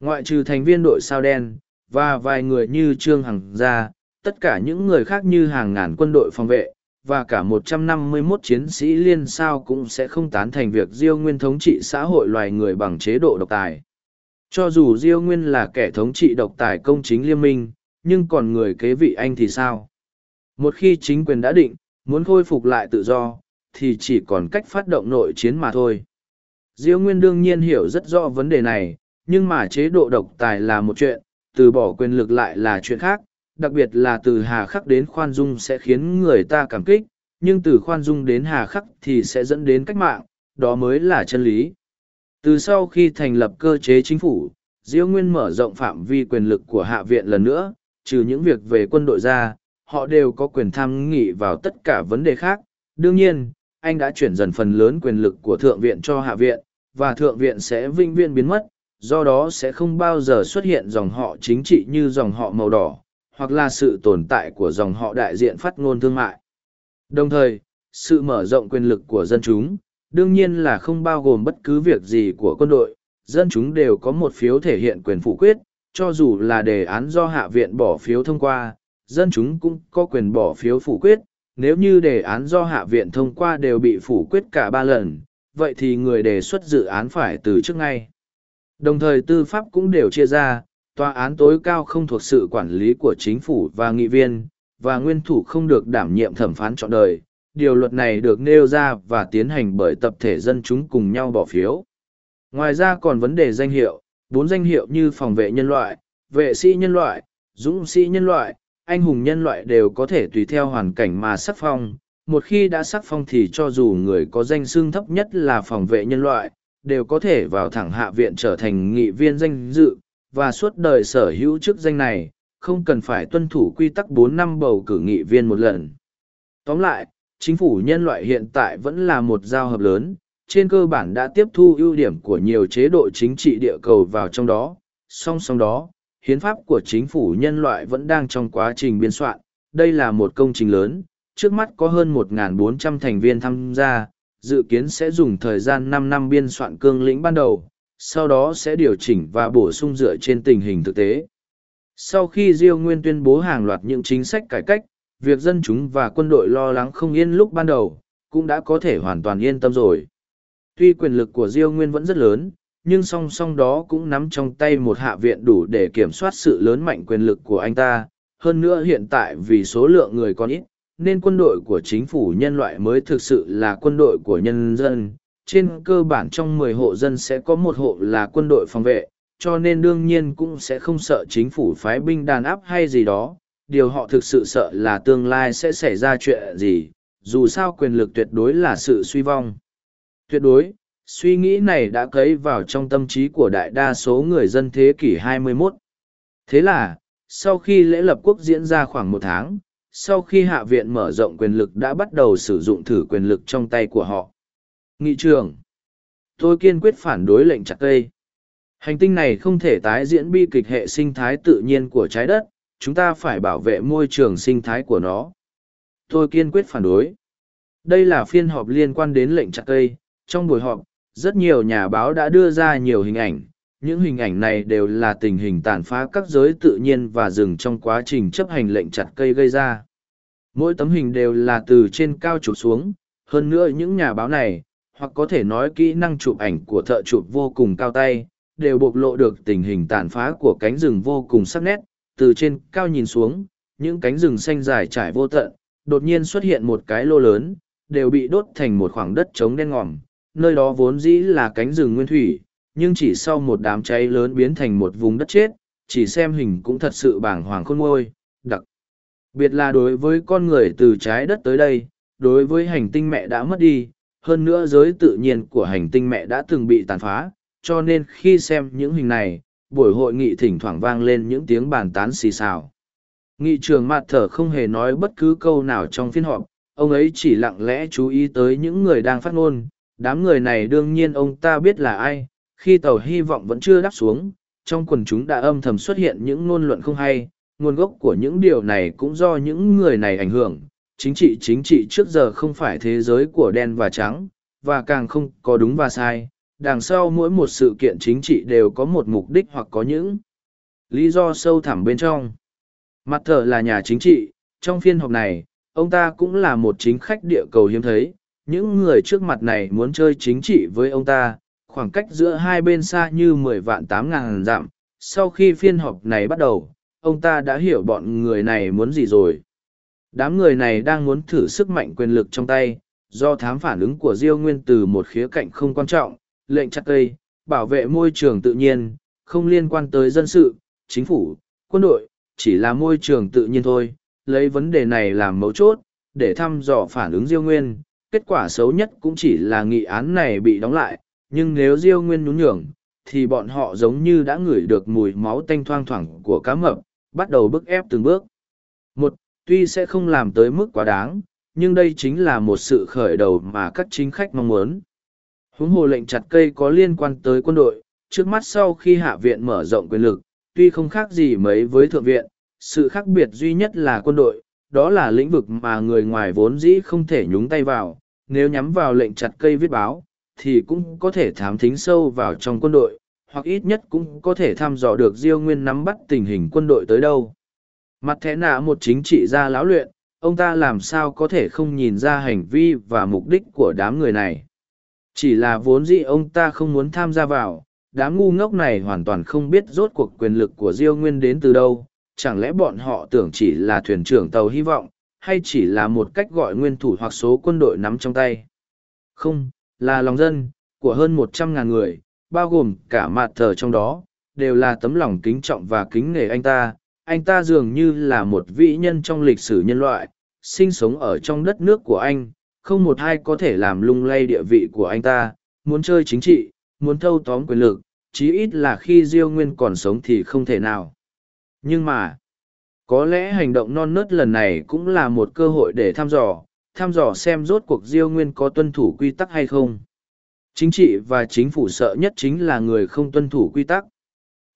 Ngoại trừ thành viên đội sao đen và vài người như trương hằng gia tất cả những người khác như hàng ngàn quân đội phòng vệ và cả 151 chiến sĩ liên sao cũng sẽ không tán thành việc diêu nguyên thống trị xã hội loài người bằng chế độ độc tài cho dù Diêu Nguyên là kẻ thống trị độc tài công chính liên minh, nhưng còn người kế vị anh thì sao? Một khi chính quyền đã định, muốn khôi phục lại tự do, thì chỉ còn cách phát động nội chiến mà thôi. Diêu Nguyên đương nhiên hiểu rất rõ vấn đề này, nhưng mà chế độ độc tài là một chuyện, từ bỏ quyền lực lại là chuyện khác, đặc biệt là từ hà khắc đến khoan dung sẽ khiến người ta cảm kích, nhưng từ khoan dung đến hà khắc thì sẽ dẫn đến cách mạng, đó mới là chân lý. Từ sau khi thành lập cơ chế chính phủ, Diêu Nguyên mở rộng phạm vi quyền lực của Hạ viện lần nữa, trừ những việc về quân đội ra, họ đều có quyền tham nghị vào tất cả vấn đề khác. Đương nhiên, anh đã chuyển dần phần lớn quyền lực của Thượng viện cho Hạ viện, và Thượng viện sẽ vinh viên biến mất, do đó sẽ không bao giờ xuất hiện dòng họ chính trị như dòng họ màu đỏ, hoặc là sự tồn tại của dòng họ đại diện phát ngôn thương mại. Đồng thời, sự mở rộng quyền lực của dân chúng, đương nhiên là không bao gồm bất cứ việc gì của quân đội, dân chúng đều có một phiếu thể hiện quyền phủ quyết, cho dù là đề án do hạ viện bỏ phiếu thông qua, dân chúng cũng có quyền bỏ phiếu phủ quyết, nếu như đề án do hạ viện thông qua đều bị phủ quyết cả ba lần, vậy thì người đề xuất dự án phải từ trước ngay. Đồng thời tư pháp cũng đều chia ra, tòa án tối cao không thuộc sự quản lý của chính phủ và nghị viên, và nguyên thủ không được đảm nhiệm thẩm phán trọn đời. Điều luật này được nêu ra và tiến hành bởi tập thể dân chúng cùng nhau bỏ phiếu. Ngoài ra còn vấn đề danh hiệu, bốn danh hiệu như phòng vệ nhân loại, vệ sĩ nhân loại, dũng sĩ nhân loại, anh hùng nhân loại đều có thể tùy theo hoàn cảnh mà sắc phong. Một khi đã sắc phong thì cho dù người có danh xưng thấp nhất là phòng vệ nhân loại, đều có thể vào thẳng hạ viện trở thành nghị viên danh dự, và suốt đời sở hữu chức danh này, không cần phải tuân thủ quy tắc bốn năm bầu cử nghị viên một lần. Tóm lại, chính phủ nhân loại hiện tại vẫn là một giao hợp lớn, trên cơ bản đã tiếp thu ưu điểm của nhiều chế độ chính trị địa cầu vào trong đó. Song song đó, hiến pháp của chính phủ nhân loại vẫn đang trong quá trình biên soạn. Đây là một công trình lớn, trước mắt có hơn 1.400 thành viên tham gia, dự kiến sẽ dùng thời gian năm năm biên soạn cương lĩnh ban đầu, sau đó sẽ điều chỉnh và bổ sung dựa trên tình hình thực tế. Sau khi Diêu Nguyên tuyên bố hàng loạt những chính sách cải cách, việc dân chúng và quân đội lo lắng không yên lúc ban đầu, cũng đã có thể hoàn toàn yên tâm rồi. Tuy quyền lực của Diêu Nguyên vẫn rất lớn, nhưng song song đó cũng nắm trong tay một hạ viện đủ để kiểm soát sự lớn mạnh quyền lực của anh ta. Hơn nữa hiện tại vì số lượng người còn ít, nên quân đội của chính phủ nhân loại mới thực sự là quân đội của nhân dân. Trên cơ bản trong mười hộ dân sẽ có một hộ là quân đội phòng vệ, cho nên đương nhiên cũng sẽ không sợ chính phủ phái binh đàn áp hay gì đó. Điều họ thực sự sợ là tương lai sẽ xảy ra chuyện gì, dù sao quyền lực tuyệt đối là sự suy vong. Tuyệt đối, suy nghĩ này đã cấy vào trong tâm trí của đại đa số người dân thế kỷ 21. Thế là, sau khi lễ lập quốc diễn ra khoảng một tháng, sau khi hạ viện mở rộng quyền lực đã bắt đầu sử dụng thử quyền lực trong tay của họ. Nghị trường, tôi kiên quyết phản đối lệnh chặt cây. Hành tinh này không thể tái diễn bi kịch hệ sinh thái tự nhiên của trái đất, chúng ta phải bảo vệ môi trường sinh thái của nó. Tôi kiên quyết phản đối. Đây là phiên họp liên quan đến lệnh chặt cây. Trong buổi họp, rất nhiều nhà báo đã đưa ra nhiều hình ảnh. Những hình ảnh này đều là tình hình tàn phá các giới tự nhiên và rừng trong quá trình chấp hành lệnh chặt cây gây ra. Mỗi tấm hình đều là từ trên cao chụp xuống. Hơn nữa những nhà báo này, hoặc có thể nói kỹ năng chụp ảnh của thợ chụp vô cùng cao tay, đều bộc lộ được tình hình tàn phá của cánh rừng vô cùng sắc nét, từ trên cao nhìn xuống, những cánh rừng xanh dài trải vô tận, đột nhiên xuất hiện một cái lô lớn, đều bị đốt thành một khoảng đất trống đen ngòm, nơi đó vốn dĩ là cánh rừng nguyên thủy, nhưng chỉ sau một đám cháy lớn biến thành một vùng đất chết, chỉ xem hình cũng thật sự bàng hoàng khôn ngôi, đặc. Biệt là đối với con người từ trái đất tới đây, đối với hành tinh mẹ đã mất đi, hơn nữa giới tự nhiên của hành tinh mẹ đã từng bị tàn phá, cho nên khi xem những hình này, buổi hội nghị thỉnh thoảng vang lên những tiếng bàn tán xì xào. Nghị trường mặt thở không hề nói bất cứ câu nào trong phiên họp, ông ấy chỉ lặng lẽ chú ý tới những người đang phát ngôn. Đám người này đương nhiên ông ta biết là ai, khi tàu hy vọng vẫn chưa đáp xuống, trong quần chúng đã âm thầm xuất hiện những ngôn luận không hay, nguồn gốc của những điều này cũng do những người này ảnh hưởng. Chính trị chính trị trước giờ không phải thế giới của đen và trắng, và càng không có đúng và sai, đằng sau mỗi một sự kiện chính trị đều có một mục đích hoặc có những lý do sâu thẳm bên trong. Mặt thở là nhà chính trị, trong phiên họp này, ông ta cũng là một chính khách địa cầu hiếm thấy. Những người trước mặt này muốn chơi chính trị với ông ta, khoảng cách giữa hai bên xa như mười vạn tám ngàn dặm. Sau khi phiên họp này bắt đầu, ông ta đã hiểu bọn người này muốn gì rồi. Đám người này đang muốn thử sức mạnh quyền lực trong tay, do thám phản ứng của Diêu Nguyên từ một khía cạnh không quan trọng, lệnh chặt cây, bảo vệ môi trường tự nhiên, không liên quan tới dân sự, chính phủ, quân đội, chỉ là môi trường tự nhiên thôi, lấy vấn đề này làm mấu chốt, để thăm dò phản ứng Diêu Nguyên. Kết quả xấu nhất cũng chỉ là nghị án này bị đóng lại, nhưng nếu Diêu Nguyên nhún nhường, thì bọn họ giống như đã ngửi được mùi máu tanh thoang thoảng của cá mập, bắt đầu bức ép từng bước. Một, tuy sẽ không làm tới mức quá đáng, nhưng đây chính là một sự khởi đầu mà các chính khách mong muốn. Huống hồ lệnh chặt cây có liên quan tới quân đội, trước mắt sau khi hạ viện mở rộng quyền lực, tuy không khác gì mấy với thượng viện, sự khác biệt duy nhất là quân đội, đó là lĩnh vực mà người ngoài vốn dĩ không thể nhúng tay vào, nếu nhắm vào lệnh chặt cây viết báo, thì cũng có thể thám thính sâu vào trong quân đội, hoặc ít nhất cũng có thể thăm dò được Diêu Nguyên nắm bắt tình hình quân đội tới đâu. Mặt thế nạ một chính trị gia lão luyện, ông ta làm sao có thể không nhìn ra hành vi và mục đích của đám người này. Chỉ là vốn dĩ ông ta không muốn tham gia vào, đám ngu ngốc này hoàn toàn không biết rốt cuộc quyền lực của Diêu Nguyên đến từ đâu, chẳng lẽ bọn họ tưởng chỉ là thuyền trưởng tàu hy vọng, hay chỉ là một cách gọi nguyên thủ hoặc số quân đội nắm trong tay. Không, là lòng dân, của hơn một trăm ngàn người, bao gồm cả mặt thờ trong đó, đều là tấm lòng kính trọng và kính nể anh ta. Anh ta dường như là một vị nhân trong lịch sử nhân loại, sinh sống ở trong đất nước của anh, không một ai có thể làm lung lay địa vị của anh ta, muốn chơi chính trị, muốn thâu tóm quyền lực, chí ít là khi Diêu Nguyên còn sống thì không thể nào. Nhưng mà, có lẽ hành động non nớt lần này cũng là một cơ hội để thăm dò, thăm dò xem rốt cuộc Diêu Nguyên có tuân thủ quy tắc hay không. Chính trị và chính phủ sợ nhất chính là người không tuân thủ quy tắc.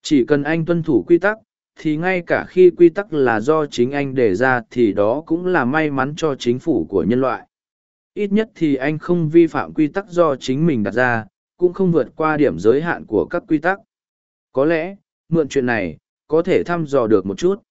Chỉ cần anh tuân thủ quy tắc, thì ngay cả khi quy tắc là do chính anh đề ra thì đó cũng là may mắn cho chính phủ của nhân loại. Ít nhất thì anh không vi phạm quy tắc do chính mình đặt ra, cũng không vượt qua điểm giới hạn của các quy tắc. Có lẽ, mượn chuyện này, có thể thăm dò được một chút.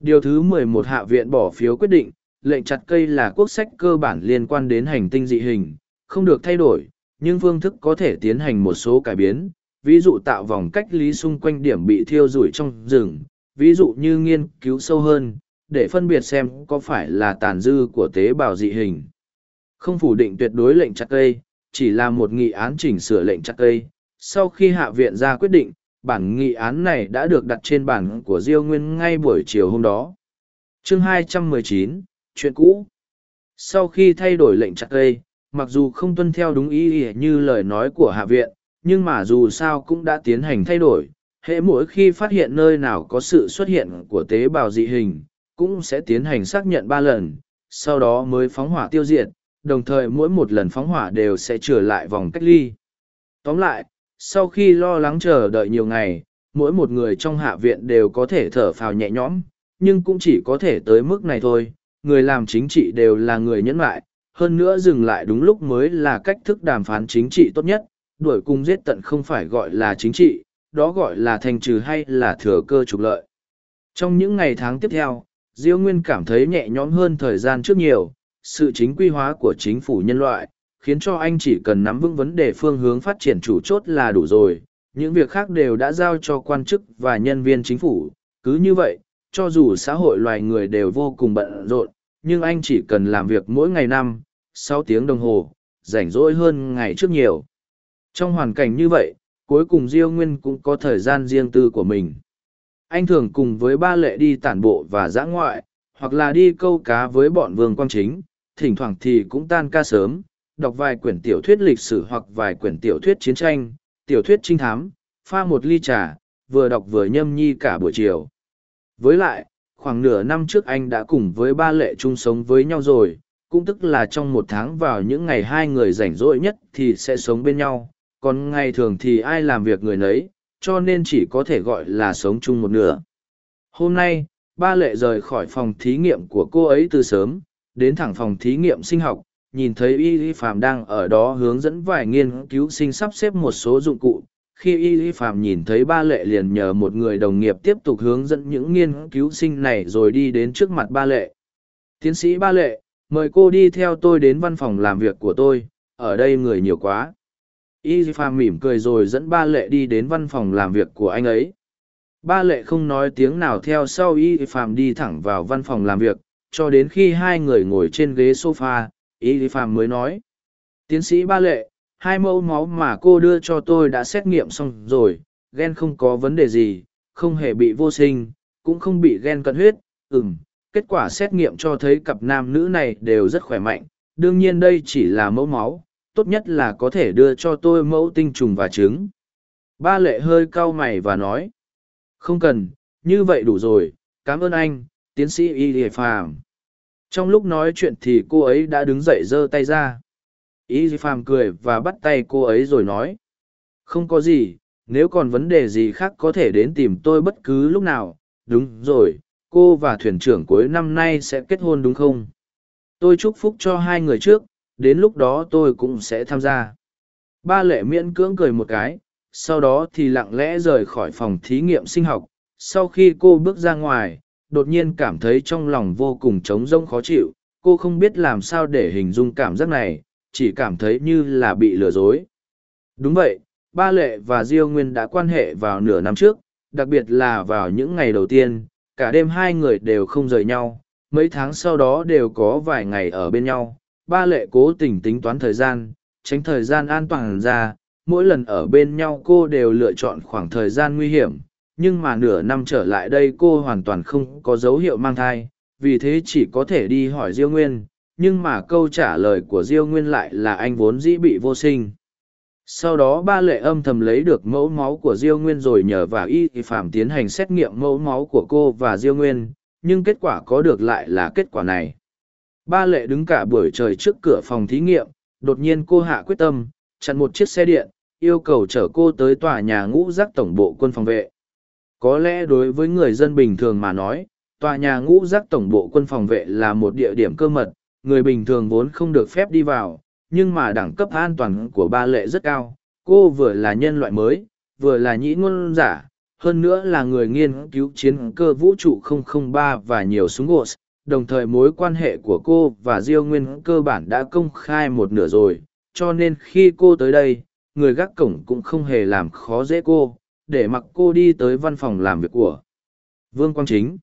Điều thứ mười một Hạ viện bỏ phiếu quyết định, lệnh chặt cây là quốc sách cơ bản liên quan đến hành tinh dị hình, không được thay đổi, nhưng phương thức có thể tiến hành một số cải biến, ví dụ tạo vòng cách lý xung quanh điểm bị thiêu rủi trong rừng, ví dụ như nghiên cứu sâu hơn, để phân biệt xem có phải là tàn dư của tế bào dị hình. Không phủ định tuyệt đối lệnh chặt cây, chỉ là một nghị án chỉnh sửa lệnh chặt cây. Sau khi hạ viện ra quyết định, bản nghị án này đã được đặt trên bản của Diêu Nguyên ngay buổi chiều hôm đó. Chương 219, chuyện cũ. Sau khi thay đổi lệnh chặt cây, mặc dù không tuân theo đúng ý, ỉa như lời nói của hạ viện, nhưng mà dù sao cũng đã tiến hành thay đổi. Hễ mỗi khi phát hiện nơi nào có sự xuất hiện của tế bào dị hình, cũng sẽ tiến hành xác nhận ba lần, sau đó mới phóng hỏa tiêu diệt, đồng thời mỗi một lần phóng hỏa đều sẽ trở lại vòng cách ly. Tóm lại, sau khi lo lắng chờ đợi nhiều ngày, mỗi một người trong hạ viện đều có thể thở phào nhẹ nhõm, nhưng cũng chỉ có thể tới mức này thôi. Người làm chính trị đều là người nhẫn lại, hơn nữa dừng lại đúng lúc mới là cách thức đàm phán chính trị tốt nhất, đuổi cung giết tận không phải gọi là chính trị, đó gọi là thành trừ hay là thừa cơ trục lợi. Trong những ngày tháng tiếp theo, Diêu Nguyên cảm thấy nhẹ nhõm hơn thời gian trước nhiều, sự chính quy hóa của chính phủ nhân loại, khiến cho anh chỉ cần nắm vững vấn đề phương hướng phát triển chủ chốt là đủ rồi. Những việc khác đều đã giao cho quan chức và nhân viên chính phủ. Cứ như vậy, cho dù xã hội loài người đều vô cùng bận rộn, nhưng anh chỉ cần làm việc mỗi ngày năm, sáu tiếng đồng hồ, rảnh rỗi hơn ngày trước nhiều. Trong hoàn cảnh như vậy, cuối cùng Diêu Nguyên cũng có thời gian riêng tư của mình. Anh thường cùng với ba lệ đi tản bộ và dã ngoại, hoặc là đi câu cá với bọn vương quang chính, thỉnh thoảng thì cũng tan ca sớm, đọc vài quyển tiểu thuyết lịch sử hoặc vài quyển tiểu thuyết chiến tranh, tiểu thuyết trinh thám, pha một ly trà, vừa đọc vừa nhâm nhi cả buổi chiều. Với lại, khoảng nửa năm trước anh đã cùng với ba lệ chung sống với nhau rồi, cũng tức là trong một tháng vào những ngày hai người rảnh rỗi nhất thì sẽ sống bên nhau, còn ngày thường thì ai làm việc người nấy, cho nên chỉ có thể gọi là sống chung một nửa. Hôm nay, ba lệ rời khỏi phòng thí nghiệm của cô ấy từ sớm, đến thẳng phòng thí nghiệm sinh học, nhìn thấy y y Phạm đang ở đó hướng dẫn vài nghiên cứu sinh sắp xếp một số dụng cụ khi y y Phạm nhìn thấy ba lệ liền nhờ một người đồng nghiệp tiếp tục hướng dẫn những nghiên cứu sinh này rồi đi đến trước mặt ba lệ tiến sĩ ba lệ mời cô đi theo tôi đến văn phòng làm việc của tôi, ở đây người nhiều quá. Y phàm mỉm cười rồi dẫn ba lệ đi đến văn phòng làm việc của anh ấy. Ba lệ không nói tiếng nào theo sau y phàm đi thẳng vào văn phòng làm việc, cho đến khi hai người ngồi trên ghế sofa a y phàm mới nói, tiến sĩ ba lệ, hai mẫu máu mà cô đưa cho tôi đã xét nghiệm xong rồi ghen không có vấn đề gì, không hề bị vô sinh, cũng không bị ghen cận huyết, ừm kết quả xét nghiệm cho thấy cặp nam nữ này đều rất khỏe mạnh, đương nhiên đây chỉ là mẫu máu, tốt nhất là có thể đưa cho tôi mẫu tinh trùng và trứng. Ba lệ hơi cau mày và nói, không cần, như vậy đủ rồi, cảm ơn anh, tiến sĩ y lìa phàm. Trong lúc nói chuyện thì cô ấy đã đứng dậy giơ tay ra. Y phàm cười và bắt tay cô ấy rồi nói, không có gì, nếu còn vấn đề gì khác có thể đến tìm tôi bất cứ lúc nào. Đúng rồi cô và thuyền trưởng cuối năm nay sẽ kết hôn đúng không? Tôi chúc phúc cho hai người trước, đến lúc đó tôi cũng sẽ tham gia. Ba lệ miễn cưỡng cười một cái, sau đó thì lặng lẽ rời khỏi phòng thí nghiệm sinh học. Sau khi cô bước ra ngoài, đột nhiên cảm thấy trong lòng vô cùng trống rỗng khó chịu. Cô không biết làm sao để hình dung cảm giác này, chỉ cảm thấy như là bị lừa dối. Đúng vậy, ba lệ và diêu nguyên đã quan hệ vào nửa năm trước, đặc biệt là vào những ngày đầu tiên cả đêm hai người đều không rời nhau, mấy tháng sau đó đều có vài ngày ở bên nhau. Ba lệ cố tình tính toán thời gian, tránh thời gian an toàn ra, mỗi lần ở bên nhau cô đều lựa chọn khoảng thời gian nguy hiểm. Nhưng mà nửa năm trở lại đây cô hoàn toàn không có dấu hiệu mang thai, vì thế chỉ có thể đi hỏi diêu nguyên. Nhưng mà câu trả lời của diêu nguyên lại là anh vốn dĩ bị vô sinh sau đó ba lệ âm thầm lấy được mẫu máu của diêu nguyên rồi nhờ vào y phạm tiến hành xét nghiệm mẫu máu của cô và diêu nguyên, nhưng kết quả có được lại là kết quả này. Ba lệ đứng cả buổi trời trước cửa phòng thí nghiệm, đột nhiên cô hạ quyết tâm, chặn một chiếc xe điện, yêu cầu chở cô tới tòa nhà ngũ giác tổng bộ quân phòng vệ. Có lẽ đối với người dân bình thường mà nói, tòa nhà ngũ giác tổng bộ quân phòng vệ là một địa điểm cơ mật, người bình thường vốn không được phép đi vào nhưng mà đẳng cấp an toàn của ba lệ rất cao. Cô vừa là nhân loại mới, vừa là nhĩ ngôn giả, hơn nữa là người nghiên cứu chiến cơ vũ trụ 003 và nhiều súng gột. Đồng thời mối quan hệ của cô và diêu nguyên cơ bản đã công khai một nửa rồi, cho nên khi cô tới đây, người gác cổng cũng không hề làm khó dễ cô, để mặc cô đi tới văn phòng làm việc của vương quang chính.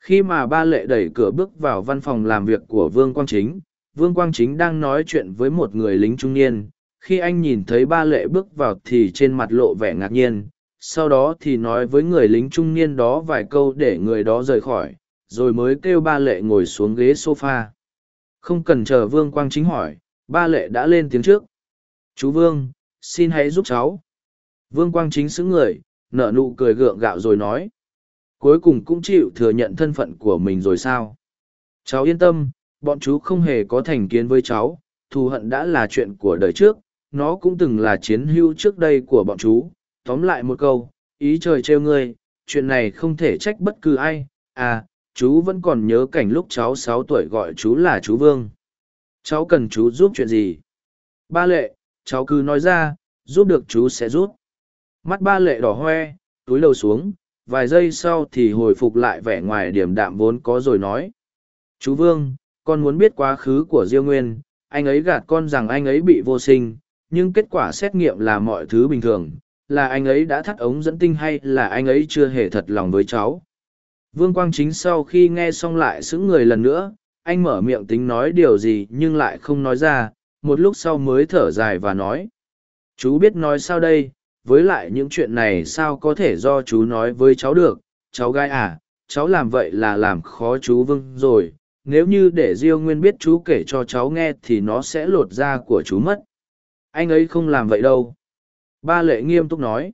Khi mà ba lệ đẩy cửa bước vào văn phòng làm việc của vương quang chính vương quang chính đang nói chuyện với một người lính trung niên. Khi anh nhìn thấy ba lệ bước vào thì trên mặt lộ vẻ ngạc nhiên. Sau đó thì nói với người lính trung niên đó vài câu để người đó rời khỏi, rồi mới kêu ba lệ ngồi xuống ghế sofa. không cần chờ vương quang chính hỏi, ba lệ đã lên tiếng trước. Chú vương, xin hãy giúp cháu. Vương quang chính xứng người, nở nụ cười gượng gạo rồi nói. Cuối cùng cũng chịu thừa nhận thân phận của mình rồi sao? Cháu yên tâm bọn chú không hề có thành kiến với cháu, thù hận đã là chuyện của đời trước, nó cũng từng là chiến hữu trước đây của bọn chú. Tóm lại một câu, ý trời trêu ngươi, chuyện này không thể trách bất cứ ai. À chú vẫn còn nhớ cảnh lúc cháu sáu tuổi gọi chú là chú vương. Cháu cần chú giúp chuyện gì? Ba lệ, cháu cứ nói ra, giúp được chú sẽ giúp. Mắt ba lệ đỏ hoe, túi lầu xuống, vài giây sau thì hồi phục lại vẻ ngoài điểm đạm vốn có rồi nói. Chú vương con muốn biết quá khứ của diêu nguyên, anh ấy gạt con rằng anh ấy bị vô sinh, nhưng kết quả xét nghiệm là mọi thứ bình thường, là anh ấy đã thắt ống dẫn tinh hay là anh ấy chưa hề thật lòng với cháu. Vương quang chính sau khi nghe xong lại sững người lần nữa, anh mở miệng tính nói điều gì nhưng lại không nói ra, một lúc sau mới thở dài và nói, chú biết nói sao đây? Với lại những chuyện này sao có thể do chú nói với cháu được? Cháu gái à cháu làm vậy là làm khó chú vương rồi nếu như để diêu nguyên biết chú kể cho cháu nghe thì nó sẽ lột da của chú mất. Anh ấy không làm vậy đâu. Ba lệ nghiêm túc nói.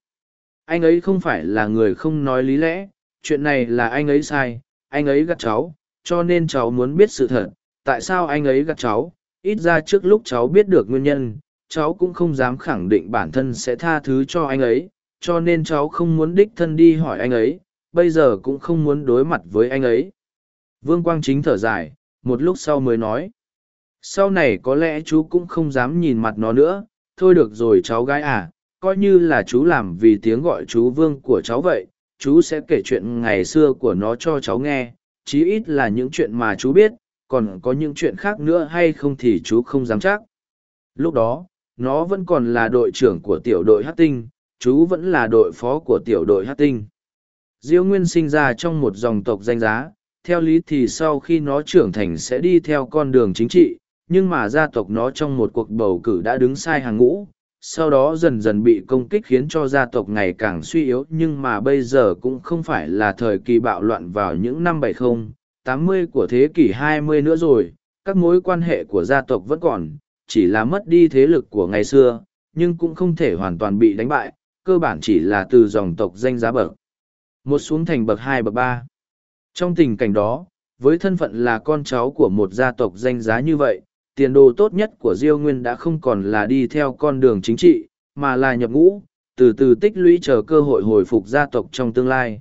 Anh ấy không phải là người không nói lý lẽ. Chuyện này là anh ấy sai. Anh ấy gắt cháu. Cho nên cháu muốn biết sự thật. Tại sao anh ấy gắt cháu? Ít ra trước lúc cháu biết được nguyên nhân, cháu cũng không dám khẳng định bản thân sẽ tha thứ cho anh ấy. Cho nên cháu không muốn đích thân đi hỏi anh ấy. Bây giờ cũng không muốn đối mặt với anh ấy vương quang chính thở dài, một lúc sau mới nói. Sau này có lẽ chú cũng không dám nhìn mặt nó nữa. Thôi được rồi cháu gái à coi như là chú làm vì tiếng gọi chú vương của cháu vậy, chú sẽ kể chuyện ngày xưa của nó cho cháu nghe. Chí ít là những chuyện mà chú biết, còn có những chuyện khác nữa hay không thì chú không dám chắc. Lúc đó, nó vẫn còn là đội trưởng của tiểu đội hát tinh, chú vẫn là đội phó của tiểu đội hát tinh. Diêu nguyên sinh ra trong một dòng tộc danh giá theo lý thì sau khi nó trưởng thành sẽ đi theo con đường chính trị nhưng mà gia tộc nó trong một cuộc bầu cử đã đứng sai hàng ngũ, sau đó dần dần bị công kích khiến cho gia tộc ngày càng suy yếu nhưng mà bây giờ cũng không phải là thời kỳ bạo loạn vào những năm 70, 80 của thế kỷ 20 nữa rồi, các mối quan hệ của gia tộc vẫn còn, chỉ là mất đi thế lực của ngày xưa, nhưng cũng không thể hoàn toàn bị đánh bại, cơ bản chỉ là từ dòng tộc danh giá bậc. Một xuống thành bậc hai bậc ba. Trong tình cảnh đó, với thân phận là con cháu của một gia tộc danh giá như vậy, tiền đồ tốt nhất của Diêu Nguyên đã không còn là đi theo con đường chính trị, mà là nhập ngũ, từ từ tích lũy chờ cơ hội hồi phục gia tộc trong tương lai.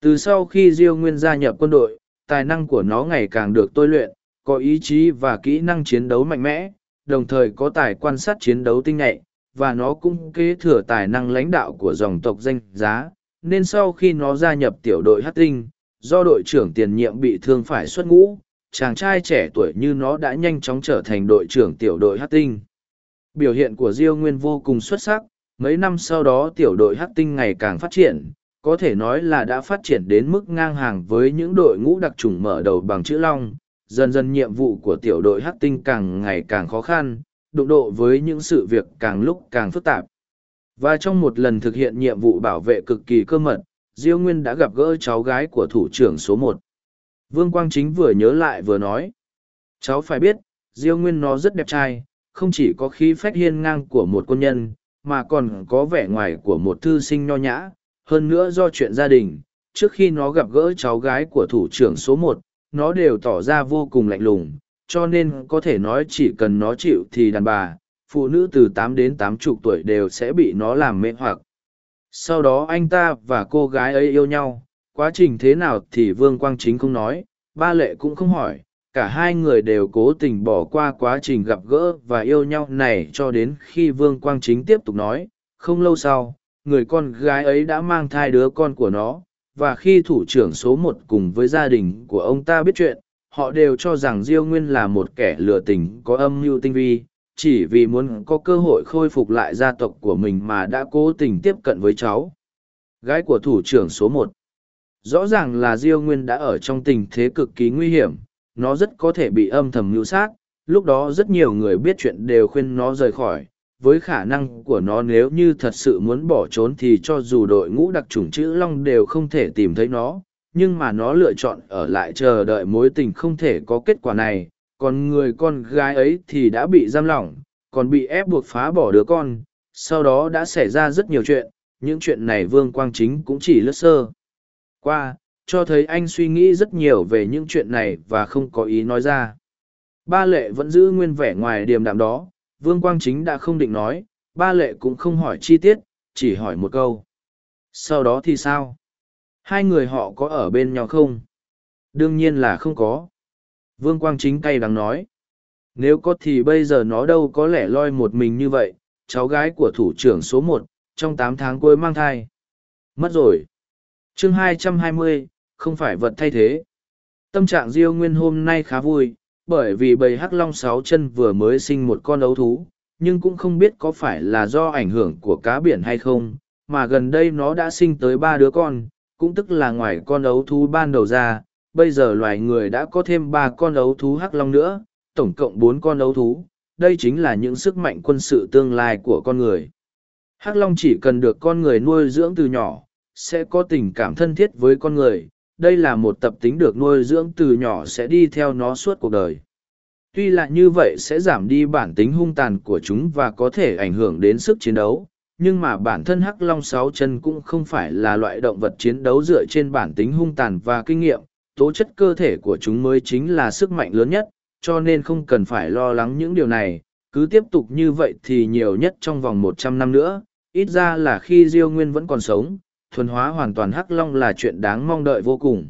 Từ sau khi Diêu Nguyên gia nhập quân đội, tài năng của nó ngày càng được tôi luyện, có ý chí và kỹ năng chiến đấu mạnh mẽ, đồng thời có tài quan sát chiến đấu tinh nhạy, và nó cũng kế thừa tài năng lãnh đạo của dòng tộc danh giá, nên sau khi nó gia nhập tiểu đội hát tinh, do đội trưởng tiền nhiệm bị thương phải xuất ngũ, chàng trai trẻ tuổi như nó đã nhanh chóng trở thành đội trưởng tiểu đội hát tinh. Biểu hiện của Diêu Nguyên vô cùng xuất sắc, mấy năm sau đó tiểu đội hát tinh ngày càng phát triển, có thể nói là đã phát triển đến mức ngang hàng với những đội ngũ đặc trùng mở đầu bằng chữ Long. Dần dần nhiệm vụ của tiểu đội hát tinh càng ngày càng khó khăn, đụng độ với những sự việc càng lúc càng phức tạp. Và trong một lần thực hiện nhiệm vụ bảo vệ cực kỳ cơ mật, Diêu Nguyên đã gặp gỡ cháu gái của thủ trưởng số một. Vương Quang Chính vừa nhớ lại vừa nói. Cháu phải biết, Diêu Nguyên nó rất đẹp trai, không chỉ có khí phách hiên ngang của một quân nhân, mà còn có vẻ ngoài của một thư sinh nho nhã. Hơn nữa do chuyện gia đình, trước khi nó gặp gỡ cháu gái của thủ trưởng số một, nó đều tỏ ra vô cùng lạnh lùng, cho nên có thể nói chỉ cần nó chịu thì đàn bà, phụ nữ từ tám đến tám chục tuổi đều sẽ bị nó làm mê hoặc. Sau đó anh ta và cô gái ấy yêu nhau, quá trình thế nào thì Vương Quang Chính không nói, ba lệ cũng không hỏi, cả hai người đều cố tình bỏ qua quá trình gặp gỡ và yêu nhau này cho đến khi Vương Quang Chính tiếp tục nói, không lâu sau, người con gái ấy đã mang thai đứa con của nó, và khi thủ trưởng số một cùng với gia đình của ông ta biết chuyện, họ đều cho rằng Diêu Nguyên là một kẻ lừa tình có âm mưu tinh vi, chỉ vì muốn có cơ hội khôi phục lại gia tộc của mình mà đã cố tình tiếp cận với cháu. Gái của thủ trưởng số một rõ ràng là diêu nguyên đã ở trong tình thế cực kỳ nguy hiểm, nó rất có thể bị âm thầm mưu sát, lúc đó rất nhiều người biết chuyện đều khuyên nó rời khỏi, với khả năng của nó nếu như thật sự muốn bỏ trốn thì cho dù đội ngũ đặc trùng chữ long đều không thể tìm thấy nó, nhưng mà nó lựa chọn ở lại chờ đợi mối tình không thể có kết quả này còn người con gái ấy thì đã bị giam lỏng còn bị ép buộc phá bỏ đứa con sau đó đã xảy ra rất nhiều chuyện những chuyện này vương quang chính cũng chỉ lướt sơ qua, cho thấy anh suy nghĩ rất nhiều về những chuyện này và không có ý nói ra. Ba lệ vẫn giữ nguyên vẻ ngoài điềm đạm đó, Vương Quang Chính đã không định nói, ba lệ cũng không hỏi chi tiết, chỉ hỏi một câu. Sau đó thì sao? Hai người họ có ở bên nhau không? Đương nhiên là không có. Vương Quang Chính cay đắng nói. Nếu có thì bây giờ nó đâu có lẽ loi một mình như vậy, cháu gái của thủ trưởng số một, trong tám tháng cuối mang thai. Mất rồi chương 220, không phải vật thay thế. Tâm trạng Diêu Nguyên hôm nay khá vui, bởi vì bầy hắc long sáu chân vừa mới sinh một con ấu thú, nhưng cũng không biết có phải là do ảnh hưởng của cá biển hay không, mà gần đây nó đã sinh tới ba đứa con, cũng tức là ngoài con ấu thú ban đầu ra, bây giờ loài người đã có thêm ba con ấu thú hắc long nữa, tổng cộng bốn con ấu thú, đây chính là những sức mạnh quân sự tương lai của con người. Hắc long chỉ cần được con người nuôi dưỡng từ nhỏ, sẽ có tình cảm thân thiết với con người đây là một tập tính được nuôi dưỡng từ nhỏ sẽ đi theo nó suốt cuộc đời tuy là như vậy sẽ giảm đi bản tính hung tàn của chúng và có thể ảnh hưởng đến sức chiến đấu nhưng mà bản thân hắc long sáu chân cũng không phải là loại động vật chiến đấu dựa trên bản tính hung tàn và kinh nghiệm tố chất cơ thể của chúng mới chính là sức mạnh lớn nhất cho nên không cần phải lo lắng những điều này. Cứ tiếp tục như vậy thì nhiều nhất trong vòng một trăm năm nữa ít ra là khi diêu nguyên vẫn còn sống thuần hóa hoàn toàn hắc long là chuyện đáng mong đợi vô cùng.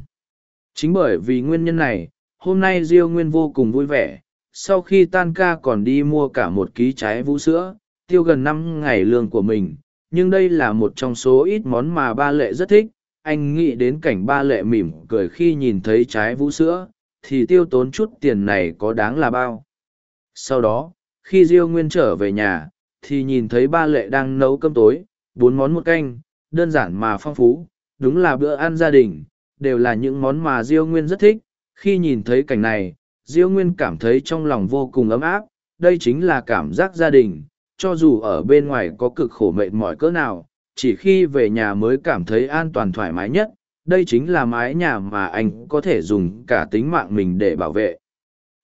Chính bởi vì nguyên nhân này, hôm nay Diêu Nguyên vô cùng vui vẻ, sau khi tan ca còn đi mua cả một ký trái vũ sữa, tiêu gần năm ngày lương của mình, nhưng đây là một trong số ít món mà ba lệ rất thích, anh nghĩ đến cảnh ba lệ mỉm cười khi nhìn thấy trái vũ sữa, thì tiêu tốn chút tiền này có đáng là bao. Sau đó, khi Diêu Nguyên trở về nhà, thì nhìn thấy ba lệ đang nấu cơm tối, bốn món một canh, đơn giản mà phong phú, đúng là bữa ăn gia đình, đều là những món mà Diêu Nguyên rất thích. Khi nhìn thấy cảnh này, Diêu Nguyên cảm thấy trong lòng vô cùng ấm áp, đây chính là cảm giác gia đình, cho dù ở bên ngoài có cực khổ mệt mỏi cỡ nào, chỉ khi về nhà mới cảm thấy an toàn thoải mái nhất, đây chính là mái nhà mà anh có thể dùng cả tính mạng mình để bảo vệ.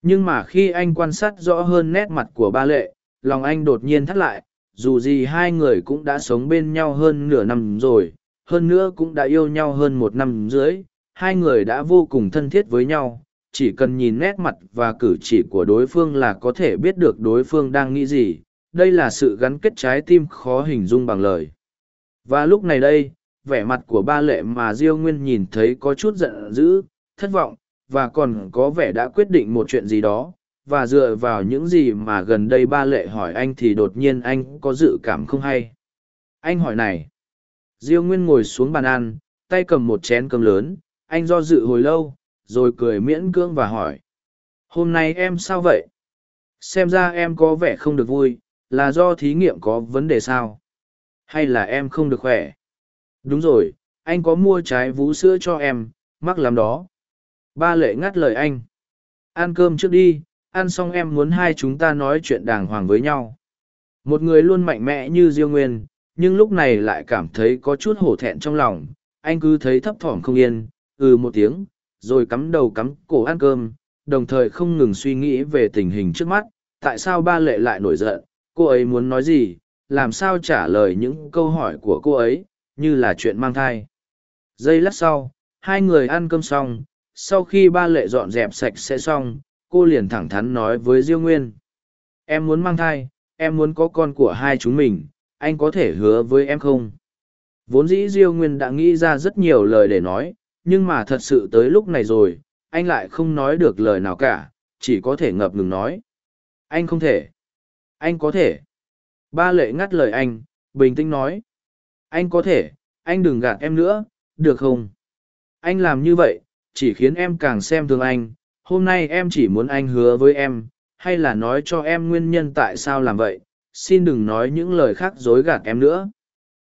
Nhưng mà khi anh quan sát rõ hơn nét mặt của ba lệ, lòng anh đột nhiên thắt lại, dù gì hai người cũng đã sống bên nhau hơn nửa năm rồi, hơn nữa cũng đã yêu nhau hơn một năm dưới, hai người đã vô cùng thân thiết với nhau, chỉ cần nhìn nét mặt và cử chỉ của đối phương là có thể biết được đối phương đang nghĩ gì, đây là sự gắn kết trái tim khó hình dung bằng lời. Và lúc này đây, vẻ mặt của ba lệ mà Diêu Nguyên nhìn thấy có chút giận dữ, thất vọng, và còn có vẻ đã quyết định một chuyện gì đó, và dựa vào những gì mà gần đây ba lệ hỏi anh thì đột nhiên anh có dự cảm không hay. Anh hỏi này. Diêu Nguyên ngồi xuống bàn ăn, tay cầm một chén cơm lớn, anh do dự hồi lâu, rồi cười miễn cưỡng và hỏi. Hôm nay em sao vậy? Xem ra em có vẻ không được vui, là do thí nghiệm có vấn đề sao? Hay là em không được khỏe? Đúng rồi, anh có mua trái vú sữa cho em, mắc lắm đó. Ba lệ ngắt lời anh. Ăn cơm trước đi, ăn xong em muốn hai chúng ta nói chuyện đàng hoàng với nhau. Một người luôn mạnh mẽ như Diêu Nguyên, nhưng lúc này lại cảm thấy có chút hổ thẹn trong lòng. Anh cứ thấy thấp thỏm không yên, ừ một tiếng, rồi cắm đầu cắm cổ ăn cơm, đồng thời không ngừng suy nghĩ về tình hình trước mắt. Tại sao ba lệ lại nổi giận, cô ấy muốn nói gì, làm sao trả lời những câu hỏi của cô ấy, như là chuyện mang thai. Giây lát sau, hai người ăn cơm xong, sau khi ba lệ dọn dẹp sạch sẽ xong, cô liền thẳng thắn nói với Diêu Nguyên. Em muốn mang thai, em muốn có con của hai chúng mình, anh có thể hứa với em không? Vốn dĩ Diêu Nguyên đã nghĩ ra rất nhiều lời để nói, nhưng mà thật sự tới lúc này rồi, anh lại không nói được lời nào cả, chỉ có thể ngập ngừng nói. Anh không thể. Anh có thể. Ba lệ ngắt lời anh, bình tĩnh nói. Anh có thể, anh đừng gạt em nữa, được không? Anh làm như vậy, chỉ khiến em càng xem thường anh. Hôm nay em chỉ muốn anh hứa với em, hay là nói cho em nguyên nhân tại sao làm vậy. Xin đừng nói những lời khác dối gạt em nữa.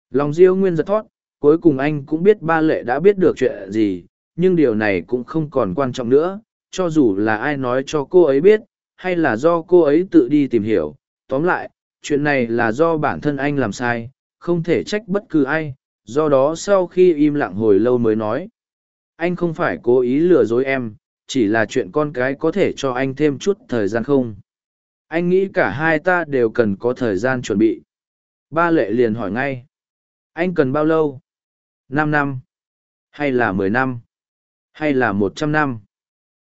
Lòng Diêu Nguyên giật thoát, cuối cùng anh cũng biết ba lệ đã biết được chuyện gì, nhưng điều này cũng không còn quan trọng nữa, cho dù là ai nói cho cô ấy biết, hay là do cô ấy tự đi tìm hiểu. Tóm lại, chuyện này là do bản thân anh làm sai, không thể trách bất cứ ai, do đó sau khi im lặng hồi lâu mới nói. Anh không phải cố ý lừa dối em, chỉ là chuyện con cái có thể cho anh thêm chút thời gian không. Anh nghĩ cả hai ta đều cần có thời gian chuẩn bị. Ba lệ liền hỏi ngay. Anh cần bao lâu? năm năm? Hay là mười năm? Hay là một trăm năm?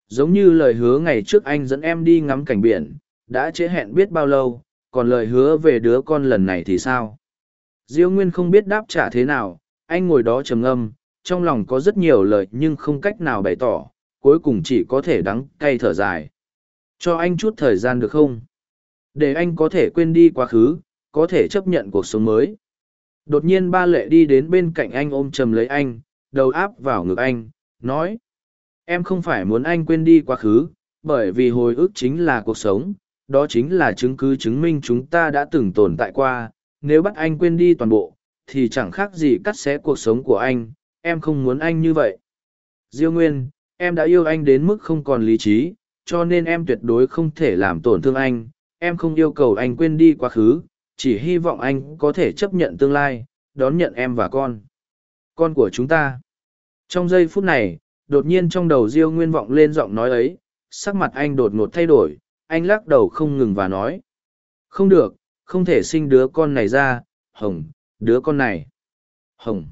Giống như lời hứa ngày trước anh dẫn em đi ngắm cảnh biển, đã chế hẹn biết bao lâu, còn lời hứa về đứa con lần này thì sao? Diêu Nguyên không biết đáp trả thế nào, anh ngồi đó trầm ngâm, trong lòng có rất nhiều lời nhưng không cách nào bày tỏ, cuối cùng chỉ có thể đắng cay thở dài. Cho anh chút thời gian được không? Để anh có thể quên đi quá khứ, có thể chấp nhận cuộc sống mới. Đột nhiên ba lệ đi đến bên cạnh anh ôm chầm lấy anh, đầu áp vào ngực anh, nói. Em không phải muốn anh quên đi quá khứ, bởi vì hồi ức chính là cuộc sống, đó chính là chứng cứ chứng minh chúng ta đã từng tồn tại qua, nếu bắt anh quên đi toàn bộ, thì chẳng khác gì cắt xé cuộc sống của anh, em không muốn anh như vậy. Diêu Nguyên, em đã yêu anh đến mức không còn lý trí, cho nên em tuyệt đối không thể làm tổn thương anh, em không yêu cầu anh quên đi quá khứ, chỉ hy vọng anh có thể chấp nhận tương lai, đón nhận em và con. Con của chúng ta. Trong giây phút này, đột nhiên trong đầu Diêu Nguyên vọng lên giọng nói ấy, sắc mặt anh đột ngột thay đổi, anh lắc đầu không ngừng và nói. Không được, không thể sinh đứa con này ra, Hồng, đứa con này. Hồng.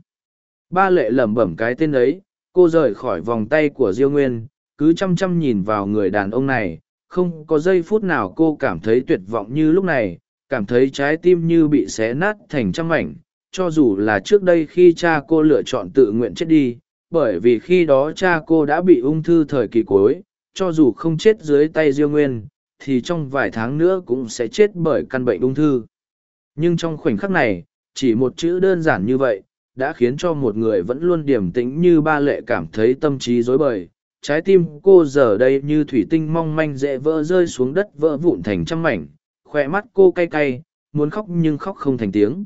Ba lệ lẩm bẩm cái tên ấy, cô rời khỏi vòng tay của Diêu Nguyên, cứ chăm chăm nhìn vào người đàn ông này, không có giây phút nào cô cảm thấy tuyệt vọng như lúc này, cảm thấy trái tim như bị xé nát thành trăm mảnh, cho dù là trước đây khi cha cô lựa chọn tự nguyện chết đi, bởi vì khi đó cha cô đã bị ung thư thời kỳ cuối, cho dù không chết dưới tay Diêu Nguyên, thì trong vài tháng nữa cũng sẽ chết bởi căn bệnh ung thư. Nhưng trong khoảnh khắc này, chỉ một chữ đơn giản như vậy, đã khiến cho một người vẫn luôn điềm tĩnh như ba lệ cảm thấy tâm trí rối bời. Trái tim cô giờ đây như thủy tinh mong manh dễ vỡ rơi xuống đất vỡ vụn thành trăm mảnh, khỏe mắt cô cay cay, muốn khóc nhưng khóc không thành tiếng.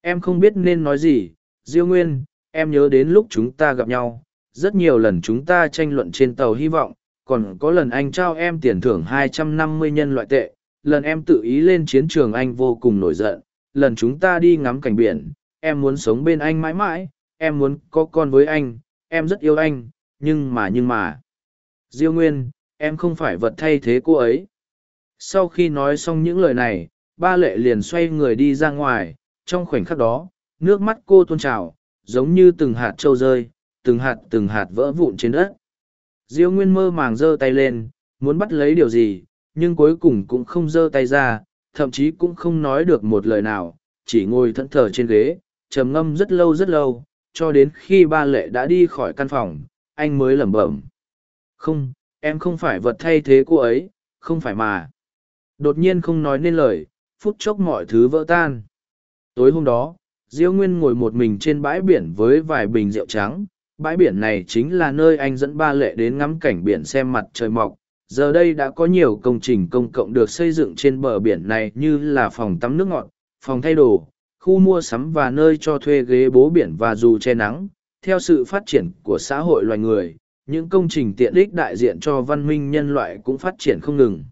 Em không biết nên nói gì, Diêu Nguyên, em nhớ đến lúc chúng ta gặp nhau, rất nhiều lần chúng ta tranh luận trên tàu hy vọng, còn có lần anh trao em tiền thưởng 250 nhân loại tệ, lần em tự ý lên chiến trường anh vô cùng nổi giận, lần chúng ta đi ngắm cảnh biển, em muốn sống bên anh mãi mãi, em muốn có con với anh, em rất yêu anh, nhưng mà nhưng mà. Diêu Nguyên, em không phải vật thay thế cô ấy. Sau khi nói xong những lời này, ba lệ liền xoay người đi ra ngoài, trong khoảnh khắc đó, nước mắt cô tuôn trào, giống như từng hạt trâu rơi, từng hạt từng hạt vỡ vụn trên đất. Diêu Nguyên mơ màng giơ tay lên, muốn bắt lấy điều gì, nhưng cuối cùng cũng không giơ tay ra, thậm chí cũng không nói được một lời nào, chỉ ngồi thẫn thờ trên ghế, trầm ngâm rất lâu rất lâu, cho đến khi ba lệ đã đi khỏi căn phòng, anh mới lẩm bẩm. Không, em không phải vật thay thế cô ấy, không phải mà. Đột nhiên không nói nên lời, phút chốc mọi thứ vỡ tan. Tối hôm đó, Diêu Nguyên ngồi một mình trên bãi biển với vài bình rượu trắng. Bãi biển này chính là nơi anh dẫn ba lệ đến ngắm cảnh biển xem mặt trời mọc. Giờ đây đã có nhiều công trình công cộng được xây dựng trên bờ biển này như là phòng tắm nước ngọt, phòng thay đồ, khu mua sắm và nơi cho thuê ghế bố biển và dù che nắng. Theo sự phát triển của xã hội loài người, những công trình tiện ích đại diện cho văn minh nhân loại cũng phát triển không ngừng.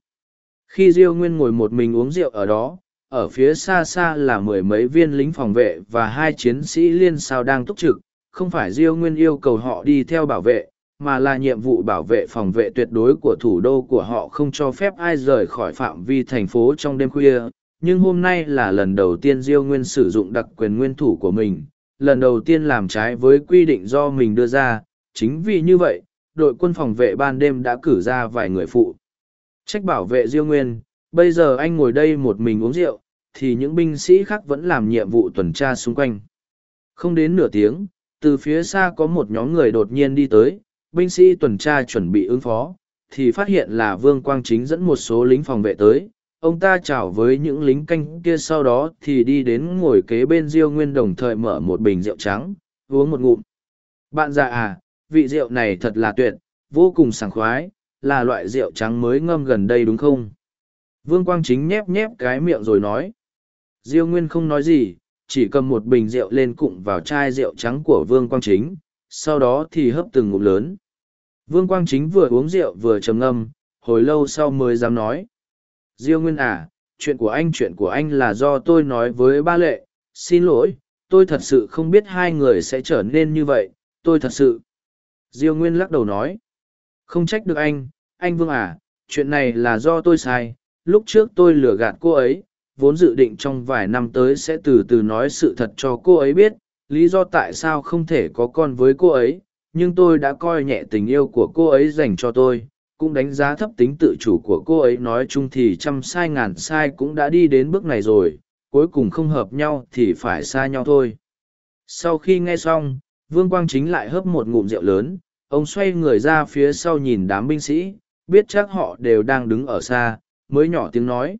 Khi Diêu Nguyên ngồi một mình uống rượu ở đó, ở phía xa xa là mười mấy viên lính phòng vệ và hai chiến sĩ liên sao đang túc trực, không phải Diêu Nguyên yêu cầu họ đi theo bảo vệ, mà là nhiệm vụ bảo vệ phòng vệ tuyệt đối của thủ đô của họ không cho phép ai rời khỏi phạm vi thành phố trong đêm khuya. Nhưng hôm nay là lần đầu tiên Diêu Nguyên sử dụng đặc quyền nguyên thủ của mình, lần đầu tiên làm trái với quy định do mình đưa ra, chính vì như vậy, đội quân phòng vệ ban đêm đã cử ra vài người phụ. Trách bảo vệ Diêu Nguyên, bây giờ anh ngồi đây một mình uống rượu, thì những binh sĩ khác vẫn làm nhiệm vụ tuần tra xung quanh. Không đến nửa tiếng, từ phía xa có một nhóm người đột nhiên đi tới, binh sĩ tuần tra chuẩn bị ứng phó, thì phát hiện là Vương Quang Chính dẫn một số lính phòng vệ tới. Ông ta chào với những lính canh kia sau đó thì đi đến ngồi kế bên Diêu Nguyên đồng thời mở một bình rượu trắng, uống một ngụm. Bạn già à, vị rượu này thật là tuyệt, vô cùng sảng khoái, là loại rượu trắng mới ngâm gần đây đúng không? Vương Quang Chính nhép nhép cái miệng rồi nói. Diêu Nguyên không nói gì, chỉ cầm một bình rượu lên cụng vào chai rượu trắng của Vương Quang Chính, sau đó thì hấp từng ngụm lớn. Vương Quang Chính vừa uống rượu vừa trầm ngâm, hồi lâu sau mới dám nói. Diêu Nguyên à, chuyện của anh chuyện của anh là do tôi nói với ba lệ, xin lỗi, tôi thật sự không biết hai người sẽ trở nên như vậy, tôi thật sự. Diêu Nguyên lắc đầu nói. Không trách được anh, anh Vương à, chuyện này là do tôi sai, lúc trước tôi lừa gạt cô ấy, vốn dự định trong vài năm tới sẽ từ từ nói sự thật cho cô ấy biết, lý do tại sao không thể có con với cô ấy, nhưng tôi đã coi nhẹ tình yêu của cô ấy dành cho tôi, cũng đánh giá thấp tính tự chủ của cô ấy nói chung thì trăm sai ngàn sai cũng đã đi đến bước này rồi, cuối cùng không hợp nhau thì phải xa nhau thôi. Sau khi nghe xong, Vương Quang Chính lại hớp một ngụm rượu lớn, ông xoay người ra phía sau nhìn đám binh sĩ, biết chắc họ đều đang đứng ở xa, mới nhỏ tiếng nói.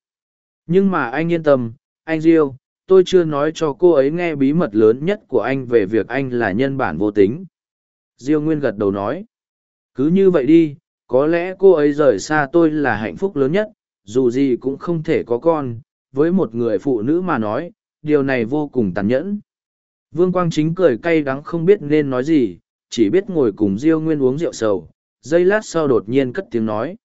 Nhưng mà anh yên tâm, anh Diêu, tôi chưa nói cho cô ấy nghe bí mật lớn nhất của anh về việc anh là nhân bản vô tính. Diêu Nguyên gật đầu nói. Cứ như vậy đi, có lẽ cô ấy rời xa tôi là hạnh phúc lớn nhất, dù gì cũng không thể có con, với một người phụ nữ mà nói, điều này vô cùng tàn nhẫn. Vương Quang Chính cười cay đắng không biết nên nói gì, chỉ biết ngồi cùng Diêu Nguyên uống rượu sầu, giây lát sau đột nhiên cất tiếng nói.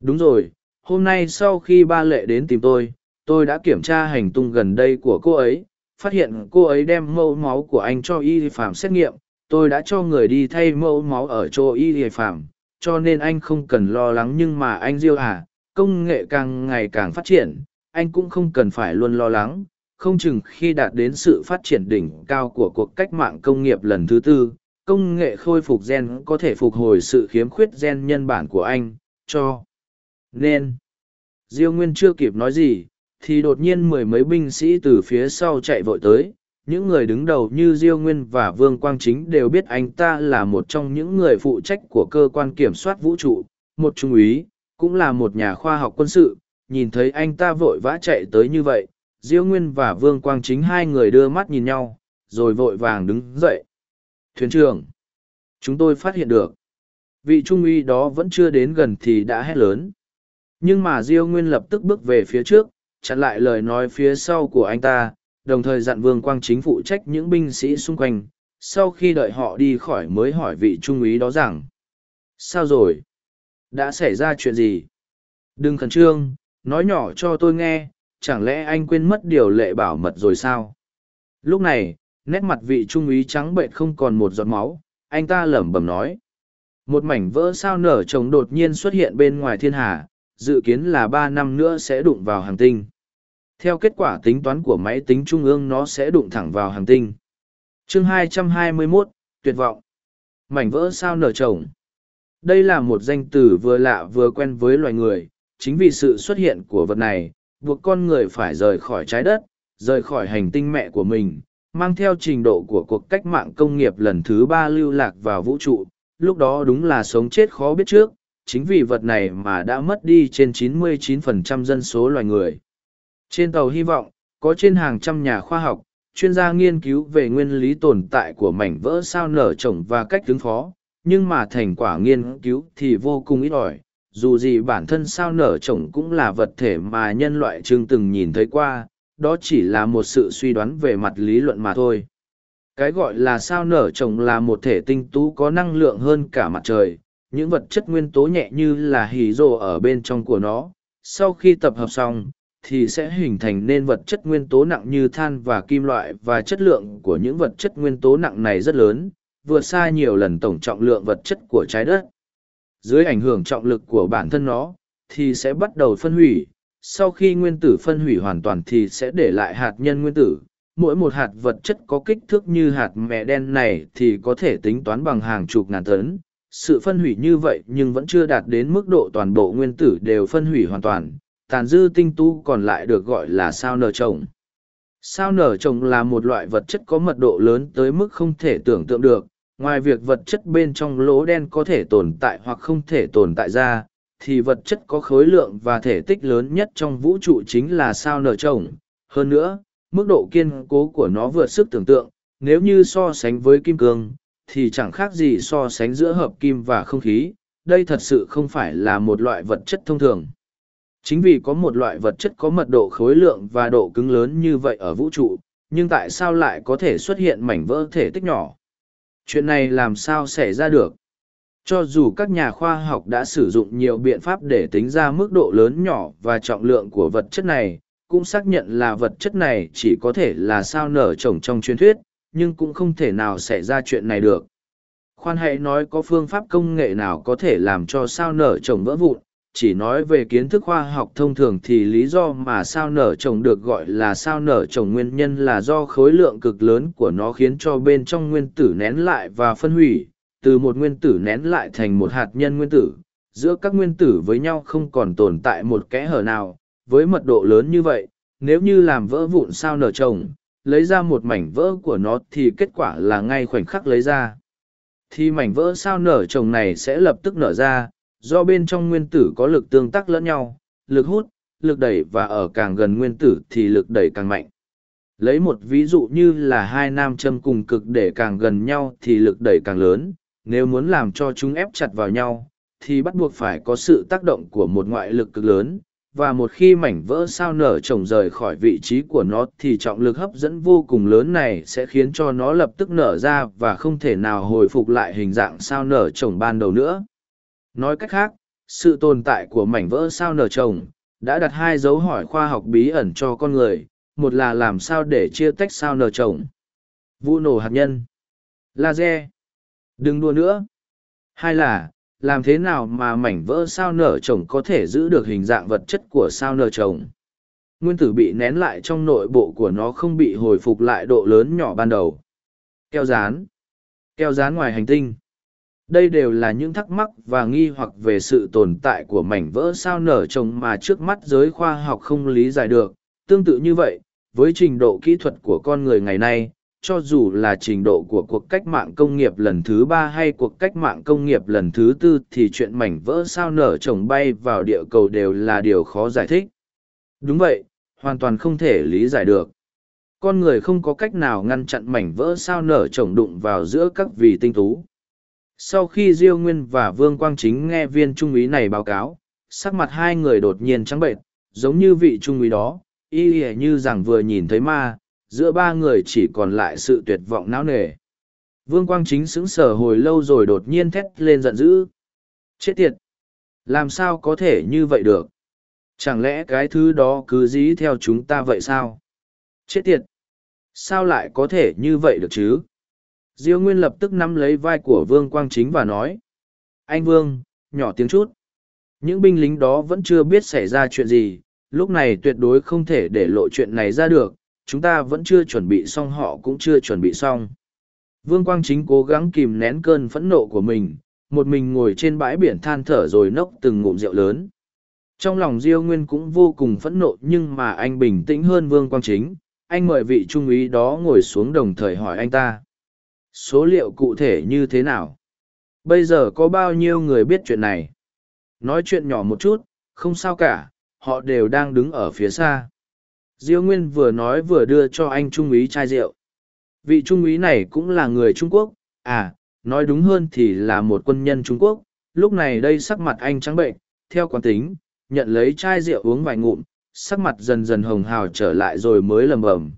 Đúng rồi, hôm nay sau khi ba lệ đến tìm tôi, tôi đã kiểm tra hành tung gần đây của cô ấy, phát hiện cô ấy đem mẫu máu của anh cho y phạm xét nghiệm, tôi đã cho người đi thay mẫu máu ở chỗ y phạm, cho nên anh không cần lo lắng nhưng mà anh Diêu à, công nghệ càng ngày càng phát triển, anh cũng không cần phải luôn lo lắng, không chừng khi đạt đến sự phát triển đỉnh cao của cuộc cách mạng công nghiệp lần thứ tư, công nghệ khôi phục gen có thể phục hồi sự khiếm khuyết gen nhân bản của anh, cho. Nên, Diêu Nguyên chưa kịp nói gì, thì đột nhiên mười mấy binh sĩ từ phía sau chạy vội tới. Những người đứng đầu như Diêu Nguyên và Vương Quang Chính đều biết anh ta là một trong những người phụ trách của cơ quan kiểm soát vũ trụ, một trung úy, cũng là một nhà khoa học quân sự. Nhìn thấy anh ta vội vã chạy tới như vậy, Diêu Nguyên và Vương Quang Chính hai người đưa mắt nhìn nhau, rồi vội vàng đứng dậy. Thuyền trưởng, chúng tôi phát hiện được. Vị trung uy đó vẫn chưa đến gần thì đã hét lớn. Nhưng mà Diêu Nguyên lập tức bước về phía trước, chặn lại lời nói phía sau của anh ta, đồng thời dặn Vương Quang chính phụ trách những binh sĩ xung quanh, sau khi đợi họ đi khỏi mới hỏi vị trung úy đó rằng. Sao rồi? Đã xảy ra chuyện gì? Đừng khẩn trương, nói nhỏ cho tôi nghe, chẳng lẽ anh quên mất điều lệ bảo mật rồi sao? Lúc này, nét mặt vị trung úy trắng bệnh không còn một giọt máu, anh ta lẩm bẩm nói. Một mảnh vỡ sao nở trồng đột nhiên xuất hiện bên ngoài thiên hà, dự kiến là ba năm nữa sẽ đụng vào hàng tinh. Theo kết quả tính toán của máy tính trung ương nó sẽ đụng thẳng vào hàng tinh. chương 221, tuyệt vọng. Mảnh vỡ sao nở trồng. Đây là một danh từ vừa lạ vừa quen với loài người, chính vì sự xuất hiện của vật này, buộc con người phải rời khỏi trái đất, rời khỏi hành tinh mẹ của mình, mang theo trình độ của cuộc cách mạng công nghiệp lần thứ ba lưu lạc vào vũ trụ, lúc đó đúng là sống chết khó biết trước, chính vì vật này mà đã mất đi trên 99% dân số loài người. Trên tàu hy vọng, có trên hàng trăm nhà khoa học, chuyên gia nghiên cứu về nguyên lý tồn tại của mảnh vỡ sao nở trồng và cách ứng phó, nhưng mà thành quả nghiên cứu thì vô cùng ít ỏi. Dù gì bản thân sao nở trồng cũng là vật thể mà nhân loại chưa từng nhìn thấy qua, đó chỉ là một sự suy đoán về mặt lý luận mà thôi. Cái gọi là sao nở trồng là một thể tinh tú có năng lượng hơn cả mặt trời, những vật chất nguyên tố nhẹ như là hỉ rồ ở bên trong của nó. Sau khi tập hợp xong, thì sẽ hình thành nên vật chất nguyên tố nặng như than và kim loại và chất lượng của những vật chất nguyên tố nặng này rất lớn, vượt xa nhiều lần tổng trọng lượng vật chất của trái đất. Dưới ảnh hưởng trọng lực của bản thân nó, thì sẽ bắt đầu phân hủy. Sau khi nguyên tử phân hủy hoàn toàn thì sẽ để lại hạt nhân nguyên tử. Mỗi một hạt vật chất có kích thước như hạt mẹ đen này thì có thể tính toán bằng hàng chục ngàn tấn. Sự phân hủy như vậy nhưng vẫn chưa đạt đến mức độ toàn bộ nguyên tử đều phân hủy hoàn toàn, tàn dư tinh tú còn lại được gọi là sao nở trồng. Sao nở trồng là một loại vật chất có mật độ lớn tới mức không thể tưởng tượng được, ngoài việc vật chất bên trong lỗ đen có thể tồn tại hoặc không thể tồn tại ra, thì vật chất có khối lượng và thể tích lớn nhất trong vũ trụ chính là sao nở trồng. Hơn nữa, mức độ kiên cố của nó vượt sức tưởng tượng, nếu như so sánh với kim cương, thì chẳng khác gì so sánh giữa hợp kim và không khí, đây thật sự không phải là một loại vật chất thông thường. Chính vì có một loại vật chất có mật độ khối lượng và độ cứng lớn như vậy ở vũ trụ, nhưng tại sao lại có thể xuất hiện mảnh vỡ thể tích nhỏ? Chuyện này làm sao xảy ra được? Cho dù các nhà khoa học đã sử dụng nhiều biện pháp để tính ra mức độ lớn nhỏ và trọng lượng của vật chất này, cũng xác nhận là vật chất này chỉ có thể là sao nở trồng trong truyền thuyết, nhưng cũng không thể nào xảy ra chuyện này được. Khoan hãy nói có phương pháp công nghệ nào có thể làm cho sao nở trồng vỡ vụn, chỉ nói về kiến thức khoa học thông thường thì lý do mà sao nở trồng được gọi là sao nở trồng nguyên nhân là do khối lượng cực lớn của nó khiến cho bên trong nguyên tử nén lại và phân hủy từ một nguyên tử nén lại thành một hạt nhân nguyên tử giữa các nguyên tử với nhau không còn tồn tại một kẽ hở nào với mật độ lớn như vậy nếu như làm vỡ vụn sao nở trồng lấy ra một mảnh vỡ của nó thì kết quả là ngay khoảnh khắc lấy ra thì mảnh vỡ sao nở trồng này sẽ lập tức nở ra do bên trong nguyên tử có lực tương tác lẫn nhau, lực hút, lực đẩy và ở càng gần nguyên tử thì lực đẩy càng mạnh. Lấy một ví dụ như là hai nam châm cùng cực để càng gần nhau thì lực đẩy càng lớn, nếu muốn làm cho chúng ép chặt vào nhau, thì bắt buộc phải có sự tác động của một ngoại lực cực lớn, và một khi mảnh vỡ sao nở trồng rời khỏi vị trí của nó thì trọng lực hấp dẫn vô cùng lớn này sẽ khiến cho nó lập tức nở ra và không thể nào hồi phục lại hình dạng sao nở trồng ban đầu nữa. Nói cách khác, sự tồn tại của mảnh vỡ sao nở trồng, đã đặt hai dấu hỏi khoa học bí ẩn cho con người, một là làm sao để chia tách sao nở trồng. Vụ nổ hạt nhân. Laser. Đừng đua nữa. Hai là, làm thế nào mà mảnh vỡ sao nở trồng có thể giữ được hình dạng vật chất của sao nở trồng. Nguyên tử bị nén lại trong nội bộ của nó không bị hồi phục lại độ lớn nhỏ ban đầu. Keo dán. Keo dán ngoài hành tinh đây đều là những thắc mắc và nghi hoặc về sự tồn tại của mảnh vỡ sao nở trồng mà trước mắt giới khoa học không lý giải được tương tự như vậy, với trình độ kỹ thuật của con người ngày nay cho dù là trình độ của cuộc cách mạng công nghiệp lần thứ ba hay cuộc cách mạng công nghiệp lần thứ tư thì chuyện mảnh vỡ sao nở trồng bay vào địa cầu đều là điều khó giải thích. Đúng vậy, hoàn toàn không thể lý giải được. Con người không có cách nào ngăn chặn mảnh vỡ sao nở trồng đụng vào giữa các vì tinh tú. Sau khi diêu nguyên và vương quang chính nghe viên trung úy này báo cáo, sắc mặt hai người đột nhiên trắng bệnh giống như vị trung úy đó, y ỉa như rằng vừa nhìn thấy ma giữa ba người chỉ còn lại sự tuyệt vọng não nề vương quang chính sững sờ hồi lâu rồi đột nhiên thét lên giận dữ chết tiệt Làm sao có thể như vậy được? Chẳng lẽ cái thứ đó cứ dí theo chúng ta vậy sao? Chết tiệt! Sao lại có thể như vậy được chứ? Diêu Nguyên lập tức nắm lấy vai của Vương Quang Chính và nói. Anh Vương, nhỏ tiếng chút. Những binh lính đó vẫn chưa biết xảy ra chuyện gì, lúc này tuyệt đối không thể để lộ chuyện này ra được, chúng ta vẫn chưa chuẩn bị xong họ cũng chưa chuẩn bị xong. Vương Quang Chính cố gắng kìm nén cơn phẫn nộ của mình, một mình ngồi trên bãi biển than thở rồi nốc từng ngụm rượu lớn. Trong lòng Diêu Nguyên cũng vô cùng phẫn nộ nhưng mà anh bình tĩnh hơn Vương Quang Chính, anh mời vị trung úy đó ngồi xuống đồng thời hỏi anh ta. Số liệu cụ thể như thế nào? Bây giờ có bao nhiêu người biết chuyện này? Nói chuyện nhỏ một chút, không sao cả, họ đều đang đứng ở phía xa. Diêu Nguyên vừa nói vừa đưa cho anh trung úy chai rượu. Vị trung úy này cũng là người Trung Quốc, à, nói đúng hơn thì là một quân nhân Trung Quốc. Lúc này đây sắc mặt anh trắng bệnh, theo quán tính, nhận lấy chai rượu uống vài ngụm, sắc mặt dần dần hồng hào trở lại rồi mới lầm bầm.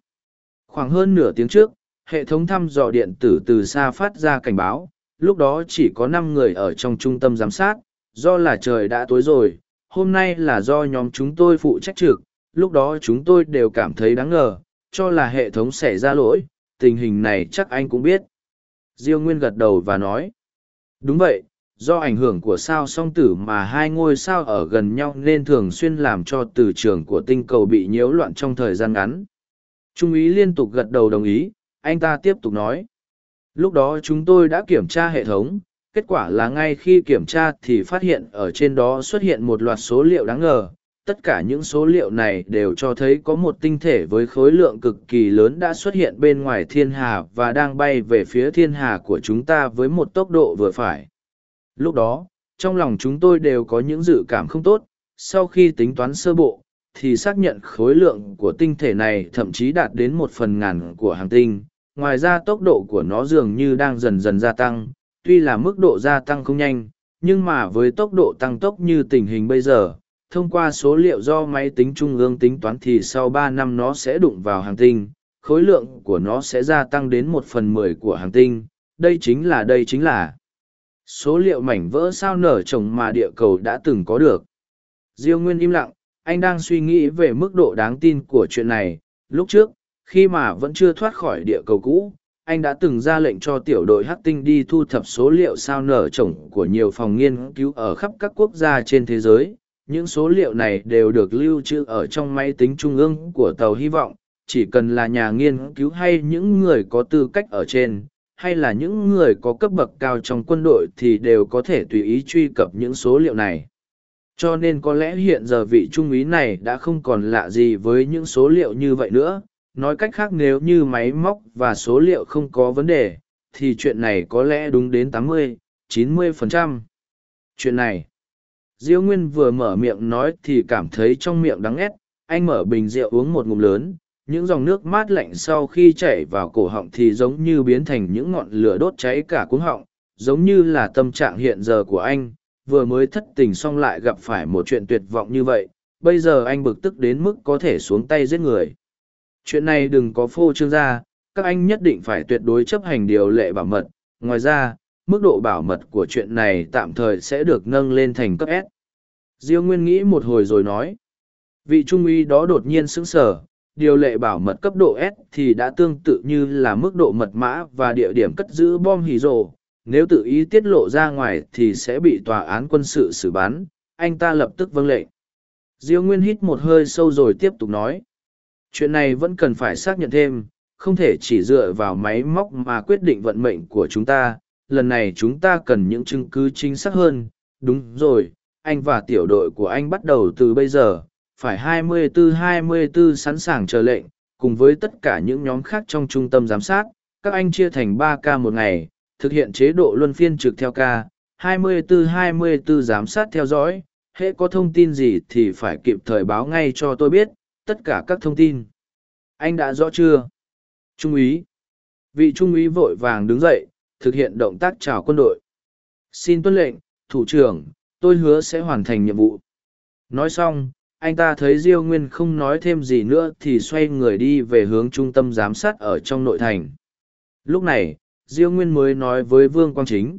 Khoảng hơn nửa tiếng trước, hệ thống thăm dò điện tử từ xa phát ra cảnh báo, lúc đó chỉ có năm người ở trong trung tâm giám sát, do là trời đã tối rồi, hôm nay là do nhóm chúng tôi phụ trách trực, lúc đó chúng tôi đều cảm thấy đáng ngờ, cho là hệ thống xảy ra lỗi, tình hình này chắc anh cũng biết. Diêu Nguyên gật đầu và nói, đúng vậy, do ảnh hưởng của sao song tử mà hai ngôi sao ở gần nhau nên thường xuyên làm cho từ trường của tinh cầu bị nhiễu loạn trong thời gian ngắn. Trung úy liên tục gật đầu đồng ý, anh ta tiếp tục nói. Lúc đó chúng tôi đã kiểm tra hệ thống, kết quả là ngay khi kiểm tra thì phát hiện ở trên đó xuất hiện một loạt số liệu đáng ngờ. Tất cả những số liệu này đều cho thấy có một tinh thể với khối lượng cực kỳ lớn đã xuất hiện bên ngoài thiên hà và đang bay về phía thiên hà của chúng ta với một tốc độ vừa phải. Lúc đó, trong lòng chúng tôi đều có những dự cảm không tốt, sau khi tính toán sơ bộ, thì xác nhận khối lượng của tinh thể này thậm chí đạt đến một phần ngàn của hàng tinh. Ngoài ra tốc độ của nó dường như đang dần dần gia tăng, tuy là mức độ gia tăng không nhanh, nhưng mà với tốc độ tăng tốc như tình hình bây giờ, thông qua số liệu do máy tính trung ương tính toán thì sau ba năm nó sẽ đụng vào hàng tinh, khối lượng của nó sẽ gia tăng đến một phần mười của hàng tinh. Đây chính là đây chính là số liệu mảnh vỡ sao nở trồng mà địa cầu đã từng có được. Diêu Nguyên im lặng, anh đang suy nghĩ về mức độ đáng tin của chuyện này. Lúc trước, khi mà vẫn chưa thoát khỏi địa cầu cũ, anh đã từng ra lệnh cho tiểu đội hắc tinh đi thu thập số liệu sao nở trồng của nhiều phòng nghiên cứu ở khắp các quốc gia trên thế giới. Những số liệu này đều được lưu trữ ở trong máy tính trung ương của tàu hy vọng, chỉ cần là nhà nghiên cứu hay những người có tư cách ở trên, hay là những người có cấp bậc cao trong quân đội thì đều có thể tùy ý truy cập những số liệu này. Cho nên có lẽ hiện giờ vị trung úy này đã không còn lạ gì với những số liệu như vậy nữa. Nói cách khác nếu như máy móc và số liệu không có vấn đề, thì chuyện này có lẽ đúng đến 80, 90%. Chuyện này, Diêu Nguyên vừa mở miệng nói thì cảm thấy trong miệng đắng ngắt. anh mở bình rượu uống một ngụm lớn, những dòng nước mát lạnh sau khi chảy vào cổ họng thì giống như biến thành những ngọn lửa đốt cháy cả cuống họng, giống như là tâm trạng hiện giờ của anh, vừa mới thất tình xong lại gặp phải một chuyện tuyệt vọng như vậy, bây giờ anh bực tức đến mức có thể xuống tay giết người. Chuyện này đừng có phô trương ra, các anh nhất định phải tuyệt đối chấp hành điều lệ bảo mật, ngoài ra, mức độ bảo mật của chuyện này tạm thời sẽ được nâng lên thành cấp S. Diêu Nguyên nghĩ một hồi rồi nói. Vị trung y đó đột nhiên sững sờ, điều lệ bảo mật cấp độ S thì đã tương tự như là mức độ mật mã và địa điểm cất giữ bom hì rồ, nếu tự ý tiết lộ ra ngoài thì sẽ bị tòa án quân sự xử bắn anh ta lập tức vâng lệnh diêu nguyên hít một hơi sâu rồi tiếp tục nói chuyện này vẫn cần phải xác nhận thêm không thể chỉ dựa vào máy móc mà quyết định vận mệnh của chúng ta lần này chúng ta cần những chứng cứ chính xác hơn đúng rồi anh và tiểu đội của anh bắt đầu từ bây giờ phải 24-24 sẵn sàng chờ lệnh cùng với tất cả những nhóm khác trong trung tâm giám sát các anh chia thành ba ca một ngày thực hiện chế độ luân phiên trực theo ca, 24-24 giám sát theo dõi, hễ có thông tin gì thì phải kịp thời báo ngay cho tôi biết, tất cả các thông tin. Anh đã rõ chưa? Trung úy. Vị trung úy vội vàng đứng dậy, thực hiện động tác chào quân đội. Xin tuân lệnh, thủ trưởng, tôi hứa sẽ hoàn thành nhiệm vụ. Nói xong, anh ta thấy Diêu Nguyên không nói thêm gì nữa thì xoay người đi về hướng trung tâm giám sát ở trong nội thành. Lúc này, Diêu Nguyên mới nói với Vương Quang Chính.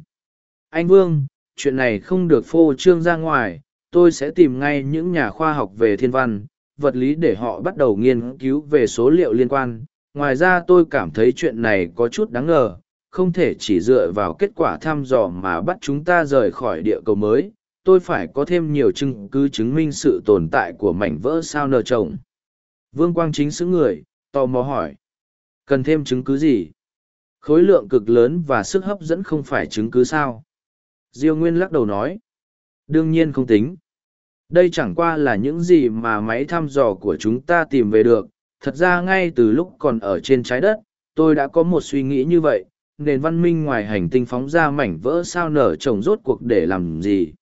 Anh Vương, chuyện này không được phô trương ra ngoài, tôi sẽ tìm ngay những nhà khoa học về thiên văn, vật lý để họ bắt đầu nghiên cứu về số liệu liên quan. Ngoài ra tôi cảm thấy chuyện này có chút đáng ngờ, không thể chỉ dựa vào kết quả thăm dò mà bắt chúng ta rời khỏi địa cầu mới. Tôi phải có thêm nhiều chứng cứ chứng minh sự tồn tại của mảnh vỡ sao nở trồng. Vương Quang Chính xứ người, tò mò hỏi. Cần thêm chứng cứ gì? Khối lượng cực lớn và sức hấp dẫn không phải chứng cứ sao? Diêu Nguyên lắc đầu nói. Đương nhiên không tính. Đây chẳng qua là những gì mà máy thăm dò của chúng ta tìm về được. Thật ra ngay từ lúc còn ở trên trái đất, tôi đã có một suy nghĩ như vậy. Nền văn minh ngoài hành tinh phóng ra mảnh vỡ sao nở trồng rốt cuộc để làm gì?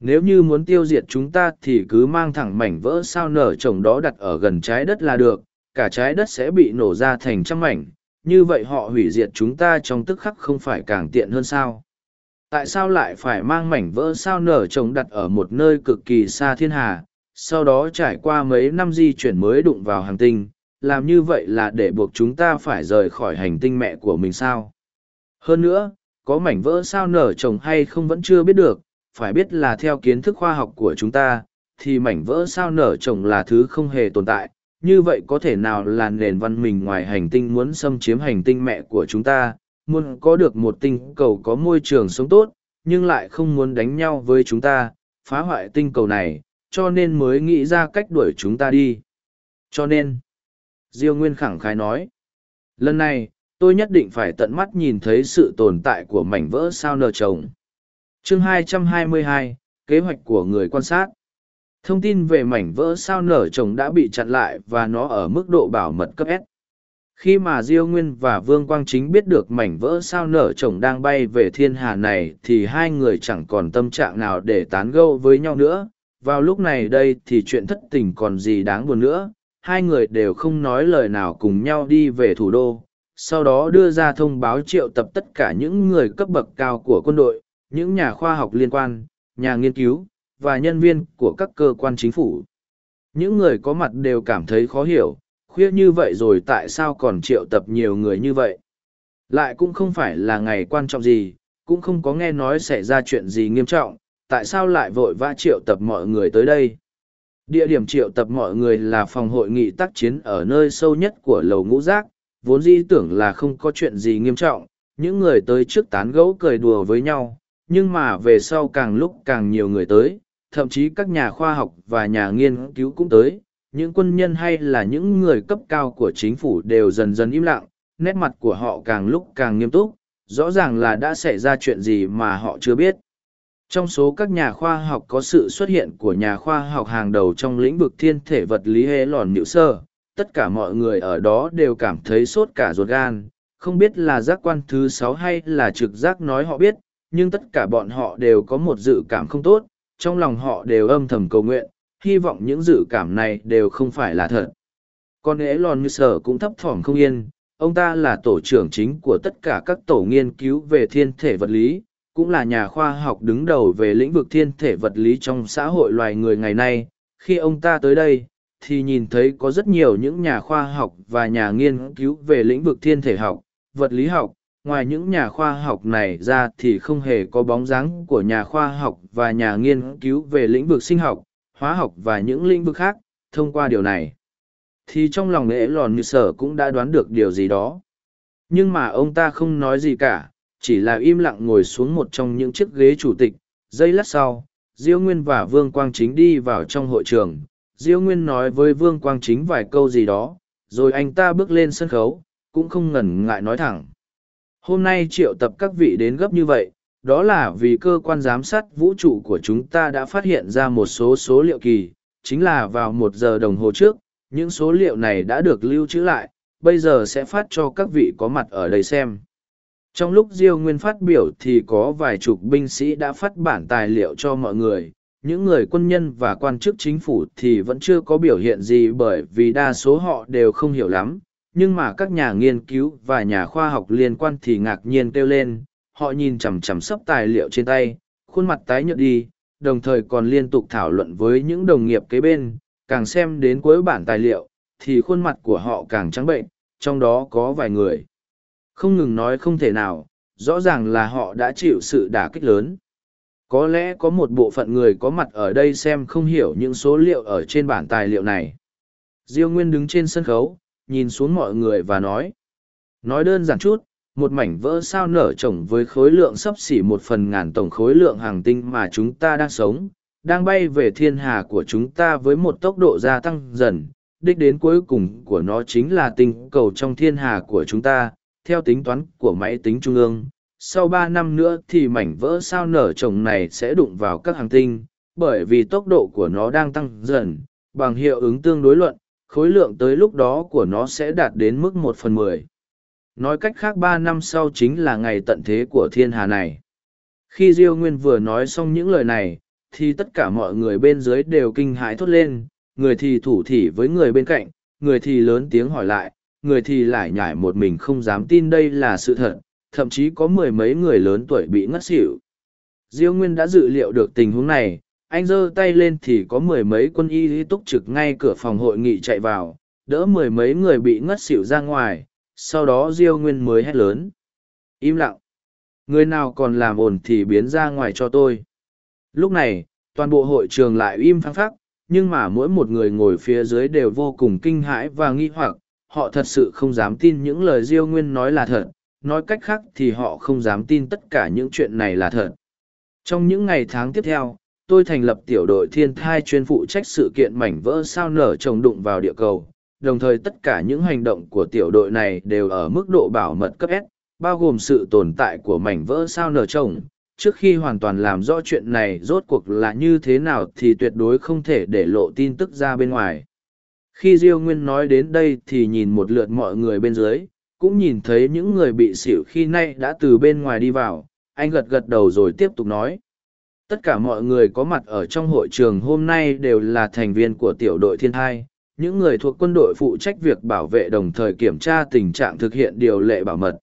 Nếu như muốn tiêu diệt chúng ta thì cứ mang thẳng mảnh vỡ sao nở trồng đó đặt ở gần trái đất là được, cả trái đất sẽ bị nổ ra thành trăm mảnh, như vậy họ hủy diệt chúng ta trong tức khắc không phải càng tiện hơn sao? tại sao lại phải mang mảnh vỡ sao nở trồng đặt ở một nơi cực kỳ xa thiên hà sau đó trải qua mấy năm di chuyển mới đụng vào hành tinh làm như vậy là để buộc chúng ta phải rời khỏi hành tinh mẹ của mình sao hơn nữa có mảnh vỡ sao nở trồng hay không vẫn chưa biết được phải biết là theo kiến thức khoa học của chúng ta thì mảnh vỡ sao nở trồng là thứ không hề tồn tại như vậy có thể nào là nền văn minh ngoài hành tinh muốn xâm chiếm hành tinh mẹ của chúng ta muốn có được một tinh cầu có môi trường sống tốt, nhưng lại không muốn đánh nhau với chúng ta, phá hoại tinh cầu này, cho nên mới nghĩ ra cách đuổi chúng ta đi. Cho nên, Diêu Nguyên khẳng khái nói, lần này, tôi nhất định phải tận mắt nhìn thấy sự tồn tại của mảnh vỡ sao nở trồng. Chương 222, Kế hoạch của người quan sát. Thông tin về mảnh vỡ sao nở trồng đã bị chặn lại và nó ở mức độ bảo mật cấp S khi mà diêu nguyên và vương quang chính biết được mảnh vỡ sao nở chồng đang bay về thiên hà này thì hai người chẳng còn tâm trạng nào để tán gâu với nhau nữa vào lúc này đây thì chuyện thất tình còn gì đáng buồn nữa hai người đều không nói lời nào cùng nhau đi về thủ đô sau đó đưa ra thông báo triệu tập tất cả những người cấp bậc cao của quân đội, những nhà khoa học liên quan, nhà nghiên cứu, và nhân viên của các cơ quan chính phủ. Những người có mặt đều cảm thấy khó hiểu, khuya như vậy rồi tại sao còn triệu tập nhiều người như vậy? Lại cũng không phải là ngày quan trọng gì, cũng không có nghe nói xảy ra chuyện gì nghiêm trọng, tại sao lại vội vã triệu tập mọi người tới đây? Địa điểm triệu tập mọi người là phòng hội nghị tác chiến ở nơi sâu nhất của lầu ngũ giác vốn dĩ tưởng là không có chuyện gì nghiêm trọng những người tới trước tán gẫu cười đùa với nhau nhưng mà về sau càng lúc càng nhiều người tới thậm chí các nhà khoa học và nhà nghiên cứu cũng tới những quân nhân hay là những người cấp cao của chính phủ đều dần dần im lặng, nét mặt của họ càng lúc càng nghiêm túc, rõ ràng là đã xảy ra chuyện gì mà họ chưa biết. Trong số các nhà khoa học có sự xuất hiện của nhà khoa học hàng đầu trong lĩnh vực thiên thể vật lý hế lòn nữ sơ, tất cả mọi người ở đó đều cảm thấy sốt cả ruột gan, không biết là giác quan thứ sáu hay là trực giác nói họ biết, nhưng tất cả bọn họ đều có một dự cảm không tốt, trong lòng họ đều âm thầm cầu nguyện, hy vọng những dự cảm này đều không phải là thật. Con ế lòn như sở cũng thấp thỏm không yên, ông ta là tổ trưởng chính của tất cả các tổ nghiên cứu về thiên thể vật lý, cũng là nhà khoa học đứng đầu về lĩnh vực thiên thể vật lý trong xã hội loài người ngày nay. Khi ông ta tới đây, thì nhìn thấy có rất nhiều những nhà khoa học và nhà nghiên cứu về lĩnh vực thiên thể học, vật lý học. Ngoài những nhà khoa học này ra thì không hề có bóng dáng của nhà khoa học và nhà nghiên cứu về lĩnh vực sinh học, hóa học và những lĩnh vực khác, thông qua điều này. Thì trong lòng lễ lòn như sở cũng đã đoán được điều gì đó. Nhưng mà ông ta không nói gì cả, chỉ là im lặng ngồi xuống một trong những chiếc ghế chủ tịch. Giây lát sau, Diêu Nguyên và Vương Quang Chính đi vào trong hội trường. Diêu Nguyên nói với Vương Quang Chính vài câu gì đó, rồi anh ta bước lên sân khấu, cũng không ngần ngại nói thẳng. Hôm nay triệu tập các vị đến gấp như vậy, đó là vì cơ quan giám sát vũ trụ của chúng ta đã phát hiện ra một số số liệu kỳ chính là vào một giờ đồng hồ trước những số liệu này đã được lưu trữ lại bây giờ sẽ phát cho các vị có mặt ở đây xem trong lúc diêu nguyên phát biểu thì có vài chục binh sĩ đã phát bản tài liệu cho mọi người những người quân nhân và quan chức chính phủ thì vẫn chưa có biểu hiện gì bởi vì đa số họ đều không hiểu lắm nhưng mà các nhà nghiên cứu và nhà khoa học liên quan thì ngạc nhiên kêu lên họ nhìn chằm chằm sấp tài liệu trên tay, khuôn mặt tái nhợt đi, đồng thời còn liên tục thảo luận với những đồng nghiệp kế bên, càng xem đến cuối bản tài liệu, thì khuôn mặt của họ càng trắng bệnh, trong đó có vài người. Không ngừng nói không thể nào, rõ ràng là họ đã chịu sự đả kích lớn. Có lẽ có một bộ phận người có mặt ở đây xem không hiểu những số liệu ở trên bản tài liệu này. Diêu Nguyên đứng trên sân khấu, nhìn xuống mọi người và nói. Nói đơn giản chút, một mảnh vỡ sao nở trồng với khối lượng sấp xỉ một phần ngàn tổng khối lượng hàng tinh mà chúng ta đang sống, đang bay về thiên hà của chúng ta với một tốc độ gia tăng dần. Đích đến cuối cùng của nó chính là tinh cầu trong thiên hà của chúng ta, theo tính toán của máy tính trung ương. Sau ba năm nữa thì mảnh vỡ sao nở trồng này sẽ đụng vào các hành tinh, bởi vì tốc độ của nó đang tăng dần, bằng hiệu ứng tương đối luận, khối lượng tới lúc đó của nó sẽ đạt đến mức một phần mười. Nói cách khác ba năm sau chính là ngày tận thế của thiên hà này. Khi diêu nguyên vừa nói xong những lời này thì tất cả mọi người bên dưới đều kinh hãi thốt lên người thì thủ thỉ với người bên cạnh người thì lớn tiếng hỏi lại người thì lại nhải một mình không dám tin đây là sự thật thậm chí có mười mấy người lớn tuổi bị ngất xỉu. Diêu nguyên đã dự liệu được tình huống này, anh giơ tay lên thì có mười mấy quân y túc trực ngay cửa phòng hội nghị chạy vào, đỡ mười mấy người bị ngất xỉu ra ngoài, sau đó diêu nguyên mới hét lớn. Im lặng. Người nào còn làm ồn thì biến ra ngoài cho tôi. Lúc này, toàn bộ hội trường lại im phăng phắc, nhưng mà mỗi một người ngồi phía dưới đều vô cùng kinh hãi và nghi hoặc, họ thật sự không dám tin những lời diêu nguyên nói là thật nói cách khác thì họ không dám tin tất cả những chuyện này là thật trong những ngày tháng tiếp theo tôi thành lập tiểu đội thiên thai chuyên phụ trách sự kiện mảnh vỡ sao nở trồng đụng vào địa cầu đồng thời tất cả những hành động của tiểu đội này đều ở mức độ bảo mật cấp S, bao gồm sự tồn tại của mảnh vỡ sao nở trồng. Trước khi hoàn toàn làm rõ chuyện này rốt cuộc là như thế nào thì tuyệt đối không thể để lộ tin tức ra bên ngoài. Khi Diêu Nguyên nói đến đây thì nhìn một lượt mọi người bên dưới, cũng nhìn thấy những người bị xỉu khi nay đã từ bên ngoài đi vào, anh gật gật đầu rồi tiếp tục nói. Tất cả mọi người có mặt ở trong hội trường hôm nay đều là thành viên của tiểu đội thiên thai, những người thuộc quân đội phụ trách việc bảo vệ đồng thời kiểm tra tình trạng thực hiện điều lệ bảo mật.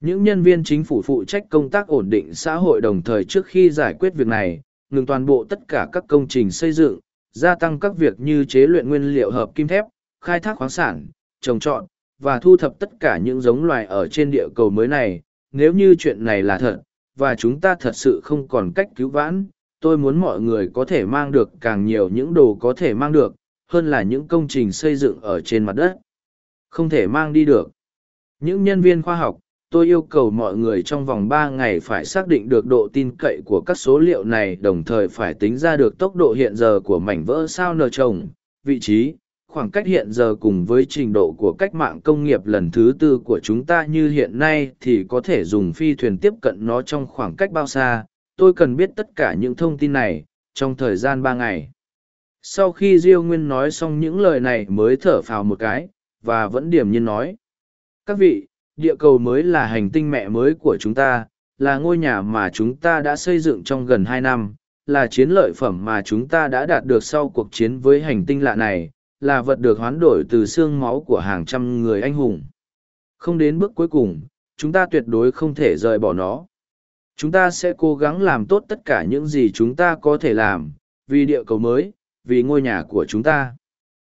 Những nhân viên chính phủ phụ trách công tác ổn định xã hội đồng thời trước khi giải quyết việc này, ngừng toàn bộ tất cả các công trình xây dựng, gia tăng các việc như chế luyện nguyên liệu hợp kim thép, khai thác khoáng sản, trồng trọt, và thu thập tất cả những giống loài ở trên địa cầu mới này. Nếu như chuyện này là thật, và chúng ta thật sự không còn cách cứu vãn, tôi muốn mọi người có thể mang được càng nhiều những đồ có thể mang được, hơn là những công trình xây dựng ở trên mặt đất. Không thể mang đi được. Những nhân viên khoa học, tôi yêu cầu mọi người trong vòng ba ngày phải xác định được độ tin cậy của các số liệu này đồng thời phải tính ra được tốc độ hiện giờ của mảnh vỡ sao nở trồng, vị trí, khoảng cách hiện giờ cùng với trình độ của cách mạng công nghiệp lần thứ tư của chúng ta như hiện nay thì có thể dùng phi thuyền tiếp cận nó trong khoảng cách bao xa. Tôi cần biết tất cả những thông tin này, trong thời gian ba ngày. Sau khi diêu nguyên nói xong những lời này mới thở phào một cái và vẫn điềm nhiên nói. Các vị địa cầu mới là hành tinh mẹ mới của chúng ta là ngôi nhà mà chúng ta đã xây dựng trong gần hai năm là chiến lợi phẩm mà chúng ta đã đạt được sau cuộc chiến với hành tinh lạ này là vật được hoán đổi từ xương máu của hàng trăm người anh hùng không đến bước cuối cùng chúng ta tuyệt đối không thể rời bỏ nó chúng ta sẽ cố gắng làm tốt tất cả những gì chúng ta có thể làm vì địa cầu mới vì ngôi nhà của chúng ta.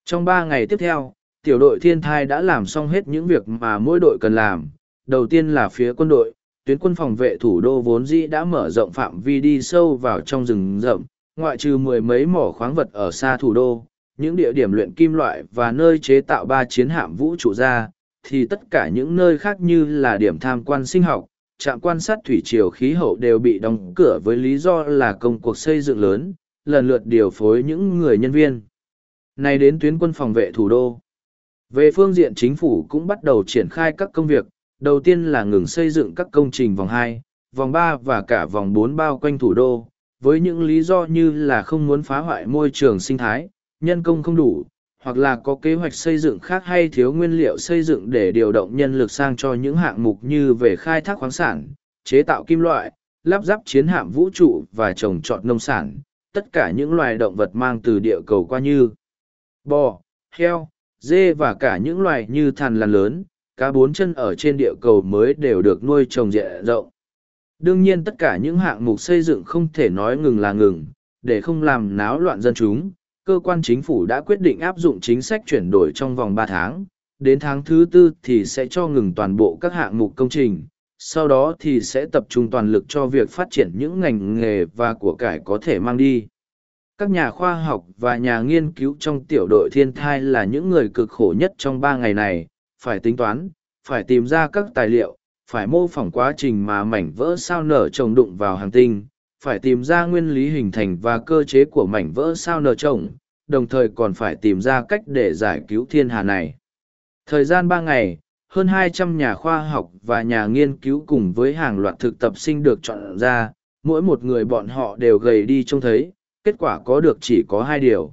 Trong ba ngày tiếp theo, tiểu đội thiên thai đã làm xong hết những việc mà mỗi đội cần làm. Đầu tiên là phía quân đội, tuyến quân phòng vệ thủ đô vốn dĩ đã mở rộng phạm vi đi sâu vào trong rừng rậm, ngoại trừ mười mấy mỏ khoáng vật ở xa thủ đô, những địa điểm luyện kim loại và nơi chế tạo ba chiến hạm vũ trụ ra, thì tất cả những nơi khác như là điểm tham quan sinh học, trạm quan sát thủy triều khí hậu đều bị đóng cửa với lý do là công cuộc xây dựng lớn, lần lượt điều phối những người nhân viên. Này đến tuyến quân phòng vệ thủ đô. Về phương diện chính phủ cũng bắt đầu triển khai các công việc, đầu tiên là ngừng xây dựng các công trình vòng hai, vòng ba và cả vòng bốn bao quanh thủ đô, với những lý do như là không muốn phá hoại môi trường sinh thái, nhân công không đủ, hoặc là có kế hoạch xây dựng khác hay thiếu nguyên liệu xây dựng để điều động nhân lực sang cho những hạng mục như về khai thác khoáng sản, chế tạo kim loại, lắp ráp chiến hạm vũ trụ và trồng trọt nông sản, tất cả những loài động vật mang từ địa cầu qua như bò, heo, dê và cả những loài như thằn lằn lớn, cá bốn chân ở trên địa cầu mới đều được nuôi trồng diện rộng. Đương nhiên tất cả những hạng mục xây dựng không thể nói ngừng là ngừng, để không làm náo loạn dân chúng, cơ quan chính phủ đã quyết định áp dụng chính sách chuyển đổi trong vòng ba tháng, đến tháng thứ tư thì sẽ cho ngừng toàn bộ các hạng mục công trình, sau đó thì sẽ tập trung toàn lực cho việc phát triển những ngành nghề và của cải có thể mang đi. Các nhà khoa học và nhà nghiên cứu trong tiểu đội thiên thai là những người cực khổ nhất trong ba ngày này. Phải tính toán phải tìm ra các tài liệu phải mô phỏng quá trình mà mảnh vỡ sao nở trồng đụng vào hàng tinh phải tìm ra nguyên lý hình thành và cơ chế của mảnh vỡ sao nở trồng đồng thời còn phải tìm ra cách để giải cứu thiên hà này. Thời gian ba ngày, hơn 200 nhà khoa học và nhà nghiên cứu cùng với hàng loạt thực tập sinh được chọn ra, mỗi một người bọn họ đều gầy đi trông thấy, kết quả có được chỉ có hai điều.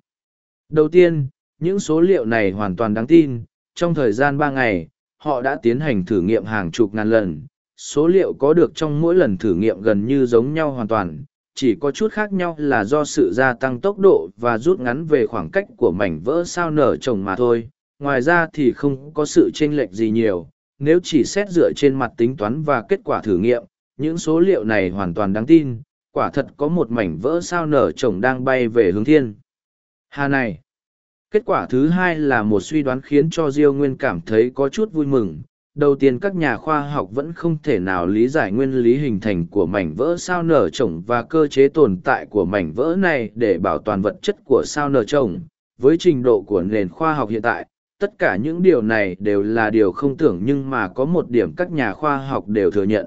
Đầu tiên, những số liệu này hoàn toàn đáng tin, trong thời gian ba ngày, họ đã tiến hành thử nghiệm hàng chục ngàn lần số liệu có được trong mỗi lần thử nghiệm gần như giống nhau hoàn toàn, chỉ có chút khác nhau là do sự gia tăng tốc độ và rút ngắn về khoảng cách của mảnh vỡ sao nở trồng mà thôi. Ngoài ra thì không có sự chênh lệch gì nhiều, nếu chỉ xét dựa trên mặt tính toán và kết quả thử nghiệm, những số liệu này hoàn toàn đáng tin, quả thật có một mảnh vỡ sao nở trồng đang bay về hướng thiên. Hà này, kết quả thứ hai là một suy đoán khiến cho diêu nguyên cảm thấy có chút vui mừng đầu tiên các nhà khoa học vẫn không thể nào lý giải nguyên lý hình thành của mảnh vỡ sao nở trồng và cơ chế tồn tại của mảnh vỡ này để bảo toàn vật chất của sao nở trồng với trình độ của nền khoa học hiện tại, tất cả những điều này đều là điều không tưởng nhưng mà có một điểm các nhà khoa học đều thừa nhận.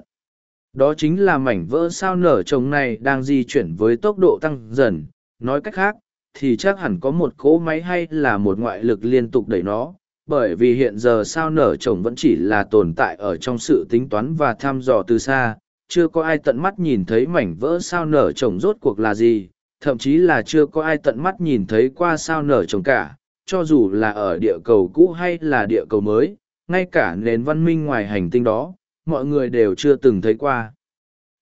Đó chính là mảnh vỡ sao nở trồng này đang di chuyển với tốc độ tăng dần. Nói cách khác, thì chắc hẳn có một cỗ máy hay là một ngoại lực liên tục đẩy nó bởi vì hiện giờ sao nở chồng vẫn chỉ là tồn tại ở trong sự tính toán và thăm dò từ xa, chưa có ai tận mắt nhìn thấy mảnh vỡ sao nở chồng rốt cuộc là gì, thậm chí là chưa có ai tận mắt nhìn thấy qua sao nở chồng cả, cho dù là ở địa cầu cũ hay là địa cầu mới, ngay cả nền văn minh ngoài hành tinh đó, mọi người đều chưa từng thấy qua.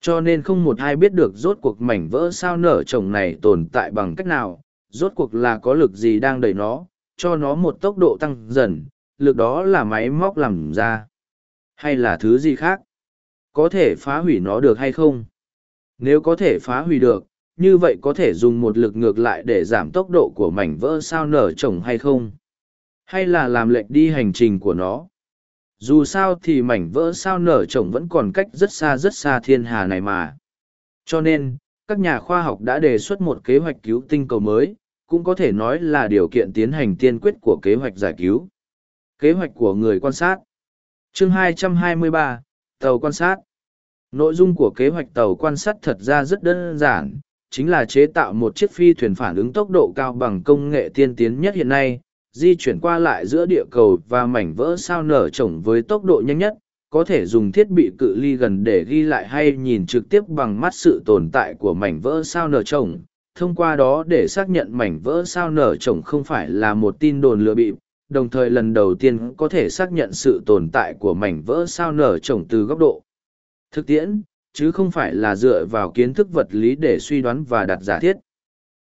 Cho nên không một ai biết được rốt cuộc mảnh vỡ sao nở chồng này tồn tại bằng cách nào, rốt cuộc là có lực gì đang đẩy nó cho nó một tốc độ tăng dần, lực đó là máy móc làm ra. Hay là thứ gì khác? Có thể phá hủy nó được hay không? Nếu có thể phá hủy được, như vậy có thể dùng một lực ngược lại để giảm tốc độ của mảnh vỡ sao nở trồng hay không? Hay là làm lệnh đi hành trình của nó? Dù sao thì mảnh vỡ sao nở trồng vẫn còn cách rất xa rất xa thiên hà này mà. Cho nên, các nhà khoa học đã đề xuất một kế hoạch cứu tinh cầu mới cũng có thể nói là điều kiện tiến hành tiên quyết của kế hoạch giải cứu. Kế hoạch của người quan sát. Chương 223, tàu quan sát. Nội dung của kế hoạch tàu quan sát thật ra rất đơn giản chính là chế tạo một chiếc phi thuyền phản ứng tốc độ cao bằng công nghệ tiên tiến nhất hiện nay di chuyển qua lại giữa địa cầu và mảnh vỡ sao nở trồng với tốc độ nhanh nhất có thể dùng thiết bị cự ly gần để ghi lại hay nhìn trực tiếp bằng mắt sự tồn tại của mảnh vỡ sao nở trồng thông qua đó để xác nhận mảnh vỡ sao nở chồng không phải là một tin đồn lừa bịp, đồng thời lần đầu tiên có thể xác nhận sự tồn tại của mảnh vỡ sao nở chồng từ góc độ thực tiễn, chứ không phải là dựa vào kiến thức vật lý để suy đoán và đặt giả thiết.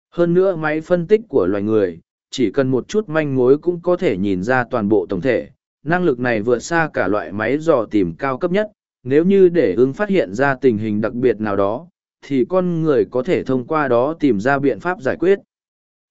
Hơn nữa máy phân tích của loài người, chỉ cần một chút manh mối cũng có thể nhìn ra toàn bộ tổng thể, năng lực này vượt xa cả loại máy dò tìm cao cấp nhất, nếu như để ứng phát hiện ra tình hình đặc biệt nào đó thì con người có thể thông qua đó tìm ra biện pháp giải quyết.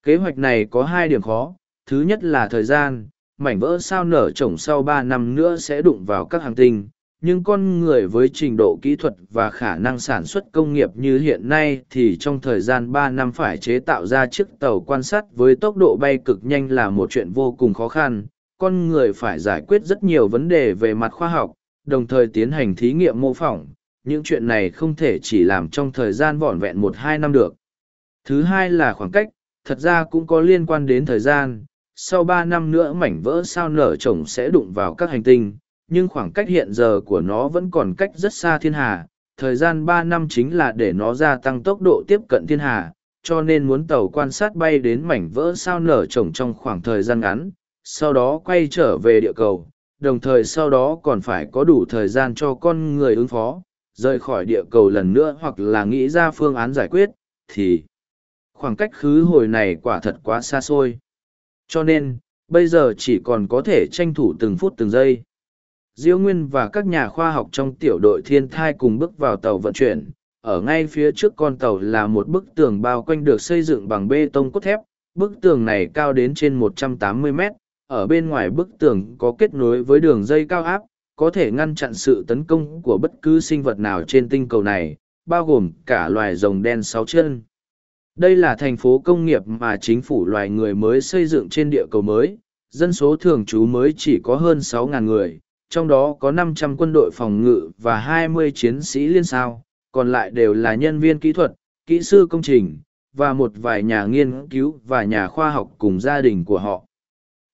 Kế hoạch này có hai điểm khó. Thứ nhất là thời gian, mảnh vỡ sao nở trồng sau ba năm nữa sẽ đụng vào các hành tinh, nhưng con người với trình độ kỹ thuật và khả năng sản xuất công nghiệp như hiện nay thì trong thời gian ba năm phải chế tạo ra chiếc tàu quan sát với tốc độ bay cực nhanh là một chuyện vô cùng khó khăn. Con người phải giải quyết rất nhiều vấn đề về mặt khoa học, đồng thời tiến hành thí nghiệm mô phỏng những chuyện này không thể chỉ làm trong thời gian vỏn vẹn một hai năm được. Thứ hai là khoảng cách, thật ra cũng có liên quan đến thời gian, sau ba năm nữa mảnh vỡ sao nở chồng sẽ đụng vào các hành tinh, nhưng khoảng cách hiện giờ của nó vẫn còn cách rất xa thiên hà, thời gian ba năm chính là để nó gia tăng tốc độ tiếp cận thiên hà, cho nên muốn tàu quan sát bay đến mảnh vỡ sao nở chồng trong khoảng thời gian ngắn, sau đó quay trở về địa cầu, đồng thời sau đó còn phải có đủ thời gian cho con người ứng phó rời khỏi địa cầu lần nữa hoặc là nghĩ ra phương án giải quyết, thì khoảng cách khứ hồi này quả thật quá xa xôi. Cho nên, bây giờ chỉ còn có thể tranh thủ từng phút từng giây. Diêu nguyên và các nhà khoa học trong tiểu đội thiên thai cùng bước vào tàu vận chuyển. Ở ngay phía trước con tàu là một bức tường bao quanh được xây dựng bằng bê tông cốt thép. Bức tường này cao đến trên 180 mét. Ở bên ngoài bức tường có kết nối với đường dây cao áp có thể ngăn chặn sự tấn công của bất cứ sinh vật nào trên tinh cầu này, bao gồm cả loài rồng đen sáu chân. Đây là thành phố công nghiệp mà chính phủ loài người mới xây dựng trên địa cầu mới, dân số thường trú mới chỉ có hơn 6.000 người, trong đó có 500 quân đội phòng ngự và 20 chiến sĩ liên sao, còn lại đều là nhân viên kỹ thuật, kỹ sư công trình, và một vài nhà nghiên cứu và nhà khoa học cùng gia đình của họ.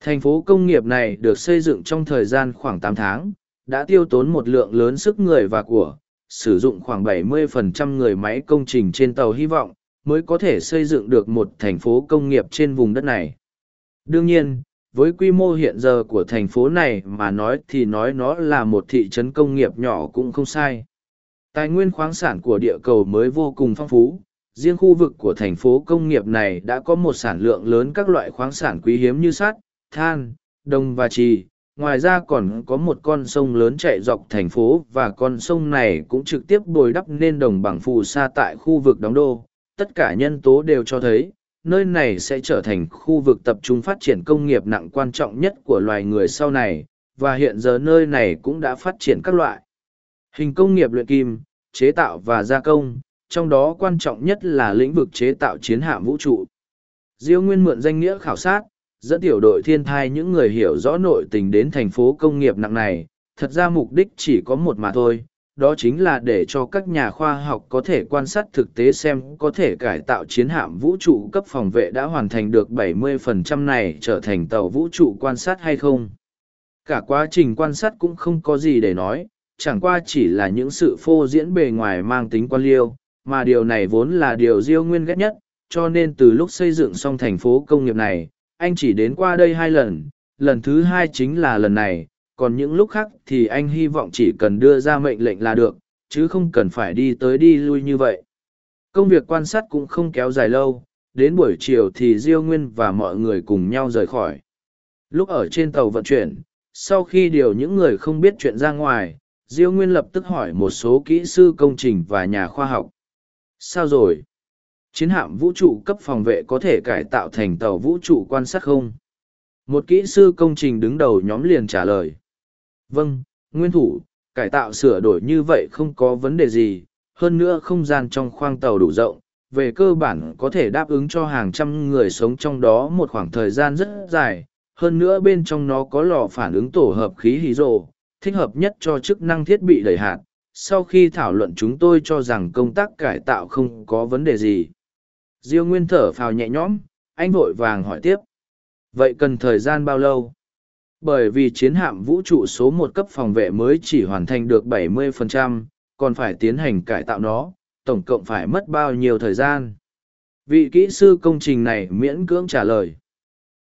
Thành phố công nghiệp này được xây dựng trong thời gian khoảng 8 tháng, đã tiêu tốn một lượng lớn sức người và của, sử dụng khoảng 70% người máy công trình trên tàu hy vọng, mới có thể xây dựng được một thành phố công nghiệp trên vùng đất này. Đương nhiên, với quy mô hiện giờ của thành phố này mà nói thì nói nó là một thị trấn công nghiệp nhỏ cũng không sai. Tài nguyên khoáng sản của địa cầu mới vô cùng phong phú, riêng khu vực của thành phố công nghiệp này đã có một sản lượng lớn các loại khoáng sản quý hiếm như sắt, than, đồng và trì. Ngoài ra còn có một con sông lớn chạy dọc thành phố và con sông này cũng trực tiếp bồi đắp nên đồng bằng phù sa tại khu vực đóng đô. Tất cả nhân tố đều cho thấy, nơi này sẽ trở thành khu vực tập trung phát triển công nghiệp nặng quan trọng nhất của loài người sau này, và hiện giờ nơi này cũng đã phát triển các loại hình công nghiệp luyện kim, chế tạo và gia công, trong đó quan trọng nhất là lĩnh vực chế tạo chiến hạm vũ trụ. Diêu Nguyên mượn danh nghĩa khảo sát, dẫn tiểu đội thiên thai những người hiểu rõ nội tình đến thành phố công nghiệp nặng này, thật ra mục đích chỉ có một mà thôi, đó chính là để cho các nhà khoa học có thể quan sát thực tế xem có thể cải tạo chiến hạm vũ trụ cấp phòng vệ đã hoàn thành được 70% này trở thành tàu vũ trụ quan sát hay không. Cả quá trình quan sát cũng không có gì để nói, chẳng qua chỉ là những sự phô diễn bề ngoài mang tính quan liêu, mà điều này vốn là điều Diêu Nguyên ghét nhất, cho nên từ lúc xây dựng xong thành phố công nghiệp này, anh chỉ đến qua đây hai lần, lần thứ hai chính là lần này, còn những lúc khác thì anh hy vọng chỉ cần đưa ra mệnh lệnh là được, chứ không cần phải đi tới đi lui như vậy. Công việc quan sát cũng không kéo dài lâu, đến buổi chiều thì Diêu Nguyên và mọi người cùng nhau rời khỏi. Lúc ở trên tàu vận chuyển, sau khi điều những người không biết chuyện ra ngoài, Diêu Nguyên lập tức hỏi một số kỹ sư công trình và nhà khoa học. Sao rồi? Chiến hạm vũ trụ cấp phòng vệ có thể cải tạo thành tàu vũ trụ quan sát không? Một kỹ sư công trình đứng đầu nhóm liền trả lời. Vâng, nguyên thủ, cải tạo sửa đổi như vậy không có vấn đề gì, hơn nữa không gian trong khoang tàu đủ rộng, về cơ bản có thể đáp ứng cho hàng trăm người sống trong đó một khoảng thời gian rất dài, hơn nữa bên trong nó có lò phản ứng tổ hợp khí hydro, thích hợp nhất cho chức năng thiết bị đẩy hạt. Sau khi thảo luận chúng tôi cho rằng công tác cải tạo không có vấn đề gì. Diêu Nguyên thở phào nhẹ nhõm, anh vội vàng hỏi tiếp. Vậy cần thời gian bao lâu? Bởi vì chiến hạm vũ trụ số một cấp phòng vệ mới chỉ hoàn thành được 70%, còn phải tiến hành cải tạo nó, tổng cộng phải mất bao nhiêu thời gian? Vị kỹ sư công trình này miễn cưỡng trả lời.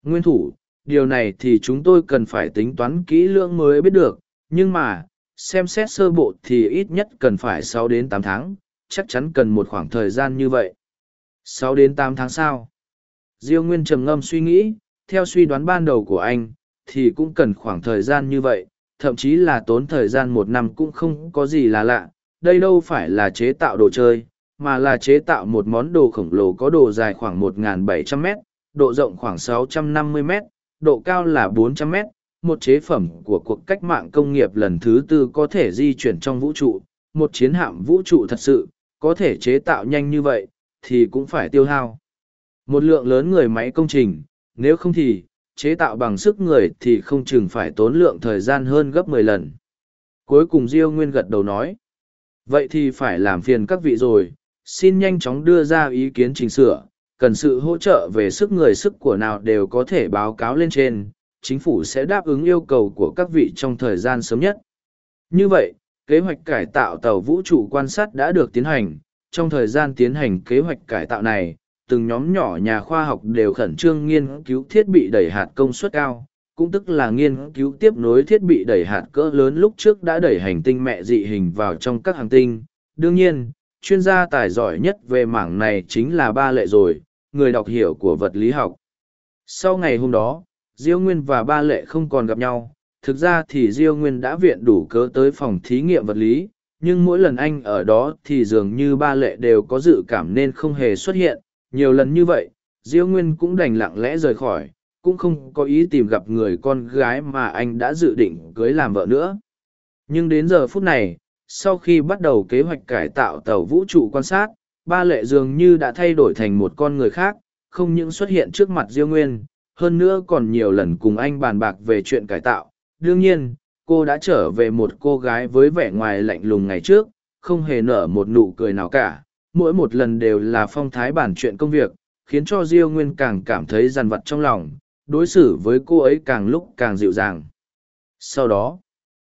Nguyên thủ, điều này thì chúng tôi cần phải tính toán kỹ lưỡng mới biết được, nhưng mà, xem xét sơ bộ thì ít nhất cần phải sáu đến tám tháng, chắc chắn cần một khoảng thời gian như vậy sáu đến tám tháng sau. Diêu Nguyên trầm ngâm suy nghĩ, theo suy đoán ban đầu của anh, thì cũng cần khoảng thời gian như vậy, thậm chí là tốn thời gian một năm cũng không có gì là lạ. Đây đâu phải là chế tạo đồ chơi, mà là chế tạo một món đồ khổng lồ có độ dài khoảng 1.700 mét, độ rộng khoảng 650 mét, độ cao là 400 mét, một chế phẩm của cuộc cách mạng công nghiệp lần thứ tư có thể di chuyển trong vũ trụ, một chiến hạm vũ trụ thật sự, có thể chế tạo nhanh như vậy, thì cũng phải tiêu hao. Một lượng lớn người máy công trình, nếu không thì, chế tạo bằng sức người thì không chừng phải tốn lượng thời gian hơn gấp mười lần. Cuối cùng Diêu Nguyên gật đầu nói, vậy thì phải làm phiền các vị rồi, xin nhanh chóng đưa ra ý kiến chỉnh sửa, cần sự hỗ trợ về sức người sức của nào đều có thể báo cáo lên trên, chính phủ sẽ đáp ứng yêu cầu của các vị trong thời gian sớm nhất. Như vậy, kế hoạch cải tạo tàu vũ trụ quan sát đã được tiến hành. Trong thời gian tiến hành kế hoạch cải tạo này, từng nhóm nhỏ nhà khoa học đều khẩn trương nghiên cứu thiết bị đẩy hạt công suất cao, cũng tức là nghiên cứu tiếp nối thiết bị đẩy hạt cỡ lớn lúc trước đã đẩy hành tinh mẹ dị hình vào trong các hành tinh. Đương nhiên, chuyên gia tài giỏi nhất về mảng này chính là ba lệ rồi, người đọc hiểu của vật lý học. Sau ngày hôm đó, Diêu Nguyên và ba lệ không còn gặp nhau. Thực ra thì Diêu Nguyên đã viện đủ cớ tới phòng thí nghiệm vật lý, nhưng mỗi lần anh ở đó thì dường như ba lệ đều có dự cảm nên không hề xuất hiện. Nhiều lần như vậy, Diêu Nguyên cũng đành lặng lẽ rời khỏi, cũng không có ý tìm gặp người con gái mà anh đã dự định cưới làm vợ nữa. Nhưng đến giờ phút này, sau khi bắt đầu kế hoạch cải tạo tàu vũ trụ quan sát, ba lệ dường như đã thay đổi thành một con người khác, không những xuất hiện trước mặt Diêu Nguyên, hơn nữa còn nhiều lần cùng anh bàn bạc về chuyện cải tạo. Đương nhiên, cô đã trở về một cô gái với vẻ ngoài lạnh lùng ngày trước, không hề nở một nụ cười nào cả. Mỗi một lần đều là phong thái bản chuyện công việc, khiến cho Diêu Nguyên càng cảm thấy dằn vặt trong lòng, đối xử với cô ấy càng lúc càng dịu dàng. Sau đó,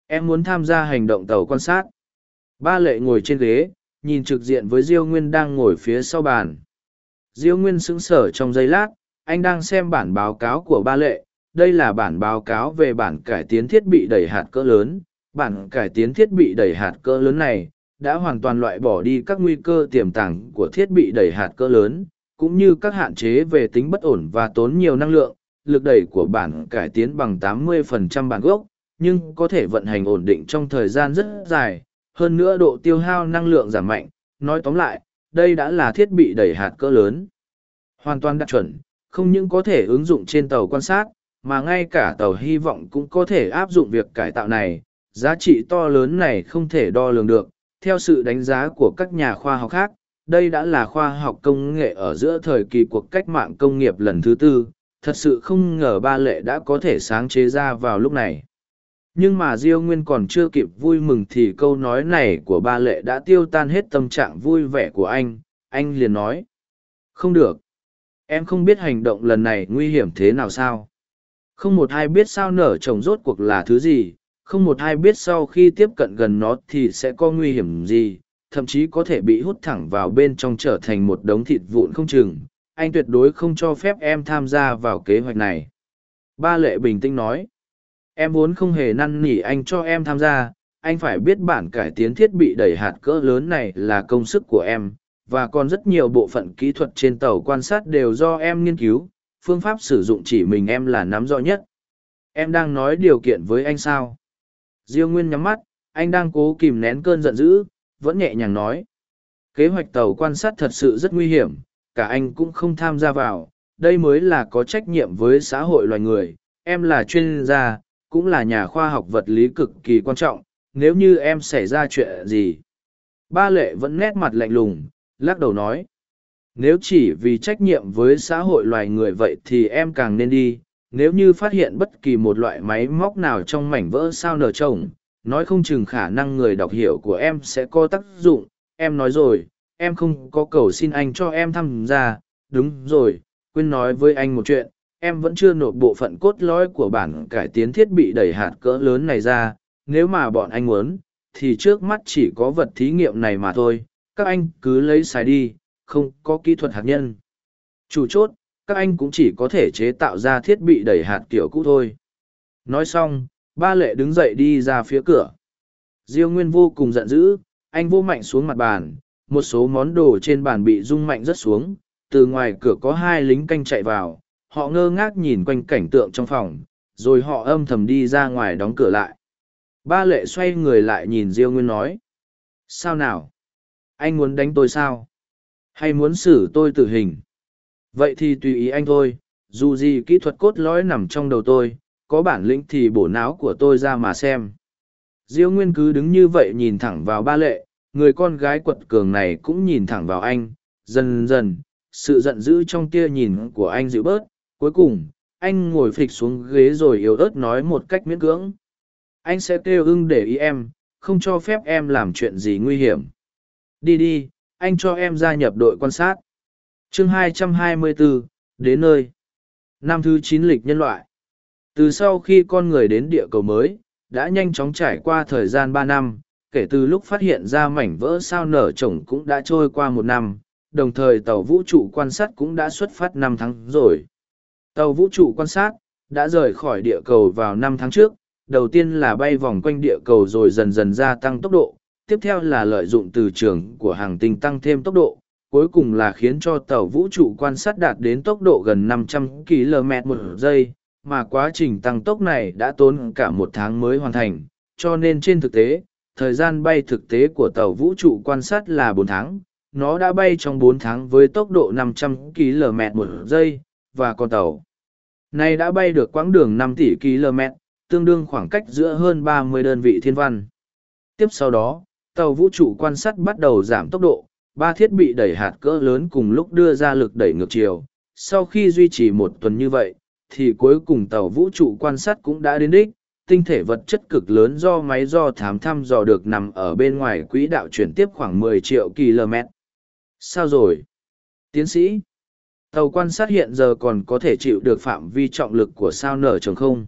em muốn tham gia hành động tàu quan sát. Ba lệ ngồi trên ghế, nhìn trực diện với Diêu Nguyên đang ngồi phía sau bàn. Diêu Nguyên sững sờ trong giây lát, anh đang xem bản báo cáo của ba lệ. Đây là bản báo cáo về bản cải tiến thiết bị đẩy hạt cỡ lớn. Bản cải tiến thiết bị đẩy hạt cỡ lớn này đã hoàn toàn loại bỏ đi các nguy cơ tiềm tàng của thiết bị đẩy hạt cỡ lớn, cũng như các hạn chế về tính bất ổn và tốn nhiều năng lượng. Lực đẩy của bản cải tiến bằng 80% bản gốc, nhưng có thể vận hành ổn định trong thời gian rất dài, hơn nữa độ tiêu hao năng lượng giảm mạnh. Nói tóm lại, đây đã là thiết bị đẩy hạt cỡ lớn. Hoàn toàn đạt chuẩn, không những có thể ứng dụng trên tàu quan sát, mà ngay cả tàu hy vọng cũng có thể áp dụng việc cải tạo này. Giá trị to lớn này không thể đo lường được. Theo sự đánh giá của các nhà khoa học khác, đây đã là khoa học công nghệ ở giữa thời kỳ cuộc cách mạng công nghiệp lần thứ tư. Thật sự không ngờ ba lệ đã có thể sáng chế ra vào lúc này. Nhưng mà Diêu Nguyên còn chưa kịp vui mừng thì câu nói này của ba lệ đã tiêu tan hết tâm trạng vui vẻ của anh, anh liền nói. Không được. Em không biết hành động lần này nguy hiểm thế nào sao. Không một ai biết sao nở trồng rốt cuộc là thứ gì, không một ai biết sau khi tiếp cận gần nó thì sẽ có nguy hiểm gì, thậm chí có thể bị hút thẳng vào bên trong trở thành một đống thịt vụn không chừng. Anh tuyệt đối không cho phép em tham gia vào kế hoạch này. Ba lệ bình tĩnh nói em vốn không hề năn nỉ anh cho em tham gia anh phải biết bản cải tiến thiết bị đẩy hạt cỡ lớn này là công sức của em và còn rất nhiều bộ phận kỹ thuật trên tàu quan sát đều do em nghiên cứu phương pháp sử dụng chỉ mình em là nắm rõ nhất em đang nói điều kiện với anh sao diêu nguyên nhắm mắt anh đang cố kìm nén cơn giận dữ vẫn nhẹ nhàng nói kế hoạch tàu quan sát thật sự rất nguy hiểm cả anh cũng không tham gia vào đây mới là có trách nhiệm với xã hội loài người em là chuyên gia cũng là nhà khoa học vật lý cực kỳ quan trọng, nếu như em xảy ra chuyện gì. Ba lệ vẫn nét mặt lạnh lùng, lắc đầu nói. Nếu chỉ vì trách nhiệm với xã hội loài người vậy thì em càng nên đi, nếu như phát hiện bất kỳ một loại máy móc nào trong mảnh vỡ sao nở trồng, nói không chừng khả năng người đọc hiểu của em sẽ có tác dụng, em nói rồi, em không có cầu xin anh cho em tham gia, đúng rồi, quên nói với anh một chuyện, em vẫn chưa nộp bộ phận cốt lõi của bản cải tiến thiết bị đẩy hạt cỡ lớn này ra. Nếu mà bọn anh muốn thì trước mắt chỉ có vật thí nghiệm này mà thôi. Các anh cứ lấy xài đi không có kỹ thuật hạt nhân. Chủ chốt, các anh cũng chỉ có thể chế tạo ra thiết bị đẩy hạt kiểu cũ thôi. Nói xong, ba lệ đứng dậy đi ra phía cửa. Diêu nguyên vô cùng giận dữ, anh vô mạnh xuống mặt bàn, một số món đồ trên bàn bị rung mạnh rất xuống. Từ ngoài cửa có hai lính canh chạy vào, họ ngơ ngác nhìn quanh cảnh tượng trong phòng, rồi họ âm thầm đi ra ngoài đóng cửa lại. Ba lệ xoay người lại nhìn diêu nguyên nói, sao nào? Anh muốn đánh tôi sao? Hay muốn xử tôi tử hình? Vậy thì tùy ý anh thôi, dù gì kỹ thuật cốt lõi nằm trong đầu tôi, có bản lĩnh thì bổ não của tôi ra mà xem. Diêu nguyên cứ đứng như vậy nhìn thẳng vào ba lệ, người con gái quật cường này cũng nhìn thẳng vào anh, dần dần, sự giận dữ trong tia nhìn của anh dịu bớt. Cuối cùng, anh ngồi phịch xuống ghế rồi yếu ớt nói một cách miễn cưỡng. Anh sẽ kêu ưng để ý em, không cho phép em làm chuyện gì nguy hiểm. Đi đi anh cho em gia nhập đội quan sát. Chương 224, đến nơi. Năm thứ chín lịch nhân loại. Từ sau khi con người đến địa cầu mới đã nhanh chóng trải qua thời gian ba năm kể từ lúc phát hiện ra mảnh vỡ sao nở trồng cũng đã trôi qua một năm đồng thời tàu vũ trụ quan sát cũng đã xuất phát năm tháng rồi. Tàu vũ trụ quan sát, đã rời khỏi địa cầu vào năm tháng trước, đầu tiên là bay vòng quanh địa cầu rồi dần dần gia tăng tốc độ, tiếp theo là lợi dụng từ trường của hàng tinh tăng thêm tốc độ, cuối cùng là khiến cho tàu vũ trụ quan sát đạt đến tốc độ gần 500 km một giây, mà quá trình tăng tốc này đã tốn cả một tháng mới hoàn thành, cho nên trên thực tế, thời gian bay thực tế của tàu vũ trụ quan sát là 4 tháng, nó đã bay trong 4 tháng với tốc độ 500 km một giây, và con tàu này đã bay được quãng đường 5 tỷ km tương đương khoảng cách giữa hơn ba mươi đơn vị thiên văn. Tiếp sau đó, tàu vũ trụ quan sát bắt đầu giảm tốc độ, ba thiết bị đẩy hạt cỡ lớn cùng lúc đưa ra lực đẩy ngược chiều. Sau khi duy trì một tuần như vậy, thì cuối cùng tàu vũ trụ quan sát cũng đã đến đích, tinh thể vật chất cực lớn do máy do thám thăm dò được nằm ở bên ngoài quỹ đạo chuyển tiếp khoảng 10 triệu km. Sao rồi? Tiến sĩ, tàu quan sát hiện giờ còn có thể chịu được phạm vi trọng lực của sao nở trường không?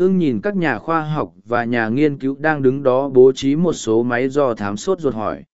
Ưng nhìn các nhà khoa học và nhà nghiên cứu đang đứng đó bố trí một số máy do thám sốt ruột hỏi.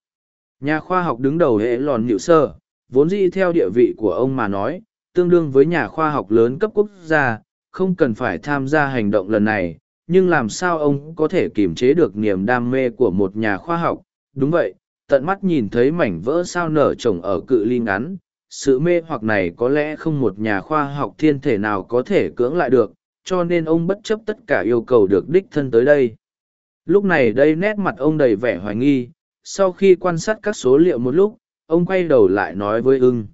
Nhà khoa học đứng đầu hệ lòn nhịu sơ, vốn dĩ theo địa vị của ông mà nói, tương đương với nhà khoa học lớn cấp quốc gia, không cần phải tham gia hành động lần này, nhưng làm sao ông có thể kiềm chế được niềm đam mê của một nhà khoa học? Đúng vậy, tận mắt nhìn thấy mảnh vỡ sao nở trồng ở cự ly ngắn, sự mê hoặc này có lẽ không một nhà khoa học thiên thể nào có thể cưỡng lại được, cho nên ông bất chấp tất cả yêu cầu được đích thân tới đây. Lúc này đây nét mặt ông đầy vẻ hoài nghi, sau khi quan sát các số liệu một lúc, ông quay đầu lại nói với ưng.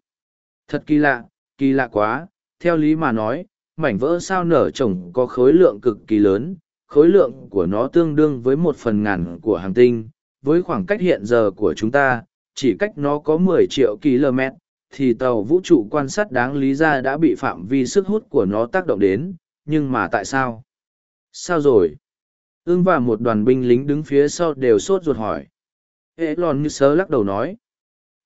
Thật kỳ lạ, kỳ lạ quá, theo lý mà nói, mảnh vỡ sao nở trồng có khối lượng cực kỳ lớn, khối lượng của nó tương đương với một phần ngàn của hành tinh, với khoảng cách hiện giờ của chúng ta, chỉ cách nó có 10 triệu km, thì tàu vũ trụ quan sát đáng lý ra đã bị phạm vi sức hút của nó tác động đến, nhưng mà tại sao? Sao rồi? Ưng và một đoàn binh lính đứng phía sau đều sốt ruột hỏi. Ê lòn như sớ lắc đầu nói.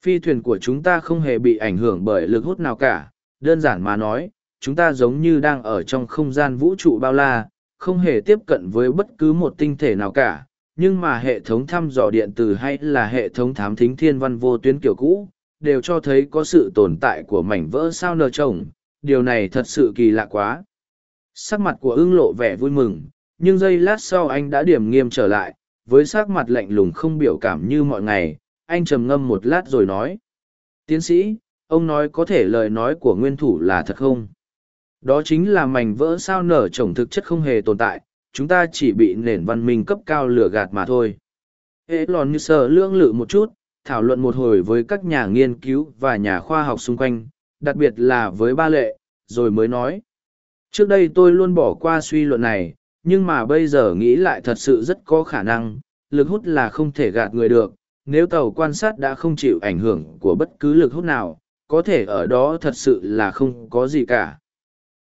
Phi thuyền của chúng ta không hề bị ảnh hưởng bởi lực hút nào cả, đơn giản mà nói, chúng ta giống như đang ở trong không gian vũ trụ bao la, không hề tiếp cận với bất cứ một tinh thể nào cả. Nhưng mà hệ thống thăm dò điện tử hay là hệ thống thám thính thiên văn vô tuyến kiểu cũ, đều cho thấy có sự tồn tại của mảnh vỡ sao nờ trồng. Điều này thật sự kỳ lạ quá. Sắc mặt của ưng lộ vẻ vui mừng, nhưng giây lát sau anh đã điểm nghiêm trở lại, với sắc mặt lạnh lùng không biểu cảm như mọi ngày, anh trầm ngâm một lát rồi nói. Tiến sĩ, ông nói có thể lời nói của nguyên thủ là thật không? Đó chính là mảnh vỡ sao nở trồng thực chất không hề tồn tại, chúng ta chỉ bị nền văn minh cấp cao lừa gạt mà thôi. Ế lòn như sờ lưỡng lự một chút, thảo luận một hồi với các nhà nghiên cứu và nhà khoa học xung quanh, đặc biệt là với ba lệ, rồi mới nói. Trước đây tôi luôn bỏ qua suy luận này, nhưng mà bây giờ nghĩ lại thật sự rất có khả năng, lực hút là không thể gạt người được. Nếu tàu quan sát đã không chịu ảnh hưởng của bất cứ lực hút nào, có thể ở đó thật sự là không có gì cả.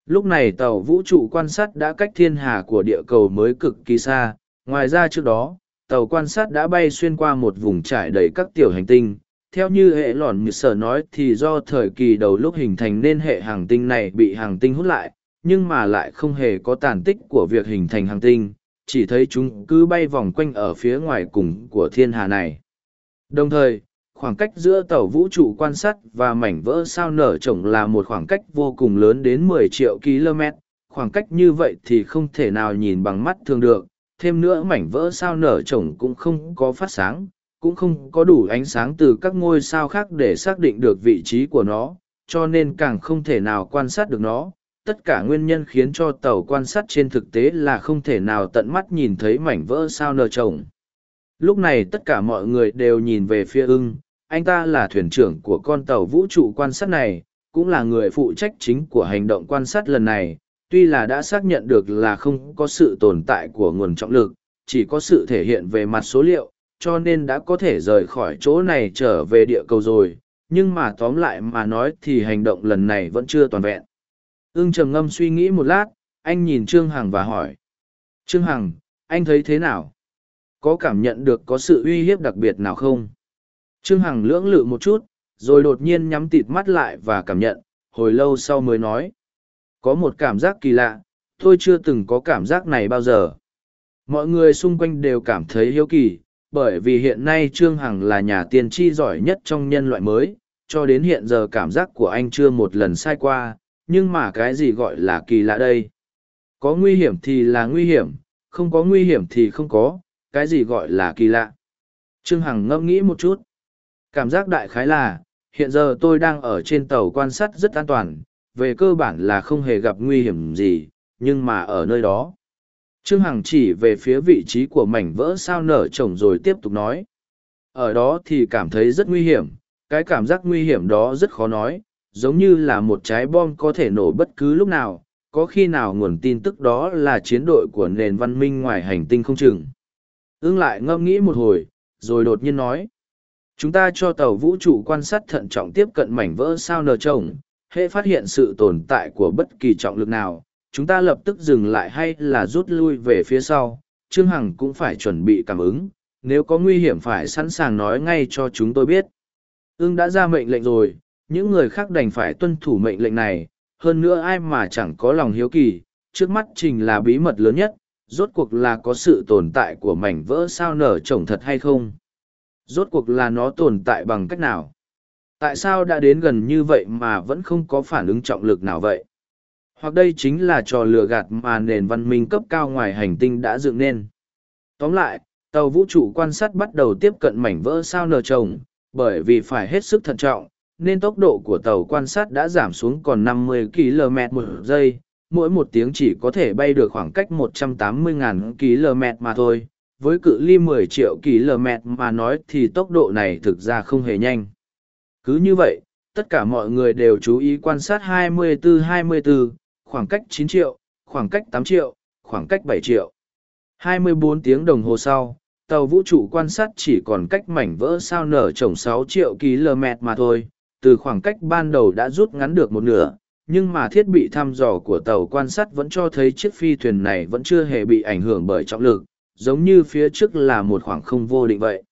Lúc này tàu vũ trụ quan sát đã cách thiên hà của địa cầu mới cực kỳ xa, ngoài ra trước đó, tàu quan sát đã bay xuyên qua một vùng trải đầy các tiểu hành tinh. Theo như hệ lòn như sở nói thì do thời kỳ đầu lúc hình thành nên hệ hàng tinh này bị hàng tinh hút lại, nhưng mà lại không hề có tàn tích của việc hình thành hành tinh, chỉ thấy chúng cứ bay vòng quanh ở phía ngoài cùng của thiên hà này. Đồng thời, khoảng cách giữa tàu vũ trụ quan sát và mảnh vỡ sao nở trồng là một khoảng cách vô cùng lớn đến 10 triệu km. Khoảng cách như vậy thì không thể nào nhìn bằng mắt thường được. Thêm nữa mảnh vỡ sao nở trồng cũng không có phát sáng, cũng không có đủ ánh sáng từ các ngôi sao khác để xác định được vị trí của nó, cho nên càng không thể nào quan sát được nó. Tất cả nguyên nhân khiến cho tàu quan sát trên thực tế là không thể nào tận mắt nhìn thấy mảnh vỡ sao nờ trồng. Lúc này tất cả mọi người đều nhìn về phía ưng, anh ta là thuyền trưởng của con tàu vũ trụ quan sát này, cũng là người phụ trách chính của hành động quan sát lần này, tuy là đã xác nhận được là không có sự tồn tại của nguồn trọng lực, chỉ có sự thể hiện về mặt số liệu, cho nên đã có thể rời khỏi chỗ này trở về địa cầu rồi, nhưng mà tóm lại mà nói thì hành động lần này vẫn chưa toàn vẹn. Ưng trầm ngâm suy nghĩ một lát, anh nhìn Trương Hằng và hỏi. Trương Hằng, anh thấy thế nào? Có cảm nhận được có sự uy hiếp đặc biệt nào không? Trương Hằng lưỡng lự một chút, rồi đột nhiên nhắm tịt mắt lại và cảm nhận, hồi lâu sau mới nói. Có một cảm giác kỳ lạ, tôi chưa từng có cảm giác này bao giờ. Mọi người xung quanh đều cảm thấy hiếu kỳ, bởi vì hiện nay Trương Hằng là nhà tiên tri giỏi nhất trong nhân loại mới, cho đến hiện giờ cảm giác của anh chưa một lần sai qua, nhưng mà cái gì gọi là kỳ lạ đây? Có nguy hiểm thì là nguy hiểm, không có nguy hiểm thì không có, cái gì gọi là kỳ lạ? Trương Hằng ngẫm nghĩ một chút. Cảm giác đại khái là, hiện giờ tôi đang ở trên tàu quan sát rất an toàn, về cơ bản là không hề gặp nguy hiểm gì, nhưng mà ở nơi đó. Trương Hằng chỉ về phía vị trí của mảnh vỡ sao nở trồng rồi tiếp tục nói. Ở đó thì cảm thấy rất nguy hiểm, cái cảm giác nguy hiểm đó rất khó nói, giống như là một trái bom có thể nổ bất cứ lúc nào, có khi nào nguồn tin tức đó là chiến đội của nền văn minh ngoài hành tinh không chừng. ưng lại ngâm nghĩ một hồi rồi đột nhiên nói chúng ta cho tàu vũ trụ quan sát thận trọng tiếp cận mảnh vỡ sao nờ trồng hệ phát hiện sự tồn tại của bất kỳ trọng lực nào chúng ta lập tức dừng lại hay là rút lui về phía sau trương hằng cũng phải chuẩn bị cảm ứng nếu có nguy hiểm phải sẵn sàng nói ngay cho chúng tôi biết ưng đã ra mệnh lệnh rồi những người khác đành phải tuân thủ mệnh lệnh này, hơn nữa ai mà chẳng có lòng hiếu kỳ, trước mắt trình là bí mật lớn nhất, rốt cuộc là có sự tồn tại của mảnh vỡ sao nở trồng thật hay không? Rốt cuộc là nó tồn tại bằng cách nào? Tại sao đã đến gần như vậy mà vẫn không có phản ứng trọng lực nào vậy? Hoặc đây chính là trò lừa gạt mà nền văn minh cấp cao ngoài hành tinh đã dựng nên. Tóm lại, tàu vũ trụ quan sát bắt đầu tiếp cận mảnh vỡ sao nở trồng bởi vì phải hết sức thận trọng nên tốc độ của tàu quan sát đã giảm xuống còn 50 km một giây mỗi một tiếng chỉ có thể bay được khoảng cách 180.000 km mà thôi. Với cự ly 10 triệu km mà nói thì tốc độ này thực ra không hề nhanh. Cứ như vậy tất cả mọi người đều chú ý quan sát 24-24, khoảng cách 9 triệu khoảng cách 8 triệu khoảng cách 7 triệu. 24 tiếng đồng hồ sau tàu vũ trụ quan sát chỉ còn cách mảnh vỡ sao nở trồng 6 triệu km mà thôi từ khoảng cách ban đầu đã rút ngắn được một nửa, nhưng mà thiết bị thăm dò của tàu quan sát vẫn cho thấy chiếc phi thuyền này vẫn chưa hề bị ảnh hưởng bởi trọng lực, giống như phía trước là một khoảng không vô định vậy.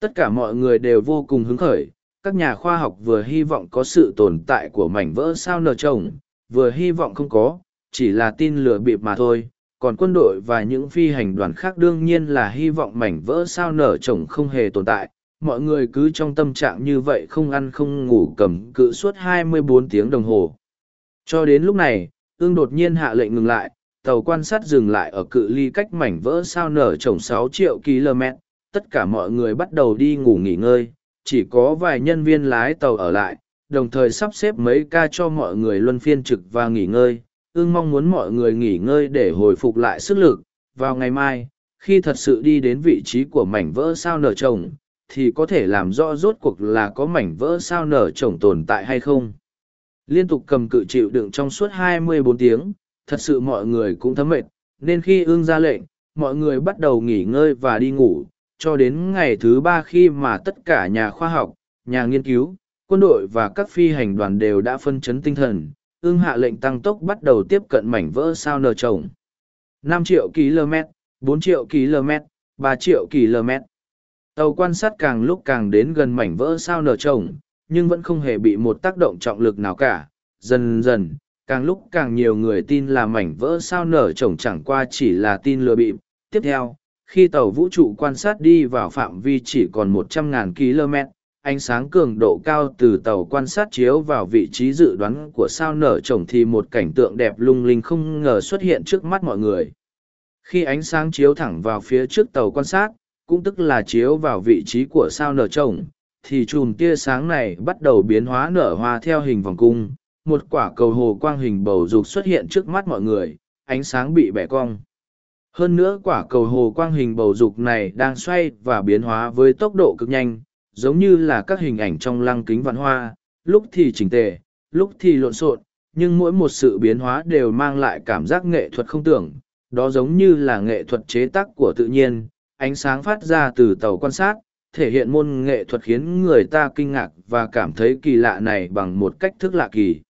Tất cả mọi người đều vô cùng hứng khởi, các nhà khoa học vừa hy vọng có sự tồn tại của mảnh vỡ sao nở trồng vừa hy vọng không có, chỉ là tin lừa bịp mà thôi. Còn quân đội và những phi hành đoàn khác đương nhiên là hy vọng mảnh vỡ sao nở trồng không hề tồn tại mọi người cứ trong tâm trạng như vậy không ăn không ngủ cầm cự suốt 24 tiếng đồng hồ cho đến lúc này, ương đột nhiên hạ lệnh ngừng lại, tàu quan sát dừng lại ở cự ly cách mảnh vỡ sao nở trồng 6 triệu km, tất cả mọi người bắt đầu đi ngủ nghỉ ngơi, chỉ có vài nhân viên lái tàu ở lại, đồng thời sắp xếp mấy ca cho mọi người luân phiên trực và nghỉ ngơi. Ưng mong muốn mọi người nghỉ ngơi để hồi phục lại sức lực. Vào ngày mai, khi thật sự đi đến vị trí của mảnh vỡ sao nở trồng, thì có thể làm rõ rốt cuộc là có mảnh vỡ sao nở trồng tồn tại hay không. Liên tục cầm cự chịu đựng trong suốt 24 tiếng, thật sự mọi người cũng thấm mệt, nên khi ương ra lệnh, mọi người bắt đầu nghỉ ngơi và đi ngủ, cho đến ngày thứ ba khi mà tất cả nhà khoa học, nhà nghiên cứu, quân đội và các phi hành đoàn đều đã phân chấn tinh thần, ương hạ lệnh tăng tốc bắt đầu tiếp cận mảnh vỡ sao nở trồng. 5 triệu km, 4 triệu km, 3 triệu km. Tàu quan sát càng lúc càng đến gần mảnh vỡ sao nở trồng, nhưng vẫn không hề bị một tác động trọng lực nào cả. Dần dần, càng lúc càng nhiều người tin là mảnh vỡ sao nở trồng chẳng qua chỉ là tin lừa bịp. Tiếp theo, khi tàu vũ trụ quan sát đi vào phạm vi chỉ còn 100.000 km, ánh sáng cường độ cao từ tàu quan sát chiếu vào vị trí dự đoán của sao nở trồng thì một cảnh tượng đẹp lung linh không ngờ xuất hiện trước mắt mọi người. Khi ánh sáng chiếu thẳng vào phía trước tàu quan sát, cũng tức là chiếu vào vị trí của sao nở trồng, thì chùm tia sáng này bắt đầu biến hóa nở hoa theo hình vòng cung. Một quả cầu hồ quang hình bầu dục xuất hiện trước mắt mọi người ánh sáng bị bẻ cong. Hơn nữa quả cầu hồ quang hình bầu dục này đang xoay và biến hóa với tốc độ cực nhanh giống như là các hình ảnh trong lăng kính vạn hoa. Lúc thì chỉnh tề lúc thì lộn xộn nhưng mỗi một sự biến hóa đều mang lại cảm giác nghệ thuật không tưởng. Đó giống như là nghệ thuật chế tác của tự nhiên ánh sáng phát ra từ tàu quan sát thể hiện môn nghệ thuật khiến người ta kinh ngạc và cảm thấy kỳ lạ này bằng một cách thức lạ kỳ.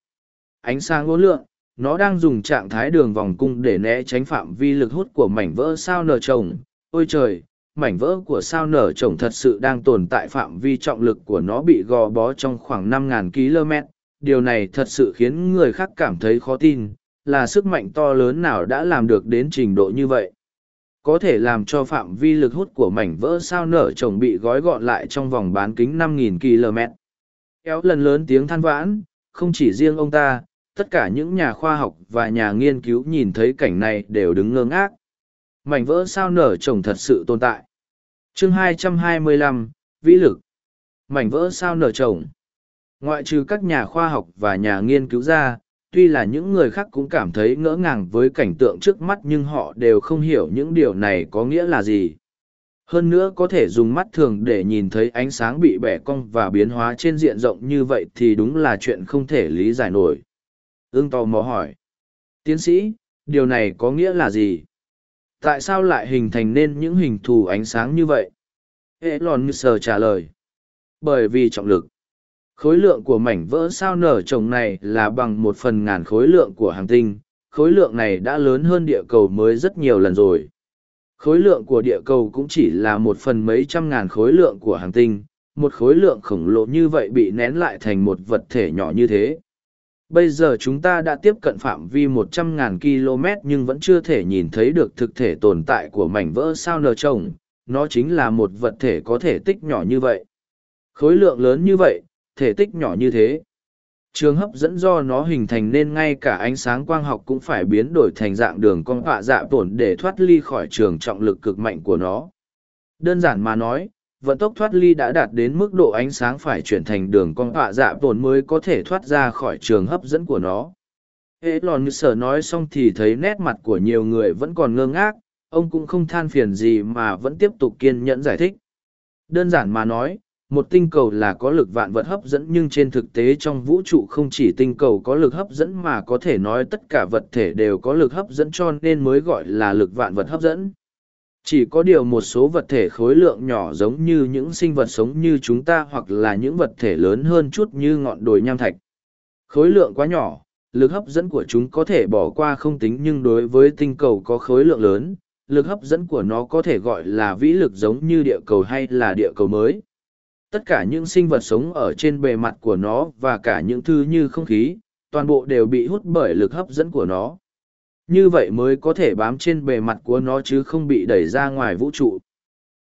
Ánh sáng ngố lượng, nó đang dùng trạng thái đường vòng cung để né tránh phạm vi lực hút của mảnh vỡ sao nở trồng. Ôi trời, mảnh vỡ của sao nở trồng thật sự đang tồn tại phạm vi trọng lực của nó bị gò bó trong khoảng 5.000 km. Điều này thật sự khiến người khác cảm thấy khó tin, là sức mạnh to lớn nào đã làm được đến trình độ như vậy có thể làm cho phạm vi lực hút của mảnh vỡ sao nở trồng bị gói gọn lại trong vòng bán kính 5.000 km. Kéo lần lớn tiếng than vãn, không chỉ riêng ông ta, tất cả những nhà khoa học và nhà nghiên cứu nhìn thấy cảnh này đều đứng ngơ ngác. Mảnh vỡ sao nở trồng thật sự tồn tại. chương 225, Vĩ lực. Mảnh vỡ sao nở trồng. Ngoại trừ các nhà khoa học và nhà nghiên cứu ra, tuy là những người khác cũng cảm thấy ngỡ ngàng với cảnh tượng trước mắt nhưng họ đều không hiểu những điều này có nghĩa là gì hơn nữa có thể dùng mắt thường để nhìn thấy ánh sáng bị bẻ cong và biến hóa trên diện rộng như vậy thì đúng là chuyện không thể lý giải nổi ương tò mò hỏi tiến sĩ, điều này có nghĩa là gì Tại sao lại hình thành nên những hình thù ánh sáng như vậy? Elon sờ trả lời. Bởi vì trọng lực. Khối lượng của mảnh vỡ sao nở trồng này là bằng một phần ngàn khối lượng của hành tinh. Khối lượng này đã lớn hơn địa cầu mới rất nhiều lần rồi. Khối lượng của địa cầu cũng chỉ là một phần mấy trăm ngàn khối lượng của hành tinh. Một khối lượng khổng lồ như vậy bị nén lại thành một vật thể nhỏ như thế bây giờ chúng ta đã tiếp cận phạm vi một trăm ngàn km nhưng vẫn chưa thể nhìn thấy được thực thể tồn tại của mảnh vỡ sao nở trồng, nó chính là một vật thể có thể tích nhỏ như vậy khối lượng lớn như vậy thể tích nhỏ như thế. Trường hấp dẫn do nó hình thành nên ngay cả ánh sáng quang học cũng phải biến đổi thành dạng đường con họa dạ tổn để thoát ly khỏi trường trọng lực cực mạnh của nó. Đơn giản mà nói, vận tốc thoát ly đã đạt đến mức độ ánh sáng phải chuyển thành đường con họa dạ tổn mới có thể thoát ra khỏi trường hấp dẫn của nó. Hễ lòn như sở nói xong thì thấy nét mặt của nhiều người vẫn còn ngơ ngác, ông cũng không than phiền gì mà vẫn tiếp tục kiên nhẫn giải thích. Đơn giản mà nói một tinh cầu là có lực vạn vật hấp dẫn nhưng trên thực tế trong vũ trụ không chỉ tinh cầu có lực hấp dẫn mà có thể nói tất cả vật thể đều có lực hấp dẫn cho nên mới gọi là lực vạn vật hấp dẫn. Chỉ có điều một số vật thể khối lượng nhỏ giống như những sinh vật sống như chúng ta hoặc là những vật thể lớn hơn chút như ngọn đồi nham thạch. Khối lượng quá nhỏ, lực hấp dẫn của chúng có thể bỏ qua không tính nhưng đối với tinh cầu có khối lượng lớn, lực hấp dẫn của nó có thể gọi là vĩ lực giống như địa cầu hay là địa cầu mới tất cả những sinh vật sống ở trên bề mặt của nó và cả những thứ như không khí, toàn bộ đều bị hút bởi lực hấp dẫn của nó. Như vậy mới có thể bám trên bề mặt của nó chứ không bị đẩy ra ngoài vũ trụ.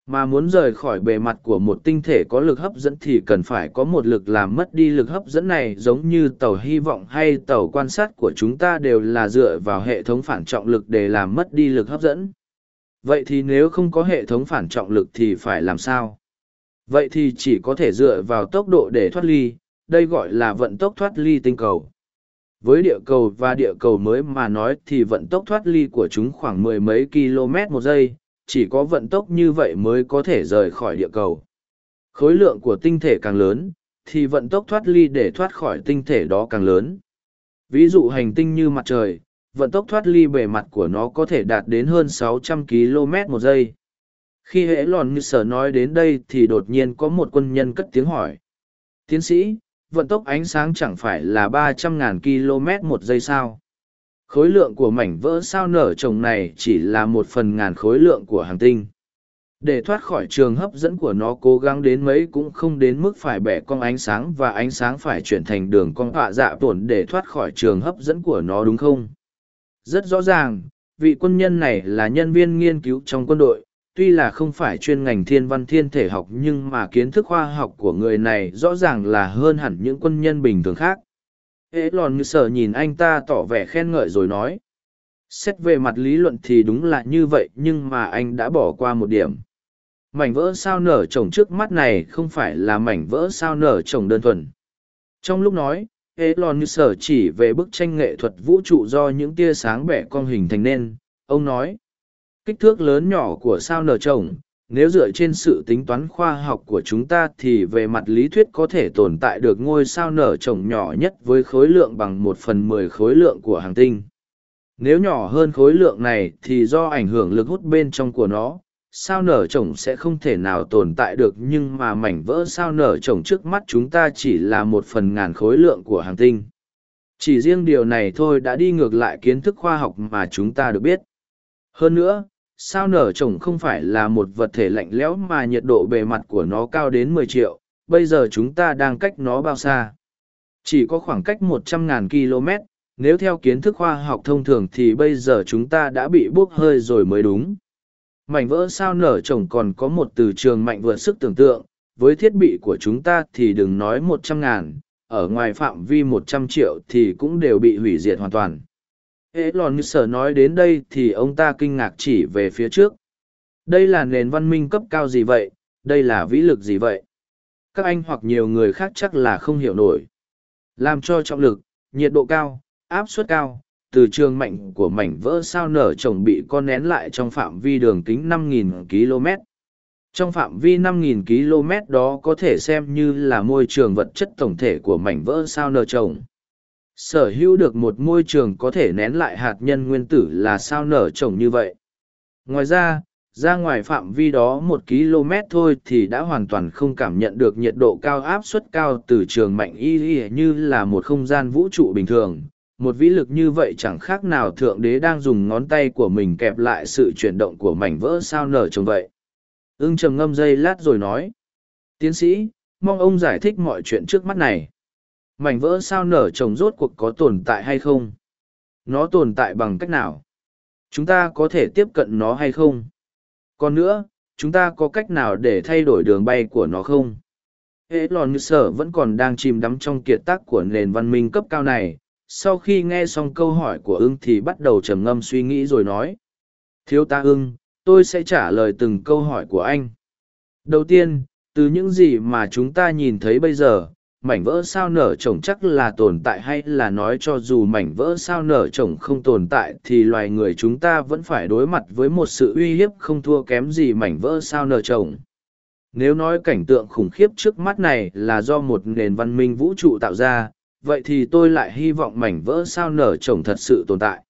Mà muốn rời khỏi bề mặt của một tinh thể có lực hấp dẫn thì cần phải có một lực làm mất đi lực hấp dẫn này, giống như tàu hy vọng hay tàu quan sát của chúng ta đều là dựa vào hệ thống phản trọng lực để làm mất đi lực hấp dẫn. Vậy thì nếu không có hệ thống phản trọng lực thì phải làm sao? Vậy thì chỉ có thể dựa vào tốc độ để thoát ly, đây gọi là vận tốc thoát ly tinh cầu. Với địa cầu và địa cầu mới mà nói thì vận tốc thoát ly của chúng khoảng mười mấy km một giây, chỉ có vận tốc như vậy mới có thể rời khỏi địa cầu. Khối lượng của tinh thể càng lớn, thì vận tốc thoát ly để thoát khỏi tinh thể đó càng lớn. Ví dụ hành tinh như mặt trời, vận tốc thoát ly bề mặt của nó có thể đạt đến hơn 600 km một giây khi hễ lòn như sở nói đến đây thì đột nhiên có một quân nhân cất tiếng hỏi. Tiến sĩ, vận tốc ánh sáng chẳng phải là ba trăm ngàn km một giây sao? Khối lượng của mảnh vỡ sao nở trồng này chỉ là một phần ngàn khối lượng của hành tinh. Để thoát khỏi trường hấp dẫn của nó cố gắng đến mấy cũng không đến mức phải bẻ cong ánh sáng và ánh sáng phải chuyển thành đường cong họa dạ tổn để thoát khỏi trường hấp dẫn của nó đúng không? Rất rõ ràng, vị quân nhân này là nhân viên nghiên cứu trong quân đội tuy là không phải chuyên ngành thiên văn thiên thể học nhưng mà kiến thức khoa học của người này rõ ràng là hơn hẳn những quân nhân bình thường khác. Ế lòn như sở nhìn anh ta tỏ vẻ khen ngợi rồi nói xét về mặt lý luận thì đúng là như vậy nhưng mà anh đã bỏ qua một điểm. Mảnh vỡ sao nở trồng trước mắt này không phải là mảnh vỡ sao nở trồng đơn thuần. Trong lúc nói Elon như sở chỉ về bức tranh nghệ thuật vũ trụ do những tia sáng bẻ con hình thành nên, ông nói kích thước lớn nhỏ của sao nở trồng nếu dựa trên sự tính toán khoa học của chúng ta thì về mặt lý thuyết có thể tồn tại được ngôi sao nở trồng nhỏ nhất với khối lượng bằng một phần mười khối lượng của hàng tinh. Nếu nhỏ hơn khối lượng này thì do ảnh hưởng lực hút bên trong của nó, sao nở trồng sẽ không thể nào tồn tại được nhưng mà mảnh vỡ sao nở trồng trước mắt chúng ta chỉ là một phần ngàn khối lượng của hàng tinh. Chỉ riêng điều này thôi đã đi ngược lại kiến thức khoa học mà chúng ta được biết. Hơn nữa sao nở trồng không phải là một vật thể lạnh lẽo mà nhiệt độ bề mặt của nó cao đến 10 triệu, bây giờ chúng ta đang cách nó bao xa? Chỉ có khoảng cách 100.000 km, nếu theo kiến thức khoa học thông thường thì bây giờ chúng ta đã bị bốc hơi rồi mới đúng. Mảnh vỡ sao nở trồng còn có một từ trường mạnh vượt sức tưởng tượng, với thiết bị của chúng ta thì đừng nói 100.000, ở ngoài phạm vi 100 triệu thì cũng đều bị hủy diệt hoàn toàn hễ lòn như sở nói đến đây thì ông ta kinh ngạc chỉ về phía trước. Đây là nền văn minh cấp cao gì vậy? Đây là vĩ lực gì vậy? Các anh hoặc nhiều người khác chắc là không hiểu nổi. Làm cho trọng lực, nhiệt độ cao, áp suất cao, từ trường mạnh của mảnh vỡ sao nở trồng bị con nén lại trong phạm vi đường kính 5.000 km. Trong phạm vi 5.000 km đó có thể xem như là môi trường vật chất tổng thể của mảnh vỡ sao nở trồng sở hữu được một môi trường có thể nén lại hạt nhân nguyên tử là sao nở trồng như vậy? Ngoài ra ra ngoài phạm vi đó một km thôi thì đã hoàn toàn không cảm nhận được nhiệt độ cao áp suất cao từ trường mạnh y y như là một không gian vũ trụ bình thường. Một vĩ lực như vậy chẳng khác nào thượng đế đang dùng ngón tay của mình kẹp lại sự chuyển động của mảnh vỡ sao nở trồng vậy. Ưng trầm ngâm dây lát rồi nói, tiến sĩ, mong ông giải thích mọi chuyện trước mắt này mảnh vỡ sao nở trồng rốt cuộc có tồn tại hay không? Nó tồn tại bằng cách nào? Chúng ta có thể tiếp cận nó hay không? Còn nữa, chúng ta có cách nào để thay đổi đường bay của nó không? Hễ lòn như sở vẫn còn đang chìm đắm trong kiệt tác của nền văn minh cấp cao này. Sau khi nghe xong câu hỏi của ưng thì bắt đầu trầm ngâm suy nghĩ rồi nói, thiếu ta ưng, tôi sẽ trả lời từng câu hỏi của anh. Đầu tiên, từ những gì mà chúng ta nhìn thấy bây giờ mảnh vỡ sao nở trồng chắc là tồn tại hay là nói cho dù mảnh vỡ sao nở trồng không tồn tại thì loài người chúng ta vẫn phải đối mặt với một sự uy hiếp không thua kém gì mảnh vỡ sao nở trồng nếu nói cảnh tượng khủng khiếp trước mắt này là do một nền văn minh vũ trụ tạo ra, vậy thì tôi lại hy vọng mảnh vỡ sao nở trồng thật sự tồn tại.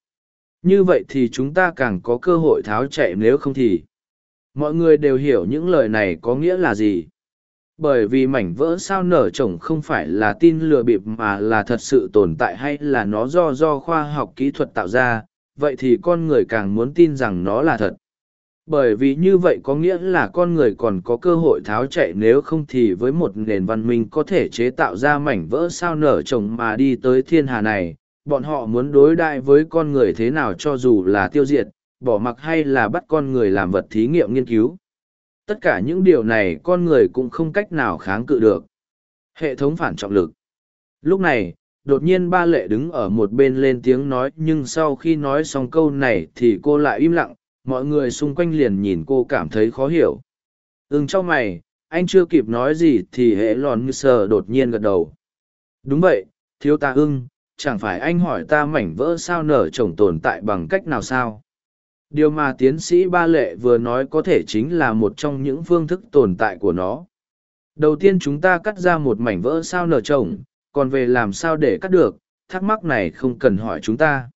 Như vậy thì chúng ta càng có cơ hội tháo chạy nếu không thì. Mọi người đều hiểu những lời này có nghĩa là gì bởi vì mảnh vỡ sao nở trồng không phải là tin lừa bịp mà là thật sự tồn tại hay là nó do do khoa học kỹ thuật tạo ra, vậy thì con người càng muốn tin rằng nó là thật. Bởi vì như vậy có nghĩa là con người còn có cơ hội tháo chạy nếu không thì với một nền văn minh có thể chế tạo ra mảnh vỡ sao nở trồng mà đi tới thiên hà này, bọn họ muốn đối đại với con người thế nào cho dù là tiêu diệt, bỏ mặc hay là bắt con người làm vật thí nghiệm nghiên cứu tất cả những điều này con người cũng không cách nào kháng cự được. Hệ thống phản trọng lực. Lúc này, đột nhiên ba lệ đứng ở một bên lên tiếng nói, nhưng sau khi nói xong câu này thì cô lại im lặng, mọi người xung quanh liền nhìn cô cảm thấy khó hiểu. Ưng trong mày, anh chưa kịp nói gì thì hệ lòn như sờ đột nhiên gật đầu. Đúng vậy, thiếu ta ưng, chẳng phải anh hỏi ta mảnh vỡ sao nở trồng tồn tại bằng cách nào sao? Điều mà tiến sĩ ba lệ vừa nói có thể chính là một trong những phương thức tồn tại của nó. Đầu tiên chúng ta cắt ra một mảnh vỡ sao nở trồng, còn về làm sao để cắt được, thắc mắc này không cần hỏi chúng ta.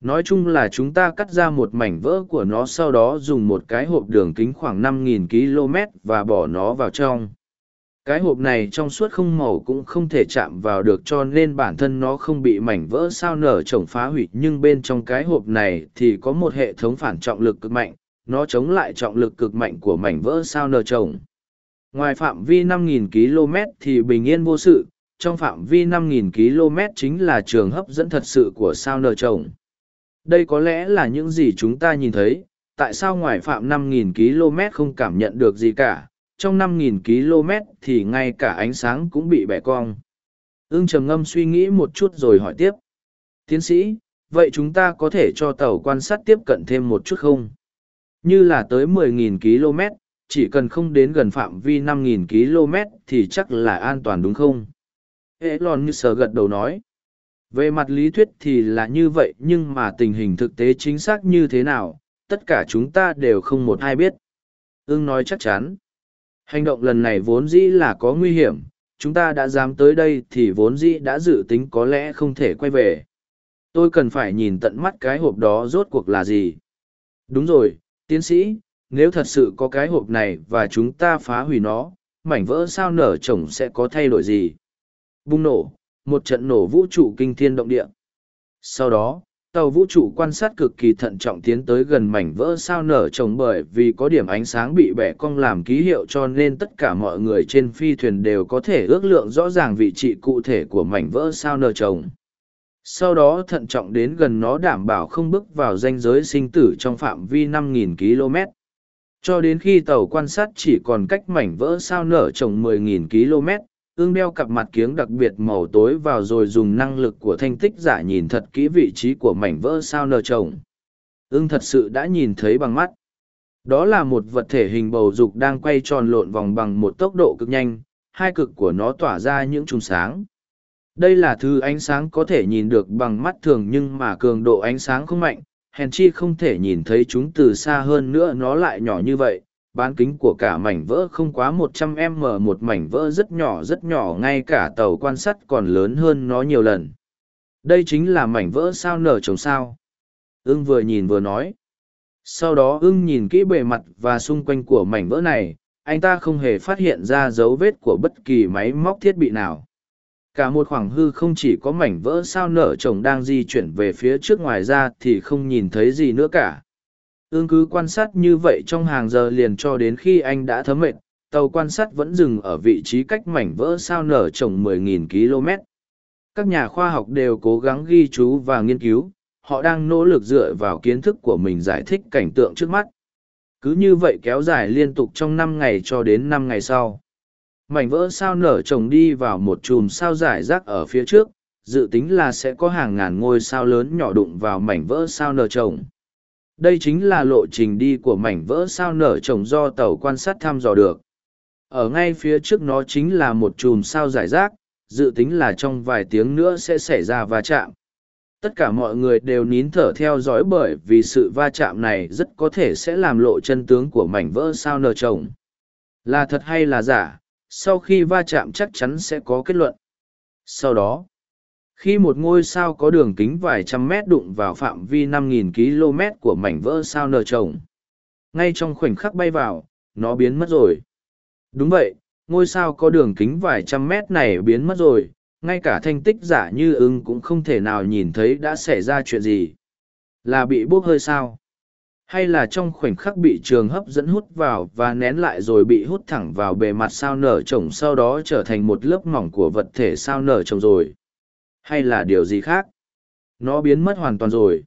Nói chung là chúng ta cắt ra một mảnh vỡ của nó sau đó dùng một cái hộp đường kính khoảng 5.000 km và bỏ nó vào trong cái hộp này trong suốt không màu cũng không thể chạm vào được cho nên bản thân nó không bị mảnh vỡ sao nở trồng phá hủy. Nhưng bên trong cái hộp này thì có một hệ thống phản trọng lực cực mạnh. Nó chống lại trọng lực cực mạnh của mảnh vỡ sao nở trồng ngoài phạm vi 5.000 km thì bình yên vô sự. Trong phạm vi 5.000 km chính là trường hấp dẫn thật sự của sao nở trồng đây có lẽ là những gì chúng ta nhìn thấy. Tại sao ngoài phạm 5.000 km không cảm nhận được gì cả? Trong 5.000 km thì ngay cả ánh sáng cũng bị bẻ cong. Ưng trầm ngâm suy nghĩ một chút rồi hỏi tiếp. Tiến sĩ, vậy chúng ta có thể cho tàu quan sát tiếp cận thêm một chút không? Như là tới 10.000 km, chỉ cần không đến gần phạm vi 5.000 km thì chắc là an toàn đúng không? Elon như sờ gật đầu nói. Về mặt lý thuyết thì là như vậy nhưng mà tình hình thực tế chính xác như thế nào, tất cả chúng ta đều không một ai biết. Ưng nói chắc chắn. Hành động lần này vốn dĩ là có nguy hiểm, chúng ta đã dám tới đây thì vốn dĩ đã dự tính có lẽ không thể quay về. Tôi cần phải nhìn tận mắt cái hộp đó rốt cuộc là gì. Đúng rồi, tiến sĩ, nếu thật sự có cái hộp này và chúng ta phá hủy nó, mảnh vỡ sao nở chồng sẽ có thay đổi gì? Bùng nổ, một trận nổ vũ trụ kinh thiên động địa. Sau đó, tàu vũ trụ quan sát cực kỳ thận trọng tiến tới gần mảnh vỡ sao nở trồng bởi vì có điểm ánh sáng bị bẻ cong làm ký hiệu cho nên tất cả mọi người trên phi thuyền đều có thể ước lượng rõ ràng vị trí cụ thể của mảnh vỡ sao nở trồng. Sau đó thận trọng đến gần nó đảm bảo không bước vào ranh giới sinh tử trong phạm vi 5.000 km. Cho đến khi tàu quan sát chỉ còn cách mảnh vỡ sao nở trồng 10.000 km ương đeo cặp mặt kiếng đặc biệt màu tối vào rồi dùng năng lực của thanh tích giả nhìn thật kỹ vị trí của mảnh vỡ sao nờ trồng ương thật sự đã nhìn thấy bằng mắt. Đó là một vật thể hình bầu dục đang quay tròn lộn vòng bằng một tốc độ cực nhanh, hai cực của nó tỏa ra những chùm sáng. Đây là thứ ánh sáng có thể nhìn được bằng mắt thường nhưng mà cường độ ánh sáng không mạnh, hèn chi không thể nhìn thấy chúng từ xa hơn nữa nó lại nhỏ như vậy bán kính của cả mảnh vỡ không quá 100 m, một mảnh vỡ rất nhỏ rất nhỏ, ngay cả tàu quan sát còn lớn hơn nó nhiều lần. Đây chính là mảnh vỡ sao nở trồng sao. Ưng vừa nhìn vừa nói. Sau đó ưng nhìn kỹ bề mặt và xung quanh của mảnh vỡ này, anh ta không hề phát hiện ra dấu vết của bất kỳ máy móc thiết bị nào. Cả một khoảng hư không chỉ có mảnh vỡ sao nở chồng đang di chuyển về phía trước ngoài ra thì không nhìn thấy gì nữa cả ương cứ quan sát như vậy trong hàng giờ liền cho đến khi anh đã thấm mệt, tàu quan sát vẫn dừng ở vị trí cách mảnh vỡ sao nở trồng 10.000 km. Các nhà khoa học đều cố gắng ghi chú và nghiên cứu, họ đang nỗ lực dựa vào kiến thức của mình giải thích cảnh tượng trước mắt. Cứ như vậy kéo dài liên tục trong năm ngày cho đến năm ngày sau. Mảnh vỡ sao nở trồng đi vào một chùm sao giải rác ở phía trước, dự tính là sẽ có hàng ngàn ngôi sao lớn nhỏ đụng vào mảnh vỡ sao nở trồng đây chính là lộ trình đi của mảnh vỡ sao nở trồng do tàu quan sát thăm dò được. Ở ngay phía trước nó chính là một chùm sao giải rác, dự tính là trong vài tiếng nữa sẽ xảy ra va chạm. Tất cả mọi người đều nín thở theo dõi bởi vì sự va chạm này rất có thể sẽ làm lộ chân tướng của mảnh vỡ sao nở trồng. Là thật hay là giả, sau khi va chạm chắc chắn sẽ có kết luận. Sau đó khi một ngôi sao có đường kính vài trăm mét đụng vào phạm vi 5.000 km của mảnh vỡ sao nở trồng. Ngay trong khoảnh khắc bay vào, nó biến mất rồi. Đúng vậy, ngôi sao có đường kính vài trăm mét này biến mất rồi, ngay cả thanh tích giả như ưng cũng không thể nào nhìn thấy đã xảy ra chuyện gì. Là bị bốc hơi sao? Hay là trong khoảnh khắc bị trường hấp dẫn hút vào và nén lại rồi bị hút thẳng vào bề mặt sao nở trồng sau đó trở thành một lớp mỏng của vật thể sao nở trồng rồi? Hay là điều gì khác? Nó biến mất hoàn toàn rồi.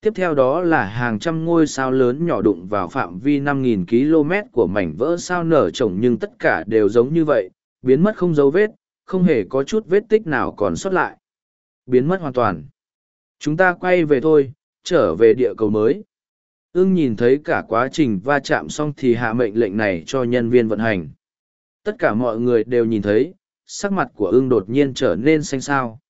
Tiếp theo đó là hàng trăm ngôi sao lớn nhỏ đụng vào phạm vi 5.000 km của mảnh vỡ sao nở trồng nhưng tất cả đều giống như vậy, biến mất không dấu vết, không hề có chút vết tích nào còn sót lại. Biến mất hoàn toàn. Chúng ta quay về thôi, trở về địa cầu mới. Ưng nhìn thấy cả quá trình va chạm xong thì hạ mệnh lệnh này cho nhân viên vận hành. Tất cả mọi người đều nhìn thấy, sắc mặt của ưng đột nhiên trở nên xanh xao.